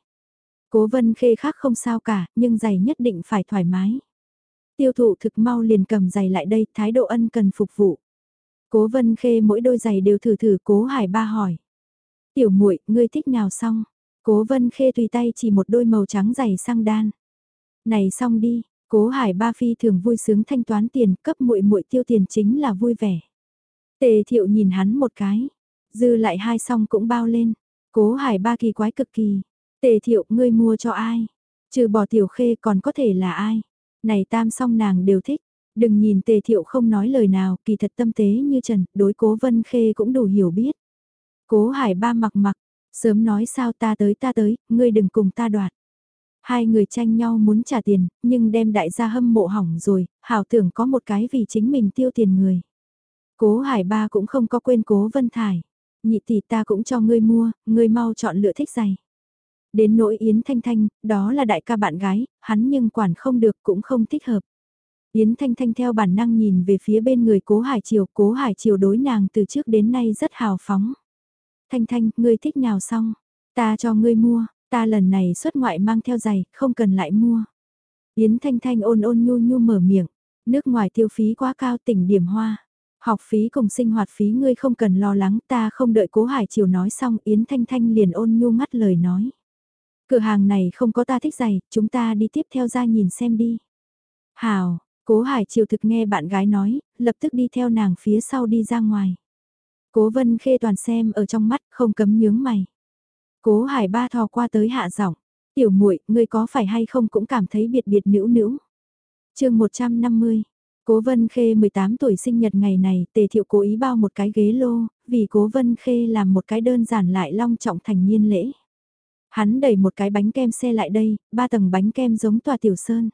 Cố vân khê khác không sao cả, nhưng giày nhất định phải thoải mái. Tiêu thụ thực mau liền cầm giày lại đây, thái độ ân cần phục vụ. Cố Vân Khê mỗi đôi giày đều thử thử Cố Hải Ba hỏi. Tiểu muội, ngươi thích nào xong? Cố Vân Khê tùy tay chỉ một đôi màu trắng giày sang đan. Này xong đi, Cố Hải Ba phi thường vui sướng thanh toán tiền, cấp muội muội tiêu tiền chính là vui vẻ. Tề Thiệu nhìn hắn một cái, dư lại hai xong cũng bao lên. Cố Hải Ba kỳ quái cực kỳ. Tề Thiệu, ngươi mua cho ai? Trừ bỏ Tiểu Khê còn có thể là ai? Này tam song nàng đều thích. Đừng nhìn tề thiệu không nói lời nào, kỳ thật tâm tế như trần, đối cố vân khê cũng đủ hiểu biết. Cố hải ba mặc mặc, sớm nói sao ta tới ta tới, ngươi đừng cùng ta đoạt. Hai người tranh nhau muốn trả tiền, nhưng đem đại gia hâm mộ hỏng rồi, hảo tưởng có một cái vì chính mình tiêu tiền người. Cố hải ba cũng không có quên cố vân thải. Nhị tỷ ta cũng cho ngươi mua, ngươi mau chọn lựa thích giày. Đến nỗi Yến Thanh Thanh, đó là đại ca bạn gái, hắn nhưng quản không được cũng không thích hợp. Yến Thanh Thanh theo bản năng nhìn về phía bên người Cố Hải Triều, Cố Hải Triều đối nàng từ trước đến nay rất hào phóng. Thanh Thanh, ngươi thích nào xong? Ta cho ngươi mua, ta lần này xuất ngoại mang theo giày, không cần lại mua. Yến Thanh Thanh ôn ôn nhu nhu mở miệng, nước ngoài tiêu phí quá cao tỉnh điểm hoa. Học phí cùng sinh hoạt phí ngươi không cần lo lắng ta không đợi Cố Hải Triều nói xong Yến Thanh Thanh liền ôn nhu ngắt lời nói. Cửa hàng này không có ta thích giày, chúng ta đi tiếp theo ra nhìn xem đi. Hào, Cố Hải Triều thực nghe bạn gái nói, lập tức đi theo nàng phía sau đi ra ngoài. Cố Vân Khê toàn xem ở trong mắt, không cấm nhướng mày. Cố Hải ba thò qua tới hạ giọng, "Tiểu muội, ngươi có phải hay không cũng cảm thấy biệt biệt nữu nữu?" Chương 150. Cố Vân Khê 18 tuổi sinh nhật ngày này, Tề Thiệu cố ý bao một cái ghế lô, vì Cố Vân Khê làm một cái đơn giản lại long trọng thành niên lễ. Hắn đẩy một cái bánh kem xe lại đây, ba tầng bánh kem giống tòa tiểu sơn.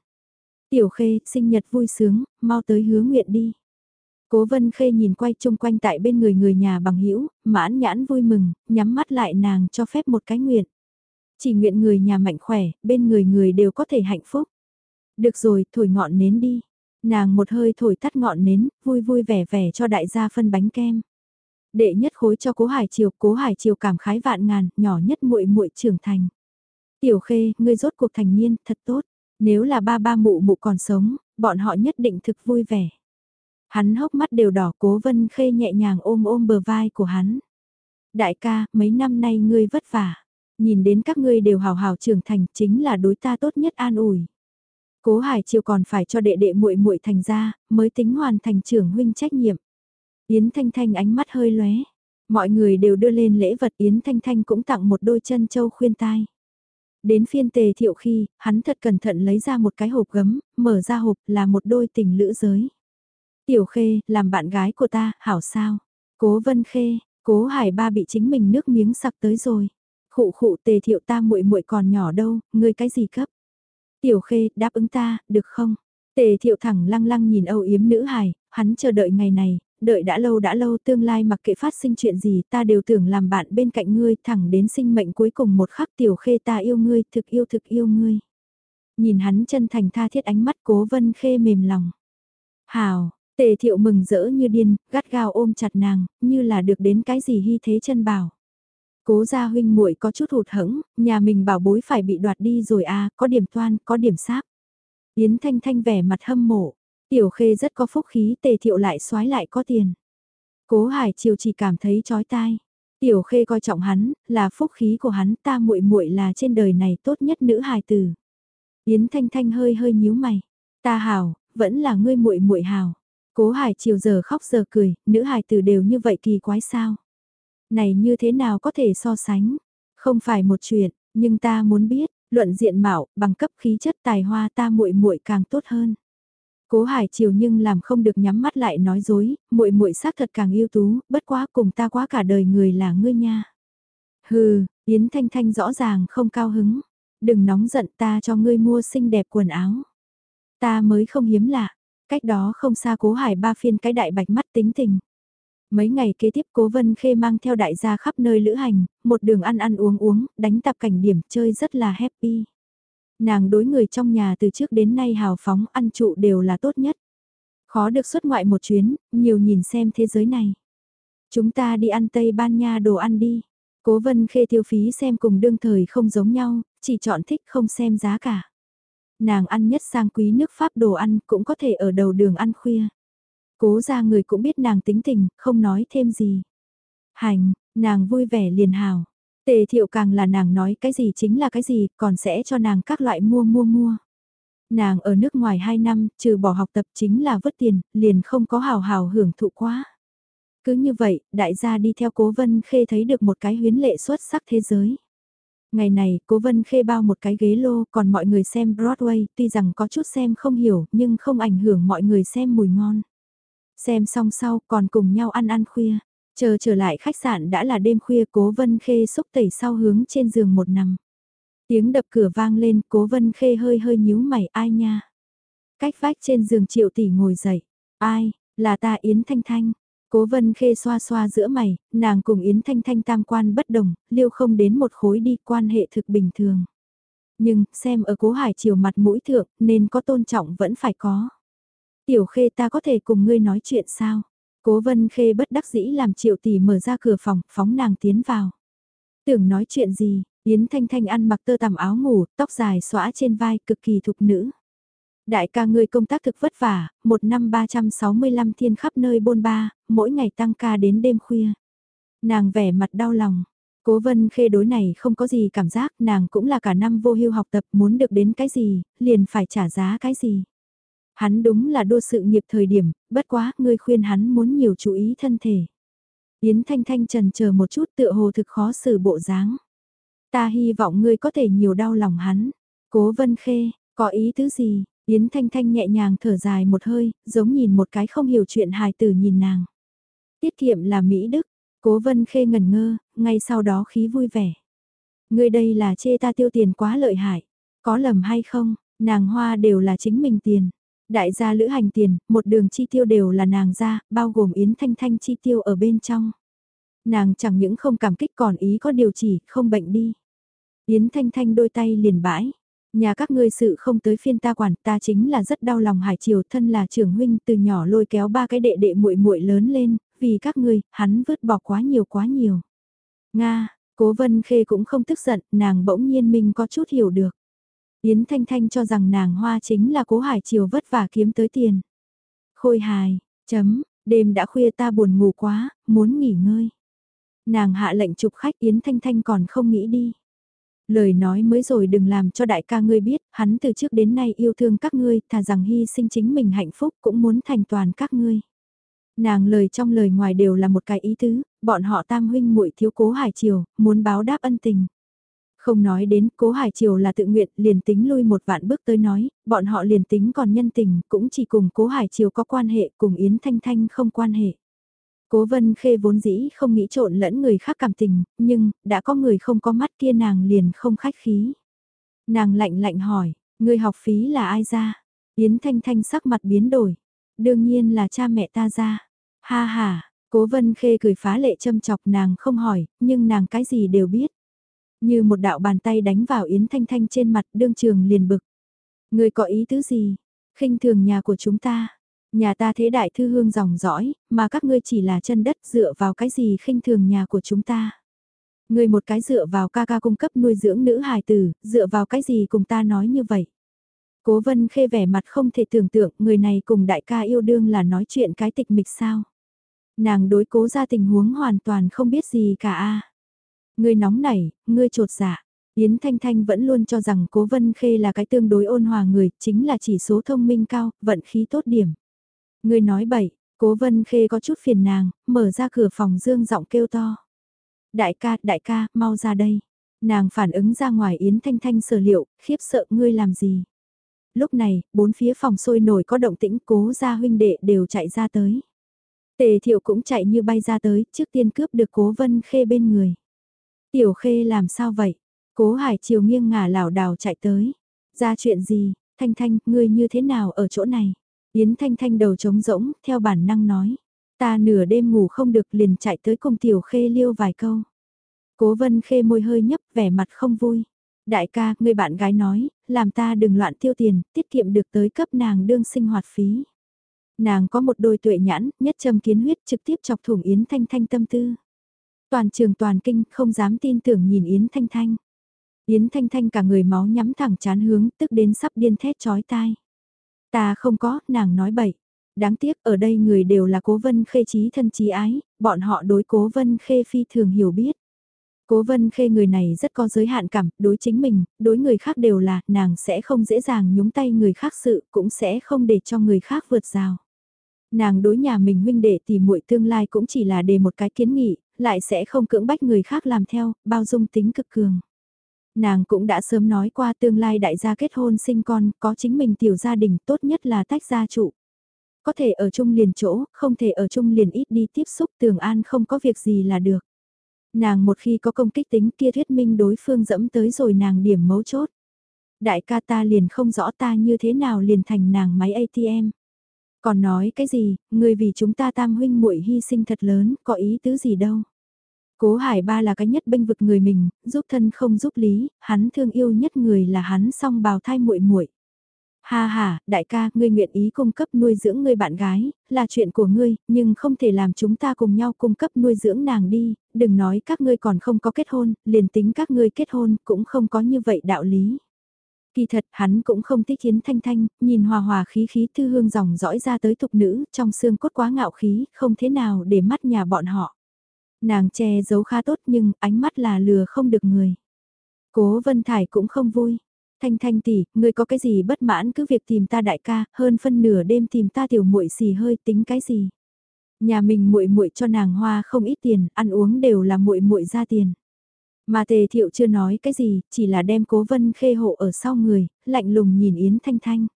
Tiểu Khê, sinh nhật vui sướng, mau tới hứa nguyện đi. Cố Vân Khê nhìn quay chung quanh tại bên người người nhà bằng hữu mãn nhãn vui mừng, nhắm mắt lại nàng cho phép một cái nguyện. Chỉ nguyện người nhà mạnh khỏe, bên người người đều có thể hạnh phúc. Được rồi, thổi ngọn nến đi. Nàng một hơi thổi tắt ngọn nến, vui vui vẻ vẻ cho đại gia phân bánh kem. Đệ nhất khối cho Cố Hải Triều, Cố Hải Triều cảm khái vạn ngàn, nhỏ nhất muội muội trưởng thành. Tiểu Khê, ngươi rốt cuộc thành niên, thật tốt. Nếu là ba ba mụ mụ còn sống, bọn họ nhất định thực vui vẻ. Hắn hốc mắt đều đỏ cố vân khê nhẹ nhàng ôm ôm bờ vai của hắn. Đại ca, mấy năm nay ngươi vất vả. Nhìn đến các ngươi đều hào hào trưởng thành chính là đối ta tốt nhất an ủi. Cố Hải triều còn phải cho đệ đệ muội muội thành ra, mới tính hoàn thành trưởng huynh trách nhiệm. Yến Thanh Thanh ánh mắt hơi lóe. Mọi người đều đưa lên lễ vật Yến Thanh Thanh cũng tặng một đôi chân châu khuyên tai. Đến phiên tề thiệu khi, hắn thật cẩn thận lấy ra một cái hộp gấm, mở ra hộp là một đôi tình lữ giới. Tiểu Khê, làm bạn gái của ta, hảo sao? Cố Vân Khê, Cố Hải Ba bị chính mình nước miếng sặc tới rồi. Khụ khụ tề thiệu ta muội muội còn nhỏ đâu, ngươi cái gì cấp? Tiểu Khê, đáp ứng ta, được không? Tề thiệu thẳng lăng lăng nhìn âu yếm nữ hài, hắn chờ đợi ngày này, đợi đã lâu đã lâu tương lai mặc kệ phát sinh chuyện gì ta đều tưởng làm bạn bên cạnh ngươi thẳng đến sinh mệnh cuối cùng một khắc tiểu khê ta yêu ngươi thực yêu thực yêu ngươi. Nhìn hắn chân thành tha thiết ánh mắt cố vân khê mềm lòng. Hào, tề thiệu mừng rỡ như điên, gắt gao ôm chặt nàng, như là được đến cái gì hy thế chân bảo. Cố gia huynh muội có chút hụt hẫng, nhà mình bảo bối phải bị đoạt đi rồi à, có điểm toan, có điểm sáp. Yến Thanh Thanh vẻ mặt hâm mộ, Tiểu Khê rất có phúc khí, Tề Thiệu lại xoái lại có tiền. Cố Hải Triều chỉ cảm thấy chói tai. Tiểu Khê coi trọng hắn, là phúc khí của hắn, ta muội muội là trên đời này tốt nhất nữ hài tử. Yến Thanh Thanh hơi hơi nhíu mày. Ta hảo, vẫn là ngươi muội muội hảo. Cố Hải Triều giờ khóc giờ cười, nữ hài tử đều như vậy kỳ quái sao? Này như thế nào có thể so sánh? Không phải một chuyện, nhưng ta muốn biết, luận diện mạo, bằng cấp khí chất tài hoa ta muội muội càng tốt hơn. Cố Hải Triều nhưng làm không được nhắm mắt lại nói dối, muội muội xác thật càng ưu tú, bất quá cùng ta quá cả đời người là ngươi nha. Hừ, Yến Thanh Thanh rõ ràng không cao hứng. Đừng nóng giận ta cho ngươi mua xinh đẹp quần áo. Ta mới không hiếm lạ. Cách đó không xa cố hải ba phiên cái đại bạch mắt tính tình. Mấy ngày kế tiếp cố vân khê mang theo đại gia khắp nơi lữ hành, một đường ăn ăn uống uống, đánh tạp cảnh điểm chơi rất là happy. Nàng đối người trong nhà từ trước đến nay hào phóng ăn trụ đều là tốt nhất. Khó được xuất ngoại một chuyến, nhiều nhìn xem thế giới này. Chúng ta đi ăn Tây Ban Nha đồ ăn đi. Cố vân khê tiêu phí xem cùng đương thời không giống nhau, chỉ chọn thích không xem giá cả. Nàng ăn nhất sang quý nước Pháp đồ ăn cũng có thể ở đầu đường ăn khuya. Cố ra người cũng biết nàng tính tình, không nói thêm gì. Hành, nàng vui vẻ liền hào. Tề thiệu càng là nàng nói cái gì chính là cái gì, còn sẽ cho nàng các loại mua mua mua. Nàng ở nước ngoài 2 năm, trừ bỏ học tập chính là vứt tiền, liền không có hào hào hưởng thụ quá. Cứ như vậy, đại gia đi theo cố vân khê thấy được một cái huyến lệ xuất sắc thế giới. Ngày này, cố vân khê bao một cái ghế lô, còn mọi người xem Broadway, tuy rằng có chút xem không hiểu, nhưng không ảnh hưởng mọi người xem mùi ngon. Xem xong sau, còn cùng nhau ăn ăn khuya. Chờ trở lại khách sạn đã là đêm khuya cố vân khê xúc tẩy sau hướng trên giường một nằm. Tiếng đập cửa vang lên cố vân khê hơi hơi nhíu mày ai nha. Cách vách trên giường triệu tỷ ngồi dậy. Ai, là ta Yến Thanh Thanh. Cố vân khê xoa xoa giữa mày, nàng cùng Yến Thanh Thanh tam quan bất đồng, liêu không đến một khối đi quan hệ thực bình thường. Nhưng, xem ở cố hải chiều mặt mũi thượng, nên có tôn trọng vẫn phải có. Tiểu khê ta có thể cùng ngươi nói chuyện sao? Cố vân khê bất đắc dĩ làm triệu tỷ mở ra cửa phòng, phóng nàng tiến vào. Tưởng nói chuyện gì, Yến Thanh Thanh ăn mặc tơ tằm áo ngủ, tóc dài xõa trên vai, cực kỳ thục nữ. Đại ca ngươi công tác thực vất vả, một năm 365 thiên khắp nơi bôn ba, mỗi ngày tăng ca đến đêm khuya. Nàng vẻ mặt đau lòng. Cố vân khê đối này không có gì cảm giác, nàng cũng là cả năm vô hưu học tập muốn được đến cái gì, liền phải trả giá cái gì. Hắn đúng là đua sự nghiệp thời điểm, bất quá, ngươi khuyên hắn muốn nhiều chú ý thân thể. Yến Thanh Thanh trần chờ một chút tựa hồ thực khó xử bộ dáng. Ta hy vọng ngươi có thể nhiều đau lòng hắn. Cố Vân Khê, có ý tứ gì? Yến Thanh Thanh nhẹ nhàng thở dài một hơi, giống nhìn một cái không hiểu chuyện hài tử nhìn nàng. Tiết kiệm là Mỹ Đức, cố vân khê ngẩn ngơ, ngay sau đó khí vui vẻ. Người đây là chê ta tiêu tiền quá lợi hại, có lầm hay không, nàng hoa đều là chính mình tiền. Đại gia lữ hành tiền, một đường chi tiêu đều là nàng ra, bao gồm Yến Thanh Thanh chi tiêu ở bên trong. Nàng chẳng những không cảm kích còn ý có điều chỉ, không bệnh đi. Yến Thanh Thanh đôi tay liền bãi. Nhà các ngươi sự không tới phiên ta quản, ta chính là rất đau lòng hải triều thân là trưởng huynh từ nhỏ lôi kéo ba cái đệ đệ muội muội lớn lên, vì các ngươi, hắn vứt bỏ quá nhiều quá nhiều. Nga, cố vân khê cũng không tức giận, nàng bỗng nhiên mình có chút hiểu được. Yến Thanh Thanh cho rằng nàng hoa chính là cố hải triều vất vả kiếm tới tiền. Khôi hài, chấm, đêm đã khuya ta buồn ngủ quá, muốn nghỉ ngơi. Nàng hạ lệnh chụp khách Yến Thanh Thanh còn không nghĩ đi. Lời nói mới rồi đừng làm cho đại ca ngươi biết, hắn từ trước đến nay yêu thương các ngươi, thà rằng hy sinh chính mình hạnh phúc cũng muốn thành toàn các ngươi. Nàng lời trong lời ngoài đều là một cái ý tứ, bọn họ tam huynh muội thiếu cố hải triều, muốn báo đáp ân tình. Không nói đến cố hải triều là tự nguyện liền tính lui một vạn bước tới nói, bọn họ liền tính còn nhân tình cũng chỉ cùng cố hải triều có quan hệ cùng Yến Thanh Thanh không quan hệ. Cố vân khê vốn dĩ không nghĩ trộn lẫn người khác cảm tình, nhưng, đã có người không có mắt kia nàng liền không khách khí. Nàng lạnh lạnh hỏi, người học phí là ai ra? Yến Thanh Thanh sắc mặt biến đổi. Đương nhiên là cha mẹ ta ra. Ha ha, cố vân khê cười phá lệ châm chọc nàng không hỏi, nhưng nàng cái gì đều biết. Như một đạo bàn tay đánh vào Yến Thanh Thanh trên mặt đương trường liền bực. Người có ý tứ gì? khinh thường nhà của chúng ta. Nhà ta thế đại thư hương dòng dõi, mà các ngươi chỉ là chân đất dựa vào cái gì khinh thường nhà của chúng ta. Người một cái dựa vào ca ca cung cấp nuôi dưỡng nữ hài tử, dựa vào cái gì cùng ta nói như vậy. Cố vân khê vẻ mặt không thể tưởng tượng người này cùng đại ca yêu đương là nói chuyện cái tịch mịch sao. Nàng đối cố ra tình huống hoàn toàn không biết gì cả a Ngươi nóng nảy, ngươi trột dạ. Yến Thanh Thanh vẫn luôn cho rằng Cố Vân Khê là cái tương đối ôn hòa người, chính là chỉ số thông minh cao, vận khí tốt điểm. ngươi nói bậy, cố vân khê có chút phiền nàng, mở ra cửa phòng dương giọng kêu to. Đại ca, đại ca, mau ra đây. Nàng phản ứng ra ngoài Yến Thanh Thanh sở liệu, khiếp sợ ngươi làm gì. Lúc này, bốn phía phòng sôi nổi có động tĩnh cố gia huynh đệ đều chạy ra tới. Tề thiệu cũng chạy như bay ra tới, trước tiên cướp được cố vân khê bên người. Tiểu khê làm sao vậy? Cố hải chiều nghiêng ngả lảo đảo chạy tới. Ra chuyện gì? Thanh Thanh, ngươi như thế nào ở chỗ này? Yến Thanh Thanh đầu trống rỗng, theo bản năng nói. Ta nửa đêm ngủ không được liền chạy tới cùng tiểu khê liêu vài câu. Cố vân khê môi hơi nhấp vẻ mặt không vui. Đại ca, người bạn gái nói, làm ta đừng loạn tiêu tiền, tiết kiệm được tới cấp nàng đương sinh hoạt phí. Nàng có một đôi tuệ nhãn, nhất châm kiến huyết trực tiếp chọc thủng Yến Thanh Thanh tâm tư. Toàn trường toàn kinh không dám tin tưởng nhìn Yến Thanh Thanh. Yến Thanh Thanh cả người máu nhắm thẳng chán hướng tức đến sắp điên thét chói tai. Ta không có, nàng nói bậy. Đáng tiếc ở đây người đều là cố vân khê trí thân trí ái, bọn họ đối cố vân khê phi thường hiểu biết. Cố vân khê người này rất có giới hạn cảm, đối chính mình, đối người khác đều là, nàng sẽ không dễ dàng nhúng tay người khác sự, cũng sẽ không để cho người khác vượt rào. Nàng đối nhà mình huynh đệ tìm muội tương lai cũng chỉ là để một cái kiến nghị, lại sẽ không cưỡng bách người khác làm theo, bao dung tính cực cường nàng cũng đã sớm nói qua tương lai đại gia kết hôn sinh con, có chính mình tiểu gia đình tốt nhất là tách gia trụ. Có thể ở chung liền chỗ, không thể ở chung liền ít đi tiếp xúc tường an không có việc gì là được. Nàng một khi có công kích tính kia thuyết minh đối phương dẫm tới rồi nàng điểm mấu chốt. Đại ca ta liền không rõ ta như thế nào liền thành nàng máy ATM. Còn nói cái gì, người vì chúng ta tam huynh muội hy sinh thật lớn, có ý tứ gì đâu. Cố Hải Ba là cái nhất bênh vực người mình, giúp thân không giúp lý, hắn thương yêu nhất người là hắn song bào thai muội muội. Ha ha, đại ca, ngươi nguyện ý cung cấp nuôi dưỡng ngươi bạn gái, là chuyện của ngươi, nhưng không thể làm chúng ta cùng nhau cung cấp nuôi dưỡng nàng đi, đừng nói các ngươi còn không có kết hôn, liền tính các ngươi kết hôn cũng không có như vậy đạo lý. Kỳ thật hắn cũng không thích hiến thanh thanh, nhìn hòa hòa khí khí thư hương dòng dõi ra tới tục nữ, trong xương cốt quá ngạo khí, không thế nào để mắt nhà bọn họ. Nàng che giấu khá tốt nhưng ánh mắt là lừa không được người. Cố Vân Thải cũng không vui. Thanh Thanh tỷ, ngươi có cái gì bất mãn cứ việc tìm ta đại ca, hơn phân nửa đêm tìm ta tiểu muội xì hơi tính cái gì? Nhà mình muội muội cho nàng hoa không ít tiền, ăn uống đều là muội muội ra tiền. Mà Tề Thiệu chưa nói cái gì, chỉ là đem Cố Vân Khê hộ ở sau người, lạnh lùng nhìn Yến Thanh Thanh.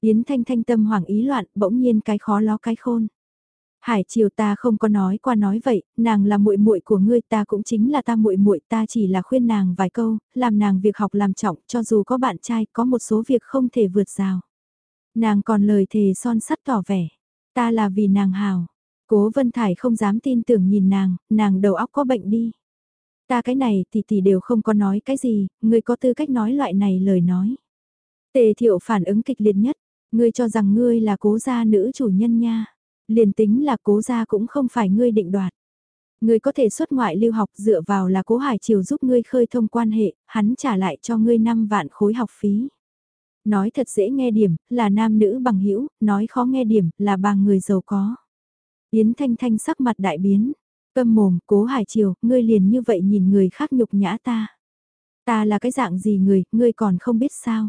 Yến Thanh Thanh tâm hoảng ý loạn, bỗng nhiên cái khó ló cái khôn. Hải Triều ta không có nói qua nói vậy, nàng là muội muội của ngươi, ta cũng chính là ta muội muội, ta chỉ là khuyên nàng vài câu, làm nàng việc học làm trọng, cho dù có bạn trai, có một số việc không thể vượt rào. Nàng còn lời thề son sắt tỏ vẻ, ta là vì nàng hào. Cố Vân Thải không dám tin tưởng nhìn nàng, nàng đầu óc có bệnh đi. Ta cái này thì tỷ đều không có nói cái gì, ngươi có tư cách nói loại này lời nói. Tề thiệu phản ứng kịch liệt nhất, ngươi cho rằng ngươi là cố gia nữ chủ nhân nha. Liền tính là cố gia cũng không phải ngươi định đoạt. Ngươi có thể xuất ngoại lưu học dựa vào là cố hải triều giúp ngươi khơi thông quan hệ, hắn trả lại cho ngươi 5 vạn khối học phí. Nói thật dễ nghe điểm, là nam nữ bằng hữu nói khó nghe điểm, là bà người giàu có. Yến Thanh Thanh sắc mặt đại biến. Câm mồm, cố hải triều, ngươi liền như vậy nhìn người khác nhục nhã ta. Ta là cái dạng gì người, ngươi còn không biết sao.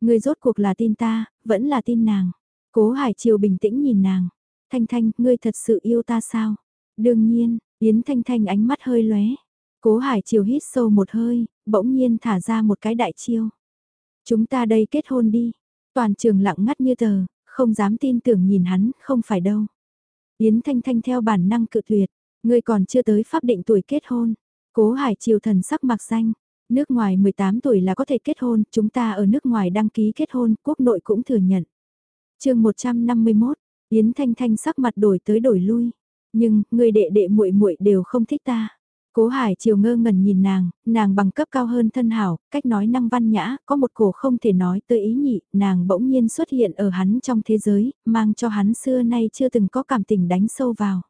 Ngươi rốt cuộc là tin ta, vẫn là tin nàng. Cố hải triều bình tĩnh nhìn nàng. Thanh Thanh, ngươi thật sự yêu ta sao? Đương nhiên, Yến Thanh Thanh ánh mắt hơi lóe. Cố hải triều hít sâu một hơi, bỗng nhiên thả ra một cái đại chiêu. Chúng ta đây kết hôn đi. Toàn trường lặng ngắt như tờ, không dám tin tưởng nhìn hắn, không phải đâu. Yến Thanh Thanh theo bản năng cự tuyệt, ngươi còn chưa tới pháp định tuổi kết hôn. Cố Hải Triều thần sắc mặc danh, nước ngoài 18 tuổi là có thể kết hôn, chúng ta ở nước ngoài đăng ký kết hôn, quốc nội cũng thừa nhận. chương 151, Yến Thanh Thanh sắc mặt đổi tới đổi lui, nhưng người đệ đệ muội muội đều không thích ta. Cố Hải triều ngơ ngẩn nhìn nàng, nàng bằng cấp cao hơn thân hảo, cách nói năng văn nhã, có một cổ không thể nói tới ý nhị, nàng bỗng nhiên xuất hiện ở hắn trong thế giới, mang cho hắn xưa nay chưa từng có cảm tình đánh sâu vào.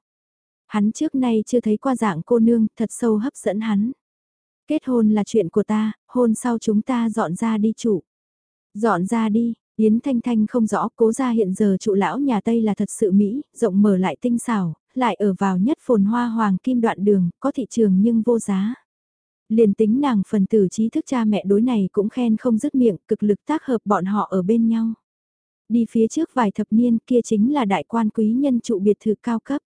Hắn trước nay chưa thấy qua dạng cô nương, thật sâu hấp dẫn hắn. Kết hôn là chuyện của ta, hôn sau chúng ta dọn ra đi chủ. Dọn ra đi, Yến Thanh Thanh không rõ cố gia hiện giờ trụ lão nhà Tây là thật sự Mỹ, rộng mở lại tinh xảo, lại ở vào nhất phồn hoa hoàng kim đoạn đường, có thị trường nhưng vô giá. Liền tính nàng phần tử trí thức cha mẹ đối này cũng khen không dứt miệng, cực lực tác hợp bọn họ ở bên nhau. Đi phía trước vài thập niên kia chính là đại quan quý nhân trụ biệt thự cao cấp.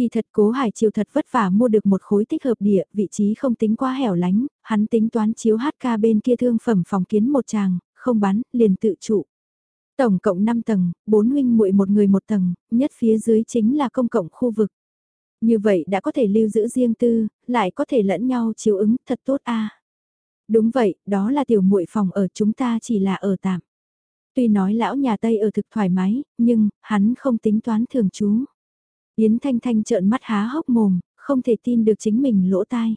Kỳ thật cố hải chiều thật vất vả mua được một khối tích hợp địa, vị trí không tính quá hẻo lánh, hắn tính toán chiếu hát ca bên kia thương phẩm phòng kiến một chàng, không bán liền tự trụ. Tổng cộng 5 tầng, 4 huynh muội một người một tầng, nhất phía dưới chính là công cộng khu vực. Như vậy đã có thể lưu giữ riêng tư, lại có thể lẫn nhau chiếu ứng, thật tốt a. Đúng vậy, đó là tiểu muội phòng ở chúng ta chỉ là ở tạm. Tuy nói lão nhà Tây ở thực thoải mái, nhưng hắn không tính toán thường trú. Yến Thanh Thanh trợn mắt há hốc mồm, không thể tin được chính mình lỗ tai.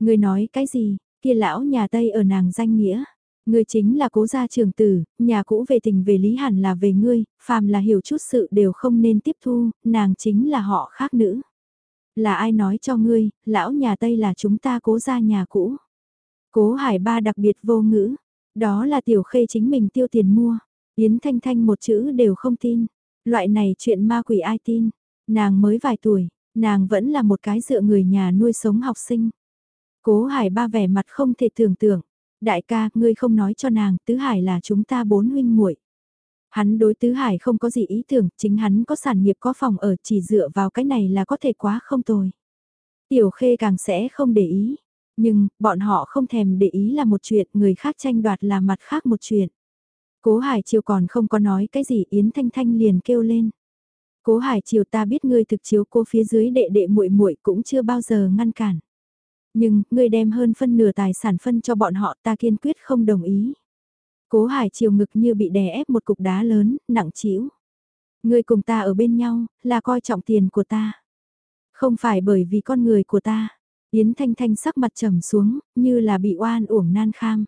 Người nói cái gì, kia lão nhà Tây ở nàng danh nghĩa. Ngươi chính là cố gia trường tử, nhà cũ về tình về lý hẳn là về ngươi, phàm là hiểu chút sự đều không nên tiếp thu, nàng chính là họ khác nữ. Là ai nói cho ngươi, lão nhà Tây là chúng ta cố gia nhà cũ. Cố hải ba đặc biệt vô ngữ, đó là tiểu khê chính mình tiêu tiền mua. Yến Thanh Thanh một chữ đều không tin. Loại này chuyện ma quỷ ai tin. Nàng mới vài tuổi, nàng vẫn là một cái dựa người nhà nuôi sống học sinh. Cố hải ba vẻ mặt không thể tưởng tượng. Đại ca, ngươi không nói cho nàng, Tứ Hải là chúng ta bốn huynh muội. Hắn đối Tứ Hải không có gì ý tưởng, chính hắn có sản nghiệp có phòng ở chỉ dựa vào cái này là có thể quá không tồi. Tiểu Khê càng sẽ không để ý, nhưng bọn họ không thèm để ý là một chuyện, người khác tranh đoạt là mặt khác một chuyện. Cố Hải chiều còn không có nói cái gì Yến Thanh Thanh liền kêu lên. Cố Hải Triều ta biết ngươi thực chiếu cô phía dưới đệ đệ muội muội cũng chưa bao giờ ngăn cản. Nhưng, ngươi đem hơn phân nửa tài sản phân cho bọn họ ta kiên quyết không đồng ý. Cố hải chiều ngực như bị đè ép một cục đá lớn, nặng trĩu. Ngươi cùng ta ở bên nhau, là coi trọng tiền của ta. Không phải bởi vì con người của ta. Yến Thanh Thanh sắc mặt trầm xuống, như là bị oan uổng nan kham.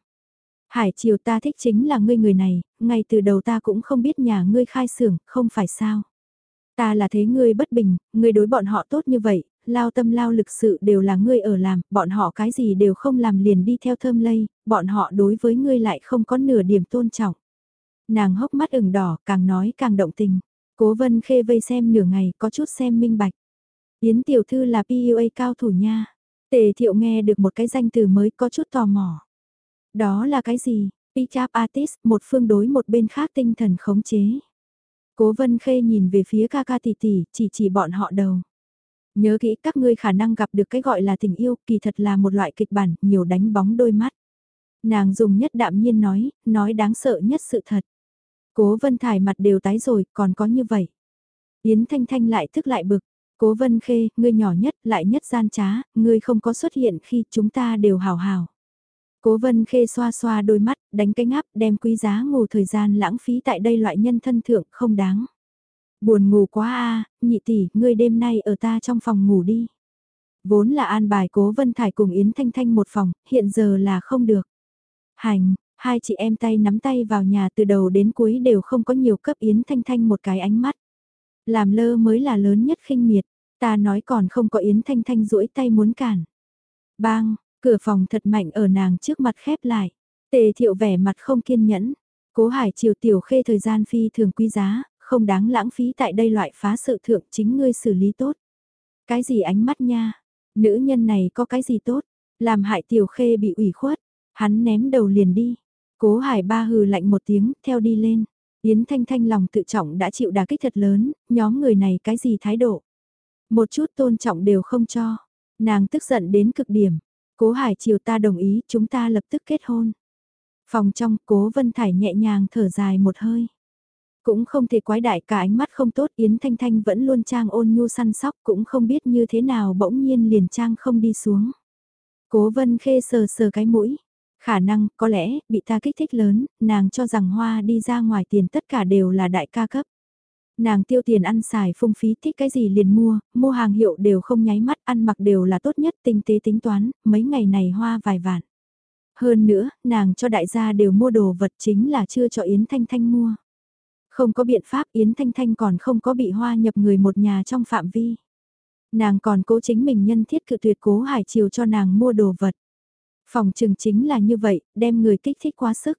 Hải chiều ta thích chính là ngươi người này, ngay từ đầu ta cũng không biết nhà ngươi khai xưởng, không phải sao. Ta là thế ngươi bất bình, ngươi đối bọn họ tốt như vậy, lao tâm lao lực sự đều là ngươi ở làm, bọn họ cái gì đều không làm liền đi theo thơm lây, bọn họ đối với ngươi lại không có nửa điểm tôn trọng. Nàng hốc mắt ửng đỏ, càng nói càng động tình. Cố vân khê vây xem nửa ngày, có chút xem minh bạch. Yến tiểu thư là PUA cao thủ nha. Tề thiệu nghe được một cái danh từ mới có chút tò mò. Đó là cái gì? Pick-up artist, một phương đối một bên khác tinh thần khống chế. Cố vân khê nhìn về phía ca ca tỷ tỷ, chỉ chỉ bọn họ đầu. Nhớ kỹ các ngươi khả năng gặp được cái gọi là tình yêu, kỳ thật là một loại kịch bản, nhiều đánh bóng đôi mắt. Nàng dùng nhất đạm nhiên nói, nói đáng sợ nhất sự thật. Cố Vân Thải mặt đều tái rồi, còn có như vậy. Yến Thanh Thanh lại thức lại bực. Cố Vân Khê, ngươi nhỏ nhất, lại nhất gian trá, ngươi không có xuất hiện khi chúng ta đều hào hào. Cố Vân Khê xoa xoa đôi mắt, đánh cái ngáp, đem quý giá ngủ thời gian lãng phí tại đây loại nhân thân thượng không đáng. Buồn ngủ quá a, nhị tỷ, ngươi đêm nay ở ta trong phòng ngủ đi. Vốn là an bài Cố Vân Thải cùng Yến Thanh Thanh một phòng, hiện giờ là không được. Hành, hai chị em tay nắm tay vào nhà từ đầu đến cuối đều không có nhiều cấp Yến Thanh Thanh một cái ánh mắt. Làm lơ mới là lớn nhất khinh miệt, ta nói còn không có Yến Thanh Thanh duỗi tay muốn cản. Bang, cửa phòng thật mạnh ở nàng trước mặt khép lại. Tề thiệu vẻ mặt không kiên nhẫn. Cố hải chiều tiểu khê thời gian phi thường quý giá, không đáng lãng phí tại đây loại phá sự thượng chính ngươi xử lý tốt. Cái gì ánh mắt nha? Nữ nhân này có cái gì tốt? Làm hại tiểu khê bị ủy khuất. Hắn ném đầu liền đi. Cố hải ba hừ lạnh một tiếng, theo đi lên. Yến Thanh Thanh lòng tự trọng đã chịu đả kích thật lớn, nhóm người này cái gì thái độ. Một chút tôn trọng đều không cho. Nàng tức giận đến cực điểm. Cố Hải chiều ta đồng ý, chúng ta lập tức kết hôn. Phòng trong, Cố Vân Thải nhẹ nhàng thở dài một hơi. Cũng không thể quái đại cả ánh mắt không tốt, Yến Thanh Thanh vẫn luôn trang ôn nhu săn sóc, cũng không biết như thế nào bỗng nhiên liền trang không đi xuống. Cố Vân Khê sờ sờ cái mũi, Khả năng, có lẽ, bị ta kích thích lớn, nàng cho rằng hoa đi ra ngoài tiền tất cả đều là đại ca cấp. Nàng tiêu tiền ăn xài phung phí thích cái gì liền mua, mua hàng hiệu đều không nháy mắt, ăn mặc đều là tốt nhất tinh tế tính toán, mấy ngày này hoa vài vạn. Hơn nữa, nàng cho đại gia đều mua đồ vật chính là chưa cho Yến Thanh Thanh mua. Không có biện pháp Yến Thanh Thanh còn không có bị hoa nhập người một nhà trong phạm vi. Nàng còn cố chính mình nhân thiết cự tuyệt cố hải chiều cho nàng mua đồ vật. Phòng trường chính là như vậy, đem người kích thích quá sức.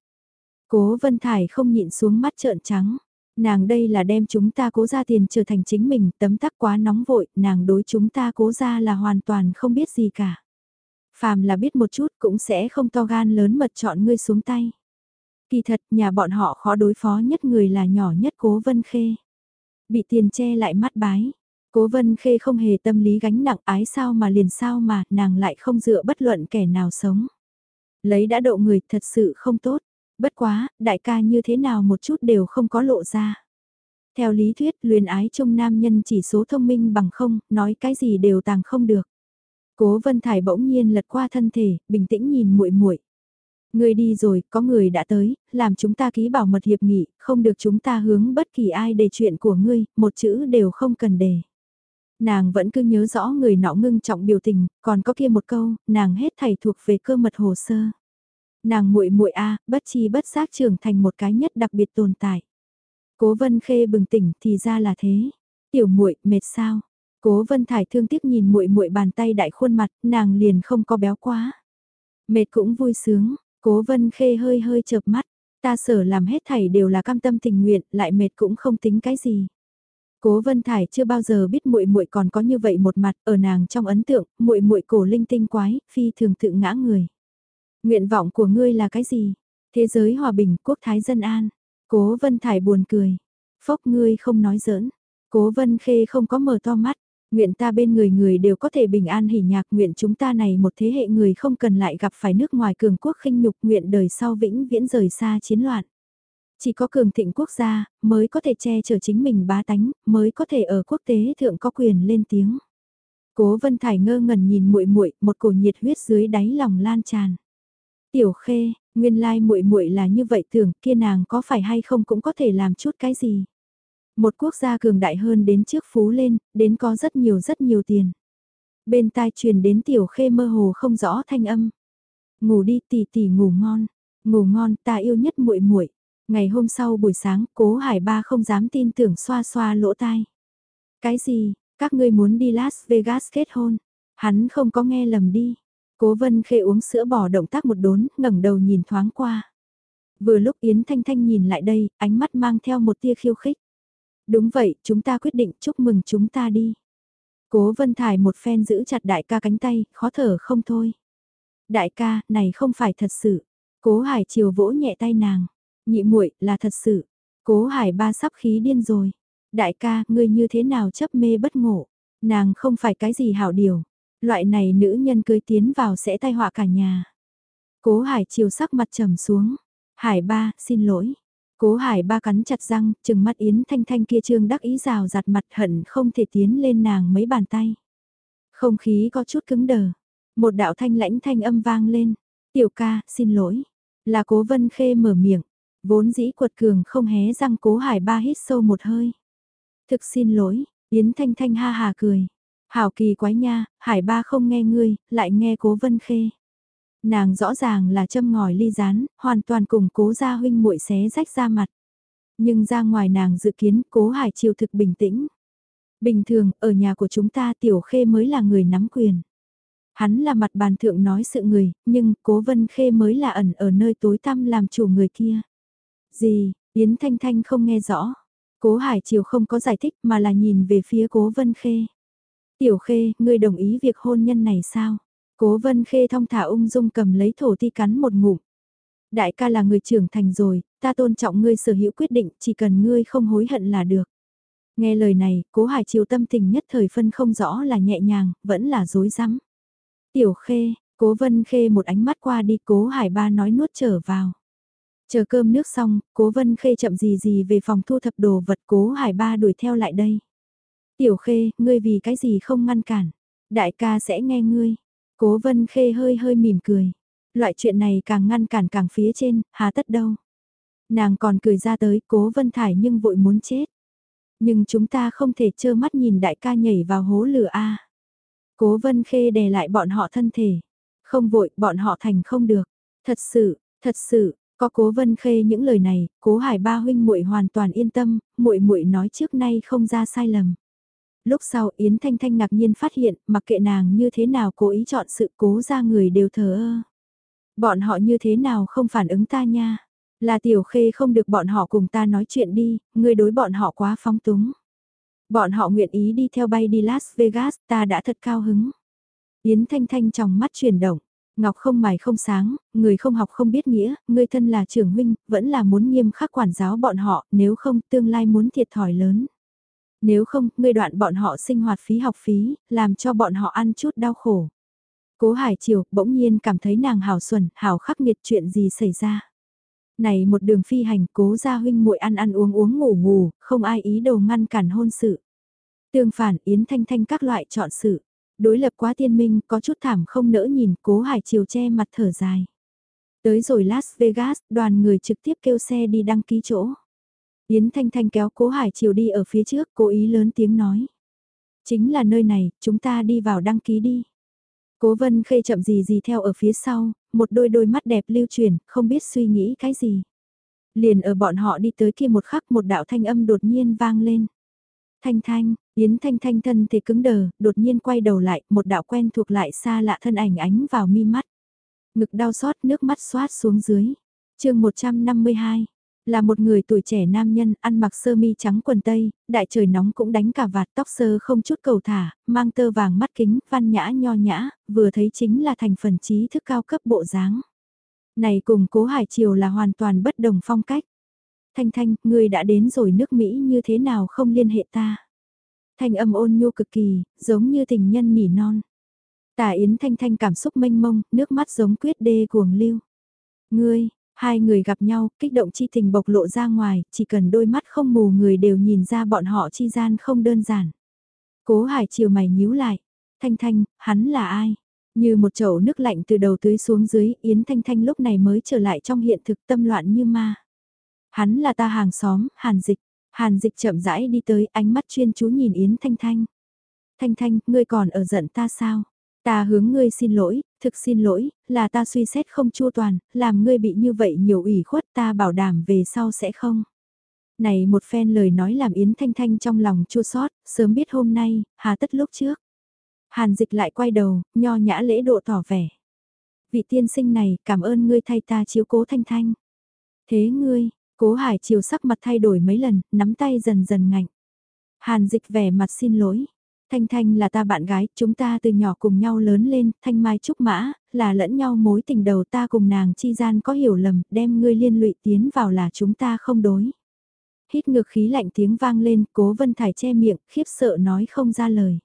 Cố Vân Thải không nhịn xuống mắt trợn trắng. Nàng đây là đem chúng ta cố ra tiền trở thành chính mình, tấm tắc quá nóng vội, nàng đối chúng ta cố ra là hoàn toàn không biết gì cả. Phàm là biết một chút cũng sẽ không to gan lớn mật chọn ngươi xuống tay. Kỳ thật nhà bọn họ khó đối phó nhất người là nhỏ nhất cố vân khê. Bị tiền che lại mắt bái. Cố vân khê không hề tâm lý gánh nặng ái sao mà liền sao mà nàng lại không dựa bất luận kẻ nào sống. Lấy đã độ người thật sự không tốt. Bất quá, đại ca như thế nào một chút đều không có lộ ra. Theo lý thuyết, luyến ái trong nam nhân chỉ số thông minh bằng không, nói cái gì đều tàng không được. Cố Vân Thải bỗng nhiên lật qua thân thể, bình tĩnh nhìn muội muội. Người đi rồi, có người đã tới, làm chúng ta ký bảo mật hiệp nghị, không được chúng ta hướng bất kỳ ai đề chuyện của ngươi, một chữ đều không cần đề nàng vẫn cứ nhớ rõ người nọ ngưng trọng biểu tình, còn có kia một câu, nàng hết thảy thuộc về cơ mật hồ sơ. Nàng muội muội a, bất chi bất giác trưởng thành một cái nhất đặc biệt tồn tại. Cố Vân Khê bừng tỉnh thì ra là thế. Tiểu muội, mệt sao? Cố Vân Thải thương tiếc nhìn muội muội bàn tay đại khuôn mặt, nàng liền không có béo quá. Mệt cũng vui sướng, Cố Vân Khê hơi hơi chợp mắt, ta sở làm hết thảy đều là cam tâm tình nguyện, lại mệt cũng không tính cái gì. Cố Vân Thải chưa bao giờ biết muội muội còn có như vậy một mặt, ở nàng trong ấn tượng, muội muội cổ linh tinh quái, phi thường tự ngã người. Nguyện vọng của ngươi là cái gì? Thế giới hòa bình, quốc thái dân an. Cố Vân Thải buồn cười. Phốc ngươi không nói giỡn. Cố Vân Khê không có mở to mắt. Nguyện ta bên người người đều có thể bình an hỉ nhạc nguyện chúng ta này một thế hệ người không cần lại gặp phải nước ngoài cường quốc khinh nhục nguyện đời sau vĩnh viễn rời xa chiến loạn. Chỉ có cường thịnh quốc gia, mới có thể che chở chính mình bá tánh, mới có thể ở quốc tế thượng có quyền lên tiếng. Cố Vân Thải ngơ ngẩn nhìn muội muội, một cổ nhiệt huyết dưới đáy lòng lan tràn. Tiểu Khê, nguyên lai muội muội là như vậy tưởng, kia nàng có phải hay không cũng có thể làm chút cái gì. Một quốc gia cường đại hơn đến trước phú lên, đến có rất nhiều rất nhiều tiền. Bên tai truyền đến Tiểu Khê mơ hồ không rõ thanh âm. Ngủ đi tỷ tỷ ngủ ngon, ngủ ngon ta yêu nhất muội muội. Ngày hôm sau buổi sáng, cố hải ba không dám tin tưởng xoa xoa lỗ tai. Cái gì, các ngươi muốn đi Las Vegas kết hôn? Hắn không có nghe lầm đi. Cố vân khê uống sữa bỏ động tác một đốn, ngẩng đầu nhìn thoáng qua. Vừa lúc Yến Thanh Thanh nhìn lại đây, ánh mắt mang theo một tia khiêu khích. Đúng vậy, chúng ta quyết định chúc mừng chúng ta đi. Cố Vân Thải một phen giữ chặt đại ca cánh tay, khó thở không thôi. Đại ca, này không phải thật sự. Cố Hải chiều vỗ nhẹ tay nàng. Nhị muội là thật sự. Cố hải ba sắp khí điên rồi. Đại ca, ngươi như thế nào chấp mê bất ngộ. Nàng không phải cái gì hảo điều. Loại này nữ nhân cưới tiến vào sẽ tai họa cả nhà. Cố hải chiều sắc mặt trầm xuống. Hải ba, xin lỗi. Cố hải ba cắn chặt răng, chừng mắt Yến Thanh Thanh kia trương đắc ý rào giặt mặt hận không thể tiến lên nàng mấy bàn tay. Không khí có chút cứng đờ. Một đạo thanh lãnh thanh âm vang lên. Tiểu ca, xin lỗi. Là cố vân khê mở miệng. Vốn dĩ quật cường không hé răng cố hải ba hít sâu một hơi. Thực xin lỗi, Yến Thanh Thanh ha hà cười. Hảo kỳ quái nha, hải ba không nghe ngươi, lại nghe cố vân khê. Nàng rõ ràng là châm ngòi ly rán, hoàn toàn cùng cố gia huynh muội xé rách ra mặt. Nhưng ra ngoài nàng dự kiến cố hải chiều thực bình tĩnh. Bình thường, ở nhà của chúng ta tiểu khê mới là người nắm quyền. Hắn là mặt bàn thượng nói sự người, nhưng cố vân khê mới là ẩn ở nơi tối tăm làm chủ người kia. Gì, Yến Thanh Thanh không nghe rõ. Cố Hải Triều không có giải thích mà là nhìn về phía cố Vân Khê. Tiểu Khê, ngươi đồng ý việc hôn nhân này sao? Cố Vân Khê thong thả ung dung cầm lấy thổ ti cắn một ngụm. Đại ca là người trưởng thành rồi, ta tôn trọng ngươi sở hữu quyết định, chỉ cần ngươi không hối hận là được. Nghe lời này, cố Hải chiều tâm tình nhất thời phân không rõ là nhẹ nhàng, vẫn là dối rắm Tiểu Khê, cố Vân Khê một ánh mắt qua đi cố Hải ba nói nuốt trở vào. Chờ cơm nước xong, cố Vân Khê chậm gì gì về phòng thu thập đồ vật cố Hải ba đuổi theo lại đây. Tiểu Khê, ngươi vì cái gì không ngăn cản. Đại ca sẽ nghe ngươi. Cố Vân Khê hơi hơi mỉm cười. Loại chuyện này càng ngăn cản càng phía trên, hà tất đâu. Nàng còn cười ra tới cố Vân Thải nhưng vội muốn chết. Nhưng chúng ta không thể trơ mắt nhìn đại ca nhảy vào hố lửa A. Cố Vân Khê đè lại bọn họ thân thể. Không vội, bọn họ thành không được. Thật sự, thật sự, có Cố Vân Khê những lời này, Cố Hải ba huynh muội hoàn toàn yên tâm, muội muội nói trước nay không ra sai lầm. Lúc sau Yến Thanh Thanh ngạc nhiên phát hiện, mặc kệ nàng như thế nào cố ý chọn sự cố ra người đều thờ ơ. Bọn họ như thế nào không phản ứng ta nha. Là tiểu khê không được bọn họ cùng ta nói chuyện đi, ngươi đối bọn họ quá phóng túng. Bọn họ nguyện ý đi theo bay đi Las Vegas, ta đã thật cao hứng. Yến Thanh Thanh trong mắt chuyển động. Ngọc không mài không sáng, người không học không biết nghĩa, người thân là trưởng huynh, vẫn là muốn nghiêm khắc quản giáo bọn họ, nếu không tương lai muốn thiệt thòi lớn. Nếu không, ngươi đoạn bọn họ sinh hoạt phí học phí, làm cho bọn họ ăn chút đau khổ. Cố Hải Triều bỗng nhiên cảm thấy nàng hào xuẩn, hào khắc nghiệt chuyện gì xảy ra. Này một đường phi hành cố gia huynh muội ăn ăn uống uống ngủ ngủ, không ai ý đồ ngăn cản hôn sự. Tương phản Yến Thanh Thanh các loại chọn sự. Đối lập quá tiên minh có chút thảm không nỡ nhìn cố Hải Triều che mặt thở dài. Tới rồi Las Vegas, đoàn người trực tiếp kêu xe đi đăng ký chỗ. Yến Thanh Thanh kéo cố Hải Triều đi ở phía trước, cố ý lớn tiếng nói. Chính là nơi này, chúng ta đi vào đăng ký đi. Cố Vân Khê chậm gì gì theo ở phía sau, một đôi đôi mắt đẹp lưu truyền, không biết suy nghĩ cái gì. Liền ở bọn họ đi tới kia một khắc một đạo thanh âm đột nhiên vang lên. Thanh Thanh, Yến Thanh Thanh thân thể cứng đờ, đột nhiên quay đầu lại, một đạo quen thuộc lại xa lạ thân ảnh ánh vào mi mắt. Ngực đau xót nước mắt xoát xuống dưới. chương 152, là một người tuổi trẻ nam nhân, ăn mặc sơ mi trắng quần tây, đại trời nóng cũng đánh cả vạt tóc sơ không chút cầu thả, mang tơ vàng mắt kính, văn nhã nho nhã, vừa thấy chính là thành phần trí thức cao cấp bộ dáng. Này cùng cố hải triều là hoàn toàn bất đồng phong cách. Thanh Thanh, người đã đến rồi nước Mỹ như thế nào không liên hệ ta. Thanh âm ôn nhu cực kỳ, giống như tình nhân nỉ non. Tả Yến Thanh Thanh cảm xúc mênh mông, nước mắt giống quyết đê cuồng lưu. Ngươi, Hai người gặp nhau, kích động chi tình bộc lộ ra ngoài, chỉ cần đôi mắt không mù người đều nhìn ra bọn họ chi gian không đơn giản. Cố hải chiều mày nhíu lại. Thanh Thanh, hắn là ai? Như một chậu nước lạnh từ đầu tưới xuống dưới, Yến Thanh Thanh lúc này mới trở lại trong hiện thực tâm loạn như ma. Hắn là ta hàng xóm, Hàn Dịch. Hàn Dịch chậm rãi đi tới, ánh mắt chuyên chú nhìn Yến Thanh Thanh. Thanh Thanh, ngươi còn ở giận ta sao? Ta hướng ngươi xin lỗi, thực xin lỗi, là ta suy xét không chu toàn, làm ngươi bị như vậy nhiều ủy khuất ta bảo đảm về sau sẽ không. Này một phen lời nói làm Yến Thanh Thanh trong lòng chua sót, sớm biết hôm nay, hà tất lúc trước. Hàn dịch lại quay đầu, nho nhã lễ độ tỏ vẻ. Vị tiên sinh này, cảm ơn ngươi thay ta chiếu cố Thanh Thanh. Thế ngươi, cố hải chiều sắc mặt thay đổi mấy lần, nắm tay dần dần ngạnh. Hàn dịch vẻ mặt xin lỗi. Thanh Thanh là ta bạn gái, chúng ta từ nhỏ cùng nhau lớn lên, Thanh Mai Trúc Mã, là lẫn nhau mối tình đầu ta cùng nàng chi gian có hiểu lầm, đem ngươi liên lụy tiến vào là chúng ta không đối. Hít ngược khí lạnh tiếng vang lên, cố vân thải che miệng, khiếp sợ nói không ra lời.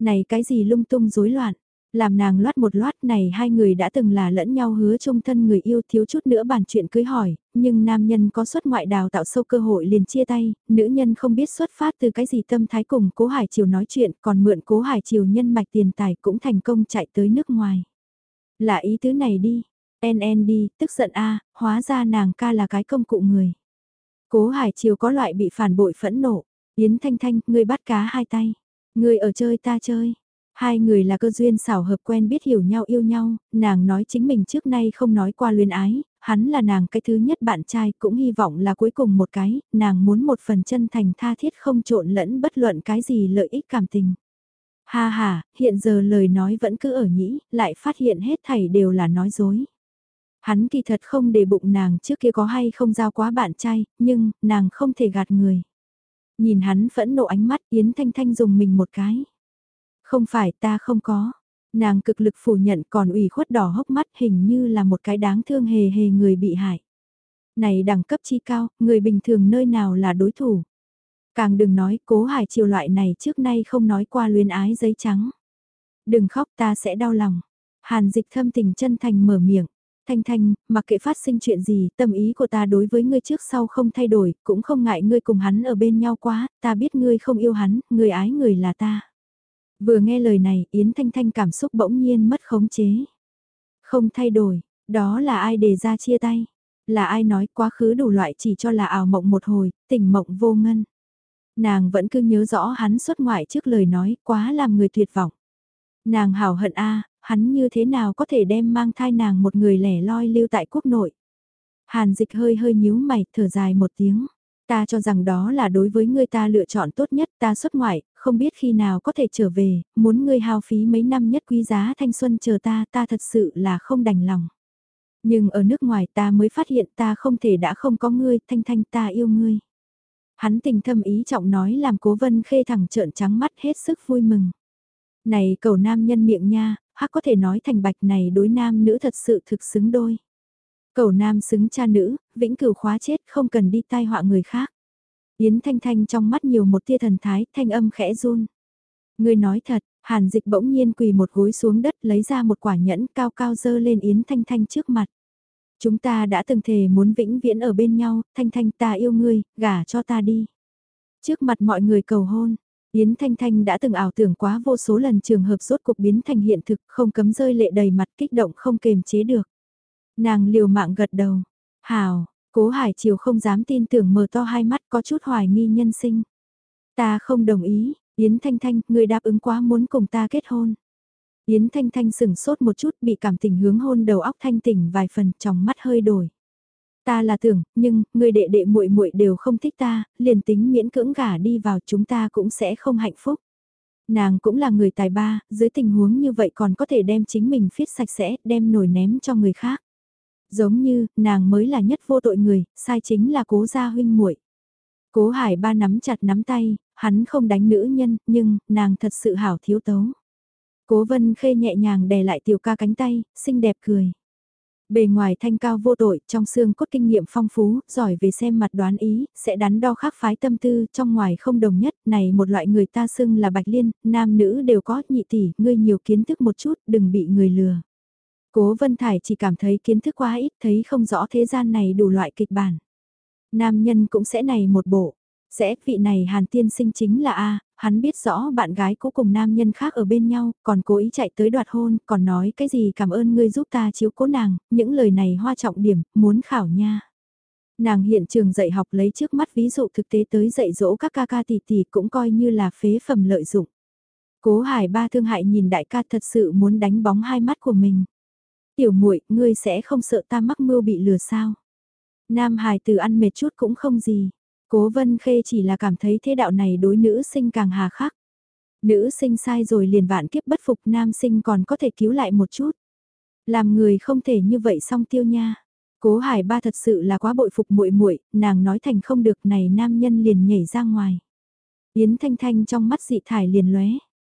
Này cái gì lung tung rối loạn, làm nàng loát một loát này hai người đã từng là lẫn nhau hứa chung thân người yêu thiếu chút nữa bàn chuyện cưới hỏi, nhưng nam nhân có xuất ngoại đào tạo sâu cơ hội liền chia tay, nữ nhân không biết xuất phát từ cái gì tâm thái cùng cố Hải Triều nói chuyện còn mượn cố Hải Triều nhân mạch tiền tài cũng thành công chạy tới nước ngoài. Là ý tứ này đi, NN đi, tức giận a hóa ra nàng ca là cái công cụ người. Cố Hải Triều có loại bị phản bội phẫn nộ, Yến Thanh Thanh, ngươi bắt cá hai tay, ngươi ở chơi ta chơi Hai người là cơ duyên xảo hợp quen biết hiểu nhau yêu nhau, nàng nói chính mình trước nay không nói qua luyến ái, hắn là nàng cái thứ nhất bạn trai cũng hy vọng là cuối cùng một cái, nàng muốn một phần chân thành tha thiết không trộn lẫn bất luận cái gì lợi ích cảm tình. Ha ha, hiện giờ lời nói vẫn cứ ở nhĩ, lại phát hiện hết thảy đều là nói dối. Hắn kỳ thật không để bụng nàng trước kia có hay không giao quá bạn trai, nhưng, nàng không thể gạt người. Nhìn hắn phẫn nộ ánh mắt Yến Thanh Thanh dùng mình một cái. Không phải ta không có. Nàng cực lực phủ nhận còn ủy khuất đỏ hốc mắt hình như là một cái đáng thương hề hề người bị hại. Này đẳng cấp chi cao, người bình thường nơi nào là đối thủ. Càng đừng nói cố hải chiều loại này trước nay không nói qua luyến ái giấy trắng. Đừng khóc ta sẽ đau lòng. Hàn dịch thâm tình chân thành mở miệng. Thanh Thanh, mặc kệ phát sinh chuyện gì, tâm ý của ta đối với ngươi trước sau không thay đổi, cũng không ngại ngươi cùng hắn ở bên nhau quá, ta biết ngươi không yêu hắn, người ái người là ta. Vừa nghe lời này, Yến Thanh Thanh cảm xúc bỗng nhiên mất khống chế. Không thay đổi, đó là ai đề ra chia tay? Là ai nói quá khứ đủ loại chỉ cho là ảo mộng một hồi, tỉnh mộng vô ngân. Nàng vẫn cứ nhớ rõ hắn xuất ngoại trước lời nói, quá làm người tuyệt vọng. Nàng hảo hận a hắn như thế nào có thể đem mang thai nàng một người lẻ loi lưu tại quốc nội. Hàn dịch hơi hơi nhíu mày, thở dài một tiếng. Ta cho rằng đó là đối với ngươi ta lựa chọn tốt nhất, ta xuất ngoại, không biết khi nào có thể trở về, muốn ngươi hao phí mấy năm nhất quý giá thanh xuân chờ ta, ta thật sự là không đành lòng. Nhưng ở nước ngoài ta mới phát hiện ta không thể đã không có ngươi, thanh thanh ta yêu ngươi. Hắn tình thâm ý trọng nói làm cố vân khê thẳng trợn trắng mắt hết sức vui mừng. Này cầu nam nhân miệng nha, hắc có thể nói thành bạch này đối nam nữ thật sự thực xứng đôi. Cầu nam xứng cha nữ, vĩnh cửu khóa chết không cần đi tai họa người khác. Yến Thanh Thanh trong mắt nhiều một tia thần thái, thanh âm khẽ run. Người nói thật, Hàn Dịch bỗng nhiên quỳ một gối xuống đất lấy ra một quả nhẫn cao cao dơ lên Yến Thanh Thanh trước mặt. Chúng ta đã từng thề muốn vĩnh viễn ở bên nhau, Thanh Thanh ta yêu ngươi, gả cho ta đi. Trước mặt mọi người cầu hôn, Yến Thanh Thanh đã từng ảo tưởng quá vô số lần trường hợp rốt cuộc biến thành hiện thực, không cấm rơi lệ đầy mặt kích động không kềm chế được. Nàng liều mạng gật đầu. Hào, cố Hải Triều không dám tin tưởng mở to hai mắt có chút hoài nghi nhân sinh. Ta không đồng ý, Yến Thanh Thanh, người đáp ứng quá muốn cùng ta kết hôn. Yến Thanh Thanh sừng sốt một chút bị cảm tình hướng hôn đầu óc thanh tỉnh vài phần trong mắt hơi đổi. Ta là tưởng, nhưng, người đệ đệ muội muội đều không thích ta, liền tính miễn cưỡng gả đi vào chúng ta cũng sẽ không hạnh phúc. Nàng cũng là người tài ba, dưới tình huống như vậy còn có thể đem chính mình phiết sạch sẽ, đem nổi ném cho người khác. Giống như, nàng mới là nhất vô tội người, sai chính là cố gia huynh muội. Cố hải ba nắm chặt nắm tay, hắn không đánh nữ nhân, nhưng, nàng thật sự hảo thiếu tấu. Cố vân khê nhẹ nhàng đè lại tiểu ca cánh tay, xinh đẹp cười. Bề ngoài thanh cao vô tội, trong xương cốt kinh nghiệm phong phú, giỏi về xem mặt đoán ý, sẽ đắn đo khác phái tâm tư, trong ngoài không đồng nhất, này một loại người ta xưng là bạch liên, nam nữ đều có, nhị tỷ, ngươi nhiều kiến thức một chút, đừng bị người lừa. Cố Vân Thải chỉ cảm thấy kiến thức quá ít, thấy không rõ thế gian này đủ loại kịch bản. Nam nhân cũng sẽ này một bộ, sẽ vị này Hàn Tiên Sinh chính là A, hắn biết rõ bạn gái cũ cùng nam nhân khác ở bên nhau, còn cố ý chạy tới đoạt hôn, còn nói cái gì cảm ơn ngươi giúp ta chiếu cố nàng, những lời này hoa trọng điểm, muốn khảo nha. Nàng hiện trường dạy học lấy trước mắt ví dụ thực tế tới dạy dỗ các ca ca tỷ tỷ cũng coi như là phế phẩm lợi dụng. Cố Hải ba thương hại nhìn đại ca thật sự muốn đánh bóng hai mắt của mình. Tiểu muội, ngươi sẽ không sợ ta mắc mưu bị lừa sao? Nam Hải từ ăn mệt chút cũng không gì. Cố Vân Khê chỉ là cảm thấy thế đạo này đối nữ sinh càng hà khắc. Nữ sinh sai rồi liền vạn kiếp bất phục nam sinh còn có thể cứu lại một chút. Làm người không thể như vậy song tiêu nha. Cố Hải ba thật sự là quá bội phục muội muội, nàng nói thành không được này nam nhân liền nhảy ra ngoài. Yến Thanh Thanh trong mắt dị thải liền lóe.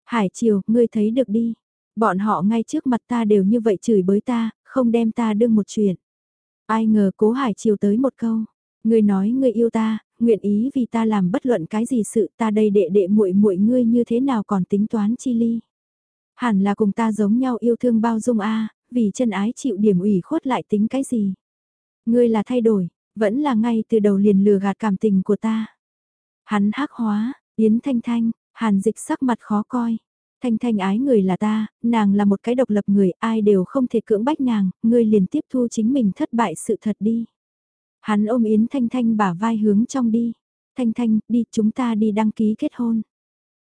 Hải Triều, ngươi thấy được đi. Bọn họ ngay trước mặt ta đều như vậy chửi bới ta, không đem ta đương một chuyện. Ai ngờ cố Hải chiều tới một câu. Ngươi nói ngươi yêu ta, nguyện ý vì ta làm bất luận cái gì sự ta đây đệ đệ muội muội ngươi như thế nào còn tính toán chi ly. Hẳn là cùng ta giống nhau yêu thương bao dung a vì chân ái chịu điểm ủy khuất lại tính cái gì. Ngươi là thay đổi, vẫn là ngay từ đầu liền lừa gạt cảm tình của ta. Hắn hắc hóa, Yến Thanh Thanh, Hàn Dịch sắc mặt khó coi. Thanh Thanh ái người là ta, nàng là một cái độc lập người, ai đều không thể cưỡng bách nàng, ngươi liền tiếp thu chính mình thất bại sự thật đi. Hắn ôm Yến Thanh Thanh bả vai hướng trong đi. Thanh Thanh, đi chúng ta đi đăng ký kết hôn.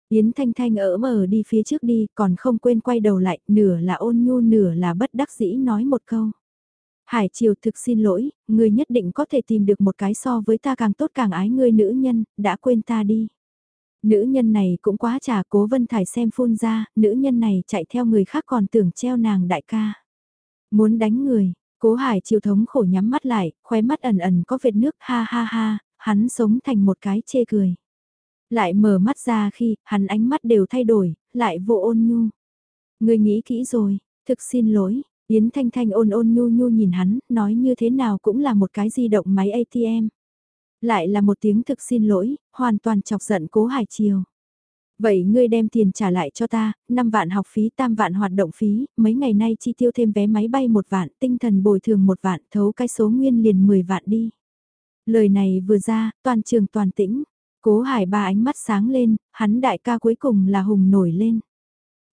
Yến Thanh Thanh ở mở đi phía trước đi, còn không quên quay đầu lại, nửa là ôn nhu nửa là bất đắc dĩ nói một câu. Hải Triều thực xin lỗi, ngươi nhất định có thể tìm được một cái so với ta càng tốt càng ái ngươi nữ nhân, đã quên ta đi. Nữ nhân này cũng quá trả cố vân thải xem phun ra, nữ nhân này chạy theo người khác còn tưởng treo nàng đại ca. Muốn đánh người, cố hải chịu thống khổ nhắm mắt lại, khóe mắt ẩn ẩn có vệt nước ha ha ha, hắn sống thành một cái chê cười. Lại mở mắt ra khi, hắn ánh mắt đều thay đổi, lại vô ôn nhu. Người nghĩ kỹ rồi, thực xin lỗi, Yến Thanh Thanh ôn ôn nhu nhu nhìn hắn, nói như thế nào cũng là một cái di động máy ATM. Lại là một tiếng thực xin lỗi, hoàn toàn chọc giận cố hải chiều. Vậy ngươi đem tiền trả lại cho ta, 5 vạn học phí, tam vạn hoạt động phí, mấy ngày nay chi tiêu thêm vé máy bay một vạn, tinh thần bồi thường một vạn, thấu cái số nguyên liền 10 vạn đi. Lời này vừa ra, toàn trường toàn tĩnh, cố hải ba ánh mắt sáng lên, hắn đại ca cuối cùng là hùng nổi lên.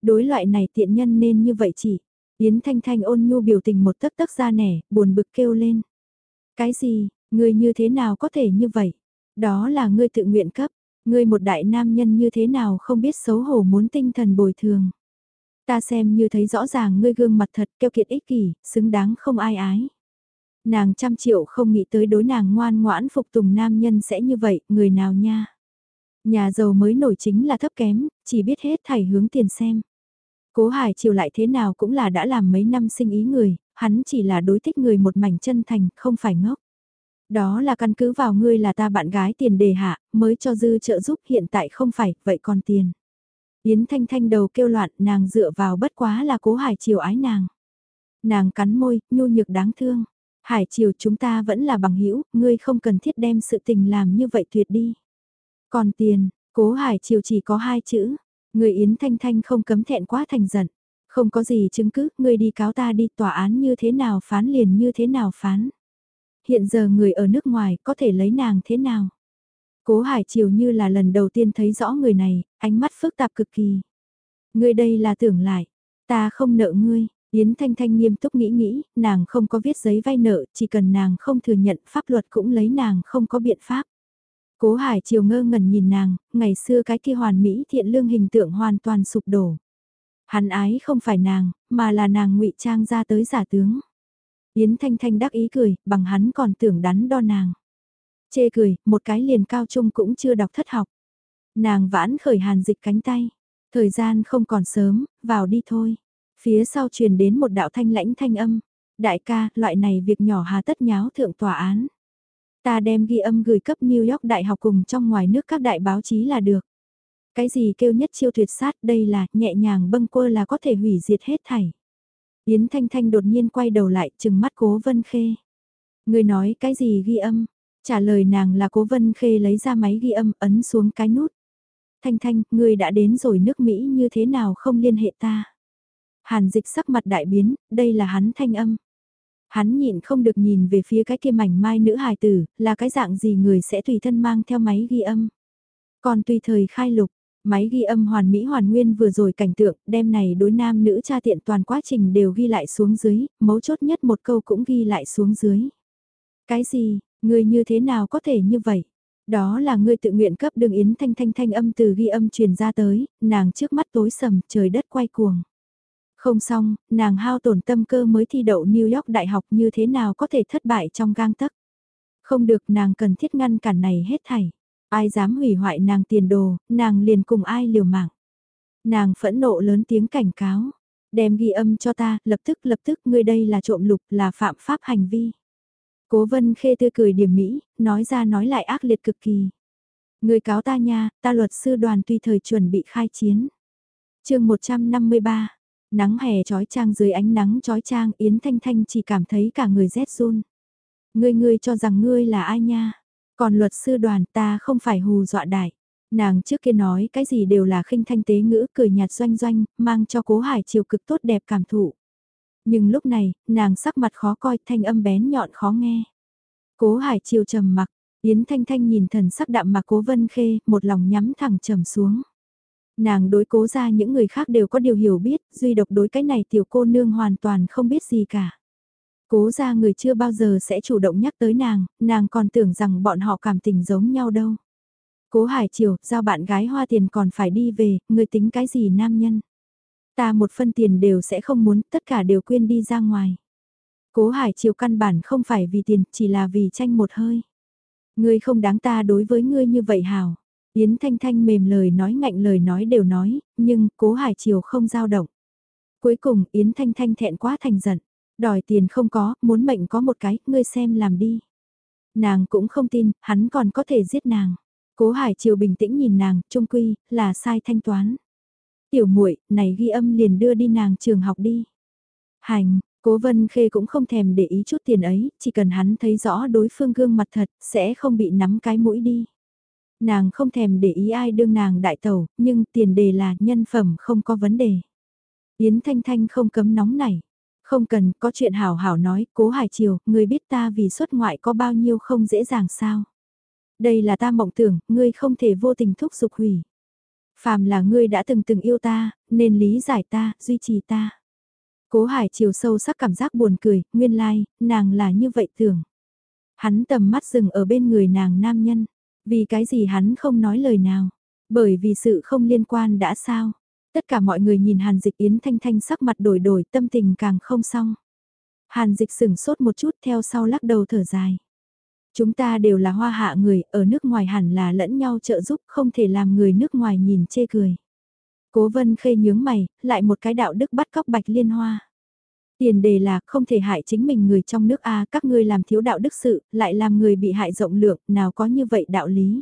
Đối loại này tiện nhân nên như vậy chỉ, Yến Thanh Thanh ôn nhu biểu tình một tấc tấc ra nẻ, buồn bực kêu lên. Cái gì, ngươi như thế nào có thể như vậy? Đó là ngươi tự nguyện cấp, ngươi một đại nam nhân như thế nào không biết xấu hổ muốn tinh thần bồi thường. Ta xem như thấy rõ ràng ngươi gương mặt thật keo kiệt ích kỷ, xứng đáng không ai ái. Nàng trăm triệu không nghĩ tới đối nàng ngoan ngoãn phục tùng nam nhân sẽ như vậy, người nào nha. Nhà giàu mới nổi chính là thấp kém, chỉ biết hết thảy hướng tiền xem. Cố Hải chiều lại thế nào cũng là đã làm mấy năm sinh ý người, hắn chỉ là đối thích người một mảnh chân thành, không phải ngốc. Đó là căn cứ vào ngươi là ta bạn gái tiền đề hạ, mới cho dư trợ giúp hiện tại không phải, vậy còn tiền. Yến Thanh Thanh đầu kêu loạn nàng dựa vào bất quá là cố Hải chiều ái nàng. Nàng cắn môi, nhu nhược đáng thương. Hải chiều chúng ta vẫn là bằng hữu ngươi không cần thiết đem sự tình làm như vậy tuyệt đi. Còn tiền, cố Hải chiều chỉ có hai chữ, Người Yến Thanh Thanh không cấm thẹn quá thành giận. Không có gì chứng cứ, ngươi đi cáo ta đi tòa án như thế nào phán liền như thế nào phán. Hiện giờ người ở nước ngoài có thể lấy nàng thế nào. Cố Hải Triều như là lần đầu tiên thấy rõ người này, ánh mắt phức tạp cực kỳ. Người đây là tưởng lại, ta không nợ ngươi, Yến Thanh Thanh nghiêm túc nghĩ nghĩ, nàng không có viết giấy vay nợ, chỉ cần nàng không thừa nhận pháp luật cũng lấy nàng không có biện pháp. Cố Hải Triều ngơ ngẩn nhìn nàng, ngày xưa cái kia hoàn mỹ thiện lương hình tượng hoàn toàn sụp đổ. Hắn ái không phải nàng, mà là nàng ngụy trang ra tới giả tướng. Yến Thanh Thanh đắc ý cười, bằng hắn còn tưởng đắn đo nàng. Chê cười, một cái liền cao trung cũng chưa đọc thất học. Nàng vãn khởi hàn dịch cánh tay. Thời gian không còn sớm, vào đi thôi. Phía sau truyền đến một đạo thanh lãnh thanh âm. Đại ca, loại này việc nhỏ hà tất nháo thượng tòa án. Ta đem ghi âm gửi cấp New York Đại học cùng trong ngoài nước các đại báo chí là được. Cái gì kêu nhất chiêu tuyệt sát đây là nhẹ nhàng bâng quơ là có thể hủy diệt hết thảy. Yến Thanh Thanh đột nhiên quay đầu lại chừng mắt cố vân khê. Người nói cái gì ghi âm? Trả lời nàng là cố vân khê lấy ra máy ghi âm ấn xuống cái nút. Thanh Thanh, người đã đến rồi nước Mỹ như thế nào không liên hệ ta? Hàn dịch sắc mặt đại biến, đây là hắn thanh âm. Hắn nhịn không được nhìn về phía cái kia mảnh mai nữ hài tử, là cái dạng gì người sẽ tùy thân mang theo máy ghi âm. Còn tùy thời khai lục, máy ghi âm hoàn mỹ hoàn nguyên vừa rồi cảnh tượng, đêm này đối nam nữ cha tiện toàn quá trình đều ghi lại xuống dưới, mấu chốt nhất một câu cũng ghi lại xuống dưới. Cái gì, người như thế nào có thể như vậy? Đó là người tự nguyện cấp đường yến thanh thanh thanh âm từ ghi âm truyền ra tới, nàng trước mắt tối sầm, trời đất quay cuồng. Không xong, nàng hao tổn tâm cơ mới thi đậu New York Đại học như thế nào có thể thất bại trong gang tấc. Không được nàng cần thiết ngăn cản này hết thảy. Ai dám hủy hoại nàng tiền đồ, nàng liền cùng ai liều mạng. Nàng phẫn nộ lớn tiếng cảnh cáo. Đem ghi âm cho ta, lập tức lập tức ngươi đây là trộm lục là phạm pháp hành vi. Cố vân khê tươi cười điểm mỹ, nói ra nói lại ác liệt cực kỳ. Người cáo ta nha, ta luật sư đoàn tuy thời chuẩn bị khai chiến. chương 153, Nắng hè trói trang dưới ánh nắng trói trang Yến Thanh Thanh chỉ cảm thấy cả người rét run. Ngươi ngươi cho rằng ngươi là ai nha? Còn luật sư đoàn ta không phải hù dọa đại. Nàng trước kia nói cái gì đều là khinh thanh tế ngữ cười nhạt doanh doanh, mang cho cố hải chiều cực tốt đẹp cảm thụ. Nhưng lúc này, nàng sắc mặt khó coi thanh âm bén nhọn khó nghe. Cố hải chiều trầm mặc, Yến Thanh Thanh nhìn thần sắc đạm mà cố vân khê, một lòng nhắm thẳng trầm xuống. Nàng đối cố ra những người khác đều có điều hiểu biết, duy độc đối cái này tiểu cô nương hoàn toàn không biết gì cả. Cố ra người chưa bao giờ sẽ chủ động nhắc tới nàng, nàng còn tưởng rằng bọn họ cảm tình giống nhau đâu. Cố Hải Triều, giao bạn gái hoa tiền còn phải đi về, người tính cái gì nam nhân. Ta một phân tiền đều sẽ không muốn, tất cả đều quên đi ra ngoài. Cố Hải Triều căn bản không phải vì tiền, chỉ là vì tranh một hơi. Ngươi không đáng ta đối với ngươi như vậy hào. Yến Thanh Thanh mềm lời nói ngạnh lời nói đều nói, nhưng cố Hải Triều không dao động. Cuối cùng Yến Thanh Thanh thẹn quá thành giận. Đòi tiền không có, muốn mệnh có một cái, ngươi xem làm đi. Nàng cũng không tin, hắn còn có thể giết nàng. Cố Hải Triều bình tĩnh nhìn nàng, trung quy, là sai thanh toán. Tiểu muội này ghi âm liền đưa đi nàng trường học đi. Hành, Cố Vân Khê cũng không thèm để ý chút tiền ấy, chỉ cần hắn thấy rõ đối phương gương mặt thật, sẽ không bị nắm cái mũi đi. Nàng không thèm để ý ai đương nàng đại tẩu, nhưng tiền đề là nhân phẩm không có vấn đề. Yến Thanh Thanh không cấm nóng nảy. Không cần, có chuyện hảo hảo nói, cố hải chiều, người biết ta vì xuất ngoại có bao nhiêu không dễ dàng sao. Đây là ta mộng tưởng, ngươi không thể vô tình thúc giục hủy. Phàm là ngươi đã từng từng yêu ta, nên lý giải ta, duy trì ta. Cố hải chiều sâu sắc cảm giác buồn cười, nguyên lai, like, nàng là như vậy tưởng. Hắn tầm mắt dừng ở bên người nàng nam nhân. Vì cái gì hắn không nói lời nào? Bởi vì sự không liên quan đã sao? Tất cả mọi người nhìn Hàn Dịch Yến Thanh Thanh sắc mặt đổi đổi tâm tình càng không xong. Hàn Dịch sửng sốt một chút theo sau lắc đầu thở dài. Chúng ta đều là hoa hạ người, ở nước ngoài hẳn là lẫn nhau trợ giúp, không thể làm người nước ngoài nhìn chê cười. Cố vân khê nhướng mày, lại một cái đạo đức bắt cóc bạch liên hoa. Tiền đề là không thể hại chính mình người trong nước A các ngươi làm thiếu đạo đức sự, lại làm người bị hại rộng lượng, nào có như vậy đạo lý.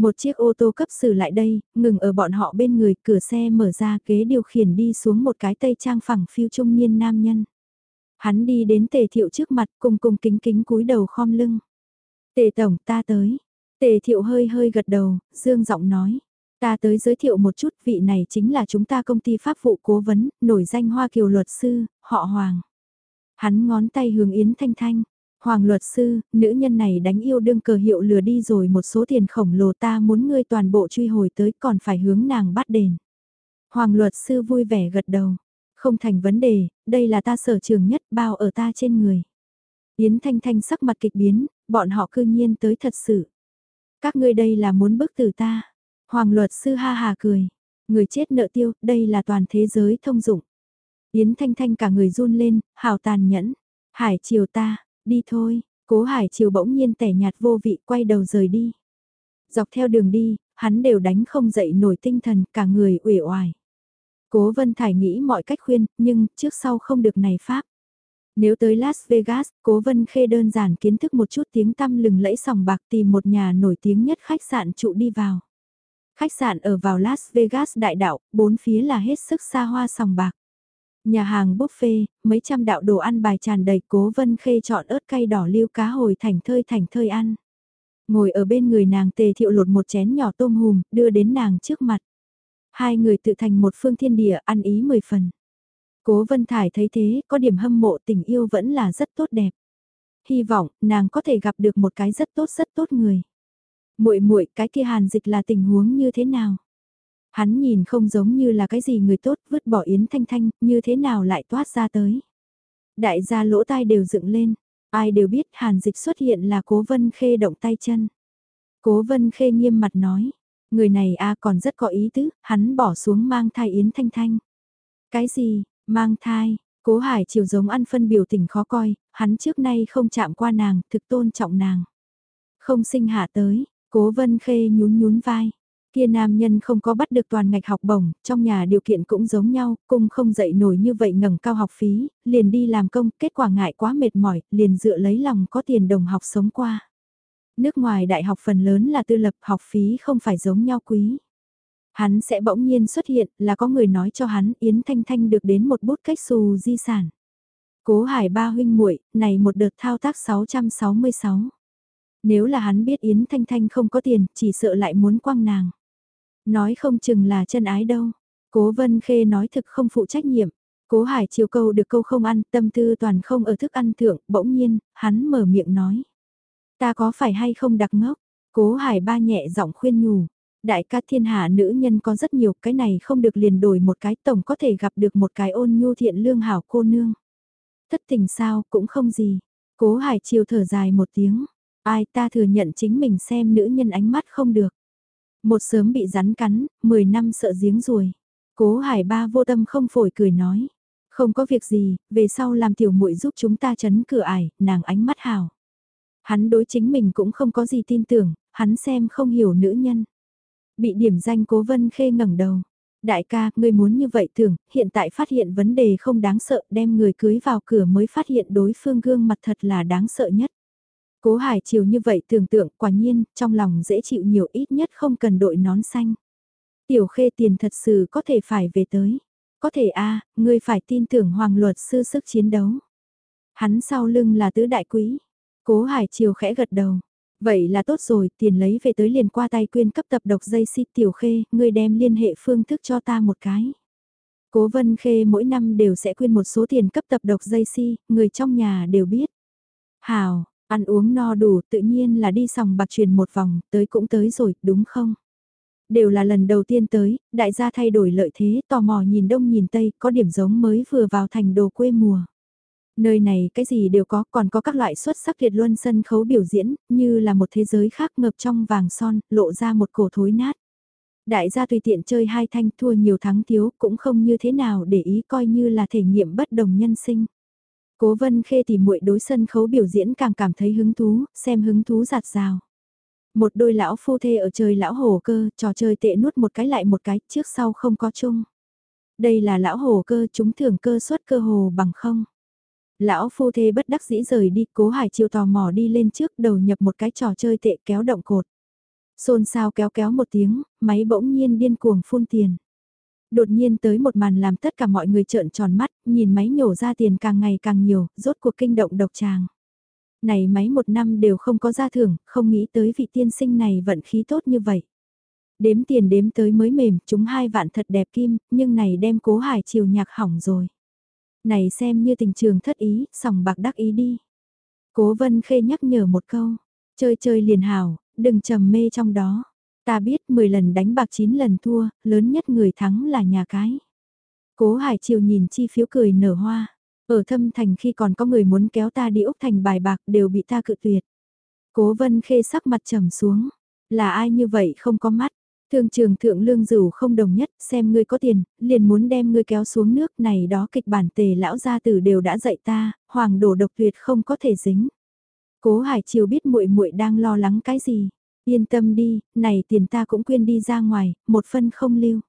Một chiếc ô tô cấp xử lại đây, ngừng ở bọn họ bên người, cửa xe mở ra kế điều khiển đi xuống một cái tây trang phẳng phiêu trung niên nam nhân. Hắn đi đến tề thiệu trước mặt cùng cùng kính kính cúi đầu khom lưng. Tề tổng ta tới. Tề thiệu hơi hơi gật đầu, dương giọng nói. Ta tới giới thiệu một chút vị này chính là chúng ta công ty pháp vụ cố vấn, nổi danh Hoa Kiều luật sư, họ Hoàng. Hắn ngón tay hướng Yến Thanh Thanh. Hoàng luật sư, nữ nhân này đánh yêu đương cờ hiệu lừa đi rồi một số tiền khổng lồ ta muốn ngươi toàn bộ truy hồi tới còn phải hướng nàng bắt đền. Hoàng luật sư vui vẻ gật đầu. Không thành vấn đề, đây là ta sở trường nhất bao ở ta trên người. Yến Thanh Thanh sắc mặt kịch biến, bọn họ cư nhiên tới thật sự. Các ngươi đây là muốn bức tử ta. Hoàng luật sư ha hà cười. Người chết nợ tiêu, đây là toàn thế giới thông dụng. Yến Thanh Thanh cả người run lên, hào tàn nhẫn. Hải chiều ta, đi thôi. Cố Hải chiều bỗng nhiên tẻ nhạt vô vị quay đầu rời đi. Dọc theo đường đi, hắn đều đánh không dậy nổi tinh thần, cả người uể oải. Cố Vân Thải nghĩ mọi cách khuyên, nhưng trước sau không được này pháp. Nếu tới Las Vegas, Cố Vân Khê đơn giản kiến thức một chút tiếng tăm lừng lẫy sòng bạc tìm một nhà nổi tiếng nhất khách sạn trụ đi vào. Khách sạn ở vào Las Vegas đại đạo, bốn phía là hết sức xa hoa sòng bạc. Nhà hàng buffet, mấy trăm đạo đồ ăn bài tràn đầy cố vân khê chọn ớt cay đỏ lưu cá hồi thành thơi thành thơi ăn. Ngồi ở bên người nàng tề thiệu lột một chén nhỏ tôm hùm, đưa đến nàng trước mặt. Hai người tự thành một phương thiên địa ăn ý mười phần. Cố Vân Thải thấy thế, có điểm hâm mộ tình yêu vẫn là rất tốt đẹp. Hy vọng, nàng có thể gặp được một cái rất tốt rất tốt người muội muội cái kia hàn dịch là tình huống như thế nào? Hắn nhìn không giống như là cái gì người tốt, vứt bỏ Yến Thanh Thanh, như thế nào lại toát ra tới. Đại gia lỗ tai đều dựng lên, ai đều biết hàn dịch xuất hiện là cố vân khê động tay chân. Cố vân khê nghiêm mặt nói, người này a còn rất có ý tứ, hắn bỏ xuống mang thai Yến Thanh Thanh. Cái gì, mang thai, cố hải chiều giống ăn phân biểu tình khó coi, hắn trước nay không chạm qua nàng, thực tôn trọng nàng. Không sinh hạ tới, Cố vân khê nhún nhún vai. Kia nam nhân không có bắt được toàn ngạch học bổng, trong nhà điều kiện cũng giống nhau, cung không dậy nổi như vậy ngẩng cao học phí, liền đi làm công, kết quả ngại quá mệt mỏi, liền dựa lấy lòng có tiền đồng học sống qua. Nước ngoài đại học phần lớn là tư lập học phí không phải giống nhau quý. Hắn sẽ bỗng nhiên xuất hiện là có người nói cho hắn Yến Thanh Thanh được đến một bút cách xù di sản. Cố hải ba huynh muội này một đợt thao tác 666. Nếu là hắn biết Yến Thanh Thanh không có tiền, chỉ sợ lại muốn quăng nàng. Nói không chừng là chân ái đâu. Cố Vân Khê nói thực không phụ trách nhiệm. Cố Hải chiều câu được câu không ăn, tâm tư toàn không ở thức ăn thượng, bỗng nhiên, hắn mở miệng nói. Ta có phải hay không đặc ngốc? Cố Hải ba nhẹ giọng khuyên nhủ. Đại ca thiên hạ nữ nhân có rất nhiều, cái này không được liền đổi một cái tổng có thể gặp được một cái ôn nhu thiện lương hảo cô nương. Thất tình sao, cũng không gì. Cố Hải chiều thở dài một tiếng. Ai ta thừa nhận chính mình xem nữ nhân ánh mắt không được. Một sớm bị rắn cắn, 10 năm sợ giếng ruồi. Cố Hải ba vô tâm không phổi cười nói. Không có việc gì, về sau làm tiểu muội giúp chúng ta chấn cửa ải, nàng ánh mắt hào. Hắn đối chính mình cũng không có gì tin tưởng, hắn xem không hiểu nữ nhân. Bị điểm danh cố vân khê ngẩng đầu. Đại ca, ngươi muốn như vậy tưởng, hiện tại phát hiện vấn đề không đáng sợ, đem người cưới vào cửa mới phát hiện đối phương gương mặt thật là đáng sợ nhất. Cố Hải chiều như vậy tưởng tượng quả nhiên, trong lòng dễ chịu nhiều ít nhất không cần đội nón xanh. Tiểu khê tiền thật sự có thể phải về tới. Có thể a ngươi phải tin tưởng hoàng luật sư sức chiến đấu. Hắn sau lưng là tứ đại quý. Cố Hải chiều khẽ gật đầu. Vậy là tốt rồi, tiền lấy về tới liền qua tay quyên cấp tập độc dây xịt tiểu khê, ngươi đem liên hệ phương thức cho ta một cái. Cố Vân Khê mỗi năm đều sẽ quyên một số tiền cấp tập độc dây si, người trong nhà đều biết. Hào, Ăn uống no đủ tự nhiên là đi sòng bạc truyền một vòng, tới cũng tới rồi, đúng không? Đều là lần đầu tiên tới, đại gia thay đổi lợi thế, tò mò nhìn đông nhìn tây, có điểm giống mới vừa vào thành đồ quê mùa. Nơi này cái gì đều có, còn có các loại xuất sắc liệt luân sân khấu biểu diễn, như là một thế giới khác ngập trong vàng son, lộ ra một cổ thối nát. Đại gia tùy tiện chơi hai thanh thua nhiều thắng thiếu cũng không như thế nào để ý coi như là thể nghiệm bất đồng nhân sinh. Cố vân khê thì muội đối sân khấu biểu diễn càng cảm thấy hứng thú, xem hứng thú giạt rào. Một đôi lão phu thê ở chơi lão hồ cơ, trò chơi tệ nuốt một cái lại một cái, trước sau không có chung. Đây là lão hồ cơ, chúng thường cơ suất cơ hồ bằng không. Lão phu thê bất đắc dĩ rời đi, cố hải chiều tò mò đi lên trước đầu nhập một cái trò chơi tệ kéo động cột. Xôn xao kéo kéo một tiếng, máy bỗng nhiên điên cuồng phun tiền. Đột nhiên tới một màn làm tất cả mọi người trợn tròn mắt, nhìn máy nhổ ra tiền càng ngày càng nhiều, rốt cuộc kinh động độc tràng. Này máy một năm đều không có ra thưởng, không nghĩ tới vị tiên sinh này vận khí tốt như vậy. Đếm tiền đếm tới mới mềm, chúng hai vạn thật đẹp kim, nhưng này đem cố hải chiều nhạc hỏng rồi. Này xem như tình trường thất ý, sòng bạc đắc ý đi. Cố vân khê nhắc nhở một câu, chơi chơi liền hào, đừng trầm mê trong đó. Ta biết 10 lần đánh bạc 9 lần thua, lớn nhất người thắng là nhà cái. Cố Hải Triều nhìn chi phiếu cười nở hoa. Ở thâm thành khi còn có người muốn kéo ta đi Úc thành bài bạc đều bị ta cự tuyệt. Cố vân khê sắc mặt trầm xuống. Là ai như vậy không có mắt. Thương trường thượng lương rủ không đồng nhất, xem ngươi có tiền, liền muốn đem ngươi kéo xuống nước này đó kịch bản tề lão gia tử đều đã dạy ta, hoàng đổ độc tuyệt không có thể dính. Cố Hải Triều biết muội muội đang lo lắng cái gì, Yên tâm đi, này tiền ta cũng quyên đi ra ngoài, một phân không lưu.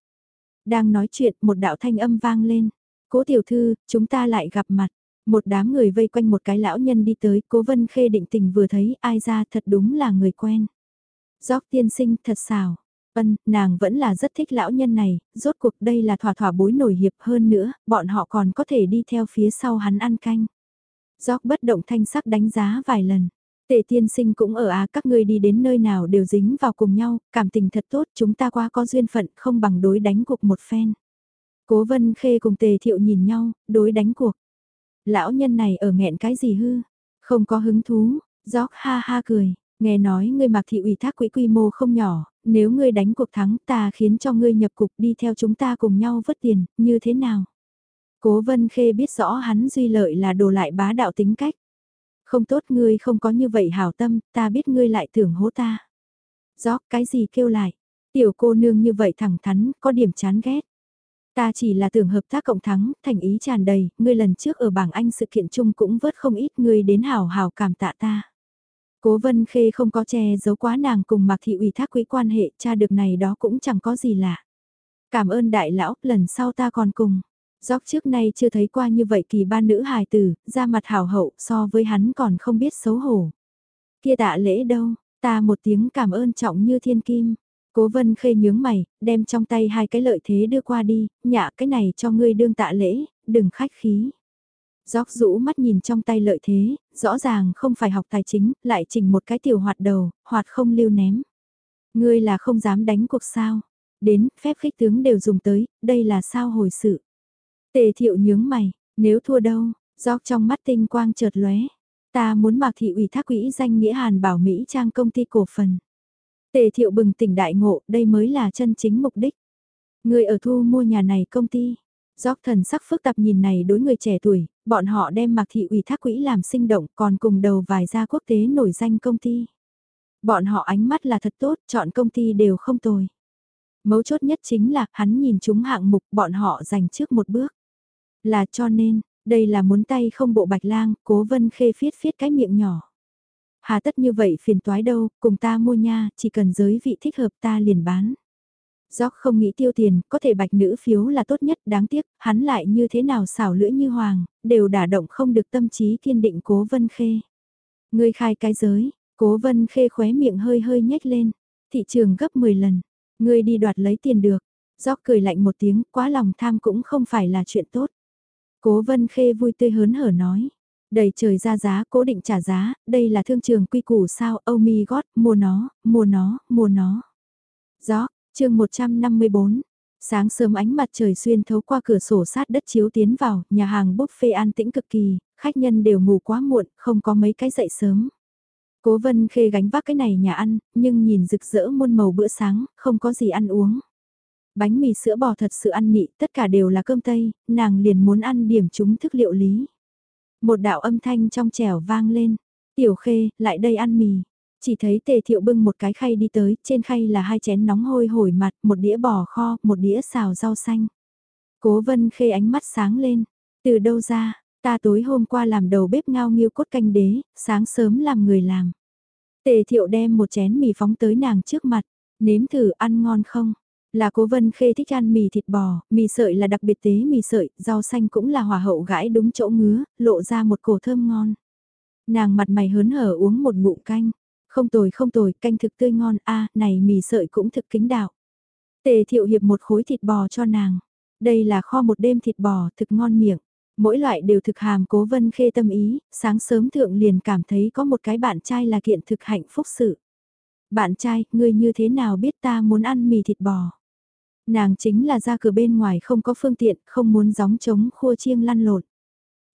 Đang nói chuyện, một đạo thanh âm vang lên. Cố tiểu thư, chúng ta lại gặp mặt. Một đám người vây quanh một cái lão nhân đi tới, cố vân khê định tình vừa thấy ai ra thật đúng là người quen. Gióc tiên sinh thật xào. Ân, nàng vẫn là rất thích lão nhân này, rốt cuộc đây là thỏa thỏa bối nổi hiệp hơn nữa, bọn họ còn có thể đi theo phía sau hắn ăn canh. Gióc bất động thanh sắc đánh giá vài lần. Tề tiên sinh cũng ở Á các ngươi đi đến nơi nào đều dính vào cùng nhau, cảm tình thật tốt chúng ta qua có duyên phận không bằng đối đánh cuộc một phen. Cố vân khê cùng tề thiệu nhìn nhau, đối đánh cuộc. Lão nhân này ở nghẹn cái gì hư? Không có hứng thú, gióc ha ha cười, nghe nói ngươi mặc thị ủy thác quỹ quy mô không nhỏ, nếu ngươi đánh cuộc thắng ta khiến cho ngươi nhập cục đi theo chúng ta cùng nhau vất tiền, như thế nào? Cố vân khê biết rõ hắn duy lợi là đồ lại bá đạo tính cách. Không tốt ngươi không có như vậy hảo tâm, ta biết ngươi lại tưởng hố ta. Gió cái gì kêu lại, tiểu cô nương như vậy thẳng thắn, có điểm chán ghét. Ta chỉ là tưởng hợp tác cộng thắng, thành ý tràn đầy, ngươi lần trước ở bảng Anh sự kiện chung cũng vớt không ít ngươi đến hào hào cảm tạ ta. Cố Vân Khê không có che giấu quá nàng cùng Mạc Thị ủy thác quỹ quan hệ, cha được này đó cũng chẳng có gì lạ. Cảm ơn đại lão, lần sau ta còn cùng. Gióc trước nay chưa thấy qua như vậy kỳ ba nữ hài tử, ra mặt hảo hậu so với hắn còn không biết xấu hổ. Kia tạ lễ đâu, ta một tiếng cảm ơn trọng như thiên kim. Cố vân khê nhướng mày, đem trong tay hai cái lợi thế đưa qua đi, nhạ cái này cho ngươi đương tạ lễ, đừng khách khí. Gióc rũ mắt nhìn trong tay lợi thế, rõ ràng không phải học tài chính, lại chỉnh một cái tiểu hoạt đầu, hoạt không lưu ném. Ngươi là không dám đánh cuộc sao, đến, phép khích tướng đều dùng tới, đây là sao hồi sự. Tề thiệu nhướng mày, nếu thua đâu, gióc trong mắt tinh quang chợt lóe. Ta muốn mạc thị ủy thác quỹ danh nghĩa Hàn Bảo Mỹ trang công ty cổ phần. Tề thiệu bừng tỉnh đại ngộ, đây mới là chân chính mục đích. Người ở thu mua nhà này công ty. Gióc thần sắc phức tạp nhìn này đối người trẻ tuổi, bọn họ đem mạc thị ủy thác quỹ làm sinh động còn cùng đầu vài gia quốc tế nổi danh công ty. Bọn họ ánh mắt là thật tốt, chọn công ty đều không tồi. Mấu chốt nhất chính là hắn nhìn chúng hạng mục bọn họ dành trước một bước. Là cho nên, đây là muốn tay không bộ bạch lang, cố vân khê phiết phiết cái miệng nhỏ. Hà tất như vậy phiền toái đâu, cùng ta mua nha, chỉ cần giới vị thích hợp ta liền bán. Gióc không nghĩ tiêu tiền, có thể bạch nữ phiếu là tốt nhất, đáng tiếc, hắn lại như thế nào xảo lưỡi như hoàng, đều đả động không được tâm trí kiên định cố vân khê. Ngươi khai cái giới, cố vân khê khóe miệng hơi hơi nhếch lên, thị trường gấp 10 lần, ngươi đi đoạt lấy tiền được. Gióc cười lạnh một tiếng, quá lòng tham cũng không phải là chuyện tốt. Cố vân khê vui tươi hớn hở nói. Đầy trời ra giá, cố định trả giá, đây là thương trường quy củ sao, oh my god, mua nó, mua nó, mua nó. Gió, chương 154. Sáng sớm ánh mặt trời xuyên thấu qua cửa sổ sát đất chiếu tiến vào, nhà hàng buffet an tĩnh cực kỳ, khách nhân đều ngủ quá muộn, không có mấy cái dậy sớm. Cố vân khê gánh vác cái này nhà ăn, nhưng nhìn rực rỡ muôn màu bữa sáng, không có gì ăn uống. Bánh mì sữa bò thật sự ăn nị, tất cả đều là cơm tây, nàng liền muốn ăn điểm chúng thức liệu lý. Một đạo âm thanh trong trẻo vang lên, tiểu khê, lại đây ăn mì. Chỉ thấy tề thiệu bưng một cái khay đi tới, trên khay là hai chén nóng hôi hổi mặt, một đĩa bò kho, một đĩa xào rau xanh. Cố vân khê ánh mắt sáng lên, từ đâu ra, ta tối hôm qua làm đầu bếp ngao nghiêu cốt canh đế, sáng sớm làm người làm. Tề thiệu đem một chén mì phóng tới nàng trước mặt, nếm thử ăn ngon không? Là cố vân khê thích ăn mì thịt bò, mì sợi là đặc biệt tế mì sợi, rau xanh cũng là hòa hậu gãi đúng chỗ ngứa, lộ ra một cổ thơm ngon. Nàng mặt mày hớn hở uống một ngụm canh. Không tồi không tồi, canh thực tươi ngon, a này mì sợi cũng thực kính đạo. Tề thiệu hiệp một khối thịt bò cho nàng. Đây là kho một đêm thịt bò thực ngon miệng. Mỗi loại đều thực hàm cố vân khê tâm ý, sáng sớm thượng liền cảm thấy có một cái bạn trai là kiện thực hạnh phúc sự. Bạn trai, ngươi như thế nào biết ta muốn ăn mì thịt bò? Nàng chính là ra cửa bên ngoài không có phương tiện, không muốn gióng trống khua chiêng lăn lộn.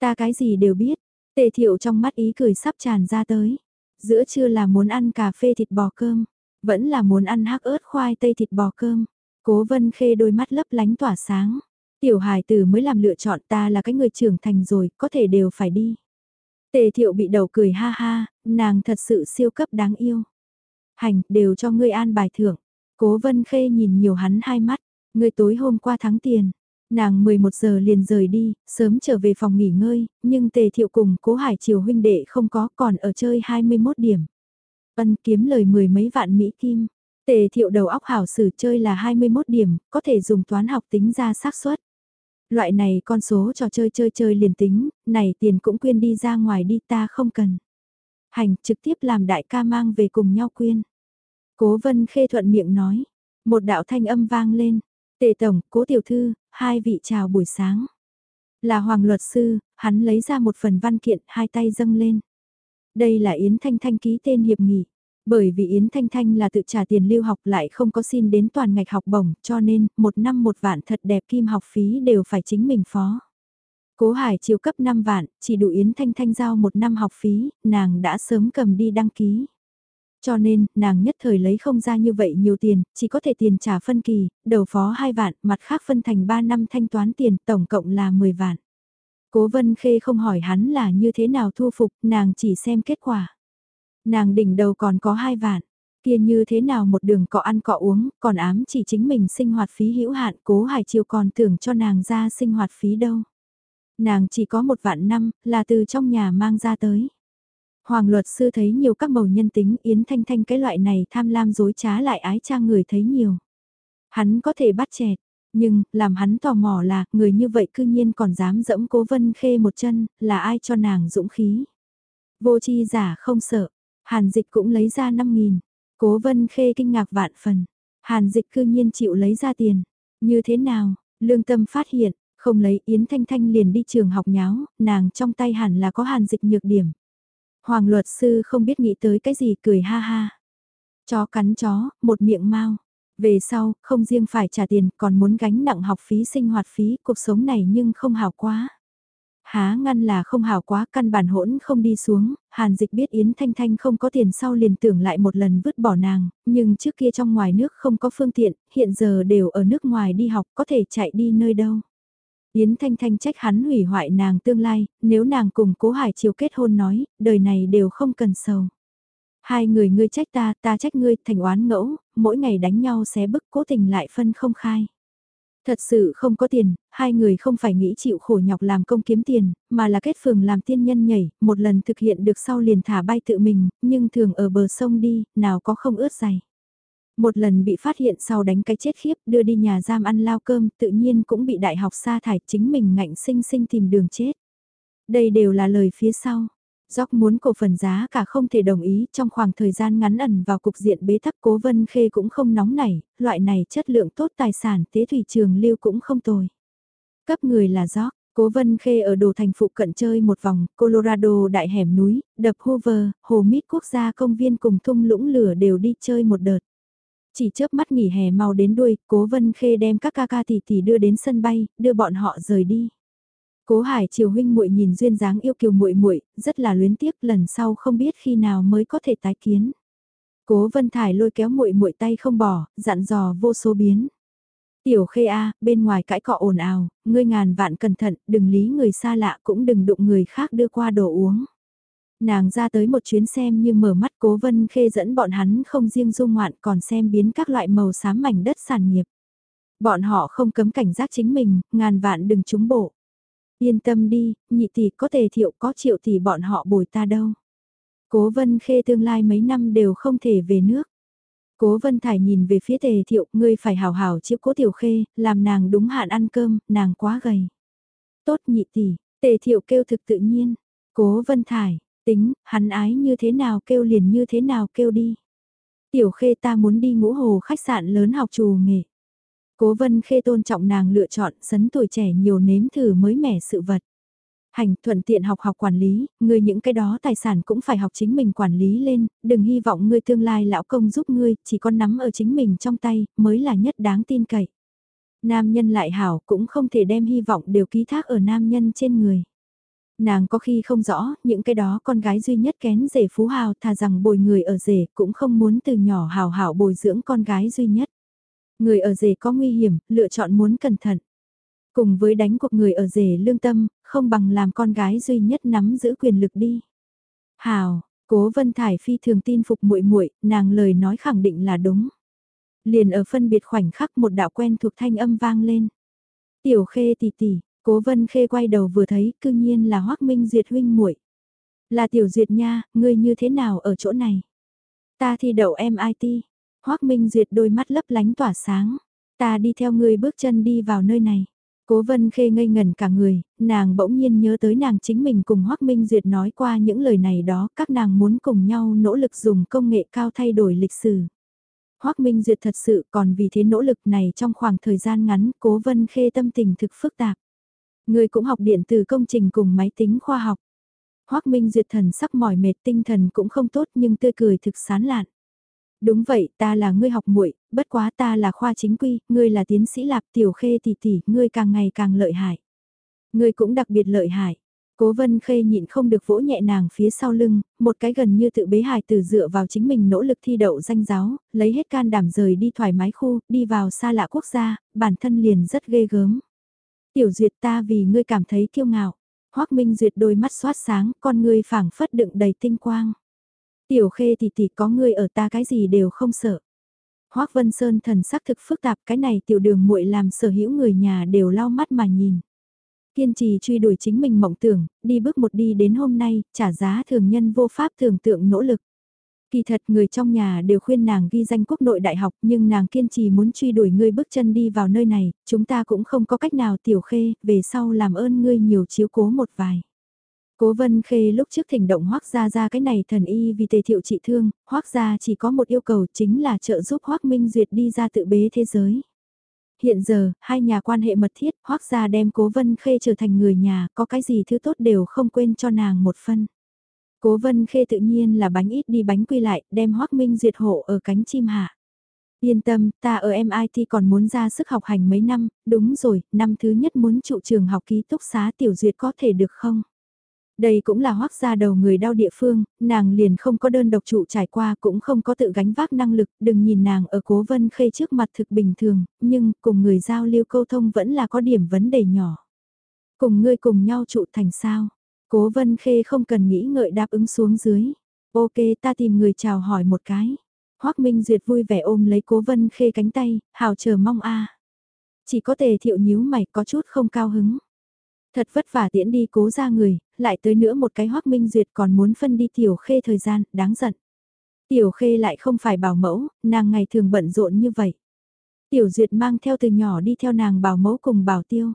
Ta cái gì đều biết, tề thiệu trong mắt ý cười sắp tràn ra tới. Giữa trưa là muốn ăn cà phê thịt bò cơm, vẫn là muốn ăn hắc ớt khoai tây thịt bò cơm. Cố vân khê đôi mắt lấp lánh tỏa sáng. Tiểu hài tử mới làm lựa chọn ta là cái người trưởng thành rồi, có thể đều phải đi. Tề thiệu bị đầu cười ha ha, nàng thật sự siêu cấp đáng yêu. Hành, đều cho ngươi an bài thưởng. Cố vân khê nhìn nhiều hắn hai mắt, người tối hôm qua thắng tiền. Nàng 11 giờ liền rời đi, sớm trở về phòng nghỉ ngơi, nhưng tề thiệu cùng cố hải triều huynh đệ không có còn ở chơi 21 điểm. Ân kiếm lời mười mấy vạn Mỹ Kim. Tề thiệu đầu óc hảo sử chơi là 21 điểm, có thể dùng toán học tính ra xác suất. Loại này con số trò chơi chơi chơi liền tính, này tiền cũng quyên đi ra ngoài đi ta không cần. Hành trực tiếp làm đại ca mang về cùng nhau quyên. Cố vân khê thuận miệng nói. Một đạo thanh âm vang lên. Tề tổng, cố tiểu thư, hai vị chào buổi sáng. Là hoàng luật sư, hắn lấy ra một phần văn kiện, hai tay dâng lên. Đây là Yến Thanh Thanh ký tên hiệp nghị. Bởi vì Yến Thanh Thanh là tự trả tiền lưu học lại không có xin đến toàn ngạch học bổng, cho nên, một năm một vạn thật đẹp kim học phí đều phải chính mình phó. Cố Hải chiều cấp 5 vạn, chỉ đủ Yến Thanh Thanh giao một năm học phí, nàng đã sớm cầm đi đăng ký. Cho nên, nàng nhất thời lấy không ra như vậy nhiều tiền, chỉ có thể tiền trả phân kỳ, đầu phó 2 vạn, mặt khác phân thành 3 năm thanh toán tiền, tổng cộng là 10 vạn. Cố Vân Khê không hỏi hắn là như thế nào thu phục, nàng chỉ xem kết quả. Nàng đỉnh đầu còn có 2 vạn, kia như thế nào một đường cọ ăn cọ uống, còn ám chỉ chính mình sinh hoạt phí hữu hạn, cố hải chiều còn tưởng cho nàng ra sinh hoạt phí đâu. Nàng chỉ có một vạn năm, là từ trong nhà mang ra tới. Hoàng luật sư thấy nhiều các màu nhân tính Yến Thanh Thanh cái loại này tham lam dối trá lại ái trang người thấy nhiều. Hắn có thể bắt chẹt, nhưng làm hắn tò mò là người như vậy cư nhiên còn dám dẫm cố vân khê một chân, là ai cho nàng dũng khí. Vô chi giả không sợ, hàn dịch cũng lấy ra 5.000, cố vân khê kinh ngạc vạn phần, hàn dịch cư nhiên chịu lấy ra tiền, như thế nào, lương tâm phát hiện, không lấy Yến Thanh Thanh liền đi trường học nháo, nàng trong tay hẳn là có hàn dịch nhược điểm. Hoàng luật sư không biết nghĩ tới cái gì cười ha ha. Chó cắn chó, một miệng mau. Về sau, không riêng phải trả tiền còn muốn gánh nặng học phí sinh hoạt phí, cuộc sống này nhưng không hào quá. Há ngăn là không hào quá căn bản hỗn không đi xuống, hàn dịch biết Yến Thanh Thanh không có tiền sau liền tưởng lại một lần vứt bỏ nàng, nhưng trước kia trong ngoài nước không có phương tiện, hiện giờ đều ở nước ngoài đi học có thể chạy đi nơi đâu. Yến Thanh Thanh trách hắn hủy hoại nàng tương lai, nếu nàng cùng cố hải chiều kết hôn nói, đời này đều không cần sầu. Hai người ngươi trách ta, ta trách ngươi, thành oán ngẫu, mỗi ngày đánh nhau xé bức cố tình lại phân không khai. Thật sự không có tiền, hai người không phải nghĩ chịu khổ nhọc làm công kiếm tiền, mà là kết phường làm tiên nhân nhảy, một lần thực hiện được sau liền thả bay tự mình, nhưng thường ở bờ sông đi, nào có không ướt dày. Một lần bị phát hiện sau đánh cái chết khiếp đưa đi nhà giam ăn lao cơm tự nhiên cũng bị đại học sa thải chính mình ngạnh sinh sinh tìm đường chết. Đây đều là lời phía sau. Dóc muốn cổ phần giá cả không thể đồng ý trong khoảng thời gian ngắn ẩn vào cục diện bế tắc cố vân khê cũng không nóng nảy, loại này chất lượng tốt tài sản tế thủy trường lưu cũng không tồi. Cấp người là Dóc, Cố Vân Khê ở đồ thành phụ cận chơi một vòng, Colorado đại hẻm núi, đập Hoover, hồ mít quốc gia công viên cùng thung lũng lửa đều đi chơi một đợt. Chỉ chớp mắt nghỉ hè mau đến đuôi, Cố Vân Khê đem các ca ca tỷ tỷ đưa đến sân bay, đưa bọn họ rời đi. Cố Hải Triều huynh muội nhìn duyên dáng yêu kiều muội muội, rất là luyến tiếc, lần sau không biết khi nào mới có thể tái kiến. Cố Vân Thải lôi kéo muội muội tay không bỏ, dặn dò vô số biến. Tiểu Khê a, bên ngoài cãi cọ ồn ào, ngươi ngàn vạn cẩn thận, đừng lý người xa lạ cũng đừng đụng người khác đưa qua đồ uống. Nàng ra tới một chuyến xem như mở mắt Cố Vân Khê dẫn bọn hắn không riêng du ngoạn còn xem biến các loại màu xám mảnh đất sản nghiệp. Bọn họ không cấm cảnh giác chính mình, ngàn vạn đừng trúng bộ. Yên tâm đi, nhị tỷ có thể thiệu có triệu tỷ bọn họ bồi ta đâu. Cố vân khê tương lai mấy năm đều không thể về nước. Cố vân thải nhìn về phía tề thiệu, ngươi phải hào hào chiếu cố tiểu khê, làm nàng đúng hạn ăn cơm, nàng quá gầy. Tốt nhị tỷ, tề thiệu kêu thực tự nhiên. Cố vân thải, tính, hắn ái như thế nào kêu liền như thế nào kêu đi. Tiểu khê ta muốn đi ngũ hồ khách sạn lớn học trù nghề. Cố vân khê tôn trọng nàng lựa chọn sấn tuổi trẻ nhiều nếm thử mới mẻ sự vật. Hành thuận tiện học học quản lý, ngươi những cái đó tài sản cũng phải học chính mình quản lý lên, đừng hy vọng ngươi tương lai lão công giúp ngươi, chỉ có nắm ở chính mình trong tay, mới là nhất đáng tin cậy. Nam nhân lại hảo cũng không thể đem hy vọng đều ký thác ở nam nhân trên người. Nàng có khi không rõ, những cái đó con gái duy nhất kén rể phú hào thà rằng bồi người ở rể cũng không muốn từ nhỏ hào hảo bồi dưỡng con gái duy nhất. Người ở rể có nguy hiểm, lựa chọn muốn cẩn thận. Cùng với đánh cuộc người ở rể lương tâm, không bằng làm con gái duy nhất nắm giữ quyền lực đi. Hào, Cố Vân Thải phi thường tin phục muội muội, nàng lời nói khẳng định là đúng. Liền ở phân biệt khoảnh khắc một đạo quen thuộc thanh âm vang lên. Tiểu Khê tỷ tỷ, Cố Vân Khê quay đầu vừa thấy, cư nhiên là Hoắc Minh Duyệt huynh muội. Là Tiểu Duyệt nha, ngươi như thế nào ở chỗ này? Ta thi đậu MIT. hoắc Minh Duyệt đôi mắt lấp lánh tỏa sáng. Ta đi theo ngươi bước chân đi vào nơi này. Cố vân khê ngây ngẩn cả người, nàng bỗng nhiên nhớ tới nàng chính mình cùng hoắc Minh Duyệt nói qua những lời này đó, các nàng muốn cùng nhau nỗ lực dùng công nghệ cao thay đổi lịch sử. hoắc Minh Duyệt thật sự còn vì thế nỗ lực này trong khoảng thời gian ngắn, cố vân khê tâm tình thực phức tạp. Người cũng học điện từ công trình cùng máy tính khoa học. Hoác Minh Duyệt thần sắc mỏi mệt tinh thần cũng không tốt nhưng tươi cười thực sán lạn. Đúng vậy, ta là ngươi học muội, bất quá ta là khoa chính quy, ngươi là tiến sĩ lạp tiểu khê tỷ tỷ, ngươi càng ngày càng lợi hại. Ngươi cũng đặc biệt lợi hại. Cố vân khê nhịn không được vỗ nhẹ nàng phía sau lưng, một cái gần như tự bế hài từ dựa vào chính mình nỗ lực thi đậu danh giáo, lấy hết can đảm rời đi thoải mái khu, đi vào xa lạ quốc gia, bản thân liền rất ghê gớm. Tiểu duyệt ta vì ngươi cảm thấy kiêu ngạo. Hoác Minh Duyệt đôi mắt xoát sáng, con ngươi phảng phất đựng đầy tinh quang. Tiểu khê thì tỷ có người ở ta cái gì đều không sợ. Hoác Vân Sơn thần sắc thực phức tạp cái này tiểu đường muội làm sở hữu người nhà đều lau mắt mà nhìn. Kiên trì truy đuổi chính mình mộng tưởng, đi bước một đi đến hôm nay, trả giá thường nhân vô pháp tưởng tượng nỗ lực. Kỳ thật người trong nhà đều khuyên nàng ghi danh quốc nội đại học nhưng nàng kiên trì muốn truy đuổi ngươi bước chân đi vào nơi này, chúng ta cũng không có cách nào tiểu khê, về sau làm ơn ngươi nhiều chiếu cố một vài. Cố Vân Khê lúc trước thỉnh động Hoắc gia ra cái này thần y vì tề thiệu trị thương, Hoắc gia chỉ có một yêu cầu chính là trợ giúp Hoắc Minh Duyệt đi ra tự bế thế giới. Hiện giờ, hai nhà quan hệ mật thiết, Hoắc gia đem Cố Vân Khê trở thành người nhà, có cái gì thứ tốt đều không quên cho nàng một phân. Cố Vân Khê tự nhiên là bánh ít đi bánh quy lại, đem Hoắc Minh Duyệt hộ ở cánh chim hạ. Yên tâm, ta ở MIT còn muốn ra sức học hành mấy năm, đúng rồi, năm thứ nhất muốn trụ trường học ký túc xá tiểu duyệt có thể được không? Đây cũng là hoác ra đầu người đau địa phương, nàng liền không có đơn độc trụ trải qua cũng không có tự gánh vác năng lực, đừng nhìn nàng ở cố vân khê trước mặt thực bình thường, nhưng cùng người giao lưu câu thông vẫn là có điểm vấn đề nhỏ. Cùng ngươi cùng nhau trụ thành sao? Cố vân khê không cần nghĩ ngợi đáp ứng xuống dưới. Ok ta tìm người chào hỏi một cái. Hoác Minh Duyệt vui vẻ ôm lấy cố vân khê cánh tay, hào chờ mong a Chỉ có tề thiệu nhíu mày có chút không cao hứng. Thật vất vả tiễn đi cố ra người, lại tới nữa một cái hoác minh duyệt còn muốn phân đi tiểu khê thời gian, đáng giận. Tiểu khê lại không phải bảo mẫu, nàng ngày thường bận rộn như vậy. Tiểu duyệt mang theo từ nhỏ đi theo nàng bảo mẫu cùng bảo tiêu.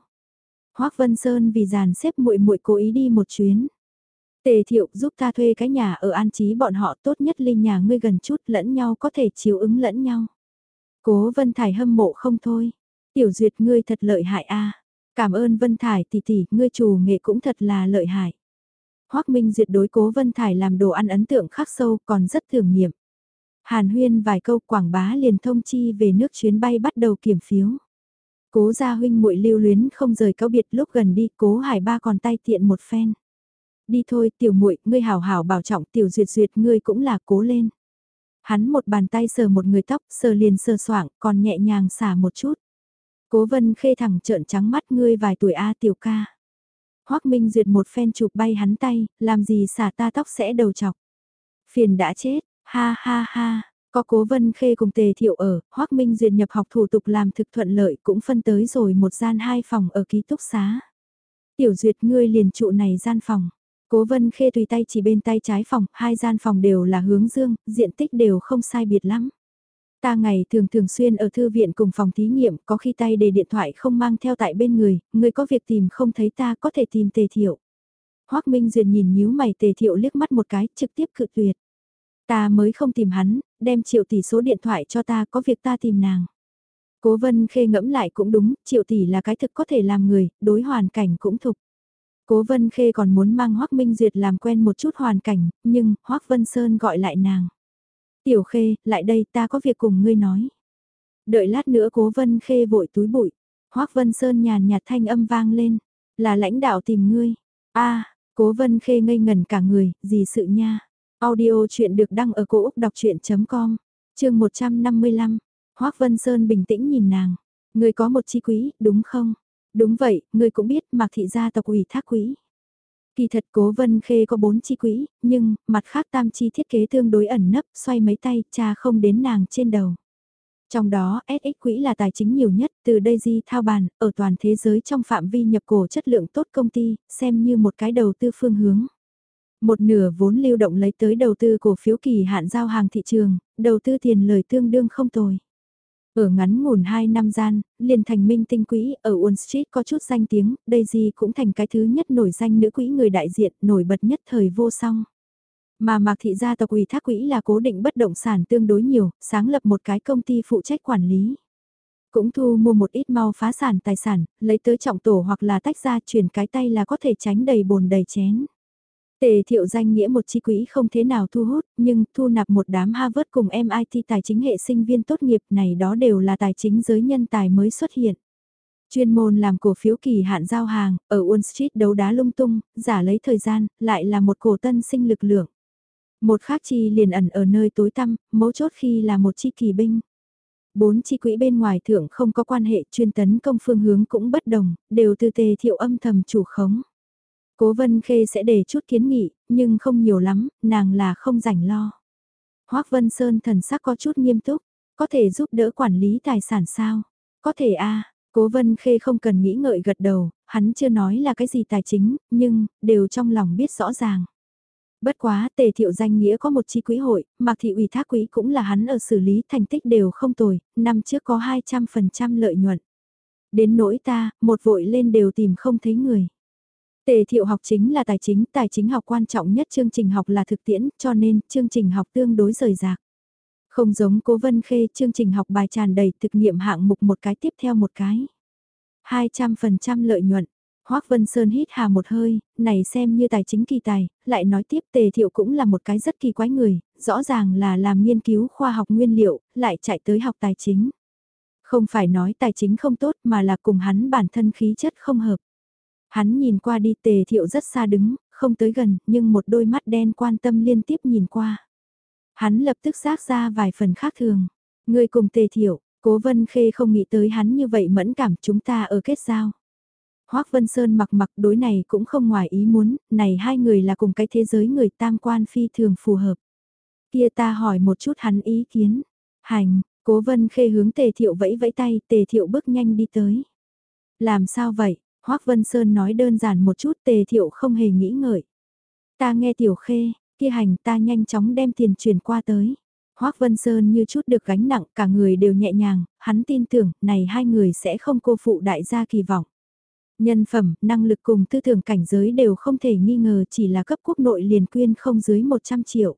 Hoác Vân Sơn vì dàn xếp muội muội cố ý đi một chuyến. Tề thiệu giúp ta thuê cái nhà ở an trí bọn họ tốt nhất ly nhà ngươi gần chút lẫn nhau có thể chiếu ứng lẫn nhau. Cố Vân Thải hâm mộ không thôi. Tiểu duyệt ngươi thật lợi hại a Cảm ơn Vân Thải tỷ tỷ, ngươi chủ nghệ cũng thật là lợi hại. Hoác Minh Duyệt đối cố Vân Thải làm đồ ăn ấn tượng khắc sâu còn rất thưởng nghiệm. Hàn huyên vài câu quảng bá liền thông chi về nước chuyến bay bắt đầu kiểm phiếu. Cố gia huynh muội lưu luyến không rời cáo biệt lúc gần đi, cố hải ba còn tay tiện một phen. Đi thôi tiểu muội ngươi hảo hảo bảo trọng tiểu duyệt duyệt ngươi cũng là cố lên. Hắn một bàn tay sờ một người tóc, sờ liền sờ soạng, còn nhẹ nhàng xả một chút. Cố vân khê thẳng trợn trắng mắt ngươi vài tuổi A tiểu ca. hoắc Minh Duyệt một phen chụp bay hắn tay, làm gì xả ta tóc sẽ đầu chọc. Phiền đã chết, ha ha ha, có cố vân khê cùng tề thiệu ở, hoắc Minh Duyệt nhập học thủ tục làm thực thuận lợi cũng phân tới rồi một gian hai phòng ở ký túc xá. Tiểu Duyệt ngươi liền trụ này gian phòng. Cố vân khê tùy tay chỉ bên tay trái phòng, hai gian phòng đều là hướng dương, diện tích đều không sai biệt lắm. Ta ngày thường thường xuyên ở thư viện cùng phòng thí nghiệm, có khi tay để điện thoại không mang theo tại bên người, người có việc tìm không thấy ta có thể tìm tề thiệu. Hoác Minh Duyệt nhìn nhíu mày tề thiệu liếc mắt một cái, trực tiếp cự tuyệt. Ta mới không tìm hắn, đem triệu tỷ số điện thoại cho ta, có việc ta tìm nàng. Cố vân khê ngẫm lại cũng đúng, triệu tỷ là cái thực có thể làm người, đối hoàn cảnh cũng thục. Cố vân khê còn muốn mang Hoác Minh Duyệt làm quen một chút hoàn cảnh, nhưng Hoác Vân Sơn gọi lại nàng. Tiểu Khê, lại đây ta có việc cùng ngươi nói. Đợi lát nữa cố Vân Khê vội túi bụi. Hoác Vân Sơn nhàn nhạt thanh âm vang lên. Là lãnh đạo tìm ngươi. a cố Vân Khê ngây ngần cả người, gì sự nha. Audio chuyện được đăng ở cổ Úc đọc chuyện.com, chương 155. Hoác Vân Sơn bình tĩnh nhìn nàng. Người có một chi quý, đúng không? Đúng vậy, người cũng biết Mạc Thị gia tộc ủy thác quý. Kỳ thật cố vân khê có bốn chi quỹ, nhưng mặt khác tam chi thiết kế tương đối ẩn nấp, xoay mấy tay, cha không đến nàng trên đầu. Trong đó, SX quỹ là tài chính nhiều nhất, từ Daisy thao bàn, ở toàn thế giới trong phạm vi nhập cổ chất lượng tốt công ty, xem như một cái đầu tư phương hướng. Một nửa vốn lưu động lấy tới đầu tư cổ phiếu kỳ hạn giao hàng thị trường, đầu tư tiền lời tương đương không tồi. Ở ngắn ngủn 2 năm gian, liền thành minh tinh quỹ ở Wall Street có chút danh tiếng, Daisy cũng thành cái thứ nhất nổi danh nữ quỹ người đại diện, nổi bật nhất thời vô song. Mà Mạc Thị gia tộc ủy thác quỹ là cố định bất động sản tương đối nhiều, sáng lập một cái công ty phụ trách quản lý. Cũng thu mua một ít mau phá sản tài sản, lấy tới trọng tổ hoặc là tách ra chuyển cái tay là có thể tránh đầy bồn đầy chén. Tề thiệu danh nghĩa một chi quỹ không thế nào thu hút, nhưng thu nạp một đám Harvard cùng MIT tài chính hệ sinh viên tốt nghiệp này đó đều là tài chính giới nhân tài mới xuất hiện. Chuyên môn làm cổ phiếu kỳ hạn giao hàng, ở Wall Street đấu đá lung tung, giả lấy thời gian, lại là một cổ tân sinh lực lượng. Một khác chi liền ẩn ở nơi tối tăm, mấu chốt khi là một chi kỳ binh. Bốn chi quỹ bên ngoài thượng không có quan hệ chuyên tấn công phương hướng cũng bất đồng, đều từ tề thiệu âm thầm chủ khống. Cố Vân Khê sẽ để chút kiến nghị, nhưng không nhiều lắm, nàng là không rảnh lo. Hoác Vân Sơn thần sắc có chút nghiêm túc, có thể giúp đỡ quản lý tài sản sao? Có thể a Cố Vân Khê không cần nghĩ ngợi gật đầu, hắn chưa nói là cái gì tài chính, nhưng, đều trong lòng biết rõ ràng. Bất quá, tề thiệu danh nghĩa có một chi quỹ hội, mặc thị ủy thác quỹ cũng là hắn ở xử lý thành tích đều không tồi, năm trước có 200% lợi nhuận. Đến nỗi ta, một vội lên đều tìm không thấy người. Tề thiệu học chính là tài chính, tài chính học quan trọng nhất chương trình học là thực tiễn, cho nên chương trình học tương đối rời rạc. Không giống cố vân khê chương trình học bài tràn đầy thực nghiệm hạng mục một cái tiếp theo một cái. 200% lợi nhuận. Hoác Vân Sơn hít hà một hơi, này xem như tài chính kỳ tài, lại nói tiếp tề thiệu cũng là một cái rất kỳ quái người, rõ ràng là làm nghiên cứu khoa học nguyên liệu, lại chạy tới học tài chính. Không phải nói tài chính không tốt mà là cùng hắn bản thân khí chất không hợp. Hắn nhìn qua đi tề thiệu rất xa đứng, không tới gần, nhưng một đôi mắt đen quan tâm liên tiếp nhìn qua. Hắn lập tức giác ra vài phần khác thường. Người cùng tề thiệu, cố vân khê không nghĩ tới hắn như vậy mẫn cảm chúng ta ở kết giao. Hoác Vân Sơn mặc mặc đối này cũng không ngoài ý muốn, này hai người là cùng cái thế giới người tam quan phi thường phù hợp. Kia ta hỏi một chút hắn ý kiến. Hành, cố vân khê hướng tề thiệu vẫy vẫy tay, tề thiệu bước nhanh đi tới. Làm sao vậy? Hoác Vân Sơn nói đơn giản một chút tề thiệu không hề nghĩ ngợi. Ta nghe tiểu khê, kia hành ta nhanh chóng đem tiền chuyển qua tới. Hoác Vân Sơn như chút được gánh nặng cả người đều nhẹ nhàng, hắn tin tưởng này hai người sẽ không cô phụ đại gia kỳ vọng. Nhân phẩm, năng lực cùng tư tưởng cảnh giới đều không thể nghi ngờ chỉ là cấp quốc nội liền quyên không dưới 100 triệu.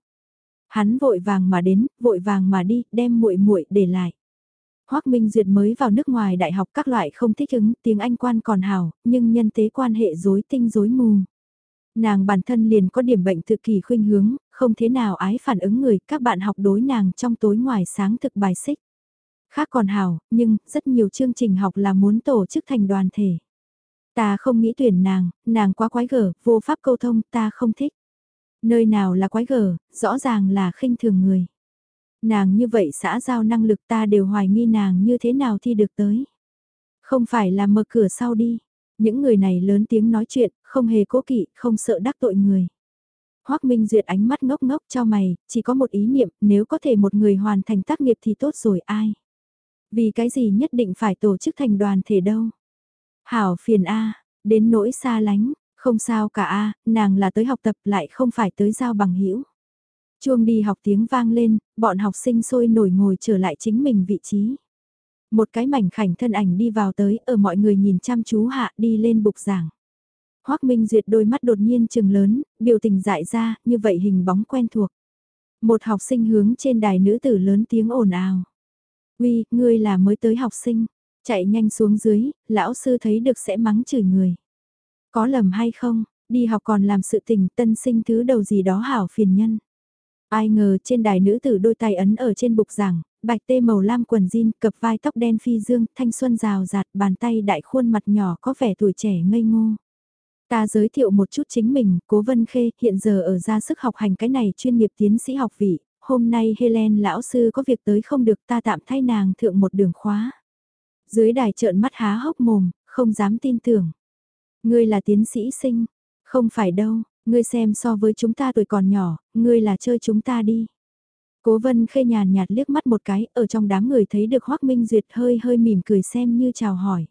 Hắn vội vàng mà đến, vội vàng mà đi, đem muội muội để lại. Hoác Minh Duyệt mới vào nước ngoài đại học các loại không thích ứng, tiếng Anh quan còn hào, nhưng nhân tế quan hệ rối tinh rối mù. Nàng bản thân liền có điểm bệnh tự kỳ khuynh hướng, không thế nào ái phản ứng người, các bạn học đối nàng trong tối ngoài sáng thực bài xích. Khác còn hào, nhưng rất nhiều chương trình học là muốn tổ chức thành đoàn thể. Ta không nghĩ tuyển nàng, nàng quá quái gở, vô pháp câu thông, ta không thích. Nơi nào là quái gở, rõ ràng là khinh thường người. Nàng như vậy xã giao năng lực ta đều hoài nghi nàng như thế nào thi được tới. Không phải là mở cửa sau đi. Những người này lớn tiếng nói chuyện, không hề cố kỵ, không sợ đắc tội người. Hoác Minh Duyệt ánh mắt ngốc ngốc cho mày, chỉ có một ý niệm, nếu có thể một người hoàn thành tác nghiệp thì tốt rồi ai. Vì cái gì nhất định phải tổ chức thành đoàn thể đâu. Hảo phiền A, đến nỗi xa lánh, không sao cả A, nàng là tới học tập lại không phải tới giao bằng hữu Chuông đi học tiếng vang lên, bọn học sinh sôi nổi ngồi trở lại chính mình vị trí. Một cái mảnh khảnh thân ảnh đi vào tới, ở mọi người nhìn chăm chú hạ đi lên bục giảng. Hoác Minh Duyệt đôi mắt đột nhiên trừng lớn, biểu tình dại ra, như vậy hình bóng quen thuộc. Một học sinh hướng trên đài nữ tử lớn tiếng ồn ào. Uy, ngươi là mới tới học sinh, chạy nhanh xuống dưới, lão sư thấy được sẽ mắng chửi người. Có lầm hay không, đi học còn làm sự tình tân sinh thứ đầu gì đó hảo phiền nhân. Ai ngờ trên đài nữ tử đôi tay ấn ở trên bục giảng, bạch tê màu lam quần jean, cập vai tóc đen phi dương, thanh xuân rào rạt, bàn tay đại khuôn mặt nhỏ có vẻ tuổi trẻ ngây ngô. Ta giới thiệu một chút chính mình, Cố Vân Khê, hiện giờ ở ra sức học hành cái này chuyên nghiệp tiến sĩ học vị, hôm nay Helen lão sư có việc tới không được ta tạm thay nàng thượng một đường khóa. Dưới đài trợn mắt há hốc mồm, không dám tin tưởng. Ngươi là tiến sĩ sinh, không phải đâu, ngươi xem so với chúng ta tuổi còn nhỏ, ngươi là chơi chúng ta đi. Cố vân khê nhàn nhạt liếc mắt một cái, ở trong đám người thấy được Hoác Minh Duyệt hơi hơi mỉm cười xem như chào hỏi.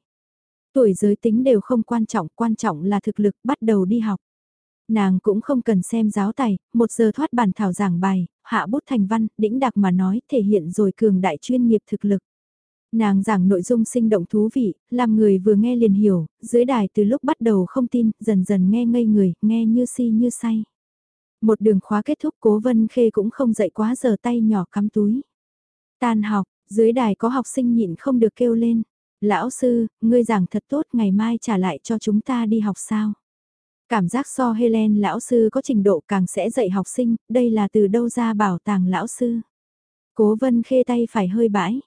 Tuổi giới tính đều không quan trọng, quan trọng là thực lực bắt đầu đi học. Nàng cũng không cần xem giáo tài, một giờ thoát bản thảo giảng bài, hạ bút thành văn, đĩnh đặc mà nói thể hiện rồi cường đại chuyên nghiệp thực lực. Nàng giảng nội dung sinh động thú vị, làm người vừa nghe liền hiểu, dưới đài từ lúc bắt đầu không tin, dần dần nghe ngây người, nghe như si như say. Một đường khóa kết thúc cố vân khê cũng không dậy quá giờ tay nhỏ cắm túi. Tan học, dưới đài có học sinh nhịn không được kêu lên. Lão sư, ngươi giảng thật tốt ngày mai trả lại cho chúng ta đi học sao? Cảm giác so Helen lão sư có trình độ càng sẽ dạy học sinh, đây là từ đâu ra bảo tàng lão sư. Cố vân khê tay phải hơi bãi.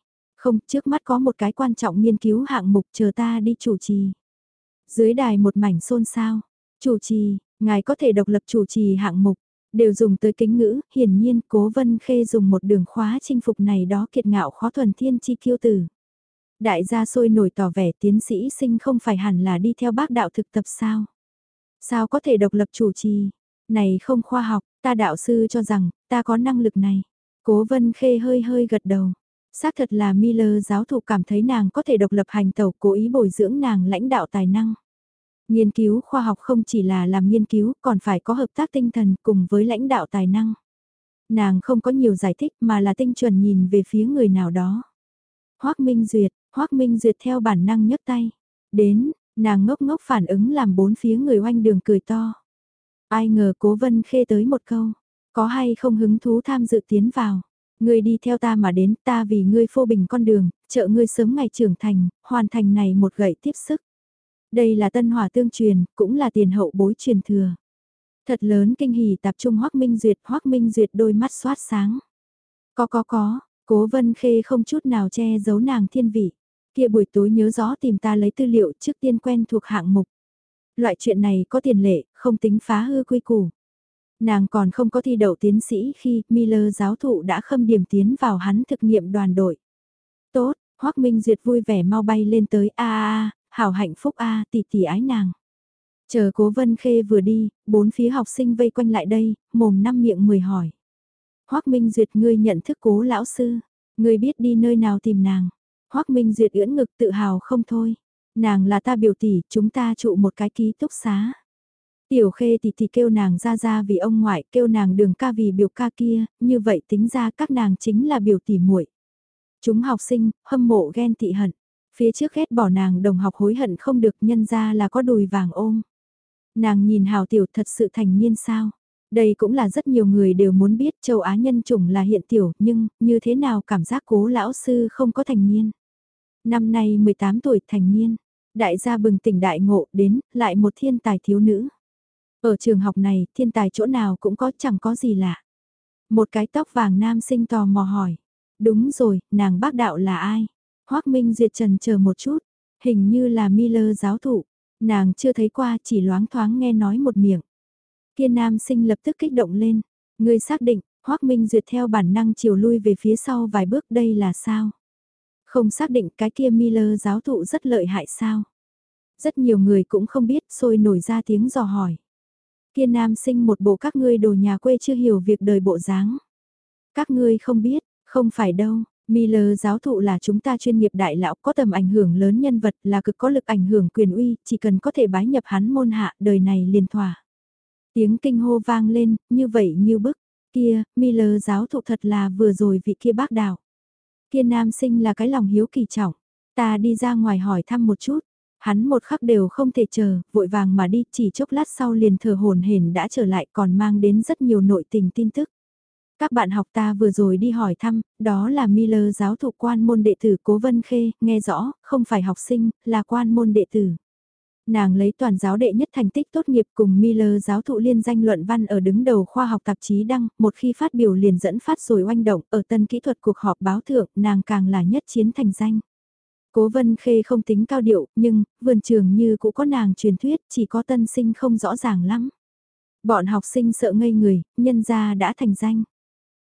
Không, trước mắt có một cái quan trọng nghiên cứu hạng mục chờ ta đi chủ trì. Dưới đài một mảnh xôn xao. Chủ trì, ngài có thể độc lập chủ trì hạng mục, đều dùng tới kính ngữ, hiển nhiên cố vân khê dùng một đường khóa chinh phục này đó kiệt ngạo khó thuần thiên chi kiêu tử. Đại gia sôi nổi tỏ vẻ tiến sĩ sinh không phải hẳn là đi theo bác đạo thực tập sao? Sao có thể độc lập chủ trì? Này không khoa học, ta đạo sư cho rằng, ta có năng lực này. Cố vân khê hơi hơi gật đầu. Xác thật là Miller giáo thụ cảm thấy nàng có thể độc lập hành tẩu cố ý bồi dưỡng nàng lãnh đạo tài năng. Nghiên cứu khoa học không chỉ là làm nghiên cứu còn phải có hợp tác tinh thần cùng với lãnh đạo tài năng. Nàng không có nhiều giải thích mà là tinh chuẩn nhìn về phía người nào đó. Hoác Minh Duyệt, Hoác Minh Duyệt theo bản năng nhấc tay. Đến, nàng ngốc ngốc phản ứng làm bốn phía người oanh đường cười to. Ai ngờ cố vân khê tới một câu. Có hay không hứng thú tham dự tiến vào. Ngươi đi theo ta mà đến ta vì ngươi phô bình con đường, trợ ngươi sớm ngày trưởng thành, hoàn thành này một gậy tiếp sức. Đây là tân hỏa tương truyền, cũng là tiền hậu bối truyền thừa. Thật lớn kinh hỉ tập trung Hoắc Minh Duyệt, Hoắc Minh Duyệt đôi mắt xoát sáng. Có có có, Cố Vân Khê không chút nào che giấu nàng thiên vị. Kia buổi tối nhớ rõ tìm ta lấy tư liệu trước tiên quen thuộc hạng mục. Loại chuyện này có tiền lệ, không tính phá hư quy củ. Nàng còn không có thi đậu tiến sĩ khi Miller giáo thụ đã khâm điểm tiến vào hắn thực nghiệm đoàn đội. Tốt, Hoắc Minh Duyệt vui vẻ mau bay lên tới a a hảo hạnh phúc a tỷ tỷ ái nàng. Chờ cố vân khê vừa đi, bốn phía học sinh vây quanh lại đây, mồm năm miệng mười hỏi. Hoác Minh Duyệt ngươi nhận thức cố lão sư, ngươi biết đi nơi nào tìm nàng. Hoác Minh Duyệt ưỡn ngực tự hào không thôi. Nàng là ta biểu tỷ, chúng ta trụ một cái ký túc xá. Tiểu khê thì thì kêu nàng ra ra vì ông ngoại, kêu nàng đường ca vì biểu ca kia, như vậy tính ra các nàng chính là biểu tỷ muội. Chúng học sinh, hâm mộ ghen tị hận. Phía trước ghét bỏ nàng đồng học hối hận không được nhân ra là có đùi vàng ôm. Nàng nhìn hào tiểu thật sự thành niên sao. Đây cũng là rất nhiều người đều muốn biết châu Á nhân chủng là hiện tiểu nhưng như thế nào cảm giác cố lão sư không có thành niên. Năm nay 18 tuổi thành niên, đại gia bừng tỉnh đại ngộ đến lại một thiên tài thiếu nữ. Ở trường học này thiên tài chỗ nào cũng có chẳng có gì lạ. Một cái tóc vàng nam sinh tò mò hỏi. Đúng rồi, nàng bác đạo là ai? Hoác Minh Duyệt trần chờ một chút, hình như là Miller giáo thụ. Nàng chưa thấy qua chỉ loáng thoáng nghe nói một miệng. Kia nam sinh lập tức kích động lên. Người xác định, Hoác Minh Duyệt theo bản năng chiều lui về phía sau vài bước đây là sao? Không xác định cái kia Miller giáo thụ rất lợi hại sao? Rất nhiều người cũng không biết sôi nổi ra tiếng dò hỏi. Kia nam sinh một bộ các ngươi đồ nhà quê chưa hiểu việc đời bộ dáng. Các ngươi không biết, không phải đâu, Miller giáo thụ là chúng ta chuyên nghiệp đại lão có tầm ảnh hưởng lớn nhân vật là cực có lực ảnh hưởng quyền uy, chỉ cần có thể bái nhập hắn môn hạ đời này liền thỏa. Tiếng kinh hô vang lên, như vậy như bức, kia, Miller giáo thụ thật là vừa rồi vị kia bác đạo. Kia nam sinh là cái lòng hiếu kỳ trọng, ta đi ra ngoài hỏi thăm một chút, hắn một khắc đều không thể chờ, vội vàng mà đi, chỉ chốc lát sau liền thờ hồn hển đã trở lại còn mang đến rất nhiều nội tình tin tức. Các bạn học ta vừa rồi đi hỏi thăm, đó là Miller giáo thụ quan môn đệ tử Cố Vân Khê, nghe rõ, không phải học sinh, là quan môn đệ tử. Nàng lấy toàn giáo đệ nhất thành tích tốt nghiệp cùng Miller giáo thụ liên danh luận văn ở đứng đầu khoa học tạp chí đăng, một khi phát biểu liền dẫn phát rồi oanh động ở tân kỹ thuật cuộc họp báo thượng, nàng càng là nhất chiến thành danh. Cố Vân Khê không tính cao điệu, nhưng, vườn trường như cũng có nàng truyền thuyết, chỉ có tân sinh không rõ ràng lắm. Bọn học sinh sợ ngây người, nhân gia đã thành danh.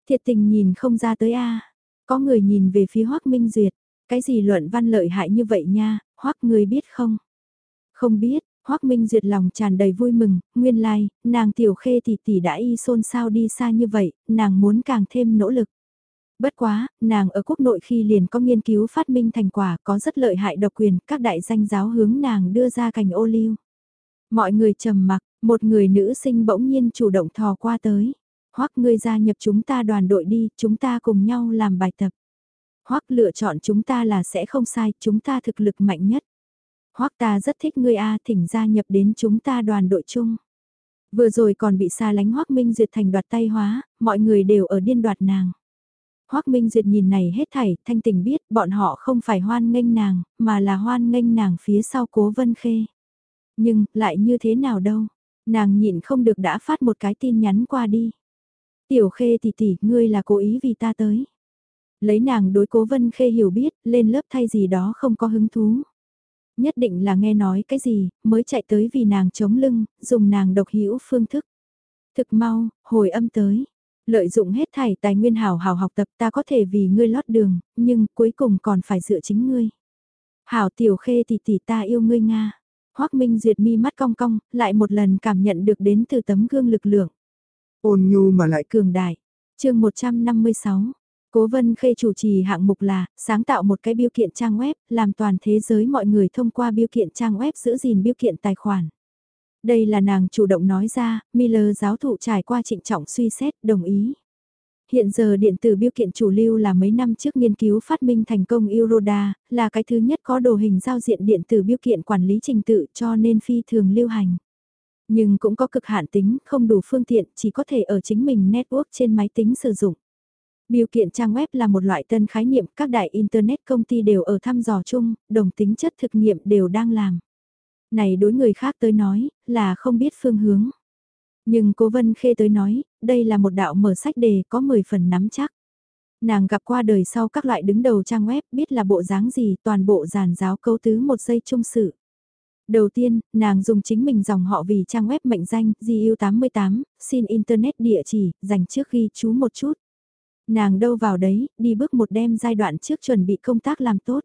Thiệt tình nhìn không ra tới a Có người nhìn về phía Hoác Minh Duyệt. Cái gì luận văn lợi hại như vậy nha, Hoác người biết không? Không biết, Hoác Minh Duyệt lòng tràn đầy vui mừng, nguyên lai, like, nàng tiểu khê tỷ tỷ đã y xôn sao đi xa như vậy, nàng muốn càng thêm nỗ lực. Bất quá, nàng ở quốc nội khi liền có nghiên cứu phát minh thành quả có rất lợi hại độc quyền, các đại danh giáo hướng nàng đưa ra cành ô liu. Mọi người trầm mặc, một người nữ sinh bỗng nhiên chủ động thò qua tới. Hoắc ngươi gia nhập chúng ta đoàn đội đi, chúng ta cùng nhau làm bài tập. Hoắc lựa chọn chúng ta là sẽ không sai, chúng ta thực lực mạnh nhất. Hoắc ta rất thích ngươi a, thỉnh gia nhập đến chúng ta đoàn đội chung. Vừa rồi còn bị xa lánh Hoắc Minh Duyệt thành đoạt tay hóa, mọi người đều ở điên đoạt nàng. Hoắc Minh Duyệt nhìn này hết thảy, thanh tình biết bọn họ không phải hoan nghênh nàng, mà là hoan nghênh nàng phía sau cố vân khê. Nhưng, lại như thế nào đâu, nàng nhịn không được đã phát một cái tin nhắn qua đi. Tiểu khê tỷ tỷ, ngươi là cố ý vì ta tới. Lấy nàng đối cố vân khê hiểu biết, lên lớp thay gì đó không có hứng thú. Nhất định là nghe nói cái gì, mới chạy tới vì nàng chống lưng, dùng nàng độc hữu phương thức. Thực mau, hồi âm tới. Lợi dụng hết thảy tài nguyên hảo hảo học tập ta có thể vì ngươi lót đường, nhưng cuối cùng còn phải dựa chính ngươi. Hảo tiểu khê tỷ tỷ ta yêu ngươi Nga. Hoác Minh duyệt mi mắt cong cong, lại một lần cảm nhận được đến từ tấm gương lực lượng. Ôn nhu mà lại cường đại. chương 156. Cố Vân Khê chủ trì hạng mục là sáng tạo một cái biêu kiện trang web, làm toàn thế giới mọi người thông qua biêu kiện trang web giữ gìn biêu kiện tài khoản. Đây là nàng chủ động nói ra, Miller giáo thụ trải qua trịnh trọng suy xét, đồng ý. Hiện giờ điện tử biêu kiện chủ lưu là mấy năm trước nghiên cứu phát minh thành công Euroda, là cái thứ nhất có đồ hình giao diện điện tử biêu kiện quản lý trình tự cho nên phi thường lưu hành. Nhưng cũng có cực hạn tính, không đủ phương tiện, chỉ có thể ở chính mình network trên máy tính sử dụng. Biểu kiện trang web là một loại tân khái niệm, các đại internet công ty đều ở thăm dò chung, đồng tính chất thực nghiệm đều đang làm. Này đối người khác tới nói, là không biết phương hướng. Nhưng cố vân khê tới nói, đây là một đạo mở sách đề có 10 phần nắm chắc. Nàng gặp qua đời sau các loại đứng đầu trang web biết là bộ dáng gì toàn bộ giàn giáo câu tứ một giây trung sự. Đầu tiên, nàng dùng chính mình dòng họ vì trang web mệnh danh GU88, xin Internet địa chỉ, dành trước ghi chú một chút. Nàng đâu vào đấy, đi bước một đêm giai đoạn trước chuẩn bị công tác làm tốt.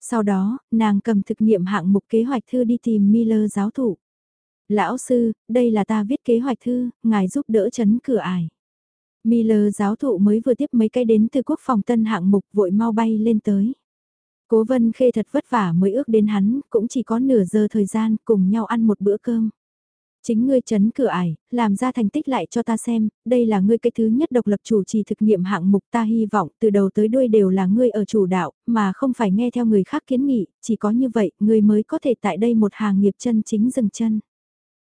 Sau đó, nàng cầm thực nghiệm hạng mục kế hoạch thư đi tìm Miller giáo thụ. Lão sư, đây là ta viết kế hoạch thư, ngài giúp đỡ chấn cửa ải. Miller giáo thụ mới vừa tiếp mấy cái đến từ quốc phòng tân hạng mục vội mau bay lên tới. Cố vân khê thật vất vả mới ước đến hắn, cũng chỉ có nửa giờ thời gian cùng nhau ăn một bữa cơm. Chính ngươi chấn cửa ải, làm ra thành tích lại cho ta xem, đây là ngươi cái thứ nhất độc lập chủ trì thực nghiệm hạng mục ta hy vọng từ đầu tới đuôi đều là ngươi ở chủ đạo, mà không phải nghe theo người khác kiến nghị, chỉ có như vậy, ngươi mới có thể tại đây một hàng nghiệp chân chính dừng chân.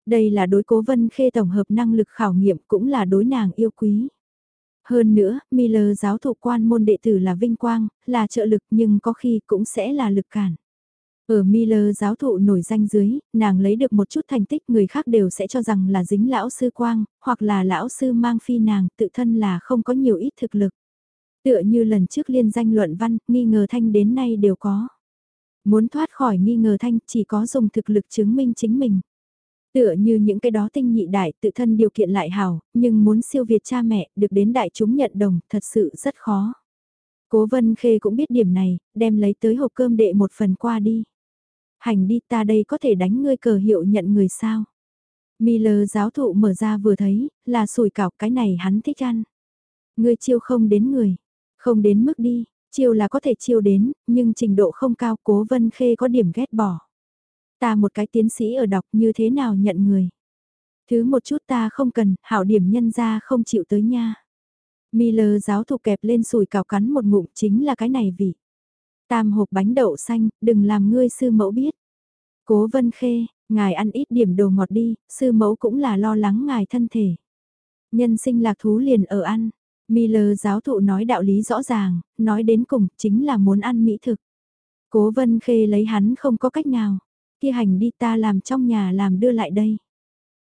Đây là đối cố vân khê tổng hợp năng lực khảo nghiệm cũng là đối nàng yêu quý. Hơn nữa, Miller giáo thụ quan môn đệ tử là vinh quang, là trợ lực nhưng có khi cũng sẽ là lực cản. Ở Miller giáo thụ nổi danh dưới, nàng lấy được một chút thành tích người khác đều sẽ cho rằng là dính lão sư quang, hoặc là lão sư mang phi nàng tự thân là không có nhiều ít thực lực. Tựa như lần trước liên danh luận văn, nghi ngờ thanh đến nay đều có. Muốn thoát khỏi nghi ngờ thanh chỉ có dùng thực lực chứng minh chính mình. Tựa như những cái đó tinh nhị đại tự thân điều kiện lại hảo nhưng muốn siêu việt cha mẹ được đến đại chúng nhận đồng thật sự rất khó. Cố Vân Khê cũng biết điểm này, đem lấy tới hộp cơm đệ một phần qua đi. Hành đi ta đây có thể đánh ngươi cờ hiệu nhận người sao. Miller giáo thụ mở ra vừa thấy, là sủi cảo cái này hắn thích ăn. Ngươi chiêu không đến người, không đến mức đi, chiêu là có thể chiêu đến, nhưng trình độ không cao cố vân khê có điểm ghét bỏ. Ta một cái tiến sĩ ở đọc như thế nào nhận người. Thứ một chút ta không cần, hảo điểm nhân ra không chịu tới nha. Miller giáo thụ kẹp lên sùi cào cắn một ngụm chính là cái này vị. Tam hộp bánh đậu xanh, đừng làm ngươi sư mẫu biết. Cố vân khê, ngài ăn ít điểm đồ ngọt đi, sư mẫu cũng là lo lắng ngài thân thể. Nhân sinh lạc thú liền ở ăn. Miller giáo thụ nói đạo lý rõ ràng, nói đến cùng chính là muốn ăn mỹ thực. Cố vân khê lấy hắn không có cách nào kia hành đi ta làm trong nhà làm đưa lại đây.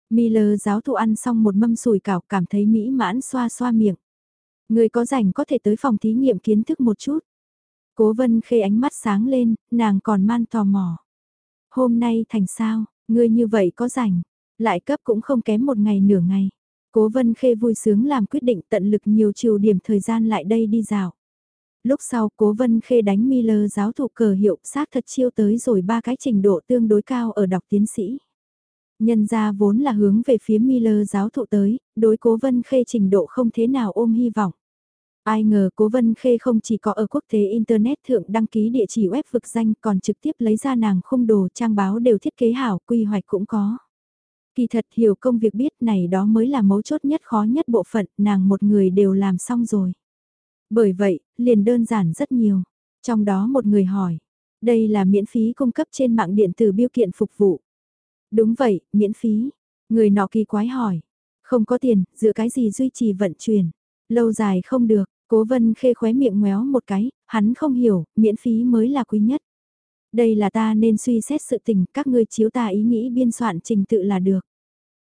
Miller giáo thụ ăn xong một mâm sùi cảo cảm thấy mỹ mãn xoa xoa miệng. Người có rảnh có thể tới phòng thí nghiệm kiến thức một chút. Cố vân khê ánh mắt sáng lên, nàng còn man tò mò. Hôm nay thành sao, ngươi như vậy có rảnh, lại cấp cũng không kém một ngày nửa ngày. Cố vân khê vui sướng làm quyết định tận lực nhiều chiều điểm thời gian lại đây đi dạo. Lúc sau cố vân khê đánh Miller giáo thụ cờ hiệu sát thật chiêu tới rồi ba cái trình độ tương đối cao ở đọc tiến sĩ. Nhân ra vốn là hướng về phía Miller giáo thụ tới, đối cố vân khê trình độ không thế nào ôm hy vọng. Ai ngờ cố vân khê không chỉ có ở quốc tế Internet thượng đăng ký địa chỉ web vực danh còn trực tiếp lấy ra nàng khung đồ trang báo đều thiết kế hảo quy hoạch cũng có. Kỳ thật hiểu công việc biết này đó mới là mấu chốt nhất khó nhất bộ phận nàng một người đều làm xong rồi. Bởi vậy, liền đơn giản rất nhiều. Trong đó một người hỏi, đây là miễn phí cung cấp trên mạng điện tử biêu kiện phục vụ. Đúng vậy, miễn phí. Người nọ kỳ quái hỏi, không có tiền, dựa cái gì duy trì vận chuyển. Lâu dài không được, cố vân khê khóe miệng ngoéo một cái, hắn không hiểu, miễn phí mới là quý nhất. Đây là ta nên suy xét sự tình, các ngươi chiếu ta ý nghĩ biên soạn trình tự là được.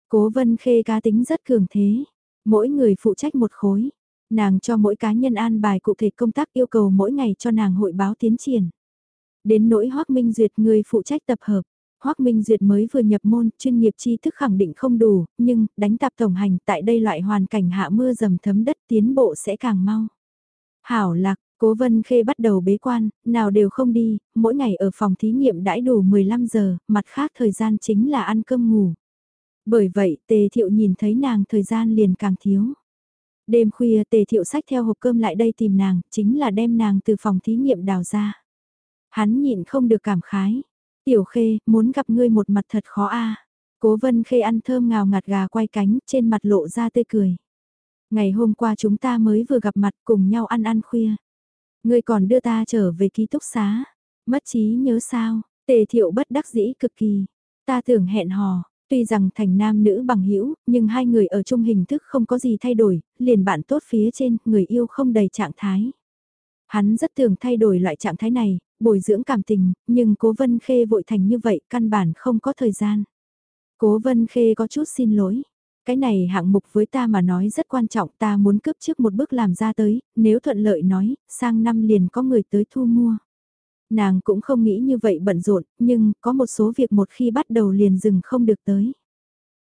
Cố vân khê cá tính rất cường thế, mỗi người phụ trách một khối. Nàng cho mỗi cá nhân an bài cụ thể công tác yêu cầu mỗi ngày cho nàng hội báo tiến triển. Đến nỗi Hoác Minh Duyệt người phụ trách tập hợp. Hoác Minh Duyệt mới vừa nhập môn, chuyên nghiệp tri thức khẳng định không đủ, nhưng đánh tạp tổng hành tại đây loại hoàn cảnh hạ mưa dầm thấm đất tiến bộ sẽ càng mau. Hảo lạc, Cố Vân Khê bắt đầu bế quan, nào đều không đi, mỗi ngày ở phòng thí nghiệm đãi đủ 15 giờ, mặt khác thời gian chính là ăn cơm ngủ. Bởi vậy, Tề Thiệu nhìn thấy nàng thời gian liền càng thiếu. Đêm khuya tề thiệu sách theo hộp cơm lại đây tìm nàng, chính là đem nàng từ phòng thí nghiệm đào ra. Hắn nhịn không được cảm khái. Tiểu khê, muốn gặp ngươi một mặt thật khó a. Cố vân khê ăn thơm ngào ngạt gà quay cánh, trên mặt lộ ra tươi cười. Ngày hôm qua chúng ta mới vừa gặp mặt cùng nhau ăn ăn khuya. Ngươi còn đưa ta trở về ký túc xá. Mất trí nhớ sao, tề thiệu bất đắc dĩ cực kỳ. Ta tưởng hẹn hò, Tuy rằng thành nam nữ bằng hữu nhưng hai người ở chung hình thức không có gì thay đổi, liền bạn tốt phía trên, người yêu không đầy trạng thái. Hắn rất thường thay đổi loại trạng thái này, bồi dưỡng cảm tình, nhưng cố vân khê vội thành như vậy căn bản không có thời gian. Cố vân khê có chút xin lỗi. Cái này hạng mục với ta mà nói rất quan trọng ta muốn cướp trước một bước làm ra tới, nếu thuận lợi nói, sang năm liền có người tới thu mua. Nàng cũng không nghĩ như vậy bận rộn, nhưng có một số việc một khi bắt đầu liền dừng không được tới.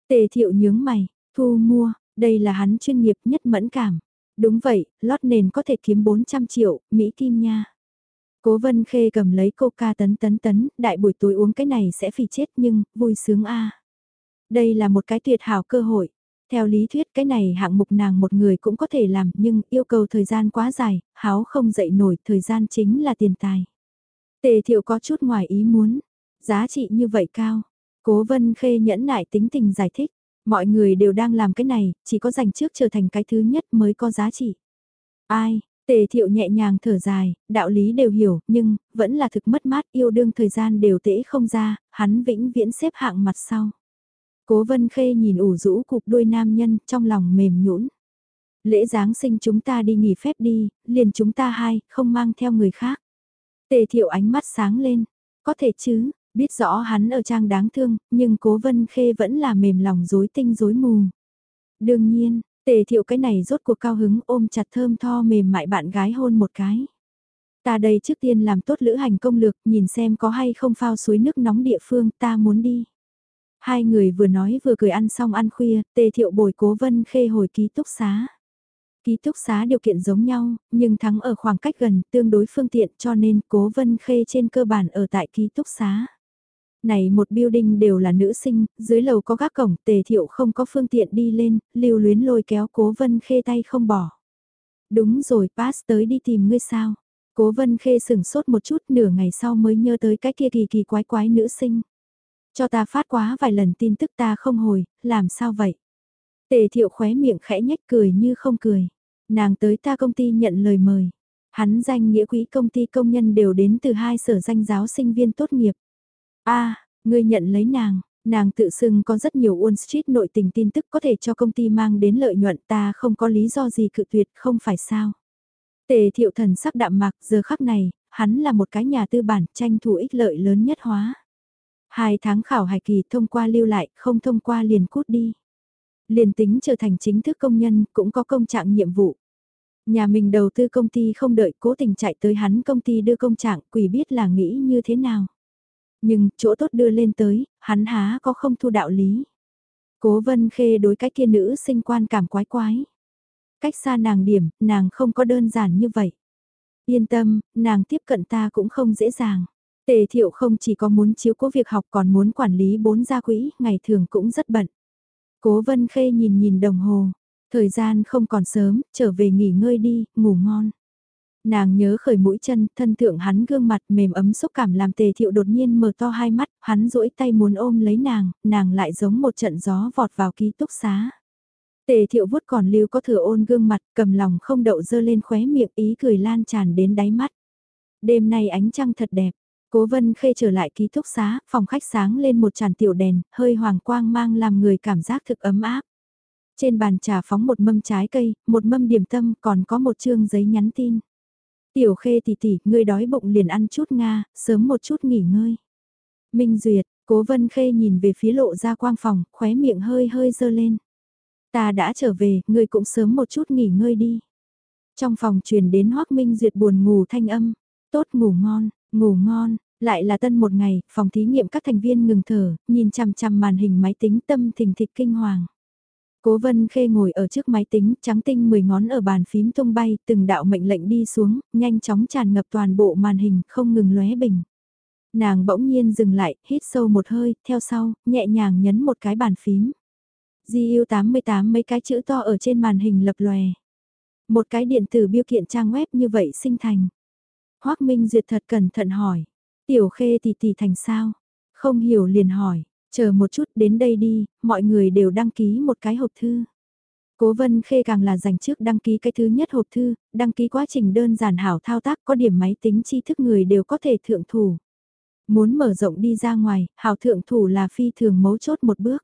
Tề thiệu nhướng mày, thu mua, đây là hắn chuyên nghiệp nhất mẫn cảm. Đúng vậy, lót nền có thể kiếm 400 triệu, Mỹ Kim nha. Cố vân khê cầm lấy coca tấn tấn tấn, đại buổi tối uống cái này sẽ phì chết nhưng, vui sướng a Đây là một cái tuyệt hảo cơ hội. Theo lý thuyết cái này hạng mục nàng một người cũng có thể làm nhưng yêu cầu thời gian quá dài, háo không dậy nổi thời gian chính là tiền tài. Tề thiệu có chút ngoài ý muốn, giá trị như vậy cao. Cố vân khê nhẫn nại tính tình giải thích, mọi người đều đang làm cái này, chỉ có dành trước trở thành cái thứ nhất mới có giá trị. Ai, tề thiệu nhẹ nhàng thở dài, đạo lý đều hiểu, nhưng, vẫn là thực mất mát yêu đương thời gian đều tễ không ra, hắn vĩnh viễn xếp hạng mặt sau. Cố vân khê nhìn ủ rũ cục đuôi nam nhân trong lòng mềm nhũn. Lễ Giáng sinh chúng ta đi nghỉ phép đi, liền chúng ta hai, không mang theo người khác. Tề thiệu ánh mắt sáng lên, có thể chứ, biết rõ hắn ở trang đáng thương, nhưng cố vân khê vẫn là mềm lòng dối tinh dối mù. Đương nhiên, tề thiệu cái này rốt cuộc cao hứng ôm chặt thơm tho mềm mại bạn gái hôn một cái. Ta đây trước tiên làm tốt lữ hành công lược, nhìn xem có hay không phao suối nước nóng địa phương ta muốn đi. Hai người vừa nói vừa cười ăn xong ăn khuya, tề thiệu bồi cố vân khê hồi ký túc xá. Ký túc xá điều kiện giống nhau, nhưng thắng ở khoảng cách gần, tương đối phương tiện cho nên cố vân khê trên cơ bản ở tại ký túc xá. Này một building đều là nữ sinh, dưới lầu có gác cổng, tề thiệu không có phương tiện đi lên, lưu luyến lôi kéo cố vân khê tay không bỏ. Đúng rồi, pass tới đi tìm ngươi sao. Cố vân khê sửng sốt một chút nửa ngày sau mới nhớ tới cái kia kỳ kỳ quái quái nữ sinh. Cho ta phát quá vài lần tin tức ta không hồi, làm sao vậy? Tề thiệu khóe miệng khẽ nhếch cười như không cười. Nàng tới ta công ty nhận lời mời. Hắn danh nghĩa quỹ công ty công nhân đều đến từ hai sở danh giáo sinh viên tốt nghiệp a ngươi nhận lấy nàng, nàng tự xưng có rất nhiều Wall Street nội tình tin tức có thể cho công ty mang đến lợi nhuận ta không có lý do gì cự tuyệt không phải sao. Tề thiệu thần sắc đạm mạc giờ khắc này, hắn là một cái nhà tư bản tranh thủ ích lợi lớn nhất hóa. Hai tháng khảo hài kỳ thông qua lưu lại, không thông qua liền cút đi. Liền tính trở thành chính thức công nhân cũng có công trạng nhiệm vụ. Nhà mình đầu tư công ty không đợi cố tình chạy tới hắn công ty đưa công trạng quỷ biết là nghĩ như thế nào. Nhưng chỗ tốt đưa lên tới, hắn há có không thu đạo lý. Cố vân khê đối cái kia nữ sinh quan cảm quái quái. Cách xa nàng điểm, nàng không có đơn giản như vậy. Yên tâm, nàng tiếp cận ta cũng không dễ dàng. Tề thiệu không chỉ có muốn chiếu cố việc học còn muốn quản lý bốn gia quỹ, ngày thường cũng rất bận. Cố vân khê nhìn nhìn đồng hồ, thời gian không còn sớm, trở về nghỉ ngơi đi, ngủ ngon. Nàng nhớ khởi mũi chân, thân thượng hắn gương mặt mềm ấm xúc cảm làm tề thiệu đột nhiên mở to hai mắt, hắn duỗi tay muốn ôm lấy nàng, nàng lại giống một trận gió vọt vào ký túc xá. Tề thiệu vuốt còn lưu có thừa ôn gương mặt, cầm lòng không đậu dơ lên khóe miệng ý cười lan tràn đến đáy mắt. Đêm nay ánh trăng thật đẹp, Cố vân khê trở lại ký túc xá, phòng khách sáng lên một tràn tiểu đèn, hơi hoàng quang mang làm người cảm giác thực ấm áp. Trên bàn trà phóng một mâm trái cây, một mâm điểm tâm, còn có một chương giấy nhắn tin. Tiểu khê tỷ tỷ, ngươi đói bụng liền ăn chút Nga, sớm một chút nghỉ ngơi. Minh Duyệt, cố vân khê nhìn về phía lộ ra quang phòng, khóe miệng hơi hơi dơ lên. Ta đã trở về, ngươi cũng sớm một chút nghỉ ngơi đi. Trong phòng truyền đến hoắc Minh Duyệt buồn ngủ thanh âm, tốt ngủ ngon, Ngủ ngon, lại là tân một ngày, phòng thí nghiệm các thành viên ngừng thở, nhìn chằm chằm màn hình máy tính tâm thình thịch kinh hoàng. Cố vân khê ngồi ở trước máy tính, trắng tinh 10 ngón ở bàn phím tung bay, từng đạo mệnh lệnh đi xuống, nhanh chóng tràn ngập toàn bộ màn hình, không ngừng lóe bình. Nàng bỗng nhiên dừng lại, hít sâu một hơi, theo sau, nhẹ nhàng nhấn một cái bàn phím. GU88 mấy cái chữ to ở trên màn hình lập lòe. Một cái điện tử biêu kiện trang web như vậy sinh thành. Hoác Minh Duyệt thật cẩn thận hỏi. Tiểu khê tỷ tỷ thành sao? Không hiểu liền hỏi. Chờ một chút đến đây đi, mọi người đều đăng ký một cái hộp thư. Cố vân khê càng là dành trước đăng ký cái thứ nhất hộp thư, đăng ký quá trình đơn giản hảo thao tác có điểm máy tính tri thức người đều có thể thượng thủ. Muốn mở rộng đi ra ngoài, hảo thượng thủ là phi thường mấu chốt một bước.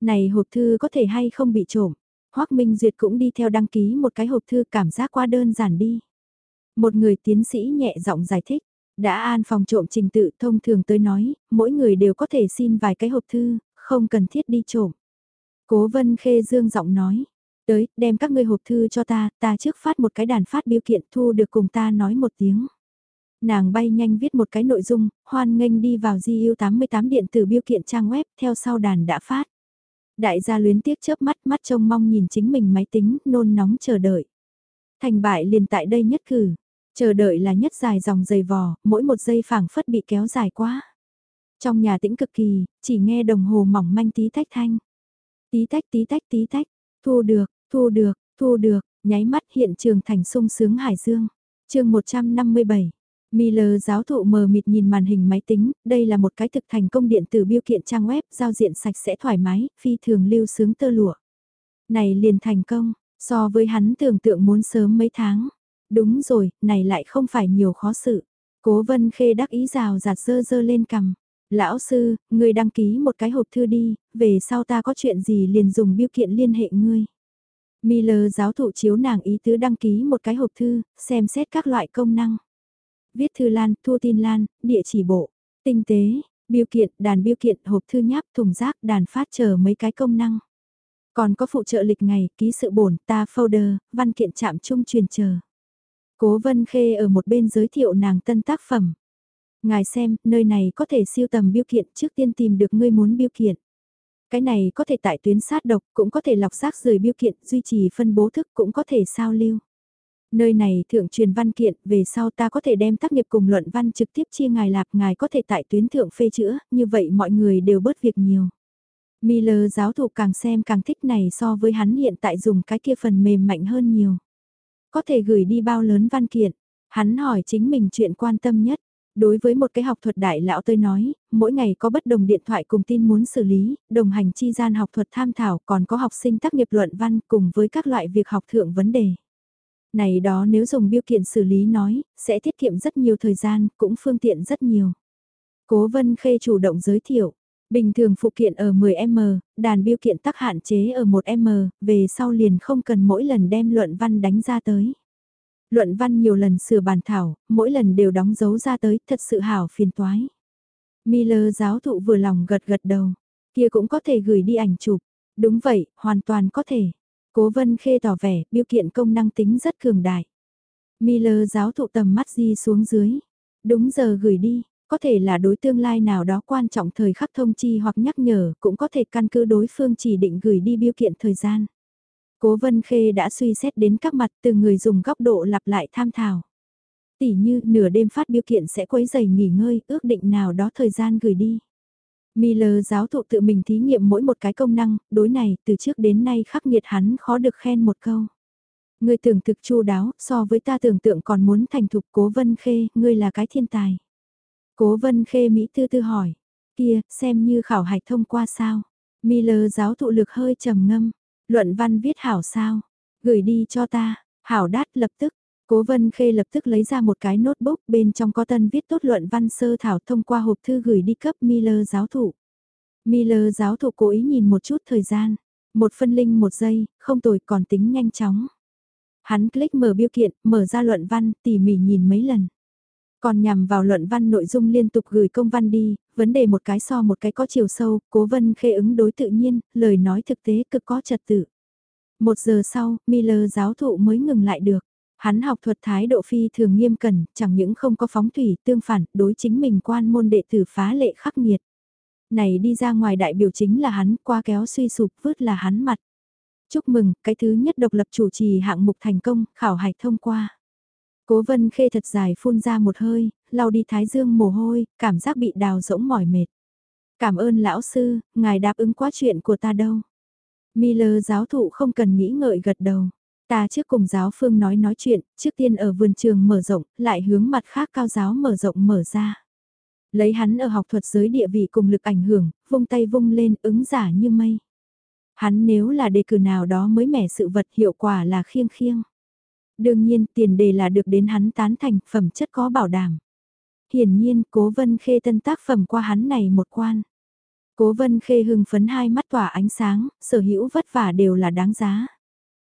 Này hộp thư có thể hay không bị trộm. Hoắc Minh Duyệt cũng đi theo đăng ký một cái hộp thư cảm giác quá đơn giản đi. Một người tiến sĩ nhẹ giọng giải thích, đã an phòng trộm trình tự thông thường tới nói, mỗi người đều có thể xin vài cái hộp thư, không cần thiết đi trộm. Cố vân khê dương giọng nói, tới, đem các ngươi hộp thư cho ta, ta trước phát một cái đàn phát biểu kiện thu được cùng ta nói một tiếng. Nàng bay nhanh viết một cái nội dung, hoan nghênh đi vào GU88 điện tử biểu kiện trang web, theo sau đàn đã phát. Đại gia luyến tiếc chớp mắt mắt trông mong nhìn chính mình máy tính, nôn nóng chờ đợi. Thành bại liền tại đây nhất cử, chờ đợi là nhất dài dòng dày vò, mỗi một giây phảng phất bị kéo dài quá. Trong nhà tĩnh cực kỳ, chỉ nghe đồng hồ mỏng manh tí tách thanh. Tí tách tí tách tí tách, thu được, thu được, thu được, nháy mắt hiện trường thành sung sướng hải dương. chương 157 Miller giáo thụ mờ mịt nhìn màn hình máy tính, đây là một cái thực thành công điện tử biêu kiện trang web, giao diện sạch sẽ thoải mái, phi thường lưu sướng tơ lụa. Này liền thành công, so với hắn tưởng tượng muốn sớm mấy tháng. Đúng rồi, này lại không phải nhiều khó sự. Cố vân khê đắc ý rào rạt dơ dơ lên cầm. Lão sư, người đăng ký một cái hộp thư đi, về sau ta có chuyện gì liền dùng biêu kiện liên hệ ngươi. Miller giáo thụ chiếu nàng ý tứ đăng ký một cái hộp thư, xem xét các loại công năng. Viết thư lan, thu tin lan, địa chỉ bộ, tinh tế, biêu kiện, đàn biêu kiện, hộp thư nháp, thùng rác, đàn phát chờ mấy cái công năng. Còn có phụ trợ lịch ngày, ký sự bổn, ta folder, văn kiện chạm chung truyền chờ. Cố Vân Khê ở một bên giới thiệu nàng tân tác phẩm. Ngài xem, nơi này có thể siêu tầm biêu kiện trước tiên tìm được ngươi muốn biêu kiện. Cái này có thể tại tuyến sát độc, cũng có thể lọc xác rời biêu kiện, duy trì phân bố thức cũng có thể sao lưu. Nơi này thượng truyền văn kiện, về sau ta có thể đem tác nghiệp cùng luận văn trực tiếp chia ngài lạp, ngài có thể tại tuyến thượng phê chữa, như vậy mọi người đều bớt việc nhiều. Miller giáo thụ càng xem càng thích này so với hắn hiện tại dùng cái kia phần mềm mạnh hơn nhiều. Có thể gửi đi bao lớn văn kiện, hắn hỏi chính mình chuyện quan tâm nhất. Đối với một cái học thuật đại lão tôi nói, mỗi ngày có bất đồng điện thoại cùng tin muốn xử lý, đồng hành chi gian học thuật tham thảo còn có học sinh tác nghiệp luận văn cùng với các loại việc học thượng vấn đề. Này đó nếu dùng biêu kiện xử lý nói, sẽ tiết kiệm rất nhiều thời gian, cũng phương tiện rất nhiều. Cố Vân Khê chủ động giới thiệu, bình thường phụ kiện ở 10M, đàn biêu kiện tắc hạn chế ở 1M, về sau liền không cần mỗi lần đem luận văn đánh ra tới. Luận văn nhiều lần sửa bàn thảo, mỗi lần đều đóng dấu ra tới, thật sự hảo phiền toái. Miller giáo thụ vừa lòng gật gật đầu, kia cũng có thể gửi đi ảnh chụp. Đúng vậy, hoàn toàn có thể. Cố Vân Khê tỏ vẻ, biêu kiện công năng tính rất cường đại. Miller giáo thụ tầm mắt di xuống dưới. Đúng giờ gửi đi, có thể là đối tương lai nào đó quan trọng thời khắc thông chi hoặc nhắc nhở, cũng có thể căn cứ đối phương chỉ định gửi đi biêu kiện thời gian. Cố Vân Khê đã suy xét đến các mặt từ người dùng góc độ lặp lại tham thảo. Tỷ như nửa đêm phát biêu kiện sẽ quấy giày nghỉ ngơi, ước định nào đó thời gian gửi đi. Miller giáo thụ tự mình thí nghiệm mỗi một cái công năng, đối này từ trước đến nay khắc nghiệt hắn khó được khen một câu. Ngươi tưởng thực chu đáo, so với ta tưởng tượng còn muốn thành thục cố vân khê, ngươi là cái thiên tài. Cố vân khê Mỹ tư tư hỏi, kia, xem như khảo hạch thông qua sao. Miller giáo thụ lực hơi trầm ngâm, luận văn viết hảo sao, gửi đi cho ta, hảo đát lập tức, Cố Vân Khê lập tức lấy ra một cái notebook bên trong có tân viết tốt luận văn sơ thảo thông qua hộp thư gửi đi cấp Miller giáo thụ. Miller giáo thụ cố ý nhìn một chút thời gian, một phân linh một giây, không tồi còn tính nhanh chóng. Hắn click mở biêu kiện, mở ra luận văn, tỉ mỉ nhìn mấy lần. Còn nhằm vào luận văn nội dung liên tục gửi công văn đi, vấn đề một cái so một cái có chiều sâu, cố vân khê ứng đối tự nhiên, lời nói thực tế cực có trật tự. Một giờ sau, Miller giáo thụ mới ngừng lại được. Hắn học thuật thái độ phi thường nghiêm cẩn, chẳng những không có phóng thủy, tương phản, đối chính mình quan môn đệ tử phá lệ khắc nghiệt. Này đi ra ngoài đại biểu chính là hắn, qua kéo suy sụp vứt là hắn mặt. Chúc mừng, cái thứ nhất độc lập chủ trì hạng mục thành công, khảo hạch thông qua. Cố vân khê thật dài phun ra một hơi, lau đi thái dương mồ hôi, cảm giác bị đào rỗng mỏi mệt. Cảm ơn lão sư, ngài đáp ứng quá chuyện của ta đâu. Miller giáo thụ không cần nghĩ ngợi gật đầu. Ta trước cùng giáo phương nói nói chuyện, trước tiên ở vườn trường mở rộng, lại hướng mặt khác cao giáo mở rộng mở ra. Lấy hắn ở học thuật giới địa vị cùng lực ảnh hưởng, vung tay vung lên ứng giả như mây. Hắn nếu là đề cử nào đó mới mẻ sự vật hiệu quả là khiêng khiêng. Đương nhiên tiền đề là được đến hắn tán thành phẩm chất có bảo đảm. Hiển nhiên cố vân khê tân tác phẩm qua hắn này một quan. Cố vân khê hưng phấn hai mắt tỏa ánh sáng, sở hữu vất vả đều là đáng giá.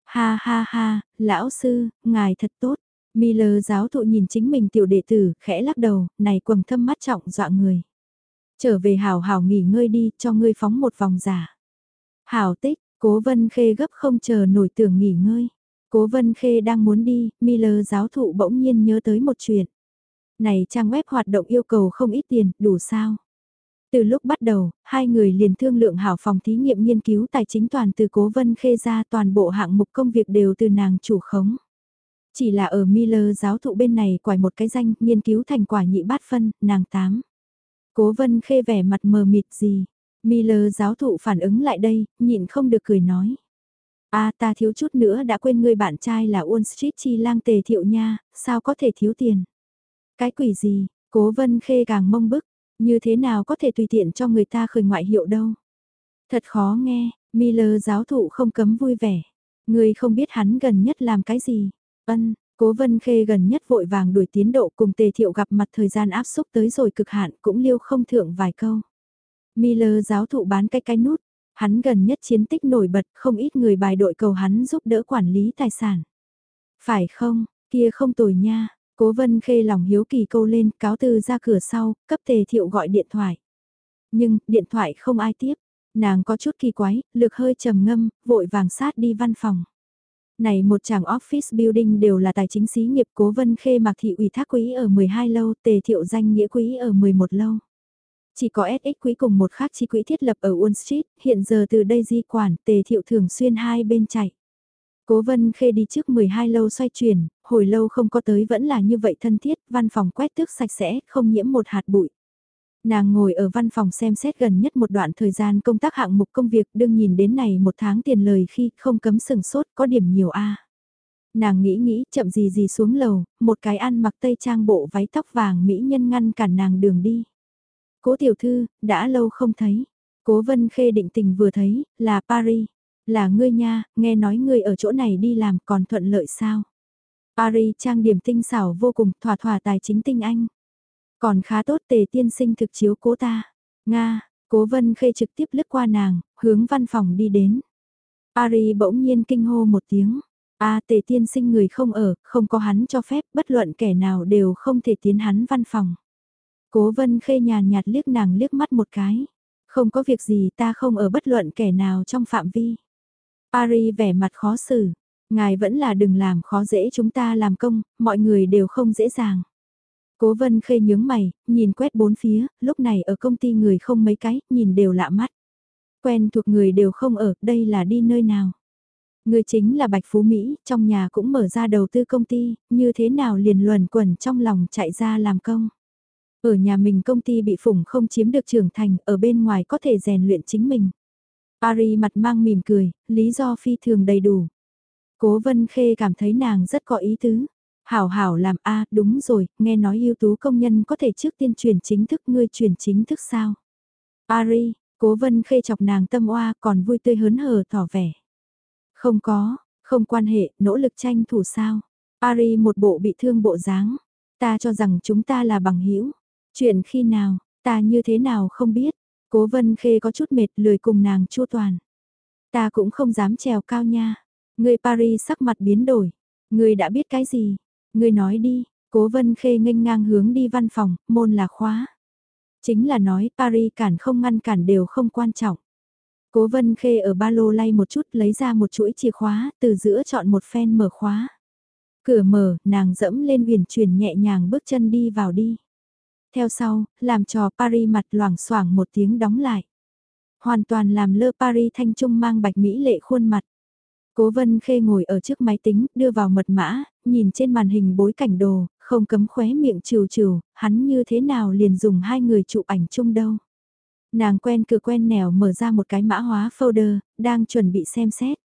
Ha ha ha, lão sư, ngài thật tốt. Miller giáo thụ nhìn chính mình tiểu đệ tử, khẽ lắc đầu, này quầng thâm mắt trọng dọa người. Trở về hảo hảo nghỉ ngơi đi, cho ngươi phóng một vòng giả. Hảo tích, cố vân khê gấp không chờ nổi tưởng nghỉ ngơi. Cố vân khê đang muốn đi, Miller giáo thụ bỗng nhiên nhớ tới một chuyện. Này trang web hoạt động yêu cầu không ít tiền, đủ sao? Từ lúc bắt đầu, hai người liền thương lượng hảo phòng thí nghiệm nghiên cứu tài chính toàn từ cố vân khê ra toàn bộ hạng mục công việc đều từ nàng chủ khống. Chỉ là ở Miller giáo thụ bên này quải một cái danh nghiên cứu thành quả nhị bát phân, nàng tám. Cố vân khê vẻ mặt mờ mịt gì. Miller giáo thụ phản ứng lại đây, nhịn không được cười nói à ta thiếu chút nữa đã quên người bạn trai là Wall Street chi lang tề thiệu nha, sao có thể thiếu tiền. Cái quỷ gì, cố vân khê càng mông bức, như thế nào có thể tùy tiện cho người ta khởi ngoại hiệu đâu. Thật khó nghe, Miller giáo thụ không cấm vui vẻ. Người không biết hắn gần nhất làm cái gì. Ân, Cố Vân Khê gần nhất vội vàng đuổi tiến độ cùng Tề Thiệu gặp mặt thời gian áp xúc tới rồi cực hạn cũng liêu không thượng vài câu. Miller giáo thụ bán cái cái nút, hắn gần nhất chiến tích nổi bật không ít người bài đội cầu hắn giúp đỡ quản lý tài sản. Phải không, kia không tồi nha, Cố Vân Khê lòng hiếu kỳ câu lên cáo từ ra cửa sau, cấp Tề Thiệu gọi điện thoại. Nhưng, điện thoại không ai tiếp, nàng có chút kỳ quái, lực hơi trầm ngâm, vội vàng sát đi văn phòng. Này một chàng office building đều là tài chính xí nghiệp cố vân khê mạc thị ủy thác quỹ ở 12 lâu, tề thiệu danh nghĩa quỹ ở 11 lâu. Chỉ có SX quỹ cùng một khác chi quỹ thiết lập ở Wall Street, hiện giờ từ đây di quản, tề thiệu thường xuyên hai bên chạy. Cố vân khê đi trước 12 lâu xoay chuyển, hồi lâu không có tới vẫn là như vậy thân thiết, văn phòng quét tước sạch sẽ, không nhiễm một hạt bụi. Nàng ngồi ở văn phòng xem xét gần nhất một đoạn thời gian công tác hạng mục công việc đương nhìn đến này một tháng tiền lời khi không cấm sừng sốt có điểm nhiều a Nàng nghĩ nghĩ chậm gì gì xuống lầu, một cái ăn mặc tây trang bộ váy tóc vàng mỹ nhân ngăn cản nàng đường đi. Cố tiểu thư, đã lâu không thấy. Cố vân khê định tình vừa thấy, là Paris. Là ngươi nha, nghe nói ngươi ở chỗ này đi làm còn thuận lợi sao? Paris trang điểm tinh xảo vô cùng, thỏa thỏa tài chính tinh anh. Còn khá tốt tề tiên sinh thực chiếu cố ta. Nga, cố vân khê trực tiếp lướt qua nàng, hướng văn phòng đi đến. Paris bỗng nhiên kinh hô một tiếng. A tề tiên sinh người không ở, không có hắn cho phép, bất luận kẻ nào đều không thể tiến hắn văn phòng. Cố vân khê nhàn nhạt liếc nàng liếc mắt một cái. Không có việc gì ta không ở bất luận kẻ nào trong phạm vi. Ari vẻ mặt khó xử. Ngài vẫn là đừng làm khó dễ chúng ta làm công, mọi người đều không dễ dàng. Cố vân khê nhướng mày, nhìn quét bốn phía, lúc này ở công ty người không mấy cái, nhìn đều lạ mắt. Quen thuộc người đều không ở, đây là đi nơi nào. Người chính là Bạch Phú Mỹ, trong nhà cũng mở ra đầu tư công ty, như thế nào liền luẩn quẩn trong lòng chạy ra làm công. Ở nhà mình công ty bị phủng không chiếm được trưởng thành, ở bên ngoài có thể rèn luyện chính mình. Ari mặt mang mỉm cười, lý do phi thường đầy đủ. Cố Vân Khê cảm thấy nàng rất có ý tứ. Hảo hảo làm a đúng rồi, nghe nói ưu tú công nhân có thể trước tiên truyền chính thức ngươi truyền chính thức sao? Ari, cố vân khê chọc nàng tâm oa còn vui tươi hớn hở tỏ vẻ. Không có, không quan hệ, nỗ lực tranh thủ sao? Ari một bộ bị thương bộ dáng, ta cho rằng chúng ta là bằng hữu Chuyện khi nào, ta như thế nào không biết. Cố vân khê có chút mệt lười cùng nàng chua toàn. Ta cũng không dám trèo cao nha. Người Paris sắc mặt biến đổi. Người đã biết cái gì? người nói đi, cố vân khê nghênh ngang hướng đi văn phòng, môn là khóa. Chính là nói Paris cản không ngăn cản đều không quan trọng. Cố vân khê ở ba lô lay một chút lấy ra một chuỗi chìa khóa, từ giữa chọn một phen mở khóa. Cửa mở, nàng dẫm lên huyền chuyển nhẹ nhàng bước chân đi vào đi. Theo sau, làm trò Paris mặt loảng xoảng một tiếng đóng lại. Hoàn toàn làm lơ Paris thanh trung mang bạch mỹ lệ khuôn mặt. Cố Vân Khê ngồi ở trước máy tính, đưa vào mật mã, nhìn trên màn hình bối cảnh đồ, không cấm khóe miệng trừ trừ, hắn như thế nào liền dùng hai người chụp ảnh chung đâu. Nàng quen cửa quen nẻo mở ra một cái mã hóa folder, đang chuẩn bị xem xét.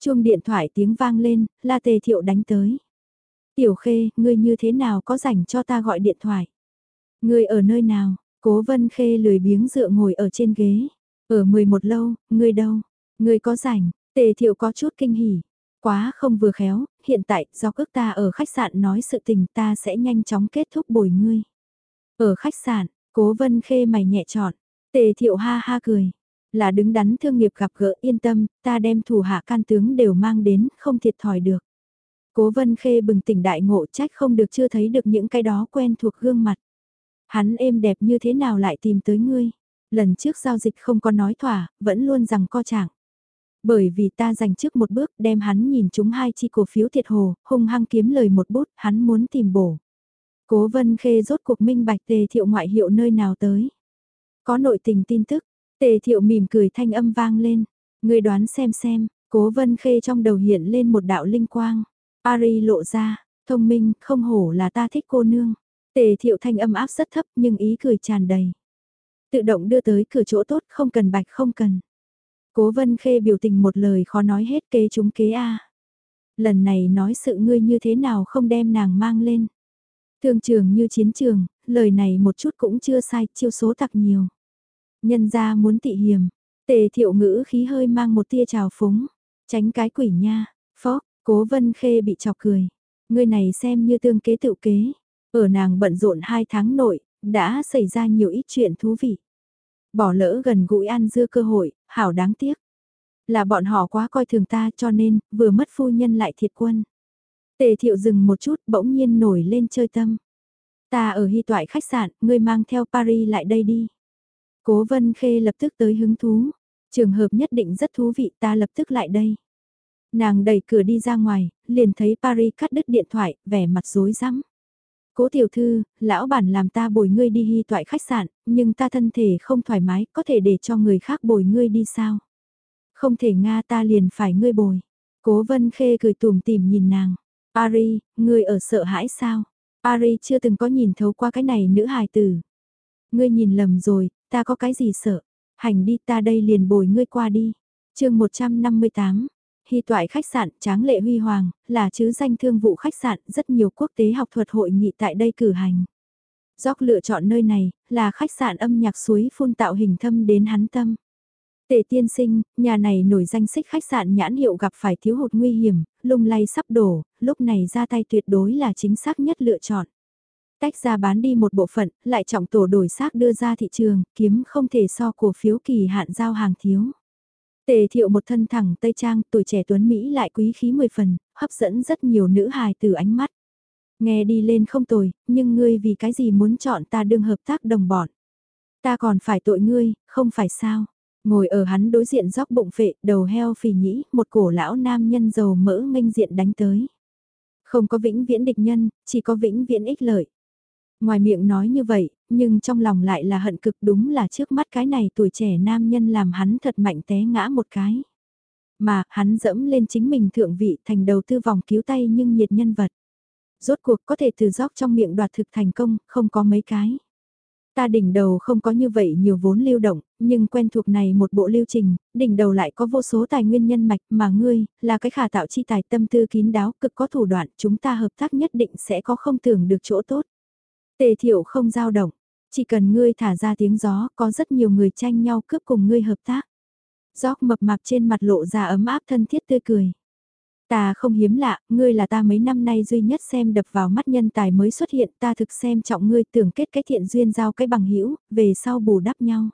Chuông điện thoại tiếng vang lên, là tề thiệu đánh tới. Tiểu Khê, ngươi như thế nào có rảnh cho ta gọi điện thoại? Người ở nơi nào? Cố Vân Khê lười biếng dựa ngồi ở trên ghế. Ở 11 lâu, người đâu? người có rảnh? Tề thiệu có chút kinh hỉ. Quá không vừa khéo, hiện tại do cước ta ở khách sạn nói sự tình ta sẽ nhanh chóng kết thúc bồi ngươi. Ở khách sạn, cố vân khê mày nhẹ trọn, tề thiệu ha ha cười. Là đứng đắn thương nghiệp gặp gỡ yên tâm, ta đem thủ hạ can tướng đều mang đến, không thiệt thòi được. Cố vân khê bừng tỉnh đại ngộ trách không được chưa thấy được những cái đó quen thuộc gương mặt. Hắn êm đẹp như thế nào lại tìm tới ngươi? Lần trước giao dịch không có nói thỏa, vẫn luôn rằng co chẳng. Bởi vì ta dành trước một bước đem hắn nhìn chúng hai chi cổ phiếu thiệt hồ, hung hăng kiếm lời một bút, hắn muốn tìm bổ. Cố vân khê rốt cuộc minh bạch tề thiệu ngoại hiệu nơi nào tới. Có nội tình tin tức, tề thiệu mỉm cười thanh âm vang lên. Người đoán xem xem, cố vân khê trong đầu hiện lên một đạo linh quang. Ari lộ ra, thông minh, không hổ là ta thích cô nương. Tề thiệu thanh âm áp rất thấp nhưng ý cười tràn đầy. Tự động đưa tới cửa chỗ tốt không cần bạch không cần. Cố vân khê biểu tình một lời khó nói hết kế chúng kế A. Lần này nói sự ngươi như thế nào không đem nàng mang lên. Thương trường như chiến trường, lời này một chút cũng chưa sai, chiêu số tặc nhiều. Nhân ra muốn tị hiểm, tề thiệu ngữ khí hơi mang một tia trào phúng, tránh cái quỷ nha, phó, cố vân khê bị chọc cười. ngươi này xem như tương kế tự kế, ở nàng bận rộn hai tháng nội, đã xảy ra nhiều ít chuyện thú vị. Bỏ lỡ gần gũi ăn dưa cơ hội, hảo đáng tiếc. Là bọn họ quá coi thường ta cho nên, vừa mất phu nhân lại thiệt quân. Tề thiệu dừng một chút bỗng nhiên nổi lên chơi tâm. Ta ở hy toại khách sạn, ngươi mang theo Paris lại đây đi. Cố vân khê lập tức tới hứng thú. Trường hợp nhất định rất thú vị ta lập tức lại đây. Nàng đẩy cửa đi ra ngoài, liền thấy Paris cắt đứt điện thoại, vẻ mặt rối rắm. Cố tiểu thư, lão bản làm ta bồi ngươi đi hy toại khách sạn, nhưng ta thân thể không thoải mái, có thể để cho người khác bồi ngươi đi sao? Không thể Nga ta liền phải ngươi bồi. Cố vân khê cười tùm tìm nhìn nàng. Ari, ngươi ở sợ hãi sao? Ari chưa từng có nhìn thấu qua cái này nữ hài tử. Ngươi nhìn lầm rồi, ta có cái gì sợ? Hành đi ta đây liền bồi ngươi qua đi. chương 158, Hy toại khách sạn Tráng Lệ Huy Hoàng, là chứ danh thương vụ khách sạn, rất nhiều quốc tế học thuật hội nghị tại đây cử hành. Gióc lựa chọn nơi này, là khách sạn âm nhạc suối phun tạo hình thâm đến hắn tâm. Tề tiên sinh, nhà này nổi danh xích khách sạn nhãn hiệu gặp phải thiếu hụt nguy hiểm, lung lay sắp đổ, lúc này ra tay tuyệt đối là chính xác nhất lựa chọn. Tách ra bán đi một bộ phận, lại trọng tổ đổi xác đưa ra thị trường, kiếm không thể so cổ phiếu kỳ hạn giao hàng thiếu. Tề thiệu một thân thẳng Tây Trang, tuổi trẻ tuấn Mỹ lại quý khí mười phần, hấp dẫn rất nhiều nữ hài từ ánh mắt. Nghe đi lên không tồi, nhưng ngươi vì cái gì muốn chọn ta đương hợp tác đồng bọn. Ta còn phải tội ngươi, không phải sao. Ngồi ở hắn đối diện dóc bụng phệ, đầu heo phì nhĩ, một cổ lão nam nhân giàu mỡ nghênh diện đánh tới. Không có vĩnh viễn địch nhân, chỉ có vĩnh viễn ích lợi. Ngoài miệng nói như vậy, nhưng trong lòng lại là hận cực đúng là trước mắt cái này tuổi trẻ nam nhân làm hắn thật mạnh té ngã một cái. Mà, hắn dẫm lên chính mình thượng vị thành đầu tư vòng cứu tay nhưng nhiệt nhân vật. Rốt cuộc có thể từ dốc trong miệng đoạt thực thành công, không có mấy cái. Ta đỉnh đầu không có như vậy nhiều vốn lưu động, nhưng quen thuộc này một bộ lưu trình, đỉnh đầu lại có vô số tài nguyên nhân mạch mà ngươi, là cái khả tạo chi tài tâm tư kín đáo, cực có thủ đoạn, chúng ta hợp tác nhất định sẽ có không tưởng được chỗ tốt. Tề thiệu không dao động, chỉ cần ngươi thả ra tiếng gió, có rất nhiều người tranh nhau cướp cùng ngươi hợp tác. Gióc mập mạp trên mặt lộ ra ấm áp thân thiết tươi cười. Ta không hiếm lạ, ngươi là ta mấy năm nay duy nhất xem đập vào mắt nhân tài mới xuất hiện, ta thực xem trọng ngươi tưởng kết cái thiện duyên giao cái bằng hữu về sau bù đắp nhau.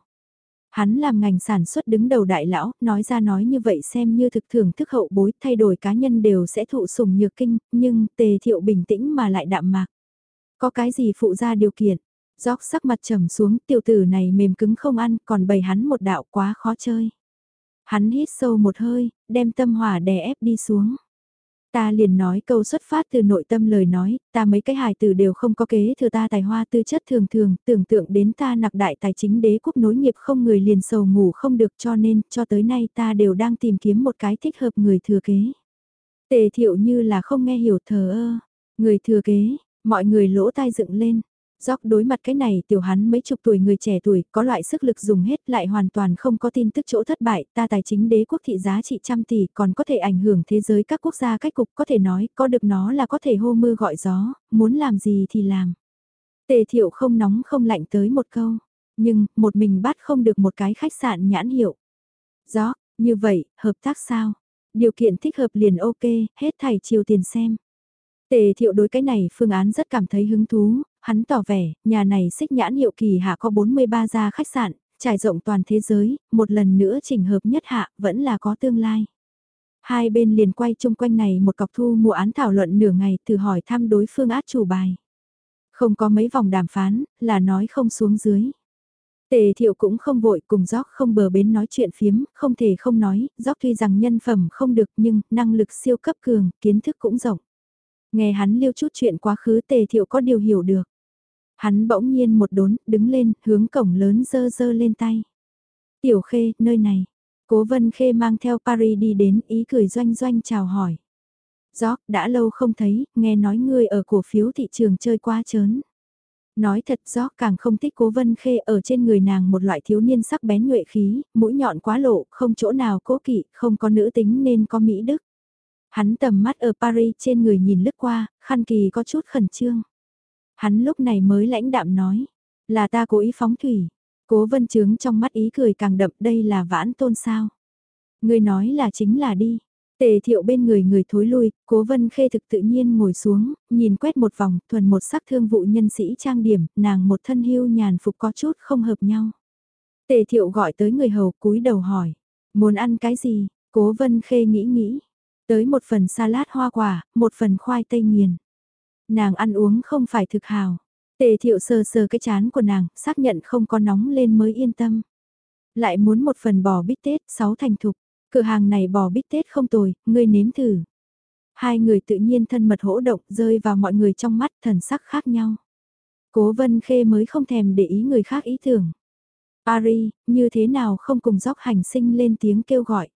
Hắn làm ngành sản xuất đứng đầu đại lão, nói ra nói như vậy xem như thực thưởng thức hậu bối, thay đổi cá nhân đều sẽ thụ sủng nhược kinh, nhưng tề thiệu bình tĩnh mà lại đạm mạc. Có cái gì phụ ra điều kiện? Gióc sắc mặt trầm xuống, tiểu tử này mềm cứng không ăn, còn bày hắn một đạo quá khó chơi. Hắn hít sâu một hơi, đem tâm hỏa đè ép đi xuống. Ta liền nói câu xuất phát từ nội tâm lời nói, ta mấy cái hài tử đều không có kế thừa ta tài hoa tư chất thường thường, tưởng tượng đến ta nặc đại tài chính đế quốc nối nghiệp không người liền sầu ngủ không được cho nên, cho tới nay ta đều đang tìm kiếm một cái thích hợp người thừa kế. Tề thiệu như là không nghe hiểu thờ ơ, người thừa kế, mọi người lỗ tai dựng lên, Dóc đối mặt cái này tiểu hắn mấy chục tuổi người trẻ tuổi có loại sức lực dùng hết lại hoàn toàn không có tin tức chỗ thất bại ta tài chính đế quốc thị giá trị trăm tỷ còn có thể ảnh hưởng thế giới các quốc gia cách cục có thể nói có được nó là có thể hô mưa gọi gió, muốn làm gì thì làm. Tề thiệu không nóng không lạnh tới một câu, nhưng một mình bắt không được một cái khách sạn nhãn hiệu. Gió, như vậy, hợp tác sao? Điều kiện thích hợp liền ok, hết thảy chiều tiền xem. Tề thiệu đối cái này phương án rất cảm thấy hứng thú, hắn tỏ vẻ, nhà này xích nhãn hiệu kỳ hạ có 43 gia khách sạn, trải rộng toàn thế giới, một lần nữa chỉnh hợp nhất hạ, vẫn là có tương lai. Hai bên liền quay chung quanh này một cọc thu mua án thảo luận nửa ngày từ hỏi thăm đối phương át chủ bài. Không có mấy vòng đàm phán, là nói không xuống dưới. Tề thiệu cũng không vội cùng gióc không bờ bến nói chuyện phiếm, không thể không nói, gióc tuy rằng nhân phẩm không được nhưng năng lực siêu cấp cường, kiến thức cũng rộng. Nghe hắn liêu chút chuyện quá khứ tề thiệu có điều hiểu được. Hắn bỗng nhiên một đốn, đứng lên, hướng cổng lớn dơ dơ lên tay. Tiểu khê, nơi này. Cố vân khê mang theo Paris đi đến, ý cười doanh doanh chào hỏi. gió đã lâu không thấy, nghe nói ngươi ở cổ phiếu thị trường chơi quá chớn. Nói thật gió càng không thích cố vân khê ở trên người nàng một loại thiếu niên sắc bén nhuệ khí, mũi nhọn quá lộ, không chỗ nào cố kỵ, không có nữ tính nên có mỹ đức. Hắn tầm mắt ở Paris trên người nhìn lướt qua, khăn kỳ có chút khẩn trương. Hắn lúc này mới lãnh đạm nói, là ta cố ý phóng thủy. Cố vân trướng trong mắt ý cười càng đậm đây là vãn tôn sao. Người nói là chính là đi. Tề thiệu bên người người thối lui, cố vân khê thực tự nhiên ngồi xuống, nhìn quét một vòng, thuần một sắc thương vụ nhân sĩ trang điểm, nàng một thân hưu nhàn phục có chút không hợp nhau. Tề thiệu gọi tới người hầu cúi đầu hỏi, muốn ăn cái gì, cố vân khê nghĩ nghĩ, tới một phần salad hoa quả, một phần khoai tây nghiền. Nàng ăn uống không phải thực hào. Tề thiệu sờ sờ cái chán của nàng, xác nhận không có nóng lên mới yên tâm. Lại muốn một phần bò bít tết, sáu thành thục. Cửa hàng này bò bít tết không tồi, ngươi nếm thử. Hai người tự nhiên thân mật hỗ động rơi vào mọi người trong mắt thần sắc khác nhau. Cố vân khê mới không thèm để ý người khác ý tưởng. ari như thế nào không cùng dốc hành sinh lên tiếng kêu gọi.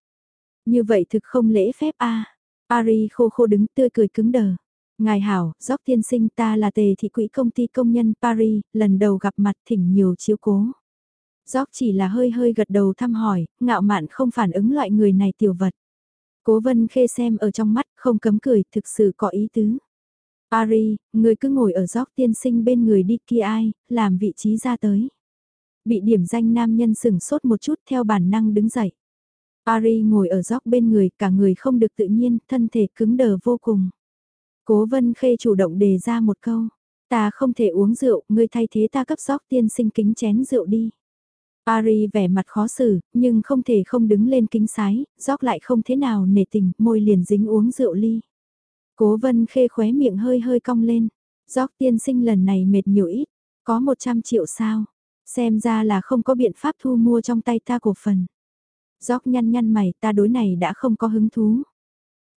Như vậy thực không lễ phép a à. Paris khô khô đứng tươi cười cứng đờ. Ngài hảo, dốc tiên sinh ta là tề thị quỹ công ty công nhân Paris, lần đầu gặp mặt thỉnh nhiều chiếu cố. Gióc chỉ là hơi hơi gật đầu thăm hỏi, ngạo mạn không phản ứng loại người này tiểu vật. Cố vân khê xem ở trong mắt, không cấm cười, thực sự có ý tứ. Ari, người cứ ngồi ở gióc tiên sinh bên người đi kia ai, làm vị trí ra tới. Bị điểm danh nam nhân sừng sốt một chút theo bản năng đứng dậy. Ari ngồi ở góc bên người, cả người không được tự nhiên, thân thể cứng đờ vô cùng. Cố vân khê chủ động đề ra một câu. Ta không thể uống rượu, ngươi thay thế ta cấp gióc tiên sinh kính chén rượu đi. Ari vẻ mặt khó xử, nhưng không thể không đứng lên kính sái, gióc lại không thế nào nể tình, môi liền dính uống rượu ly. Cố vân khê khóe miệng hơi hơi cong lên. Gióc tiên sinh lần này mệt nhiều ít, có 100 triệu sao. Xem ra là không có biện pháp thu mua trong tay ta cổ phần. Gióc nhăn nhăn mày ta đối này đã không có hứng thú.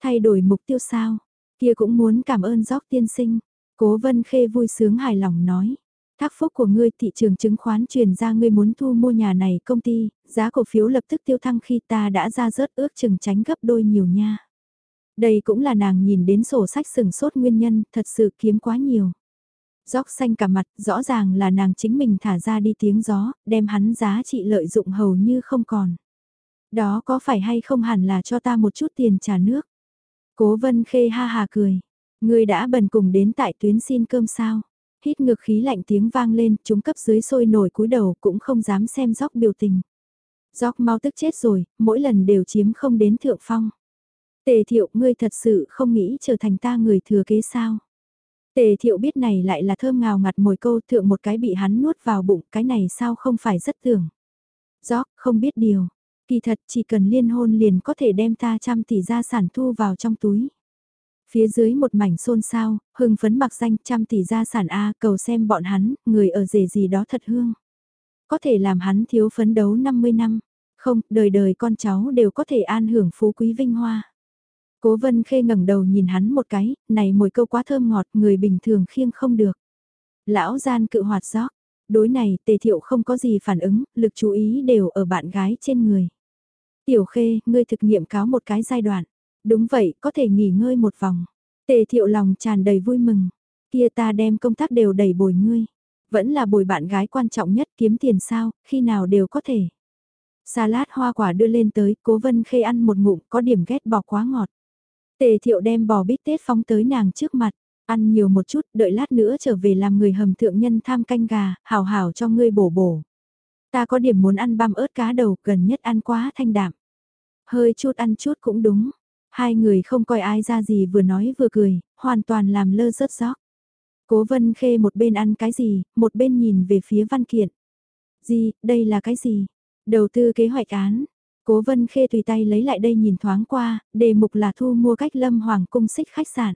Thay đổi mục tiêu sao, kia cũng muốn cảm ơn gióc tiên sinh. Cố vân khê vui sướng hài lòng nói. Thác phúc của ngươi thị trường chứng khoán truyền ra ngươi muốn thu mua nhà này công ty, giá cổ phiếu lập tức tiêu thăng khi ta đã ra rớt ước chừng tránh gấp đôi nhiều nha. Đây cũng là nàng nhìn đến sổ sách sừng sốt nguyên nhân, thật sự kiếm quá nhiều. Gióc xanh cả mặt, rõ ràng là nàng chính mình thả ra đi tiếng gió, đem hắn giá trị lợi dụng hầu như không còn. Đó có phải hay không hẳn là cho ta một chút tiền trả nước. Cố vân khê ha hà cười. Ngươi đã bần cùng đến tại tuyến xin cơm sao. Hít ngược khí lạnh tiếng vang lên, chúng cấp dưới sôi nổi cúi đầu cũng không dám xem dốc biểu tình. Dốc mau tức chết rồi, mỗi lần đều chiếm không đến thượng phong. Tề thiệu ngươi thật sự không nghĩ trở thành ta người thừa kế sao. Tề thiệu biết này lại là thơm ngào ngặt mồi câu thượng một cái bị hắn nuốt vào bụng cái này sao không phải rất tưởng. Gióc không biết điều, kỳ thật chỉ cần liên hôn liền có thể đem ta trăm tỷ gia sản thu vào trong túi. Phía dưới một mảnh xôn xao, hưng phấn mặc danh trăm tỷ gia sản A cầu xem bọn hắn, người ở rể gì đó thật hương. Có thể làm hắn thiếu phấn đấu 50 năm, không, đời đời con cháu đều có thể an hưởng phú quý vinh hoa. Cố vân khê ngẩng đầu nhìn hắn một cái, này mùi câu quá thơm ngọt, người bình thường khiêng không được. Lão gian cự hoạt gió, đối này tề thiệu không có gì phản ứng, lực chú ý đều ở bạn gái trên người. Tiểu khê, ngươi thực nghiệm cáo một cái giai đoạn. Đúng vậy, có thể nghỉ ngơi một vòng. Tề thiệu lòng tràn đầy vui mừng. Kia ta đem công tác đều đẩy bồi ngươi. Vẫn là bồi bạn gái quan trọng nhất kiếm tiền sao, khi nào đều có thể. Salad hoa quả đưa lên tới, cố vân khê ăn một ngụm có điểm ghét bỏ quá ngọt. Tề thiệu đem bò bít tết phóng tới nàng trước mặt, ăn nhiều một chút, đợi lát nữa trở về làm người hầm thượng nhân tham canh gà, hào hào cho ngươi bổ bổ. Ta có điểm muốn ăn băm ớt cá đầu, gần nhất ăn quá thanh đạm. Hơi chút ăn chút cũng đúng, Hai người không coi ai ra gì vừa nói vừa cười, hoàn toàn làm lơ rớt gió. Cố vân khê một bên ăn cái gì, một bên nhìn về phía văn kiện. Gì, đây là cái gì? Đầu tư kế hoạch án. Cố Vân Khê tùy tay lấy lại đây nhìn thoáng qua, đề mục là thu mua cách lâm hoàng cung xích khách sạn.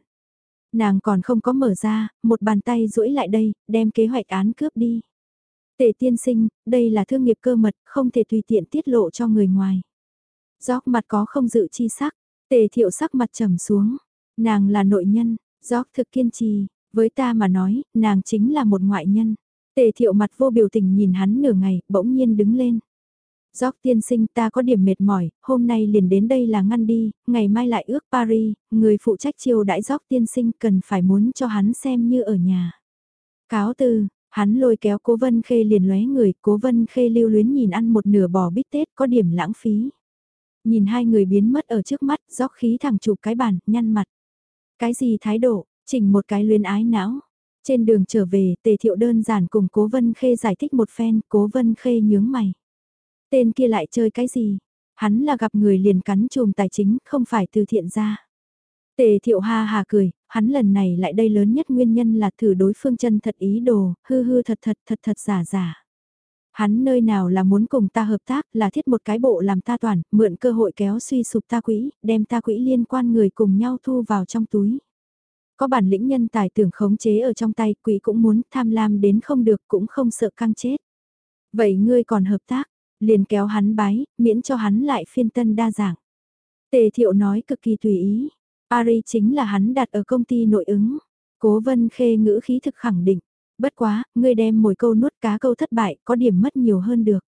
Nàng còn không có mở ra, một bàn tay duỗi lại đây, đem kế hoạch án cướp đi. Tề tiên sinh, đây là thương nghiệp cơ mật, không thể tùy tiện tiết lộ cho người ngoài. Gióc mặt có không dự chi sắc, tề thiệu sắc mặt trầm xuống. Nàng là nội nhân, gióc thực kiên trì, với ta mà nói, nàng chính là một ngoại nhân. Tề thiệu mặt vô biểu tình nhìn hắn nửa ngày, bỗng nhiên đứng lên. Gióc tiên sinh ta có điểm mệt mỏi, hôm nay liền đến đây là ngăn đi, ngày mai lại ước Paris, người phụ trách chiêu đãi gióc tiên sinh cần phải muốn cho hắn xem như ở nhà. Cáo từ, hắn lôi kéo cố vân khê liền lóe người, cố vân khê lưu luyến nhìn ăn một nửa bò bít tết có điểm lãng phí. Nhìn hai người biến mất ở trước mắt, gióc khí thẳng chụp cái bàn, nhăn mặt. Cái gì thái độ, chỉnh một cái luyến ái não. Trên đường trở về, tề thiệu đơn giản cùng cố vân khê giải thích một phen, cố vân khê nhướng mày. Tên kia lại chơi cái gì? Hắn là gặp người liền cắn chùm tài chính, không phải từ thiện ra. Tề thiệu ha hà cười, hắn lần này lại đây lớn nhất nguyên nhân là thử đối phương chân thật ý đồ, hư hư thật thật thật thật giả giả. Hắn nơi nào là muốn cùng ta hợp tác là thiết một cái bộ làm ta toàn, mượn cơ hội kéo suy sụp ta quỹ, đem ta quỹ liên quan người cùng nhau thu vào trong túi. Có bản lĩnh nhân tài tưởng khống chế ở trong tay quỹ cũng muốn tham lam đến không được cũng không sợ căng chết. Vậy ngươi còn hợp tác, liền kéo hắn bái, miễn cho hắn lại phiên tân đa dạng. Tề thiệu nói cực kỳ tùy ý, Ari chính là hắn đặt ở công ty nội ứng. Cố vân khê ngữ khí thực khẳng định, bất quá, ngươi đem mồi câu nuốt cá câu thất bại, có điểm mất nhiều hơn được.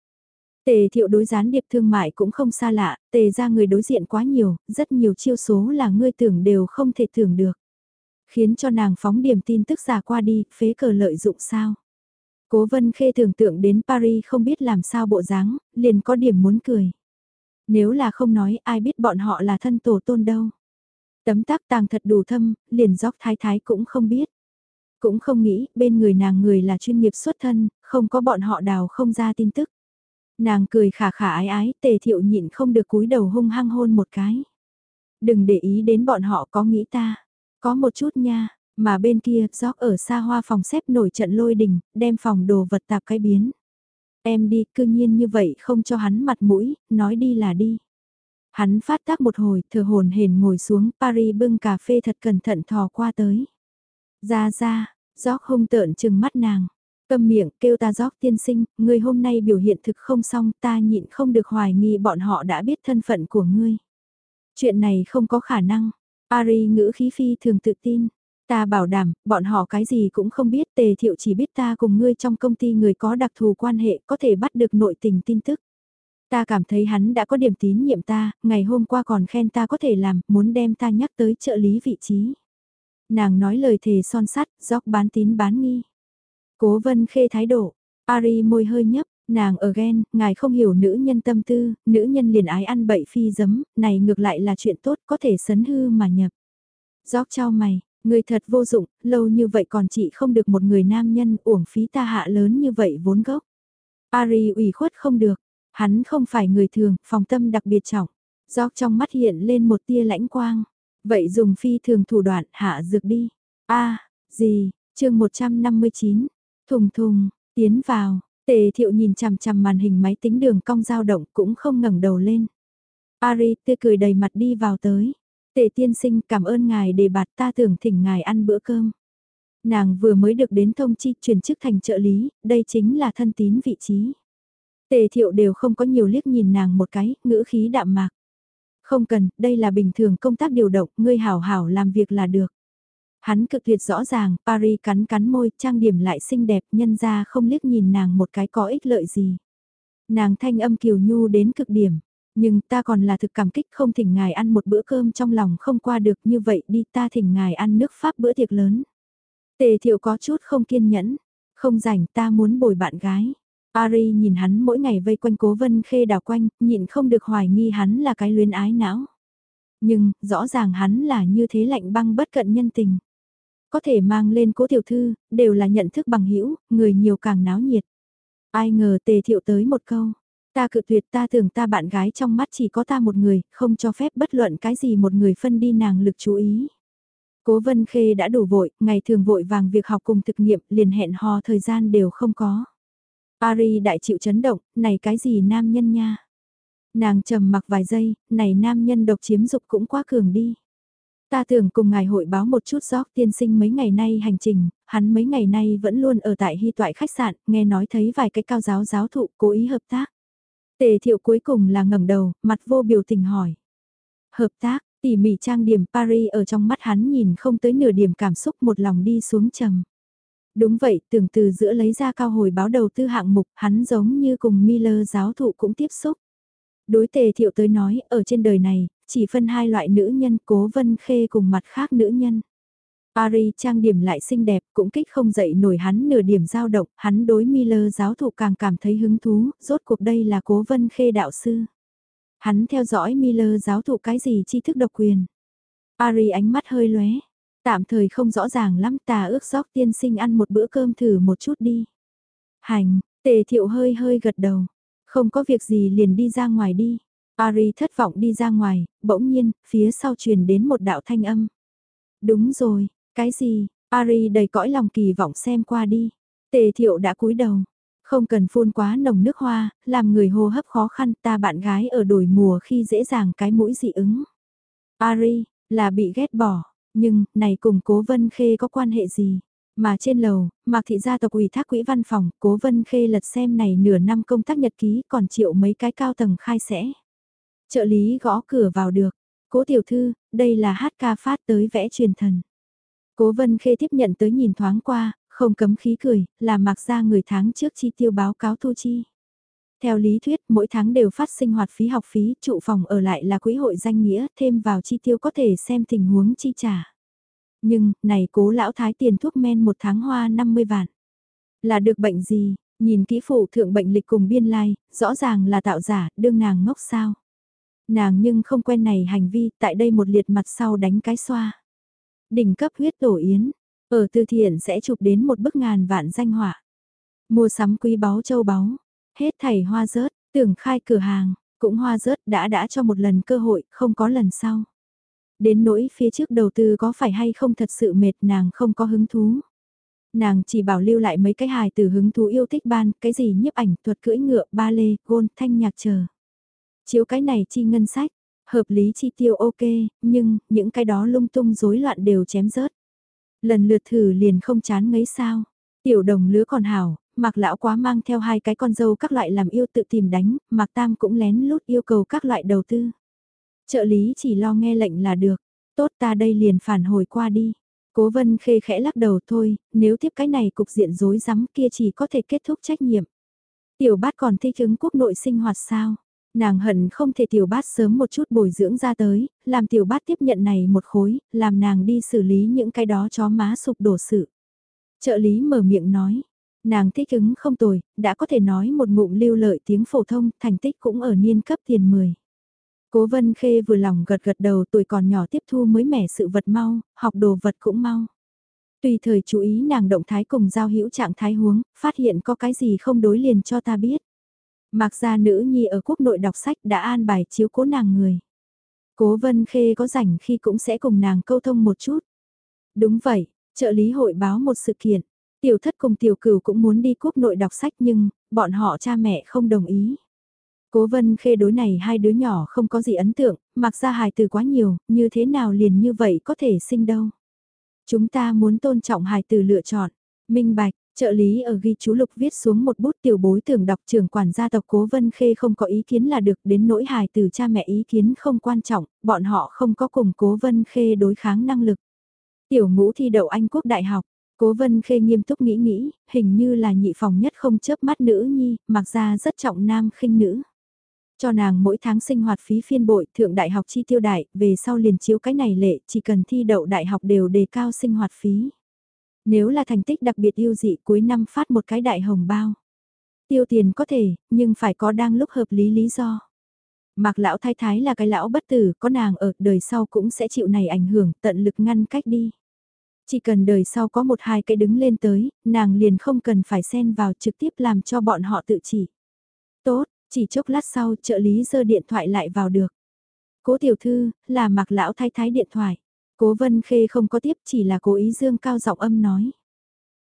Tề thiệu đối gián điệp thương mại cũng không xa lạ, tề ra người đối diện quá nhiều, rất nhiều chiêu số là ngươi tưởng đều không thể tưởng được. Khiến cho nàng phóng điểm tin tức giả qua đi, phế cờ lợi dụng sao. Cố vân khê tưởng tượng đến Paris không biết làm sao bộ dáng, liền có điểm muốn cười. Nếu là không nói ai biết bọn họ là thân tổ tôn đâu. Tấm tác tàng thật đủ thâm, liền dóc thái thái cũng không biết. Cũng không nghĩ bên người nàng người là chuyên nghiệp xuất thân, không có bọn họ đào không ra tin tức. Nàng cười khả khả ái ái, tề thiệu nhịn không được cúi đầu hung hăng hôn một cái. Đừng để ý đến bọn họ có nghĩ ta. Có một chút nha, mà bên kia, gióc ở xa hoa phòng xếp nổi trận lôi đình, đem phòng đồ vật tạp cái biến. Em đi, cư nhiên như vậy không cho hắn mặt mũi, nói đi là đi. Hắn phát tác một hồi, thờ hồn hển ngồi xuống, Paris bưng cà phê thật cẩn thận thò qua tới. Ra ra, gióc hung tợn chừng mắt nàng. cầm miệng kêu ta gióc tiên sinh, người hôm nay biểu hiện thực không xong ta nhịn không được hoài nghi bọn họ đã biết thân phận của ngươi. Chuyện này không có khả năng. Paris ngữ khí phi thường tự tin. Ta bảo đảm, bọn họ cái gì cũng không biết tề thiệu chỉ biết ta cùng ngươi trong công ty người có đặc thù quan hệ có thể bắt được nội tình tin tức. Ta cảm thấy hắn đã có điểm tín nhiệm ta, ngày hôm qua còn khen ta có thể làm, muốn đem ta nhắc tới trợ lý vị trí. Nàng nói lời thề son sắt, gióc bán tín bán nghi. Cố vân khê thái độ, Ari môi hơi nhấp, nàng ở ghen, ngài không hiểu nữ nhân tâm tư, nữ nhân liền ái ăn bậy phi dấm này ngược lại là chuyện tốt có thể sấn hư mà nhập. Gióc trao mày, người thật vô dụng, lâu như vậy còn chị không được một người nam nhân uổng phí ta hạ lớn như vậy vốn gốc. Ari ủy khuất không được, Hắn không phải người thường, phòng tâm đặc biệt trọng. Gióc trong mắt hiện lên một tia lãnh quang. Vậy dùng phi thường thủ đoạn hạ dược đi. a gì, chương 159, thùng thùng, tiến vào. Tề thiệu nhìn chằm chằm màn hình máy tính đường cong dao động cũng không ngẩng đầu lên. Ari tươi cười đầy mặt đi vào tới. Tề tiên sinh cảm ơn ngài để bạt ta tưởng thỉnh ngài ăn bữa cơm. Nàng vừa mới được đến thông chi chuyển chức thành trợ lý, đây chính là thân tín vị trí. Tề thiệu đều không có nhiều liếc nhìn nàng một cái, ngữ khí đạm mạc. Không cần, đây là bình thường công tác điều động, ngươi hảo hảo làm việc là được. Hắn cực tuyệt rõ ràng, Paris cắn cắn môi, trang điểm lại xinh đẹp, nhân ra không liếc nhìn nàng một cái có ích lợi gì. Nàng thanh âm kiều nhu đến cực điểm, nhưng ta còn là thực cảm kích không thỉnh ngài ăn một bữa cơm trong lòng không qua được như vậy đi ta thỉnh ngài ăn nước Pháp bữa tiệc lớn. Tề thiệu có chút không kiên nhẫn, không rảnh ta muốn bồi bạn gái. Ari nhìn hắn mỗi ngày vây quanh cố vân khê đào quanh, nhịn không được hoài nghi hắn là cái luyến ái não. Nhưng, rõ ràng hắn là như thế lạnh băng bất cận nhân tình. Có thể mang lên cố tiểu thư, đều là nhận thức bằng hữu người nhiều càng náo nhiệt. Ai ngờ tề thiệu tới một câu. Ta cự tuyệt ta tưởng ta bạn gái trong mắt chỉ có ta một người, không cho phép bất luận cái gì một người phân đi nàng lực chú ý. Cố Vân Khê đã đủ vội, ngày thường vội vàng việc học cùng thực nghiệm liền hẹn hò thời gian đều không có. Ari đại chịu chấn động, này cái gì nam nhân nha. Nàng trầm mặc vài giây, này nam nhân độc chiếm dục cũng quá cường đi. Ta tưởng cùng ngài hội báo một chút gióc tiên sinh mấy ngày nay hành trình, hắn mấy ngày nay vẫn luôn ở tại hy toại khách sạn, nghe nói thấy vài cái cao giáo giáo thụ cố ý hợp tác. Tề thiệu cuối cùng là ngẩng đầu, mặt vô biểu tình hỏi. Hợp tác, tỉ mỉ trang điểm Paris ở trong mắt hắn nhìn không tới nửa điểm cảm xúc một lòng đi xuống trầm. Đúng vậy, tưởng từ giữa lấy ra cao hồi báo đầu tư hạng mục, hắn giống như cùng Miller giáo thụ cũng tiếp xúc. Đối tề thiệu tới nói, ở trên đời này, chỉ phân hai loại nữ nhân cố vân khê cùng mặt khác nữ nhân. Ari trang điểm lại xinh đẹp cũng kích không dậy nổi hắn nửa điểm dao động, hắn đối Miller giáo thụ càng cảm thấy hứng thú, rốt cuộc đây là cố vân khê đạo sư. Hắn theo dõi Miller giáo thụ cái gì tri thức độc quyền. Ari ánh mắt hơi lóe, tạm thời không rõ ràng lắm ta ước gióc tiên sinh ăn một bữa cơm thử một chút đi. Hành, tề thiệu hơi hơi gật đầu, không có việc gì liền đi ra ngoài đi. Ari thất vọng đi ra ngoài, bỗng nhiên, phía sau truyền đến một đạo thanh âm. Đúng rồi, cái gì? Ari đầy cõi lòng kỳ vọng xem qua đi. Tề thiệu đã cúi đầu. Không cần phun quá nồng nước hoa, làm người hô hấp khó khăn ta bạn gái ở đổi mùa khi dễ dàng cái mũi dị ứng. Ari, là bị ghét bỏ, nhưng, này cùng cố vân khê có quan hệ gì? Mà trên lầu, Mạc Thị gia tộc ủy thác quỹ văn phòng, cố vân khê lật xem này nửa năm công tác nhật ký còn chịu mấy cái cao tầng khai sẽ. Trợ lý gõ cửa vào được. Cố tiểu thư, đây là hát ca phát tới vẽ truyền thần. Cố vân khê tiếp nhận tới nhìn thoáng qua, không cấm khí cười, là mặc ra người tháng trước chi tiêu báo cáo thu chi. Theo lý thuyết, mỗi tháng đều phát sinh hoạt phí học phí, trụ phòng ở lại là quỹ hội danh nghĩa, thêm vào chi tiêu có thể xem tình huống chi trả. Nhưng, này cố lão thái tiền thuốc men một tháng hoa 50 vạn. Là được bệnh gì, nhìn kỹ phụ thượng bệnh lịch cùng biên lai, rõ ràng là tạo giả, đương nàng ngốc sao. Nàng nhưng không quen này hành vi, tại đây một liệt mặt sau đánh cái xoa. Đỉnh cấp huyết tổ yến, ở từ thiện sẽ chụp đến một bức ngàn vạn danh họa. Mua sắm quý báu châu báu, hết thảy hoa rớt, tưởng khai cửa hàng, cũng hoa rớt đã đã cho một lần cơ hội, không có lần sau. Đến nỗi phía trước đầu tư có phải hay không thật sự mệt nàng không có hứng thú. Nàng chỉ bảo lưu lại mấy cái hài từ hứng thú yêu thích ban, cái gì nhiếp ảnh, thuật cưỡi ngựa, ba lê, gôn, thanh nhạc chờ. Chiếu cái này chi ngân sách, hợp lý chi tiêu ok, nhưng những cái đó lung tung rối loạn đều chém rớt. Lần lượt thử liền không chán mấy sao. Tiểu đồng lứa còn hảo, mặc lão quá mang theo hai cái con dâu các loại làm yêu tự tìm đánh, mặc tam cũng lén lút yêu cầu các loại đầu tư. Trợ lý chỉ lo nghe lệnh là được, tốt ta đây liền phản hồi qua đi. Cố vân khê khẽ lắc đầu thôi, nếu tiếp cái này cục diện rối rắm kia chỉ có thể kết thúc trách nhiệm. Tiểu bát còn thích ứng quốc nội sinh hoạt sao? Nàng hận không thể tiểu bát sớm một chút bồi dưỡng ra tới, làm tiểu bát tiếp nhận này một khối, làm nàng đi xử lý những cái đó chó má sụp đổ sự. Trợ lý mở miệng nói, nàng thích ứng không tồi, đã có thể nói một ngụm lưu lợi tiếng phổ thông, thành tích cũng ở niên cấp tiền 10. Cố vân khê vừa lòng gật gật đầu tuổi còn nhỏ tiếp thu mới mẻ sự vật mau, học đồ vật cũng mau. Tùy thời chú ý nàng động thái cùng giao hữu trạng thái huống, phát hiện có cái gì không đối liền cho ta biết. Mặc ra nữ nhi ở quốc nội đọc sách đã an bài chiếu cố nàng người. Cố Vân Khê có rảnh khi cũng sẽ cùng nàng câu thông một chút. Đúng vậy, trợ lý hội báo một sự kiện. Tiểu thất cùng tiểu cửu cũng muốn đi quốc nội đọc sách nhưng, bọn họ cha mẹ không đồng ý. Cố vân khê đối này hai đứa nhỏ không có gì ấn tượng, mặc ra hài từ quá nhiều, như thế nào liền như vậy có thể sinh đâu. Chúng ta muốn tôn trọng hài từ lựa chọn, minh bạch, Trợ lý ở ghi chú lục viết xuống một bút tiểu bối tưởng đọc trưởng quản gia tộc Cố Vân Khê không có ý kiến là được đến nỗi hài từ cha mẹ ý kiến không quan trọng, bọn họ không có cùng Cố Vân Khê đối kháng năng lực. Tiểu ngũ thi đậu Anh Quốc Đại học, Cố Vân Khê nghiêm túc nghĩ nghĩ, hình như là nhị phòng nhất không chớp mắt nữ nhi, mặc ra rất trọng nam khinh nữ. Cho nàng mỗi tháng sinh hoạt phí phiên bội, thượng đại học chi tiêu đại, về sau liền chiếu cái này lệ, chỉ cần thi đậu đại học đều đề cao sinh hoạt phí. Nếu là thành tích đặc biệt yêu dị cuối năm phát một cái đại hồng bao. Tiêu tiền có thể, nhưng phải có đang lúc hợp lý lý do. Mạc lão thái thái là cái lão bất tử, có nàng ở đời sau cũng sẽ chịu này ảnh hưởng, tận lực ngăn cách đi. Chỉ cần đời sau có một hai cái đứng lên tới, nàng liền không cần phải xen vào trực tiếp làm cho bọn họ tự chỉ. Tốt, chỉ chốc lát sau trợ lý giơ điện thoại lại vào được. Cố tiểu thư, là mặc lão thái thái điện thoại. Cố vân khê không có tiếp chỉ là cố ý dương cao giọng âm nói.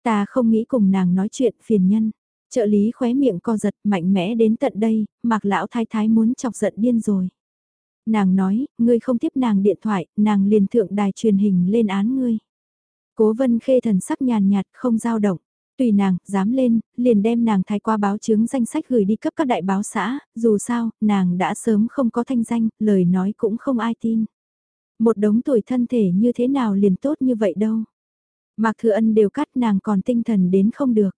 Ta không nghĩ cùng nàng nói chuyện phiền nhân. Trợ lý khóe miệng co giật mạnh mẽ đến tận đây, mạc lão thái thái muốn chọc giận điên rồi. Nàng nói, ngươi không tiếp nàng điện thoại, nàng liền thượng đài truyền hình lên án ngươi. Cố vân khê thần sắc nhàn nhạt không dao động. Tùy nàng, dám lên, liền đem nàng thái qua báo chứng danh sách gửi đi cấp các đại báo xã, dù sao, nàng đã sớm không có thanh danh, lời nói cũng không ai tin. Một đống tuổi thân thể như thế nào liền tốt như vậy đâu. Mạc Thừa Ân đều cắt nàng còn tinh thần đến không được.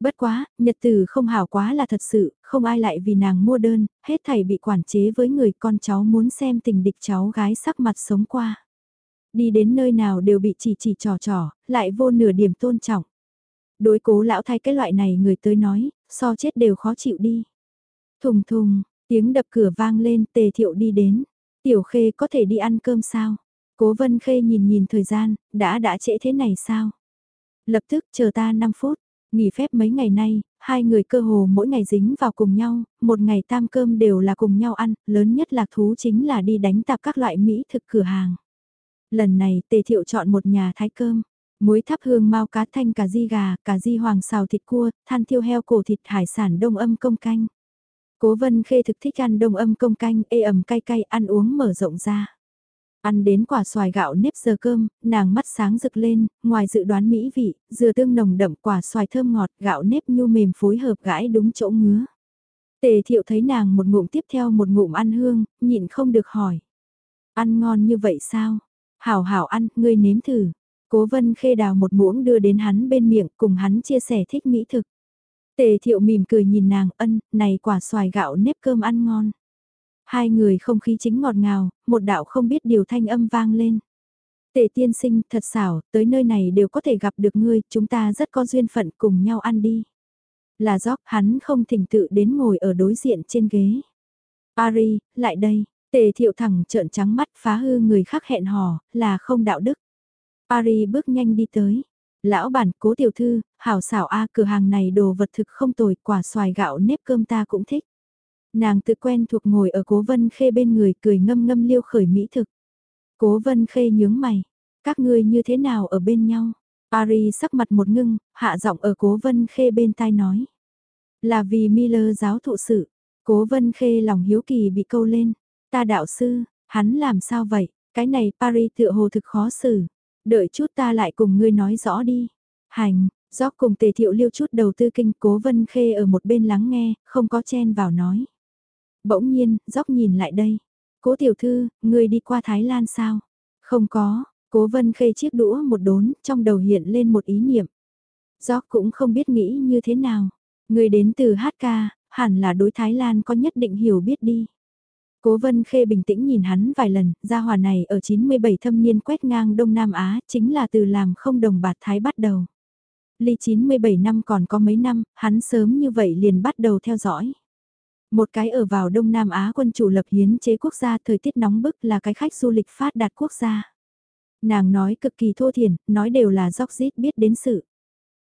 Bất quá, nhật tử không hảo quá là thật sự, không ai lại vì nàng mua đơn, hết thảy bị quản chế với người con cháu muốn xem tình địch cháu gái sắc mặt sống qua. Đi đến nơi nào đều bị chỉ chỉ trò trò, lại vô nửa điểm tôn trọng. Đối cố lão thay cái loại này người tới nói, so chết đều khó chịu đi. Thùng thùng, tiếng đập cửa vang lên tề thiệu đi đến. Tiểu khê có thể đi ăn cơm sao? Cố vân khê nhìn nhìn thời gian, đã đã trễ thế này sao? Lập tức chờ ta 5 phút. Nghỉ phép mấy ngày nay, hai người cơ hồ mỗi ngày dính vào cùng nhau, một ngày tam cơm đều là cùng nhau ăn, lớn nhất lạc thú chính là đi đánh tạp các loại mỹ thực cửa hàng. Lần này tề thiệu chọn một nhà thái cơm, muối thắp hương mau cá thanh cà di gà, cà di hoàng xào thịt cua, than thiêu heo cổ thịt hải sản đông âm công canh. Cố vân khê thực thích ăn đông âm công canh, ê ẩm cay cay ăn uống mở rộng ra. Ăn đến quả xoài gạo nếp giờ cơm, nàng mắt sáng rực lên, ngoài dự đoán mỹ vị, dừa tương nồng đậm quả xoài thơm ngọt, gạo nếp nhu mềm phối hợp gãi đúng chỗ ngứa. Tề thiệu thấy nàng một ngụm tiếp theo một ngụm ăn hương, nhịn không được hỏi. Ăn ngon như vậy sao? Hảo hảo ăn, ngươi nếm thử. Cố vân khê đào một muỗng đưa đến hắn bên miệng cùng hắn chia sẻ thích mỹ thực. Tề thiệu mỉm cười nhìn nàng ân, này quả xoài gạo nếp cơm ăn ngon. Hai người không khí chính ngọt ngào, một đạo không biết điều thanh âm vang lên. Tề tiên sinh thật xảo, tới nơi này đều có thể gặp được ngươi, chúng ta rất có duyên phận cùng nhau ăn đi. Là gióc hắn không thỉnh tự đến ngồi ở đối diện trên ghế. Ari, lại đây, tề thiệu thẳng trợn trắng mắt phá hư người khác hẹn hò, là không đạo đức. Ari bước nhanh đi tới. Lão bản, cố tiểu thư, hảo xảo a cửa hàng này đồ vật thực không tồi, quả xoài gạo nếp cơm ta cũng thích. Nàng tự quen thuộc ngồi ở cố vân khê bên người cười ngâm ngâm liêu khởi mỹ thực. Cố vân khê nhướng mày, các ngươi như thế nào ở bên nhau? Ari sắc mặt một ngưng, hạ giọng ở cố vân khê bên tai nói. Là vì Miller giáo thụ sự, cố vân khê lòng hiếu kỳ bị câu lên. Ta đạo sư, hắn làm sao vậy? Cái này Paris tựa hồ thực khó xử. Đợi chút ta lại cùng ngươi nói rõ đi. Hành, Gióc cùng tề thiệu liêu chút đầu tư kinh cố vân khê ở một bên lắng nghe, không có chen vào nói. Bỗng nhiên, Gióc nhìn lại đây. Cố tiểu thư, ngươi đi qua Thái Lan sao? Không có, cố vân khê chiếc đũa một đốn, trong đầu hiện lên một ý niệm. Gióc cũng không biết nghĩ như thế nào. Ngươi đến từ Hk, hẳn là đối Thái Lan có nhất định hiểu biết đi. Cố Vân Khê bình tĩnh nhìn hắn vài lần, gia hòa này ở 97 thâm niên quét ngang Đông Nam Á, chính là từ làm không đồng bạt Thái bắt đầu. Ly 97 năm còn có mấy năm, hắn sớm như vậy liền bắt đầu theo dõi. Một cái ở vào Đông Nam Á quân chủ lập hiến chế quốc gia thời tiết nóng bức là cái khách du lịch phát đạt quốc gia. Nàng nói cực kỳ thô thiển, nói đều là dốc dít biết đến sự.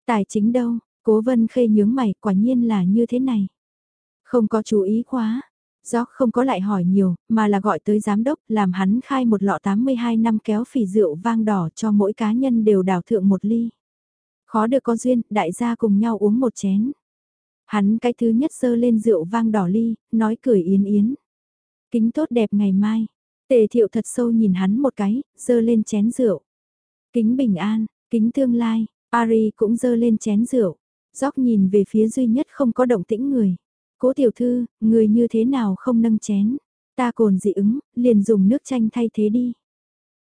Tài chính đâu, cố vân khê nhướng mày quả nhiên là như thế này. Không có chú ý quá, Gióc không có lại hỏi nhiều, mà là gọi tới giám đốc làm hắn khai một lọ 82 năm kéo phì rượu vang đỏ cho mỗi cá nhân đều đào thượng một ly. Khó được có duyên, đại gia cùng nhau uống một chén. Hắn cái thứ nhất sơ lên rượu vang đỏ ly, nói cười yến yến. Kính tốt đẹp ngày mai. Tề thiệu thật sâu nhìn hắn một cái, dơ lên chén rượu. Kính bình an, kính tương lai, Ari cũng dơ lên chén rượu. Gióc nhìn về phía duy nhất không có động tĩnh người. Cố tiểu thư, người như thế nào không nâng chén? Ta cồn dị ứng, liền dùng nước chanh thay thế đi.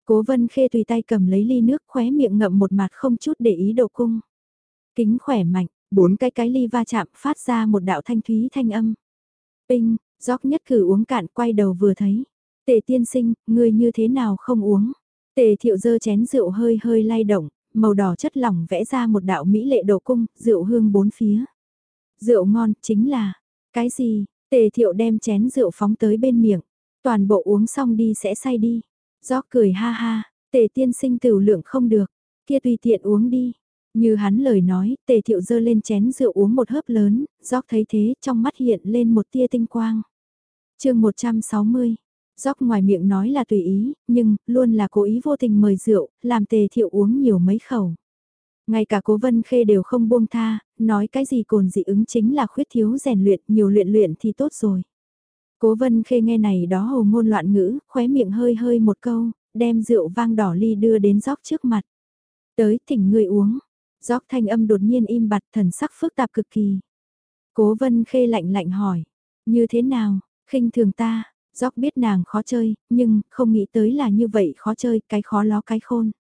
Cố vân khê tùy tay cầm lấy ly nước khóe miệng ngậm một mặt không chút để ý độ cung. Kính khỏe mạnh, bốn cái cái ly va chạm phát ra một đạo thanh thúy thanh âm. Pinh, gióc nhất cử uống cạn quay đầu vừa thấy. Tề tiên sinh, người như thế nào không uống? Tề thiệu dơ chén rượu hơi hơi lay động, màu đỏ chất lỏng vẽ ra một đạo mỹ lệ độ cung, rượu hương bốn phía. Rượu ngon, chính là, cái gì, tề thiệu đem chén rượu phóng tới bên miệng, toàn bộ uống xong đi sẽ say đi. Gió cười ha ha, tề tiên sinh tiểu lượng không được, kia tùy tiện uống đi. Như hắn lời nói, tề thiệu dơ lên chén rượu uống một hớp lớn, gióc thấy thế trong mắt hiện lên một tia tinh quang. chương 160, gióc ngoài miệng nói là tùy ý, nhưng luôn là cố ý vô tình mời rượu, làm tề thiệu uống nhiều mấy khẩu. Ngay cả cố vân khê đều không buông tha, nói cái gì cồn dị ứng chính là khuyết thiếu rèn luyện, nhiều luyện luyện thì tốt rồi. Cố vân khê nghe này đó hồ ngôn loạn ngữ, khóe miệng hơi hơi một câu, đem rượu vang đỏ ly đưa đến gióc trước mặt. Tới thỉnh người uống, gióc thanh âm đột nhiên im bặt thần sắc phức tạp cực kỳ. Cố vân khê lạnh lạnh hỏi, như thế nào, khinh thường ta, gióc biết nàng khó chơi, nhưng không nghĩ tới là như vậy khó chơi, cái khó ló cái khôn.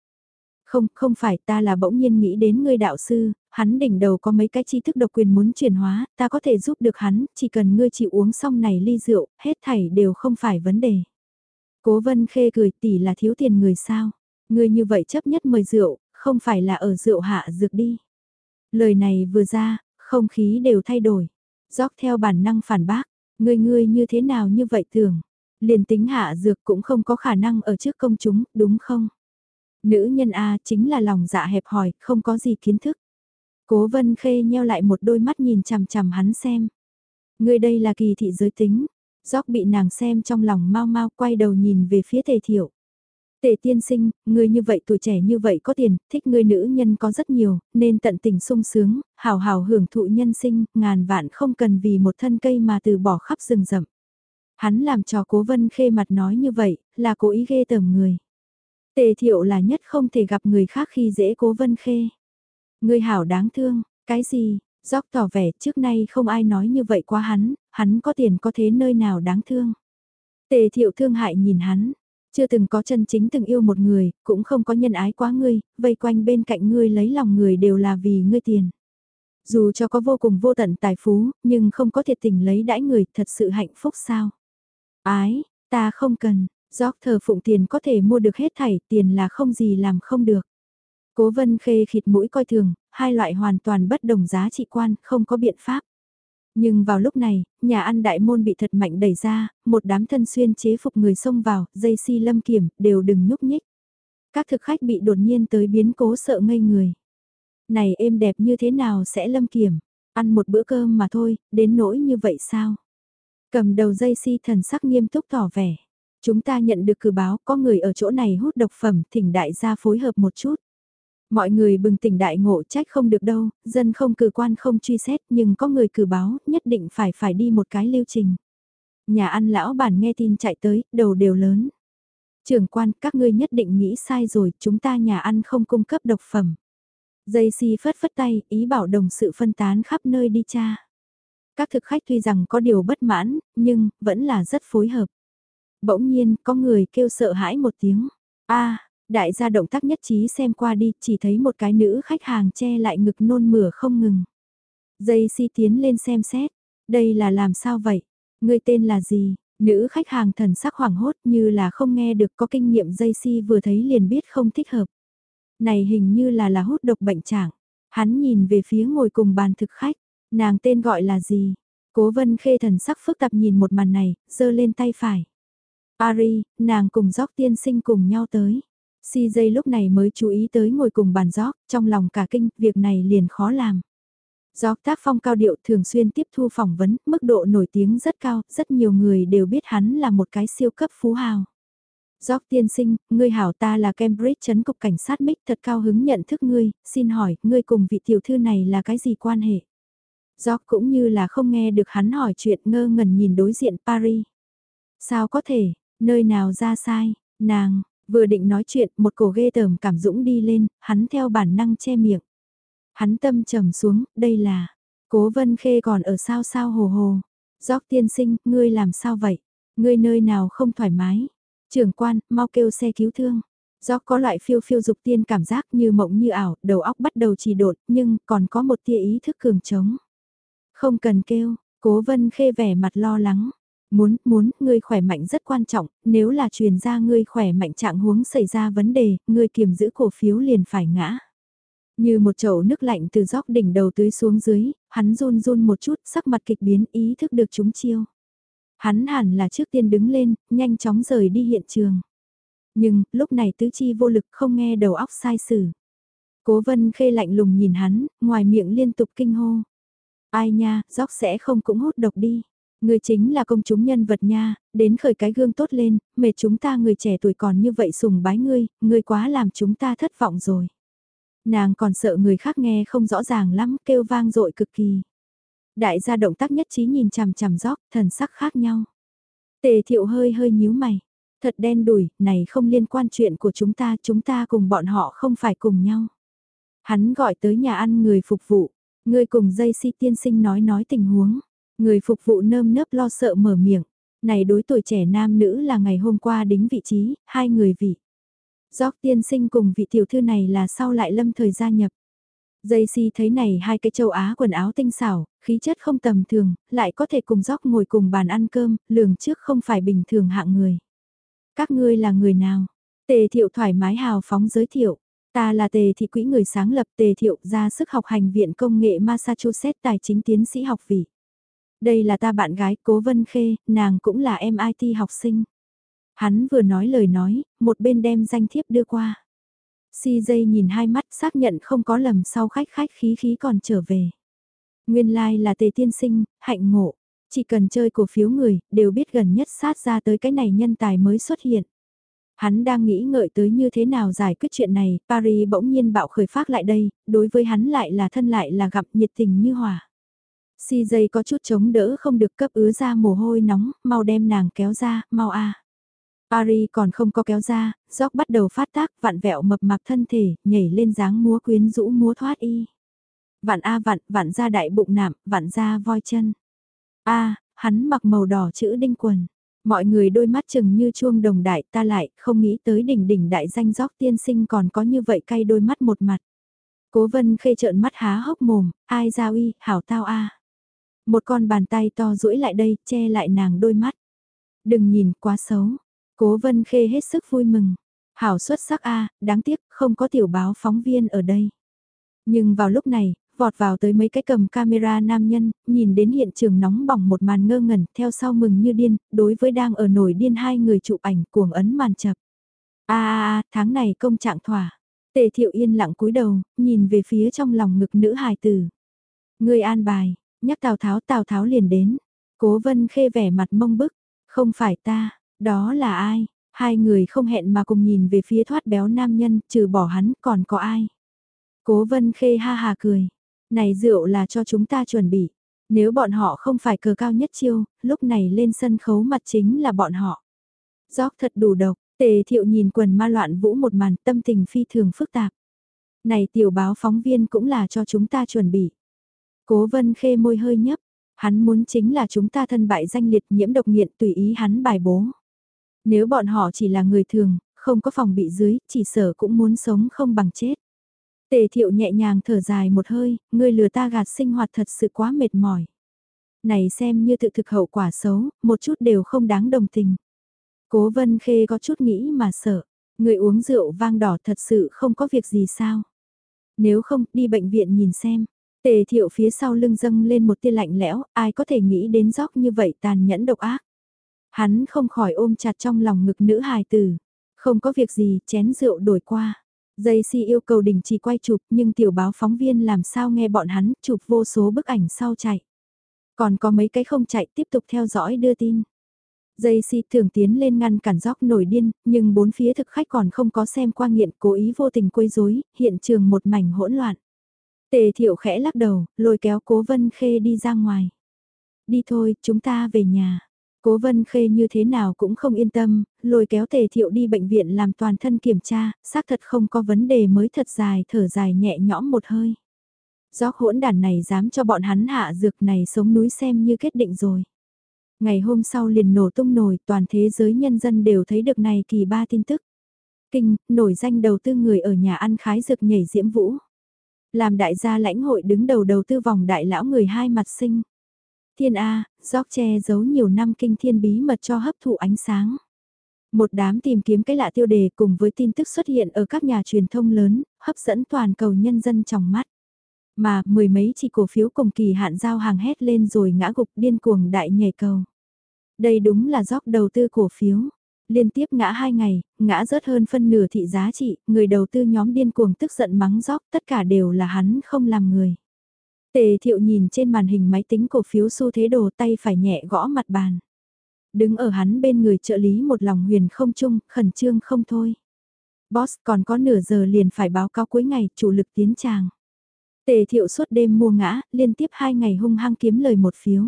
Không, không phải ta là bỗng nhiên nghĩ đến ngươi đạo sư, hắn đỉnh đầu có mấy cái tri thức độc quyền muốn chuyển hóa, ta có thể giúp được hắn, chỉ cần ngươi chịu uống xong này ly rượu, hết thảy đều không phải vấn đề. Cố vân khê cười tỷ là thiếu tiền người sao, ngươi như vậy chấp nhất mời rượu, không phải là ở rượu hạ dược đi. Lời này vừa ra, không khí đều thay đổi. dốc theo bản năng phản bác, ngươi ngươi như thế nào như vậy tưởng. Liền tính hạ dược cũng không có khả năng ở trước công chúng, đúng không? Nữ nhân A chính là lòng dạ hẹp hòi, không có gì kiến thức. Cố vân khê nheo lại một đôi mắt nhìn chằm chằm hắn xem. người đây là kỳ thị giới tính. Gióc bị nàng xem trong lòng mau mau quay đầu nhìn về phía tề thiểu. Tề tiên sinh, người như vậy tuổi trẻ như vậy có tiền, thích người nữ nhân có rất nhiều, nên tận tình sung sướng, hào hào hưởng thụ nhân sinh, ngàn vạn không cần vì một thân cây mà từ bỏ khắp rừng rậm. Hắn làm cho cố vân khê mặt nói như vậy, là cố ý ghê tởm người. Tề thiệu là nhất không thể gặp người khác khi dễ cố vân khê. Người hảo đáng thương, cái gì, gióc tỏ vẻ trước nay không ai nói như vậy qua hắn, hắn có tiền có thế nơi nào đáng thương. Tề thiệu thương hại nhìn hắn, chưa từng có chân chính từng yêu một người, cũng không có nhân ái quá ngươi, vây quanh bên cạnh ngươi lấy lòng người đều là vì ngươi tiền. Dù cho có vô cùng vô tận tài phú, nhưng không có thiệt tình lấy đãi người thật sự hạnh phúc sao. Ái, ta không cần, Gióc thờ phụng tiền có thể mua được hết thảy, tiền là không gì làm không được. Cố vân khê khịt mũi coi thường, hai loại hoàn toàn bất đồng giá trị quan, không có biện pháp. Nhưng vào lúc này, nhà ăn đại môn bị thật mạnh đẩy ra, một đám thân xuyên chế phục người xông vào, dây si lâm kiểm, đều đừng nhúc nhích. Các thực khách bị đột nhiên tới biến cố sợ ngây người. Này êm đẹp như thế nào sẽ lâm kiểm, ăn một bữa cơm mà thôi, đến nỗi như vậy sao? Cầm đầu dây si thần sắc nghiêm túc tỏ vẻ. Chúng ta nhận được cử báo có người ở chỗ này hút độc phẩm, thỉnh đại gia phối hợp một chút. Mọi người bừng tỉnh đại ngộ trách không được đâu, dân không cử quan không truy xét nhưng có người cử báo nhất định phải phải đi một cái lưu trình. Nhà ăn lão bản nghe tin chạy tới, đầu đều lớn. Trưởng quan, các ngươi nhất định nghĩ sai rồi, chúng ta nhà ăn không cung cấp độc phẩm. Dây si phất phất tay, ý bảo đồng sự phân tán khắp nơi đi cha. Các thực khách tuy rằng có điều bất mãn, nhưng vẫn là rất phối hợp. Bỗng nhiên, có người kêu sợ hãi một tiếng. a đại gia động tác nhất trí xem qua đi, chỉ thấy một cái nữ khách hàng che lại ngực nôn mửa không ngừng. Dây si tiến lên xem xét. Đây là làm sao vậy? Người tên là gì? Nữ khách hàng thần sắc hoảng hốt như là không nghe được có kinh nghiệm dây si vừa thấy liền biết không thích hợp. Này hình như là là hút độc bệnh trạng. Hắn nhìn về phía ngồi cùng bàn thực khách. Nàng tên gọi là gì? Cố vân khê thần sắc phức tạp nhìn một màn này, giơ lên tay phải. Ari, nàng cùng gióc tiên sinh cùng nhau tới. CJ lúc này mới chú ý tới ngồi cùng bàn gióc, trong lòng cả kinh, việc này liền khó làm. Gióc tác phong cao điệu thường xuyên tiếp thu phỏng vấn, mức độ nổi tiếng rất cao, rất nhiều người đều biết hắn là một cái siêu cấp phú hào. Gióc tiên sinh, ngươi hảo ta là Cambridge chấn cục cảnh sát Mick thật cao hứng nhận thức ngươi, xin hỏi, ngươi cùng vị tiểu thư này là cái gì quan hệ? Gióc cũng như là không nghe được hắn hỏi chuyện ngơ ngẩn nhìn đối diện Paris. Sao có thể, Nơi nào ra sai, nàng, vừa định nói chuyện, một cổ ghê tởm cảm dũng đi lên, hắn theo bản năng che miệng. Hắn tâm trầm xuống, đây là, cố vân khê còn ở sao sao hồ hồ. Gióc tiên sinh, ngươi làm sao vậy? Ngươi nơi nào không thoải mái? Trưởng quan, mau kêu xe cứu thương. Gióc có loại phiêu phiêu dục tiên cảm giác như mộng như ảo, đầu óc bắt đầu trì đột, nhưng còn có một tia ý thức cường trống. Không cần kêu, cố vân khê vẻ mặt lo lắng. Muốn, muốn, ngươi khỏe mạnh rất quan trọng, nếu là truyền ra ngươi khỏe mạnh trạng huống xảy ra vấn đề, ngươi kiềm giữ cổ phiếu liền phải ngã. Như một chậu nước lạnh từ dốc đỉnh đầu tưới xuống dưới, hắn run run một chút, sắc mặt kịch biến, ý thức được chúng chiêu. Hắn hẳn là trước tiên đứng lên, nhanh chóng rời đi hiện trường. Nhưng, lúc này tứ chi vô lực không nghe đầu óc sai sử. Cố vân khê lạnh lùng nhìn hắn, ngoài miệng liên tục kinh hô. Ai nha, dốc sẽ không cũng hút độc đi. Người chính là công chúng nhân vật nha, đến khởi cái gương tốt lên, mệt chúng ta người trẻ tuổi còn như vậy sùng bái ngươi, ngươi quá làm chúng ta thất vọng rồi. Nàng còn sợ người khác nghe không rõ ràng lắm, kêu vang dội cực kỳ. Đại gia động tác nhất trí nhìn chằm chằm gióc, thần sắc khác nhau. Tề thiệu hơi hơi nhíu mày. Thật đen đủi, này không liên quan chuyện của chúng ta, chúng ta cùng bọn họ không phải cùng nhau. Hắn gọi tới nhà ăn người phục vụ, người cùng dây si tiên sinh nói nói tình huống. Người phục vụ nơm nớp lo sợ mở miệng. Này đối tuổi trẻ nam nữ là ngày hôm qua đính vị trí, hai người vị. Gióc tiên sinh cùng vị tiểu thư này là sau lại lâm thời gia nhập. Dây thấy này hai cái châu Á quần áo tinh xảo, khí chất không tầm thường, lại có thể cùng gióc ngồi cùng bàn ăn cơm, lường trước không phải bình thường hạng người. Các ngươi là người nào? Tề thiệu thoải mái hào phóng giới thiệu. Ta là tề thị quỹ người sáng lập tề thiệu ra sức học hành viện công nghệ Massachusetts tài chính tiến sĩ học vị. Đây là ta bạn gái Cố Vân Khê, nàng cũng là MIT học sinh. Hắn vừa nói lời nói, một bên đem danh thiếp đưa qua. CJ nhìn hai mắt xác nhận không có lầm sau khách khách khí khí còn trở về. Nguyên lai like là tề tiên sinh, hạnh ngộ. Chỉ cần chơi cổ phiếu người, đều biết gần nhất sát ra tới cái này nhân tài mới xuất hiện. Hắn đang nghĩ ngợi tới như thế nào giải quyết chuyện này, Paris bỗng nhiên bạo khởi phát lại đây, đối với hắn lại là thân lại là gặp nhiệt tình như hỏa. CJ có chút chống đỡ không được cấp ứa ra mồ hôi nóng, mau đem nàng kéo ra, mau a. Ari còn không có kéo ra, Gióc bắt đầu phát tác, vặn vẹo mập mạp thân thể, nhảy lên dáng múa quyến rũ múa thoát y. Vặn a vặn, vặn ra đại bụng nạm, vặn ra voi chân. a hắn mặc màu đỏ chữ đinh quần. Mọi người đôi mắt chừng như chuông đồng đại ta lại không nghĩ tới đỉnh đỉnh đại danh Gióc tiên sinh còn có như vậy cay đôi mắt một mặt. Cố vân khê trợn mắt há hốc mồm, ai giao y, hảo tao a một con bàn tay to duỗi lại đây, che lại nàng đôi mắt. Đừng nhìn quá xấu, Cố Vân Khê hết sức vui mừng. Hảo xuất sắc a, đáng tiếc không có tiểu báo phóng viên ở đây. Nhưng vào lúc này, vọt vào tới mấy cái cầm camera nam nhân, nhìn đến hiện trường nóng bỏng một màn ngơ ngẩn, theo sau mừng như điên, đối với đang ở nổi điên hai người chụp ảnh cuồng ấn màn chập. A a a, tháng này công trạng thỏa. Tề Thiệu yên lặng cúi đầu, nhìn về phía trong lòng ngực nữ hài tử. Người an bài, nhắc Tào Tháo Tào Tháo liền đến. Cố Vân Khê vẻ mặt mông bức, không phải ta, đó là ai? Hai người không hẹn mà cùng nhìn về phía thoát béo nam nhân, trừ bỏ hắn còn có ai? Cố vân khê ha hà cười. Này rượu là cho chúng ta chuẩn bị. Nếu bọn họ không phải cờ cao nhất chiêu, lúc này lên sân khấu mặt chính là bọn họ. Gióc thật đủ độc, tề thiệu nhìn quần ma loạn vũ một màn tâm tình phi thường phức tạp. Này tiểu báo phóng viên cũng là cho chúng ta chuẩn bị. Cố vân khê môi hơi nhấp, hắn muốn chính là chúng ta thân bại danh liệt nhiễm độc nghiện tùy ý hắn bài bố. Nếu bọn họ chỉ là người thường, không có phòng bị dưới, chỉ sở cũng muốn sống không bằng chết. Tề thiệu nhẹ nhàng thở dài một hơi, người lừa ta gạt sinh hoạt thật sự quá mệt mỏi. Này xem như tự thực hậu quả xấu, một chút đều không đáng đồng tình. Cố vân khê có chút nghĩ mà sợ, người uống rượu vang đỏ thật sự không có việc gì sao. Nếu không, đi bệnh viện nhìn xem. Tề thiệu phía sau lưng dâng lên một tia lạnh lẽo, ai có thể nghĩ đến dốc như vậy tàn nhẫn độc ác. Hắn không khỏi ôm chặt trong lòng ngực nữ hài tử. Không có việc gì, chén rượu đổi qua. Dây si yêu cầu đình chỉ quay chụp nhưng tiểu báo phóng viên làm sao nghe bọn hắn chụp vô số bức ảnh sau chạy. Còn có mấy cái không chạy tiếp tục theo dõi đưa tin. Dây si thường tiến lên ngăn cản dốc nổi điên, nhưng bốn phía thực khách còn không có xem qua nghiện cố ý vô tình quấy rối, hiện trường một mảnh hỗn loạn. Tề thiệu khẽ lắc đầu, lôi kéo cố vân khê đi ra ngoài. Đi thôi, chúng ta về nhà. Cố vân khê như thế nào cũng không yên tâm, lôi kéo tề thiệu đi bệnh viện làm toàn thân kiểm tra, xác thật không có vấn đề mới thật dài thở dài nhẹ nhõm một hơi. Gió hỗn đàn này dám cho bọn hắn hạ dược này sống núi xem như kết định rồi. Ngày hôm sau liền nổ tung nổi toàn thế giới nhân dân đều thấy được này kỳ ba tin tức. Kinh, nổi danh đầu tư người ở nhà ăn khái dược nhảy diễm vũ. Làm đại gia lãnh hội đứng đầu đầu tư vòng đại lão người hai mặt sinh. Thiên A, gióc che giấu nhiều năm kinh thiên bí mật cho hấp thụ ánh sáng. Một đám tìm kiếm cái lạ tiêu đề cùng với tin tức xuất hiện ở các nhà truyền thông lớn, hấp dẫn toàn cầu nhân dân trong mắt. Mà, mười mấy chỉ cổ phiếu cùng kỳ hạn giao hàng hét lên rồi ngã gục điên cuồng đại nhảy cầu. Đây đúng là gióc đầu tư cổ phiếu. Liên tiếp ngã hai ngày, ngã rớt hơn phân nửa thị giá trị, người đầu tư nhóm điên cuồng tức giận mắng gióc, tất cả đều là hắn không làm người. Tề thiệu nhìn trên màn hình máy tính cổ phiếu xu thế đồ tay phải nhẹ gõ mặt bàn. Đứng ở hắn bên người trợ lý một lòng huyền không chung, khẩn trương không thôi. Boss còn có nửa giờ liền phải báo cáo cuối ngày, chủ lực tiến tràng. Tề thiệu suốt đêm mua ngã, liên tiếp hai ngày hung hăng kiếm lời một phiếu.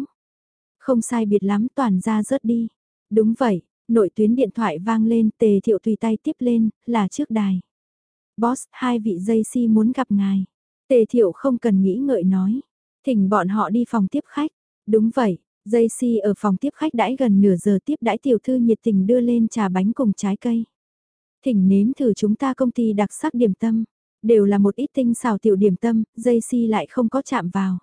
Không sai biệt lắm toàn ra rớt đi. Đúng vậy, nội tuyến điện thoại vang lên, tề thiệu tùy tay tiếp lên, là trước đài. Boss, hai vị dây si muốn gặp ngài. Tề thiệu không cần nghĩ ngợi nói. Thỉnh bọn họ đi phòng tiếp khách. Đúng vậy, dây si ở phòng tiếp khách đãi gần nửa giờ tiếp đãi tiểu thư nhiệt tình đưa lên trà bánh cùng trái cây. Thỉnh nếm thử chúng ta công ty đặc sắc điểm tâm. Đều là một ít tinh xào tiểu điểm tâm, dây si lại không có chạm vào.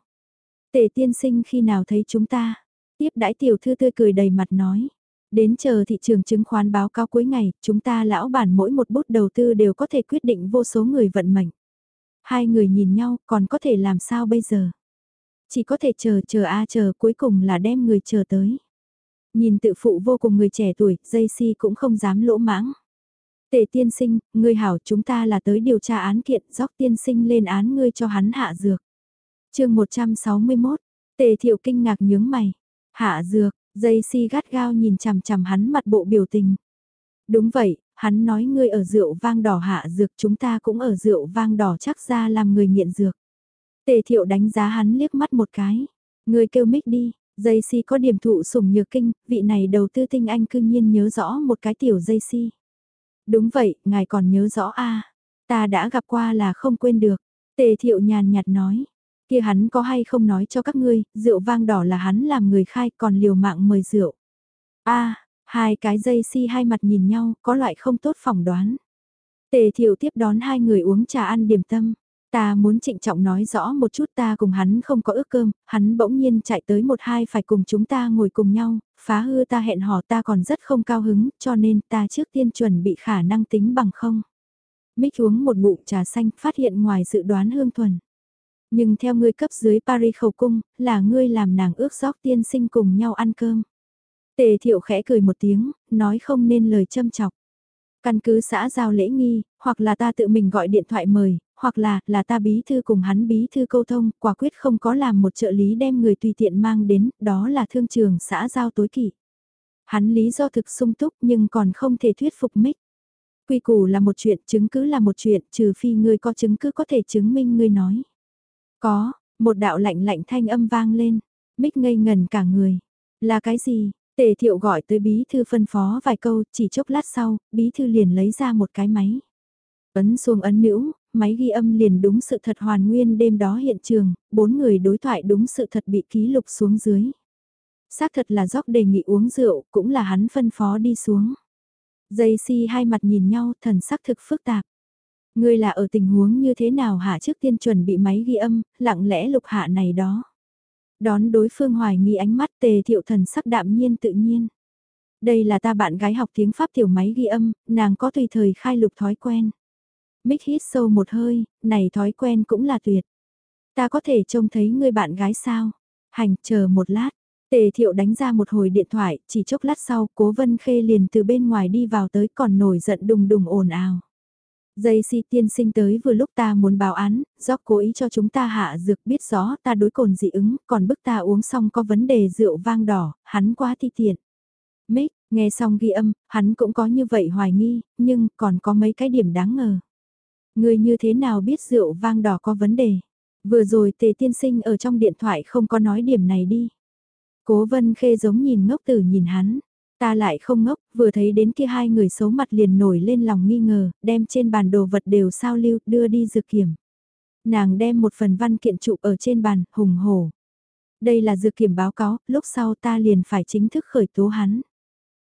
Tề tiên sinh khi nào thấy chúng ta. Tiếp đãi tiểu thư tươi cười đầy mặt nói. Đến chờ thị trường chứng khoán báo cáo cuối ngày, chúng ta lão bản mỗi một bút đầu tư đều có thể quyết định vô số người vận mệnh. Hai người nhìn nhau còn có thể làm sao bây giờ? Chỉ có thể chờ chờ a chờ cuối cùng là đem người chờ tới. Nhìn tự phụ vô cùng người trẻ tuổi, dây si cũng không dám lỗ mãng. Tề tiên sinh, ngươi hảo chúng ta là tới điều tra án kiện, dốc tiên sinh lên án ngươi cho hắn hạ dược. chương 161, tề thiệu kinh ngạc nhướng mày. Hạ dược, dây si gắt gao nhìn chằm chằm hắn mặt bộ biểu tình. Đúng vậy, hắn nói ngươi ở rượu vang đỏ hạ dược chúng ta cũng ở rượu vang đỏ chắc ra làm người nghiện dược. Tề thiệu đánh giá hắn liếc mắt một cái. Ngươi kêu mic đi, dây si có điểm thụ sủng nhược kinh, vị này đầu tư tinh anh cư nhiên nhớ rõ một cái tiểu dây si. Đúng vậy, ngài còn nhớ rõ a Ta đã gặp qua là không quên được. Tề thiệu nhàn nhạt nói. Kia hắn có hay không nói cho các ngươi, rượu vang đỏ là hắn làm người khai còn liều mạng mời rượu. a hai cái dây si hai mặt nhìn nhau, có loại không tốt phỏng đoán. Tề thiệu tiếp đón hai người uống trà ăn điểm tâm. Ta muốn trịnh trọng nói rõ một chút ta cùng hắn không có ước cơm, hắn bỗng nhiên chạy tới một hai phải cùng chúng ta ngồi cùng nhau, phá hư ta hẹn hò ta còn rất không cao hứng, cho nên ta trước tiên chuẩn bị khả năng tính bằng không. Mích uống một ngụm trà xanh phát hiện ngoài dự đoán hương thuần. Nhưng theo ngươi cấp dưới Paris khẩu cung, là ngươi làm nàng ước gióc tiên sinh cùng nhau ăn cơm. Tề thiệu khẽ cười một tiếng, nói không nên lời châm chọc. Căn cứ xã giao lễ nghi, hoặc là ta tự mình gọi điện thoại mời, hoặc là, là ta bí thư cùng hắn bí thư câu thông, quả quyết không có làm một trợ lý đem người tùy tiện mang đến, đó là thương trường xã giao tối kỵ. Hắn lý do thực sung túc nhưng còn không thể thuyết phục mít. Quy củ là một chuyện, chứng cứ là một chuyện, trừ phi ngươi có chứng cứ có thể chứng minh ngươi nói. Có, một đạo lạnh lạnh thanh âm vang lên, mít ngây ngần cả người. Là cái gì? Tề thiệu gọi tới bí thư phân phó vài câu, chỉ chốc lát sau, bí thư liền lấy ra một cái máy. Ấn xuống ấn nữ, máy ghi âm liền đúng sự thật hoàn nguyên đêm đó hiện trường, bốn người đối thoại đúng sự thật bị ký lục xuống dưới. Xác thật là dốc đề nghị uống rượu, cũng là hắn phân phó đi xuống. Dây si hai mặt nhìn nhau thần sắc thực phức tạp. Ngươi là ở tình huống như thế nào hả trước tiên chuẩn bị máy ghi âm, lặng lẽ lục hạ này đó. Đón đối phương hoài nghi ánh mắt tề thiệu thần sắc đạm nhiên tự nhiên. Đây là ta bạn gái học tiếng Pháp tiểu máy ghi âm, nàng có tùy thời khai lục thói quen. Mích hít sâu một hơi, này thói quen cũng là tuyệt. Ta có thể trông thấy người bạn gái sao? Hành, chờ một lát. Tề thiệu đánh ra một hồi điện thoại, chỉ chốc lát sau, cố vân khê liền từ bên ngoài đi vào tới còn nổi giận đùng đùng ồn ào. Dây si tiên sinh tới vừa lúc ta muốn báo án, do cố ý cho chúng ta hạ dược biết rõ ta đối cồn dị ứng, còn bức ta uống xong có vấn đề rượu vang đỏ, hắn quá thi tiện. mít nghe xong ghi âm, hắn cũng có như vậy hoài nghi, nhưng còn có mấy cái điểm đáng ngờ. Người như thế nào biết rượu vang đỏ có vấn đề? Vừa rồi tề tiên sinh ở trong điện thoại không có nói điểm này đi. Cố vân khê giống nhìn ngốc tử nhìn hắn. Ta lại không ngốc, vừa thấy đến kia hai người xấu mặt liền nổi lên lòng nghi ngờ, đem trên bàn đồ vật đều sao lưu, đưa đi dược kiểm. Nàng đem một phần văn kiện trụ ở trên bàn, hùng hổ. Đây là dược kiểm báo cáo, lúc sau ta liền phải chính thức khởi tố hắn.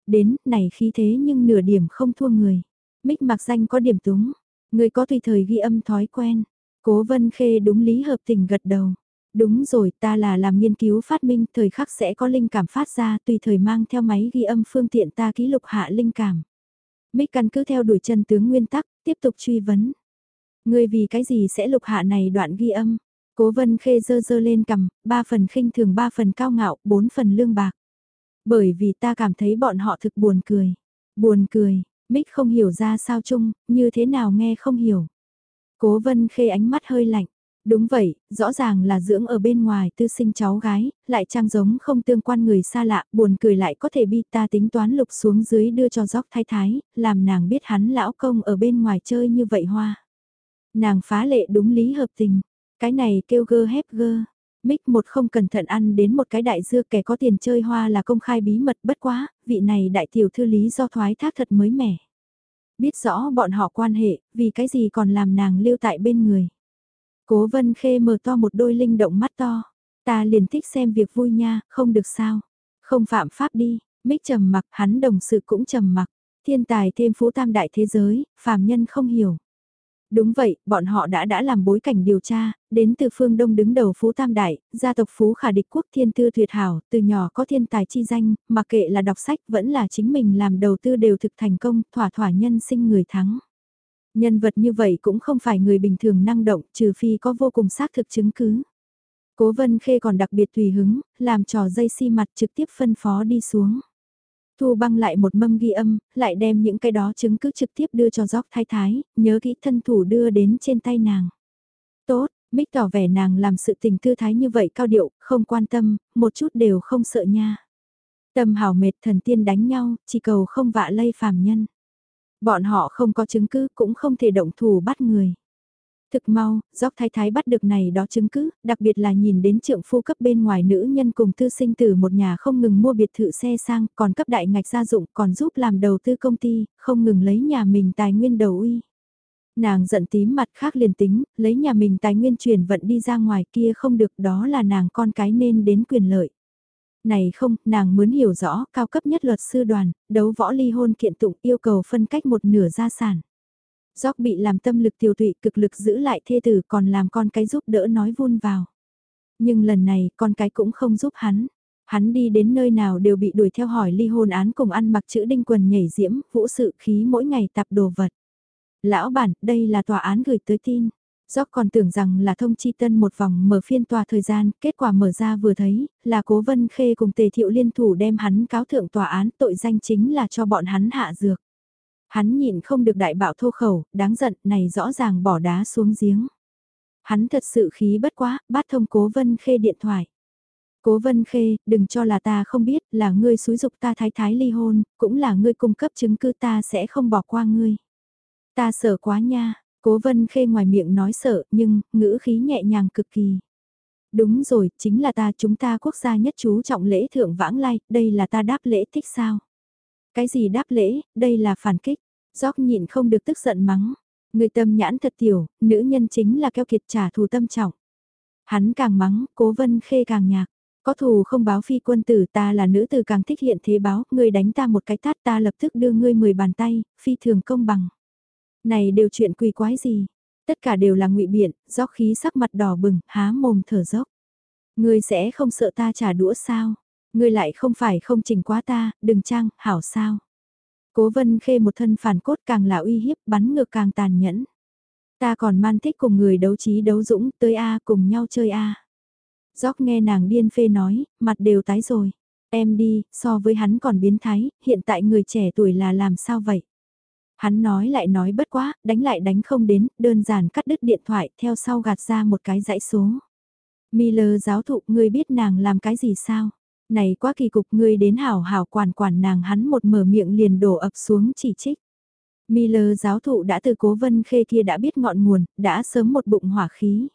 Đến, này khi thế nhưng nửa điểm không thua người. Mích mặc danh có điểm túng, người có tùy thời ghi âm thói quen. Cố vân khê đúng lý hợp tình gật đầu. Đúng rồi, ta là làm nghiên cứu phát minh, thời khắc sẽ có linh cảm phát ra, tùy thời mang theo máy ghi âm phương tiện ta ký lục hạ linh cảm. Mích căn cứ theo đuổi chân tướng nguyên tắc, tiếp tục truy vấn. Người vì cái gì sẽ lục hạ này đoạn ghi âm? Cố vân khê dơ dơ lên cầm, ba phần khinh thường ba phần cao ngạo, bốn phần lương bạc. Bởi vì ta cảm thấy bọn họ thực buồn cười. Buồn cười, Mích không hiểu ra sao chung, như thế nào nghe không hiểu. Cố vân khê ánh mắt hơi lạnh, Đúng vậy, rõ ràng là dưỡng ở bên ngoài tư sinh cháu gái, lại trang giống không tương quan người xa lạ, buồn cười lại có thể bi ta tính toán lục xuống dưới đưa cho gióc thái thái, làm nàng biết hắn lão công ở bên ngoài chơi như vậy hoa. Nàng phá lệ đúng lý hợp tình, cái này kêu gơ hép gơ. Mick một không cẩn thận ăn đến một cái đại dưa kẻ có tiền chơi hoa là công khai bí mật bất quá, vị này đại tiểu thư lý do thoái thác thật mới mẻ. Biết rõ bọn họ quan hệ, vì cái gì còn làm nàng lưu tại bên người. Cố vân khê mở to một đôi linh động mắt to. Ta liền thích xem việc vui nha, không được sao. Không phạm pháp đi, mít trầm mặc, hắn đồng sự cũng trầm mặc. Thiên tài thêm phú tam đại thế giới, phàm nhân không hiểu. Đúng vậy, bọn họ đã đã làm bối cảnh điều tra, đến từ phương Đông đứng đầu Phú Tam Đại, gia tộc Phú Khả địch quốc thiên tư tuyệt hảo, từ nhỏ có thiên tài chi danh, mà kệ là đọc sách vẫn là chính mình làm đầu tư đều thực thành công, thỏa thỏa nhân sinh người thắng. Nhân vật như vậy cũng không phải người bình thường năng động, trừ phi có vô cùng xác thực chứng cứ. Cố Vân Khê còn đặc biệt tùy hứng, làm trò dây xi mặt trực tiếp phân phó đi xuống. Thu băng lại một mâm ghi âm, lại đem những cái đó chứng cứ trực tiếp đưa cho gióc thái thái, nhớ kỹ thân thủ đưa đến trên tay nàng. Tốt, mít tỏ vẻ nàng làm sự tình thư thái như vậy cao điệu, không quan tâm, một chút đều không sợ nha. Tâm hào mệt thần tiên đánh nhau, chỉ cầu không vạ lây phàm nhân. Bọn họ không có chứng cứ cũng không thể động thủ bắt người. Thực mau, dốc thái thái bắt được này đó chứng cứ, đặc biệt là nhìn đến trượng phu cấp bên ngoài nữ nhân cùng tư sinh từ một nhà không ngừng mua biệt thự xe sang, còn cấp đại ngạch gia dụng, còn giúp làm đầu tư công ty, không ngừng lấy nhà mình tài nguyên đầu uy. Nàng giận tím mặt khác liền tính, lấy nhà mình tài nguyên chuyển vận đi ra ngoài kia không được đó là nàng con cái nên đến quyền lợi. Này không, nàng muốn hiểu rõ, cao cấp nhất luật sư đoàn, đấu võ ly hôn kiện tụng yêu cầu phân cách một nửa gia sản. Gióc bị làm tâm lực tiêu tụy cực lực giữ lại thê tử còn làm con cái giúp đỡ nói vun vào. Nhưng lần này con cái cũng không giúp hắn. Hắn đi đến nơi nào đều bị đuổi theo hỏi ly hôn án cùng ăn mặc chữ đinh quần nhảy diễm, vũ sự khí mỗi ngày tạp đồ vật. Lão bản, đây là tòa án gửi tới tin. Gióc còn tưởng rằng là thông chi tân một vòng mở phiên tòa thời gian, kết quả mở ra vừa thấy, là cố vân khê cùng tề thiệu liên thủ đem hắn cáo thượng tòa án tội danh chính là cho bọn hắn hạ dược. Hắn nhịn không được đại bạo thô khẩu, đáng giận này rõ ràng bỏ đá xuống giếng. Hắn thật sự khí bất quá, bắt thông cố vân khê điện thoại. Cố vân khê, đừng cho là ta không biết, là ngươi xúi dục ta thái thái ly hôn, cũng là ngươi cung cấp chứng cứ ta sẽ không bỏ qua ngươi. Ta sợ quá nha, cố vân khê ngoài miệng nói sợ, nhưng, ngữ khí nhẹ nhàng cực kỳ. Đúng rồi, chính là ta chúng ta quốc gia nhất chú trọng lễ thượng vãng lai, đây là ta đáp lễ thích sao. Cái gì đáp lễ, đây là phản kích. Gióc nhịn không được tức giận mắng. Người tâm nhãn thật tiểu, nữ nhân chính là keo kiệt trả thù tâm trọng. Hắn càng mắng, cố vân khê càng nhạc. Có thù không báo phi quân tử ta là nữ tử càng thích hiện thế báo, người đánh ta một cái tát ta lập tức đưa ngươi mười bàn tay, phi thường công bằng. Này đều chuyện quỳ quái gì? Tất cả đều là ngụy biện, gió khí sắc mặt đỏ bừng, há mồm thở dốc. Ngươi sẽ không sợ ta trả đũa sao? Ngươi lại không phải không chỉnh quá ta, đừng trang, hảo sao? Cố vân khê một thân phản cốt càng là uy hiếp bắn ngược càng tàn nhẫn. Ta còn man thích cùng người đấu trí đấu dũng tới A cùng nhau chơi A. Gióc nghe nàng điên phê nói, mặt đều tái rồi. Em đi, so với hắn còn biến thái, hiện tại người trẻ tuổi là làm sao vậy? Hắn nói lại nói bất quá, đánh lại đánh không đến, đơn giản cắt đứt điện thoại theo sau gạt ra một cái dãy số. Miller giáo thụ, ngươi biết nàng làm cái gì sao? Này quá kỳ cục ngươi đến hảo hảo quản quản nàng hắn một mở miệng liền đổ ập xuống chỉ trích. Miller giáo thụ đã từ cố vân khê kia đã biết ngọn nguồn, đã sớm một bụng hỏa khí.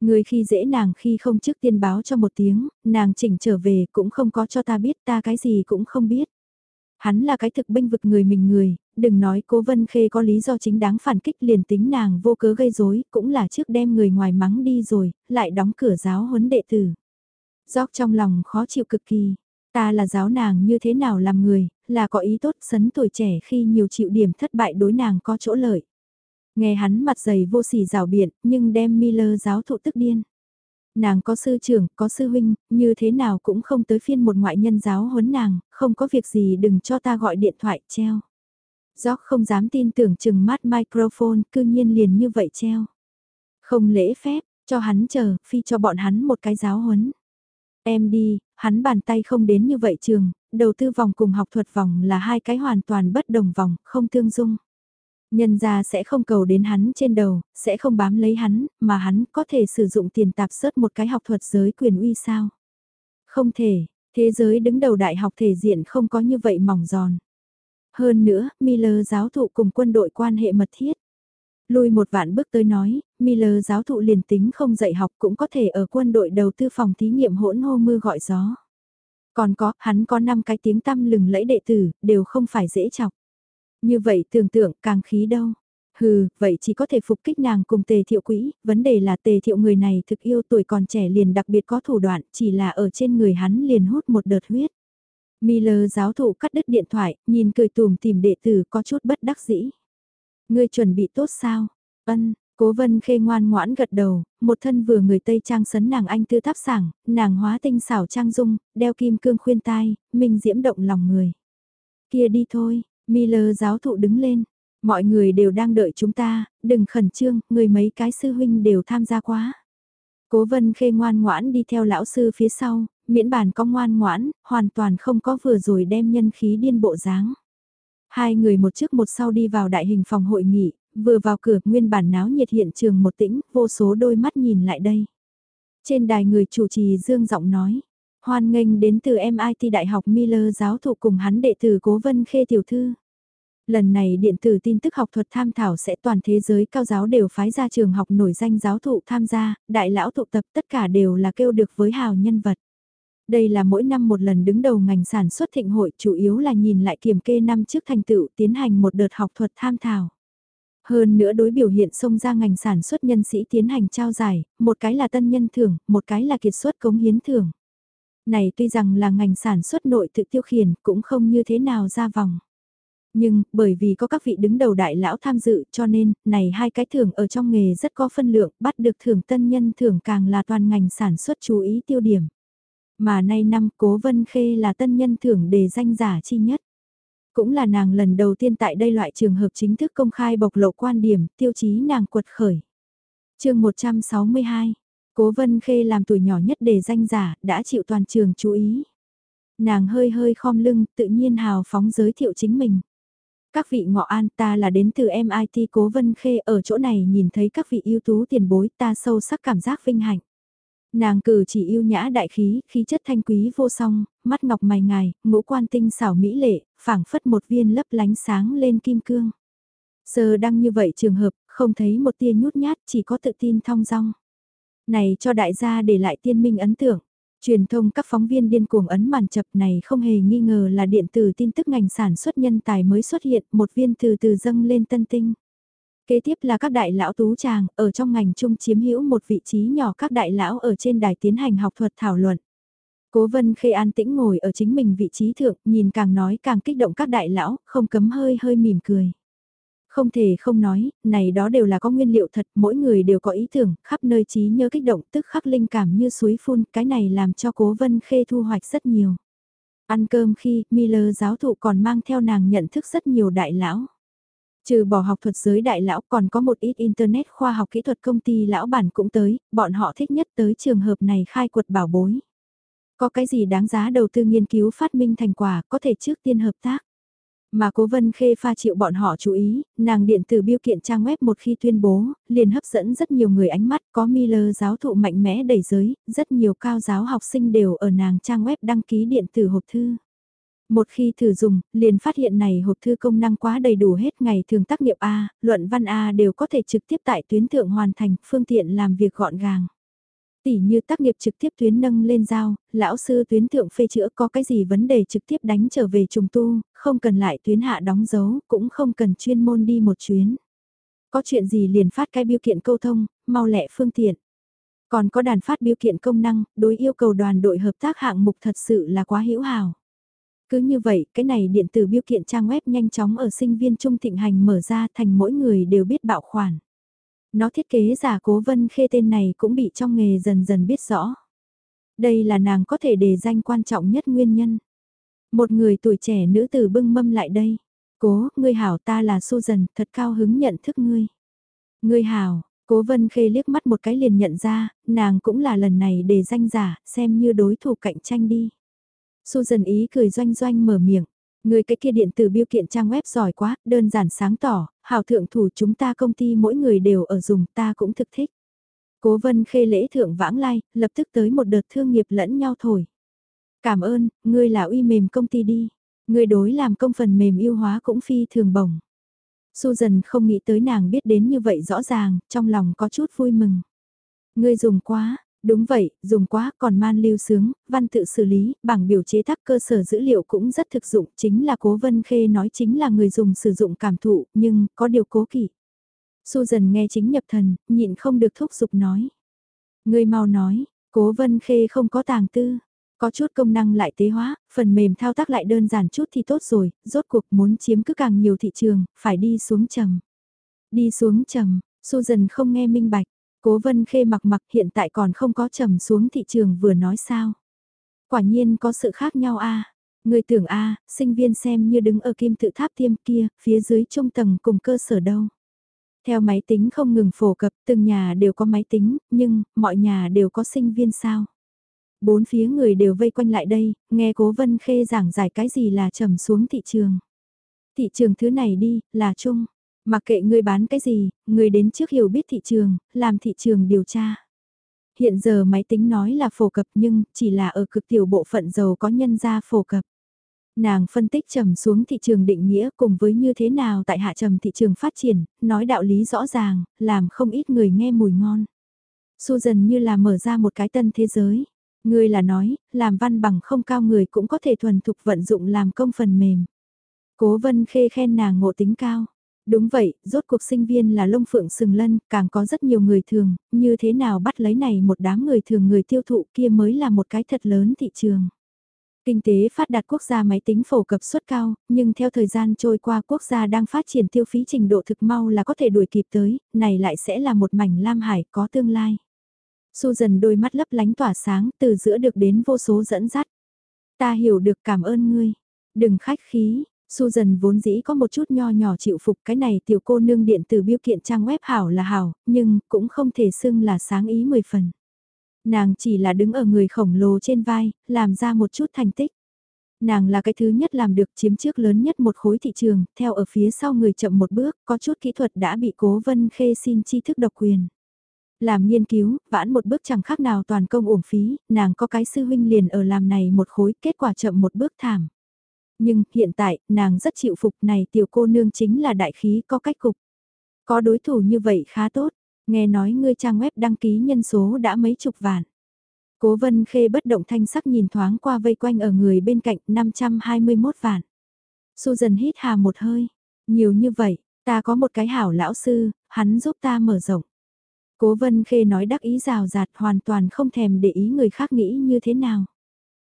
Người khi dễ nàng khi không trước tiên báo cho một tiếng, nàng chỉnh trở về cũng không có cho ta biết ta cái gì cũng không biết. Hắn là cái thực bênh vực người mình người, đừng nói cố vân khê có lý do chính đáng phản kích liền tính nàng vô cớ gây rối cũng là trước đem người ngoài mắng đi rồi, lại đóng cửa giáo huấn đệ tử. Gióc trong lòng khó chịu cực kỳ. Ta là giáo nàng như thế nào làm người, là có ý tốt sấn tuổi trẻ khi nhiều chịu điểm thất bại đối nàng có chỗ lợi. Nghe hắn mặt dày vô sỉ rào biện, nhưng đem Miller giáo thụ tức điên. Nàng có sư trưởng, có sư huynh, như thế nào cũng không tới phiên một ngoại nhân giáo huấn nàng, không có việc gì đừng cho ta gọi điện thoại treo. Gióc không dám tin tưởng chừng mắt microphone, cư nhiên liền như vậy treo. Không lễ phép, cho hắn chờ, phi cho bọn hắn một cái giáo huấn. Em đi, hắn bàn tay không đến như vậy trường, đầu tư vòng cùng học thuật vòng là hai cái hoàn toàn bất đồng vòng, không tương dung. Nhân ra sẽ không cầu đến hắn trên đầu, sẽ không bám lấy hắn, mà hắn có thể sử dụng tiền tạp sớt một cái học thuật giới quyền uy sao. Không thể, thế giới đứng đầu đại học thể diện không có như vậy mỏng giòn. Hơn nữa, Miller giáo thụ cùng quân đội quan hệ mật thiết. Lùi một vạn bước tới nói, Miller giáo thụ liền tính không dạy học cũng có thể ở quân đội đầu tư phòng thí nghiệm hỗn hô mưa gọi gió. Còn có, hắn có 5 cái tiếng tăm lừng lẫy đệ tử, đều không phải dễ chọc. Như vậy tưởng tượng càng khí đâu. Hừ, vậy chỉ có thể phục kích nàng cùng tề thiệu quỹ, vấn đề là tề thiệu người này thực yêu tuổi còn trẻ liền đặc biệt có thủ đoạn, chỉ là ở trên người hắn liền hút một đợt huyết. Miller giáo thụ cắt đứt điện thoại, nhìn cười tùm tìm đệ tử có chút bất đắc dĩ. Ngươi chuẩn bị tốt sao? Ân, Cố vân khê ngoan ngoãn gật đầu, một thân vừa người Tây Trang sấn nàng anh tư tháp sảng, nàng hóa tinh xảo trang dung, đeo kim cương khuyên tai, minh diễm động lòng người. Kia đi thôi, Miller giáo thụ đứng lên, mọi người đều đang đợi chúng ta, đừng khẩn trương, người mấy cái sư huynh đều tham gia quá. Cố vân khê ngoan ngoãn đi theo lão sư phía sau, miễn bản có ngoan ngoãn, hoàn toàn không có vừa rồi đem nhân khí điên bộ dáng. Hai người một trước một sau đi vào đại hình phòng hội nghị, vừa vào cửa nguyên bản náo nhiệt hiện trường một tĩnh, vô số đôi mắt nhìn lại đây. Trên đài người chủ trì dương giọng nói, hoan nghênh đến từ MIT Đại học Miller giáo thụ cùng hắn đệ tử Cố Vân Khê Tiểu Thư. Lần này điện tử tin tức học thuật tham thảo sẽ toàn thế giới cao giáo đều phái ra trường học nổi danh giáo thụ tham gia, đại lão tụ tập tất cả đều là kêu được với hào nhân vật. Đây là mỗi năm một lần đứng đầu ngành sản xuất thịnh hội chủ yếu là nhìn lại kiểm kê năm trước thành tựu tiến hành một đợt học thuật tham thảo. Hơn nữa đối biểu hiện xông ra ngành sản xuất nhân sĩ tiến hành trao giải, một cái là tân nhân thưởng, một cái là kiệt xuất cống hiến thưởng. Này tuy rằng là ngành sản xuất nội tự tiêu khiển cũng không như thế nào ra vòng. Nhưng, bởi vì có các vị đứng đầu đại lão tham dự cho nên, này hai cái thưởng ở trong nghề rất có phân lượng, bắt được thưởng tân nhân thưởng càng là toàn ngành sản xuất chú ý tiêu điểm. Mà nay năm Cố Vân Khê là tân nhân thưởng đề danh giả chi nhất. Cũng là nàng lần đầu tiên tại đây loại trường hợp chính thức công khai bộc lộ quan điểm, tiêu chí nàng quật khởi. chương 162, Cố Vân Khê làm tuổi nhỏ nhất để danh giả, đã chịu toàn trường chú ý. Nàng hơi hơi khom lưng, tự nhiên hào phóng giới thiệu chính mình. Các vị ngọ an ta là đến từ MIT Cố Vân Khê ở chỗ này nhìn thấy các vị ưu tú tiền bối ta sâu sắc cảm giác vinh hạnh. Nàng cử chỉ yêu nhã đại khí, khí chất thanh quý vô song, mắt ngọc mày ngài, ngũ quan tinh xảo mỹ lệ, phảng phất một viên lấp lánh sáng lên kim cương. Sơ đăng như vậy trường hợp, không thấy một tia nhút nhát, chỉ có tự tin thong dong. Này cho đại gia để lại tiên minh ấn tượng. Truyền thông các phóng viên điên cuồng ấn màn chập này không hề nghi ngờ là điện tử tin tức ngành sản xuất nhân tài mới xuất hiện một viên từ từ dâng lên tân tinh. Kế tiếp là các đại lão tú tràng, ở trong ngành chung chiếm hữu một vị trí nhỏ các đại lão ở trên đài tiến hành học thuật thảo luận. Cố vân khê an tĩnh ngồi ở chính mình vị trí thượng, nhìn càng nói càng kích động các đại lão, không cấm hơi hơi mỉm cười. Không thể không nói, này đó đều là có nguyên liệu thật, mỗi người đều có ý tưởng, khắp nơi trí nhớ kích động tức khắc linh cảm như suối phun, cái này làm cho cố vân khê thu hoạch rất nhiều. Ăn cơm khi, Miller giáo thụ còn mang theo nàng nhận thức rất nhiều đại lão. Trừ bỏ học thuật giới đại lão còn có một ít internet khoa học kỹ thuật công ty lão bản cũng tới, bọn họ thích nhất tới trường hợp này khai quật bảo bối. Có cái gì đáng giá đầu tư nghiên cứu phát minh thành quả có thể trước tiên hợp tác. Mà cố vân khê pha chịu bọn họ chú ý, nàng điện tử biêu kiện trang web một khi tuyên bố, liền hấp dẫn rất nhiều người ánh mắt, có Miller giáo thụ mạnh mẽ đẩy giới, rất nhiều cao giáo học sinh đều ở nàng trang web đăng ký điện tử hộp thư. Một khi thử dùng, liền phát hiện này hộp thư công năng quá đầy đủ hết ngày thường tác nghiệp A, luận văn A đều có thể trực tiếp tại tuyến thượng hoàn thành, phương tiện làm việc gọn gàng. Tỷ như tác nghiệp trực tiếp tuyến nâng lên giao, lão sư tuyến thượng phê chữa có cái gì vấn đề trực tiếp đánh trở về trùng tu, không cần lại tuyến hạ đóng dấu, cũng không cần chuyên môn đi một chuyến. Có chuyện gì liền phát cái biêu kiện câu thông, mau lẹ phương tiện. Còn có đàn phát biêu kiện công năng, đối yêu cầu đoàn đội hợp tác hạng mục thật sự là quá hữu hào. Cứ như vậy, cái này điện tử biêu kiện trang web nhanh chóng ở sinh viên trung thịnh hành mở ra thành mỗi người đều biết bạo khoản. Nó thiết kế giả cố vân khê tên này cũng bị trong nghề dần dần biết rõ. Đây là nàng có thể đề danh quan trọng nhất nguyên nhân. Một người tuổi trẻ nữ tử bưng mâm lại đây. Cố, ngươi hảo ta là Susan, thật cao hứng nhận thức ngươi. Ngươi hảo, cố vân khê liếc mắt một cái liền nhận ra, nàng cũng là lần này đề danh giả, xem như đối thủ cạnh tranh đi. Susan ý cười doanh doanh mở miệng. Người cái kia điện tử biêu kiện trang web giỏi quá, đơn giản sáng tỏ, hảo thượng thủ chúng ta công ty mỗi người đều ở dùng ta cũng thực thích. Cố vân khê lễ thượng vãng lai, lập tức tới một đợt thương nghiệp lẫn nhau thổi. Cảm ơn, ngươi là uy mềm công ty đi. Ngươi đối làm công phần mềm yêu hóa cũng phi thường bổng. Susan không nghĩ tới nàng biết đến như vậy rõ ràng, trong lòng có chút vui mừng. Ngươi dùng quá, đúng vậy, dùng quá còn man lưu sướng, văn tự xử lý, bảng biểu chế tác cơ sở dữ liệu cũng rất thực dụng, chính là cố vân khê nói chính là người dùng sử dụng cảm thụ, nhưng có điều cố kỵ. Susan nghe chính nhập thần, nhịn không được thúc giục nói. người mau nói, cố vân khê không có tàng tư, có chút công năng lại tế hóa, phần mềm thao tác lại đơn giản chút thì tốt rồi, rốt cuộc muốn chiếm cứ càng nhiều thị trường, phải đi xuống trầm. Đi xuống trầm, Susan không nghe minh bạch, cố vân khê mặc mặc hiện tại còn không có trầm xuống thị trường vừa nói sao. Quả nhiên có sự khác nhau a Người tưởng a sinh viên xem như đứng ở kim tự tháp tiêm kia, phía dưới trung tầng cùng cơ sở đâu. Theo máy tính không ngừng phổ cập, từng nhà đều có máy tính, nhưng, mọi nhà đều có sinh viên sao. Bốn phía người đều vây quanh lại đây, nghe cố vân khê giảng giải cái gì là trầm xuống thị trường. Thị trường thứ này đi, là chung. Mặc kệ người bán cái gì, người đến trước hiểu biết thị trường, làm thị trường điều tra. Hiện giờ máy tính nói là phổ cập nhưng chỉ là ở cực tiểu bộ phận giàu có nhân gia phổ cập. Nàng phân tích trầm xuống thị trường định nghĩa cùng với như thế nào tại hạ trầm thị trường phát triển, nói đạo lý rõ ràng, làm không ít người nghe mùi ngon. Susan như là mở ra một cái tân thế giới. Người là nói, làm văn bằng không cao người cũng có thể thuần thục vận dụng làm công phần mềm. Cố vân khê khen nàng ngộ tính cao. Đúng vậy, rốt cuộc sinh viên là lông phượng sừng lân, càng có rất nhiều người thường, như thế nào bắt lấy này một đám người thường người tiêu thụ kia mới là một cái thật lớn thị trường. Kinh tế phát đạt quốc gia máy tính phổ cập suất cao, nhưng theo thời gian trôi qua quốc gia đang phát triển tiêu phí trình độ thực mau là có thể đuổi kịp tới, này lại sẽ là một mảnh lam hải có tương lai. su dần đôi mắt lấp lánh tỏa sáng từ giữa được đến vô số dẫn dắt. Ta hiểu được cảm ơn ngươi. Đừng khách khí, Susan vốn dĩ có một chút nho nhỏ chịu phục cái này tiểu cô nương điện tử biêu kiện trang web hảo là hảo, nhưng cũng không thể xưng là sáng ý mười phần. Nàng chỉ là đứng ở người khổng lồ trên vai, làm ra một chút thành tích. Nàng là cái thứ nhất làm được chiếm trước lớn nhất một khối thị trường, theo ở phía sau người chậm một bước, có chút kỹ thuật đã bị cố vân khê xin chi thức độc quyền. Làm nghiên cứu, vãn một bước chẳng khác nào toàn công uổng phí, nàng có cái sư huynh liền ở làm này một khối, kết quả chậm một bước thảm. Nhưng, hiện tại, nàng rất chịu phục này tiểu cô nương chính là đại khí có cách cục. Có đối thủ như vậy khá tốt, nghe nói ngươi trang web đăng ký nhân số đã mấy chục vạn. Cố vân khê bất động thanh sắc nhìn thoáng qua vây quanh ở người bên cạnh 521 vạn. Susan hít hà một hơi, nhiều như vậy, ta có một cái hảo lão sư, hắn giúp ta mở rộng. Cố vân khê nói đắc ý rào rạt hoàn toàn không thèm để ý người khác nghĩ như thế nào.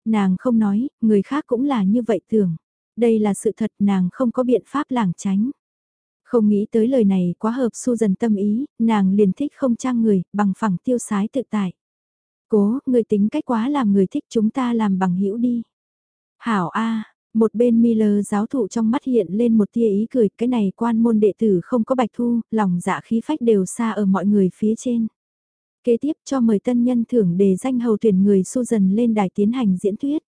Nàng không nói, người khác cũng là như vậy tưởng. Đây là sự thật nàng không có biện pháp lảng tránh. Không nghĩ tới lời này quá hợp su dần tâm ý, nàng liền thích không trang người, bằng phẳng tiêu sái tự tại. Cố, người tính cách quá làm người thích chúng ta làm bằng hữu đi. Hảo A, một bên Miller giáo thụ trong mắt hiện lên một tia ý cười, cái này quan môn đệ tử không có bạch thu, lòng dạ khí phách đều xa ở mọi người phía trên. Kế tiếp cho mời tân nhân thưởng đề danh hầu tuyển người su dần lên đài tiến hành diễn thuyết.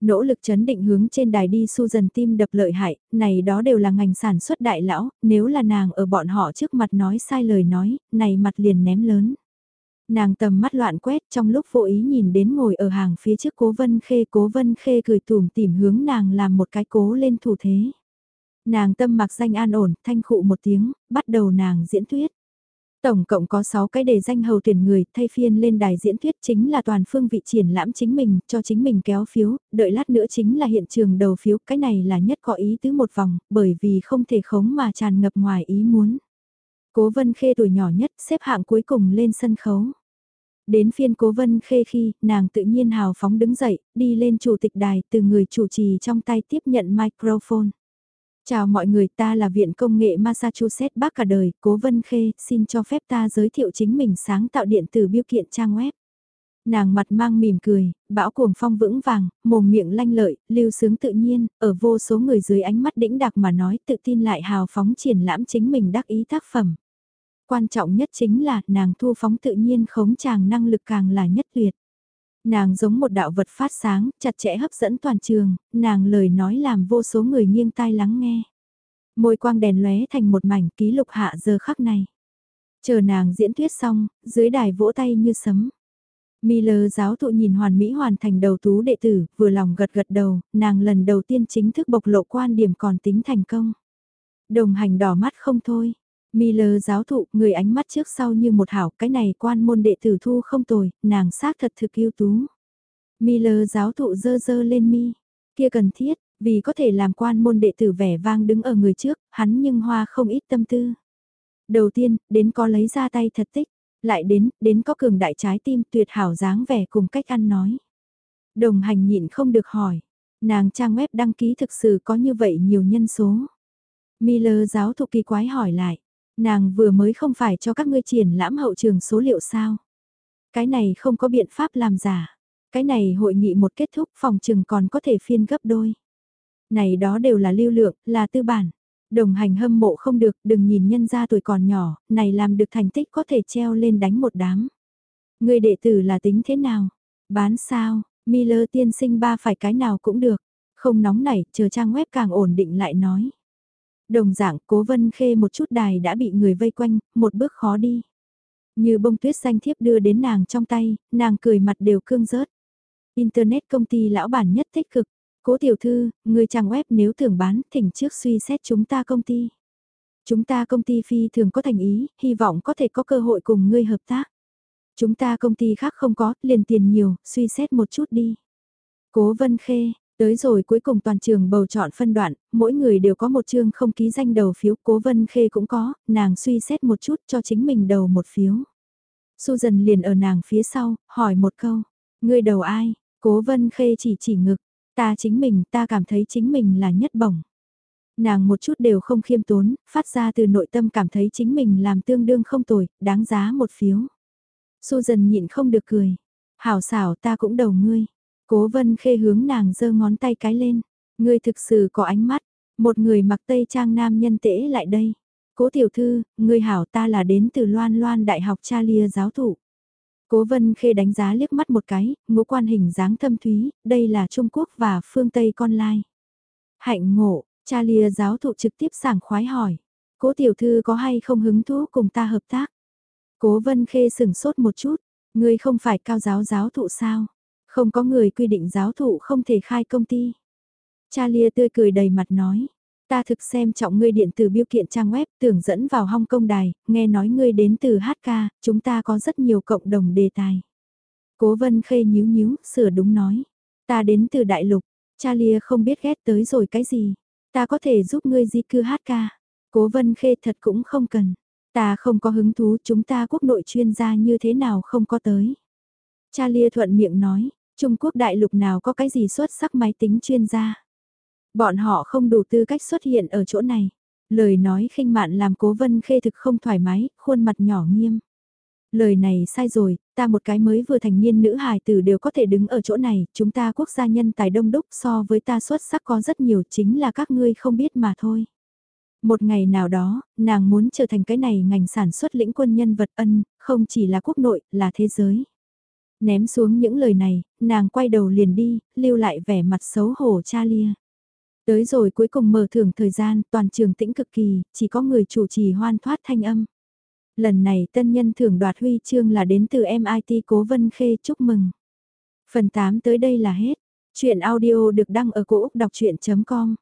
Nỗ lực chấn định hướng trên đài đi su dần tim đập lợi hại, này đó đều là ngành sản xuất đại lão, nếu là nàng ở bọn họ trước mặt nói sai lời nói, này mặt liền ném lớn. Nàng tầm mắt loạn quét trong lúc vô ý nhìn đến ngồi ở hàng phía trước cố vân khê cố vân khê cười tùm tìm hướng nàng làm một cái cố lên thủ thế. Nàng tâm mặc danh an ổn, thanh khụ một tiếng, bắt đầu nàng diễn thuyết. Tổng cộng có 6 cái đề danh hầu tuyển người thay phiên lên đài diễn thuyết chính là toàn phương vị triển lãm chính mình, cho chính mình kéo phiếu, đợi lát nữa chính là hiện trường đầu phiếu, cái này là nhất có ý tứ một vòng, bởi vì không thể khống mà tràn ngập ngoài ý muốn. Cố Vân Khê tuổi nhỏ nhất xếp hạng cuối cùng lên sân khấu. Đến phiên Cố Vân Khê khi nàng tự nhiên hào phóng đứng dậy, đi lên chủ tịch đài từ người chủ trì trong tay tiếp nhận microphone. Chào mọi người ta là Viện Công nghệ Massachusetts Bắc cả đời, Cố Vân Khê, xin cho phép ta giới thiệu chính mình sáng tạo điện tử biêu kiện trang web. Nàng mặt mang mỉm cười, bão cuồng phong vững vàng, mồm miệng lanh lợi, lưu sướng tự nhiên, ở vô số người dưới ánh mắt đĩnh đặc mà nói tự tin lại hào phóng triển lãm chính mình đắc ý tác phẩm. Quan trọng nhất chính là nàng thu phóng tự nhiên khống chàng năng lực càng là nhất tuyệt. Nàng giống một đạo vật phát sáng, chặt chẽ hấp dẫn toàn trường, nàng lời nói làm vô số người nghiêng tai lắng nghe. Môi quang đèn lóe thành một mảnh ký lục hạ giờ khắc này. Chờ nàng diễn thuyết xong, dưới đài vỗ tay như sấm. Miller giáo thụ nhìn hoàn mỹ hoàn thành đầu tú đệ tử, vừa lòng gật gật đầu, nàng lần đầu tiên chính thức bộc lộ quan điểm còn tính thành công. Đồng hành đỏ mắt không thôi. Miller giáo thụ, người ánh mắt trước sau như một hảo, cái này quan môn đệ tử thu không tồi, nàng xác thật thực yêu tú. Miller giáo thụ dơ dơ lên mi, kia cần thiết, vì có thể làm quan môn đệ tử vẻ vang đứng ở người trước, hắn nhưng hoa không ít tâm tư. Đầu tiên, đến có lấy ra tay thật tích, lại đến, đến có cường đại trái tim tuyệt hảo dáng vẻ cùng cách ăn nói. Đồng hành nhịn không được hỏi, nàng trang web đăng ký thực sự có như vậy nhiều nhân số. Miller giáo thụ kỳ quái hỏi lại, nàng vừa mới không phải cho các ngươi triển lãm hậu trường số liệu sao? Cái này không có biện pháp làm giả. Cái này hội nghị một kết thúc phòng trường còn có thể phiên gấp đôi. Này đó đều là lưu lượng, là tư bản. Đồng hành hâm mộ không được, đừng nhìn nhân ra tuổi còn nhỏ, này làm được thành tích có thể treo lên đánh một đám. Người đệ tử là tính thế nào? Bán sao? Miller tiên sinh ba phải cái nào cũng được. Không nóng nảy, chờ trang web càng ổn định lại nói. Đồng dạng, cố vân khê một chút đài đã bị người vây quanh, một bước khó đi. Như bông tuyết xanh thiếp đưa đến nàng trong tay, nàng cười mặt đều cương rớt. Internet công ty lão bản nhất tích cực, Cố tiểu thư, người trang web nếu tưởng bán, thỉnh trước suy xét chúng ta công ty. Chúng ta công ty phi thường có thành ý, hy vọng có thể có cơ hội cùng ngươi hợp tác. Chúng ta công ty khác không có, liền tiền nhiều, suy xét một chút đi. Cố Vân Khê, tới rồi cuối cùng toàn trường bầu chọn phân đoạn, mỗi người đều có một chương không ký danh đầu phiếu, Cố Vân Khê cũng có, nàng suy xét một chút cho chính mình đầu một phiếu. Susan liền ở nàng phía sau, hỏi một câu, ngươi đầu ai? Cố Vân Khê chỉ chỉ ngực, Ta chính mình, ta cảm thấy chính mình là nhất bổng. Nàng một chút đều không khiêm tốn, phát ra từ nội tâm cảm thấy chính mình làm tương đương không tồi, đáng giá một phiếu. Susan nhịn không được cười. Hảo xảo ta cũng đầu ngươi. Cố vân khê hướng nàng giơ ngón tay cái lên. Ngươi thực sự có ánh mắt. Một người mặc tây trang nam nhân tễ lại đây. Cố tiểu thư, ngươi hảo ta là đến từ Loan Loan Đại học cha lia giáo thụ. Cố Vân Khê đánh giá liếc mắt một cái, ngũ quan hình dáng thâm thúy, đây là Trung Quốc và phương Tây con lai. Hạnh ngộ, cha lìa giáo thụ trực tiếp sảng khoái hỏi. Cố tiểu thư có hay không hứng thú cùng ta hợp tác? Cố Vân Khê sừng sốt một chút, ngươi không phải cao giáo giáo thụ sao? Không có người quy định giáo thụ không thể khai công ty. Cha lia tươi cười đầy mặt nói, Ta thực xem trọng ngươi điện tử biêu kiện trang web tưởng dẫn vào Hong Kong đài, nghe nói ngươi đến từ HK, chúng ta có rất nhiều cộng đồng đề tài. Cố vân khê nhíu nhíu, sửa đúng nói. Ta đến từ đại lục, cha lia không biết ghét tới rồi cái gì. Ta có thể giúp ngươi di cư HK. Cố vân khê thật cũng không cần. Ta không có hứng thú chúng ta quốc nội chuyên gia như thế nào không có tới. Cha lia thuận miệng nói, Trung Quốc đại lục nào có cái gì xuất sắc máy tính chuyên gia. Bọn họ không đủ tư cách xuất hiện ở chỗ này. Lời nói khinh mạn làm cố vân khê thực không thoải mái, khuôn mặt nhỏ nghiêm. Lời này sai rồi, ta một cái mới vừa thành niên nữ hài tử đều có thể đứng ở chỗ này, chúng ta quốc gia nhân tài đông đúc so với ta xuất sắc có rất nhiều chính là các ngươi không biết mà thôi. Một ngày nào đó, nàng muốn trở thành cái này ngành sản xuất lĩnh quân nhân vật ân, không chỉ là quốc nội, là thế giới. Ném xuống những lời này, nàng quay đầu liền đi, lưu lại vẻ mặt xấu hổ cha lia. Tới rồi cuối cùng mở thưởng thời gian, toàn trường tĩnh cực kỳ, chỉ có người chủ trì hoan thoát thanh âm. Lần này tân nhân thưởng đoạt huy chương là đến từ MIT Cố Vân Khê chúc mừng. Phần 8 tới đây là hết. Chuyện audio được đăng ở cổ Úc đọc chuyện.com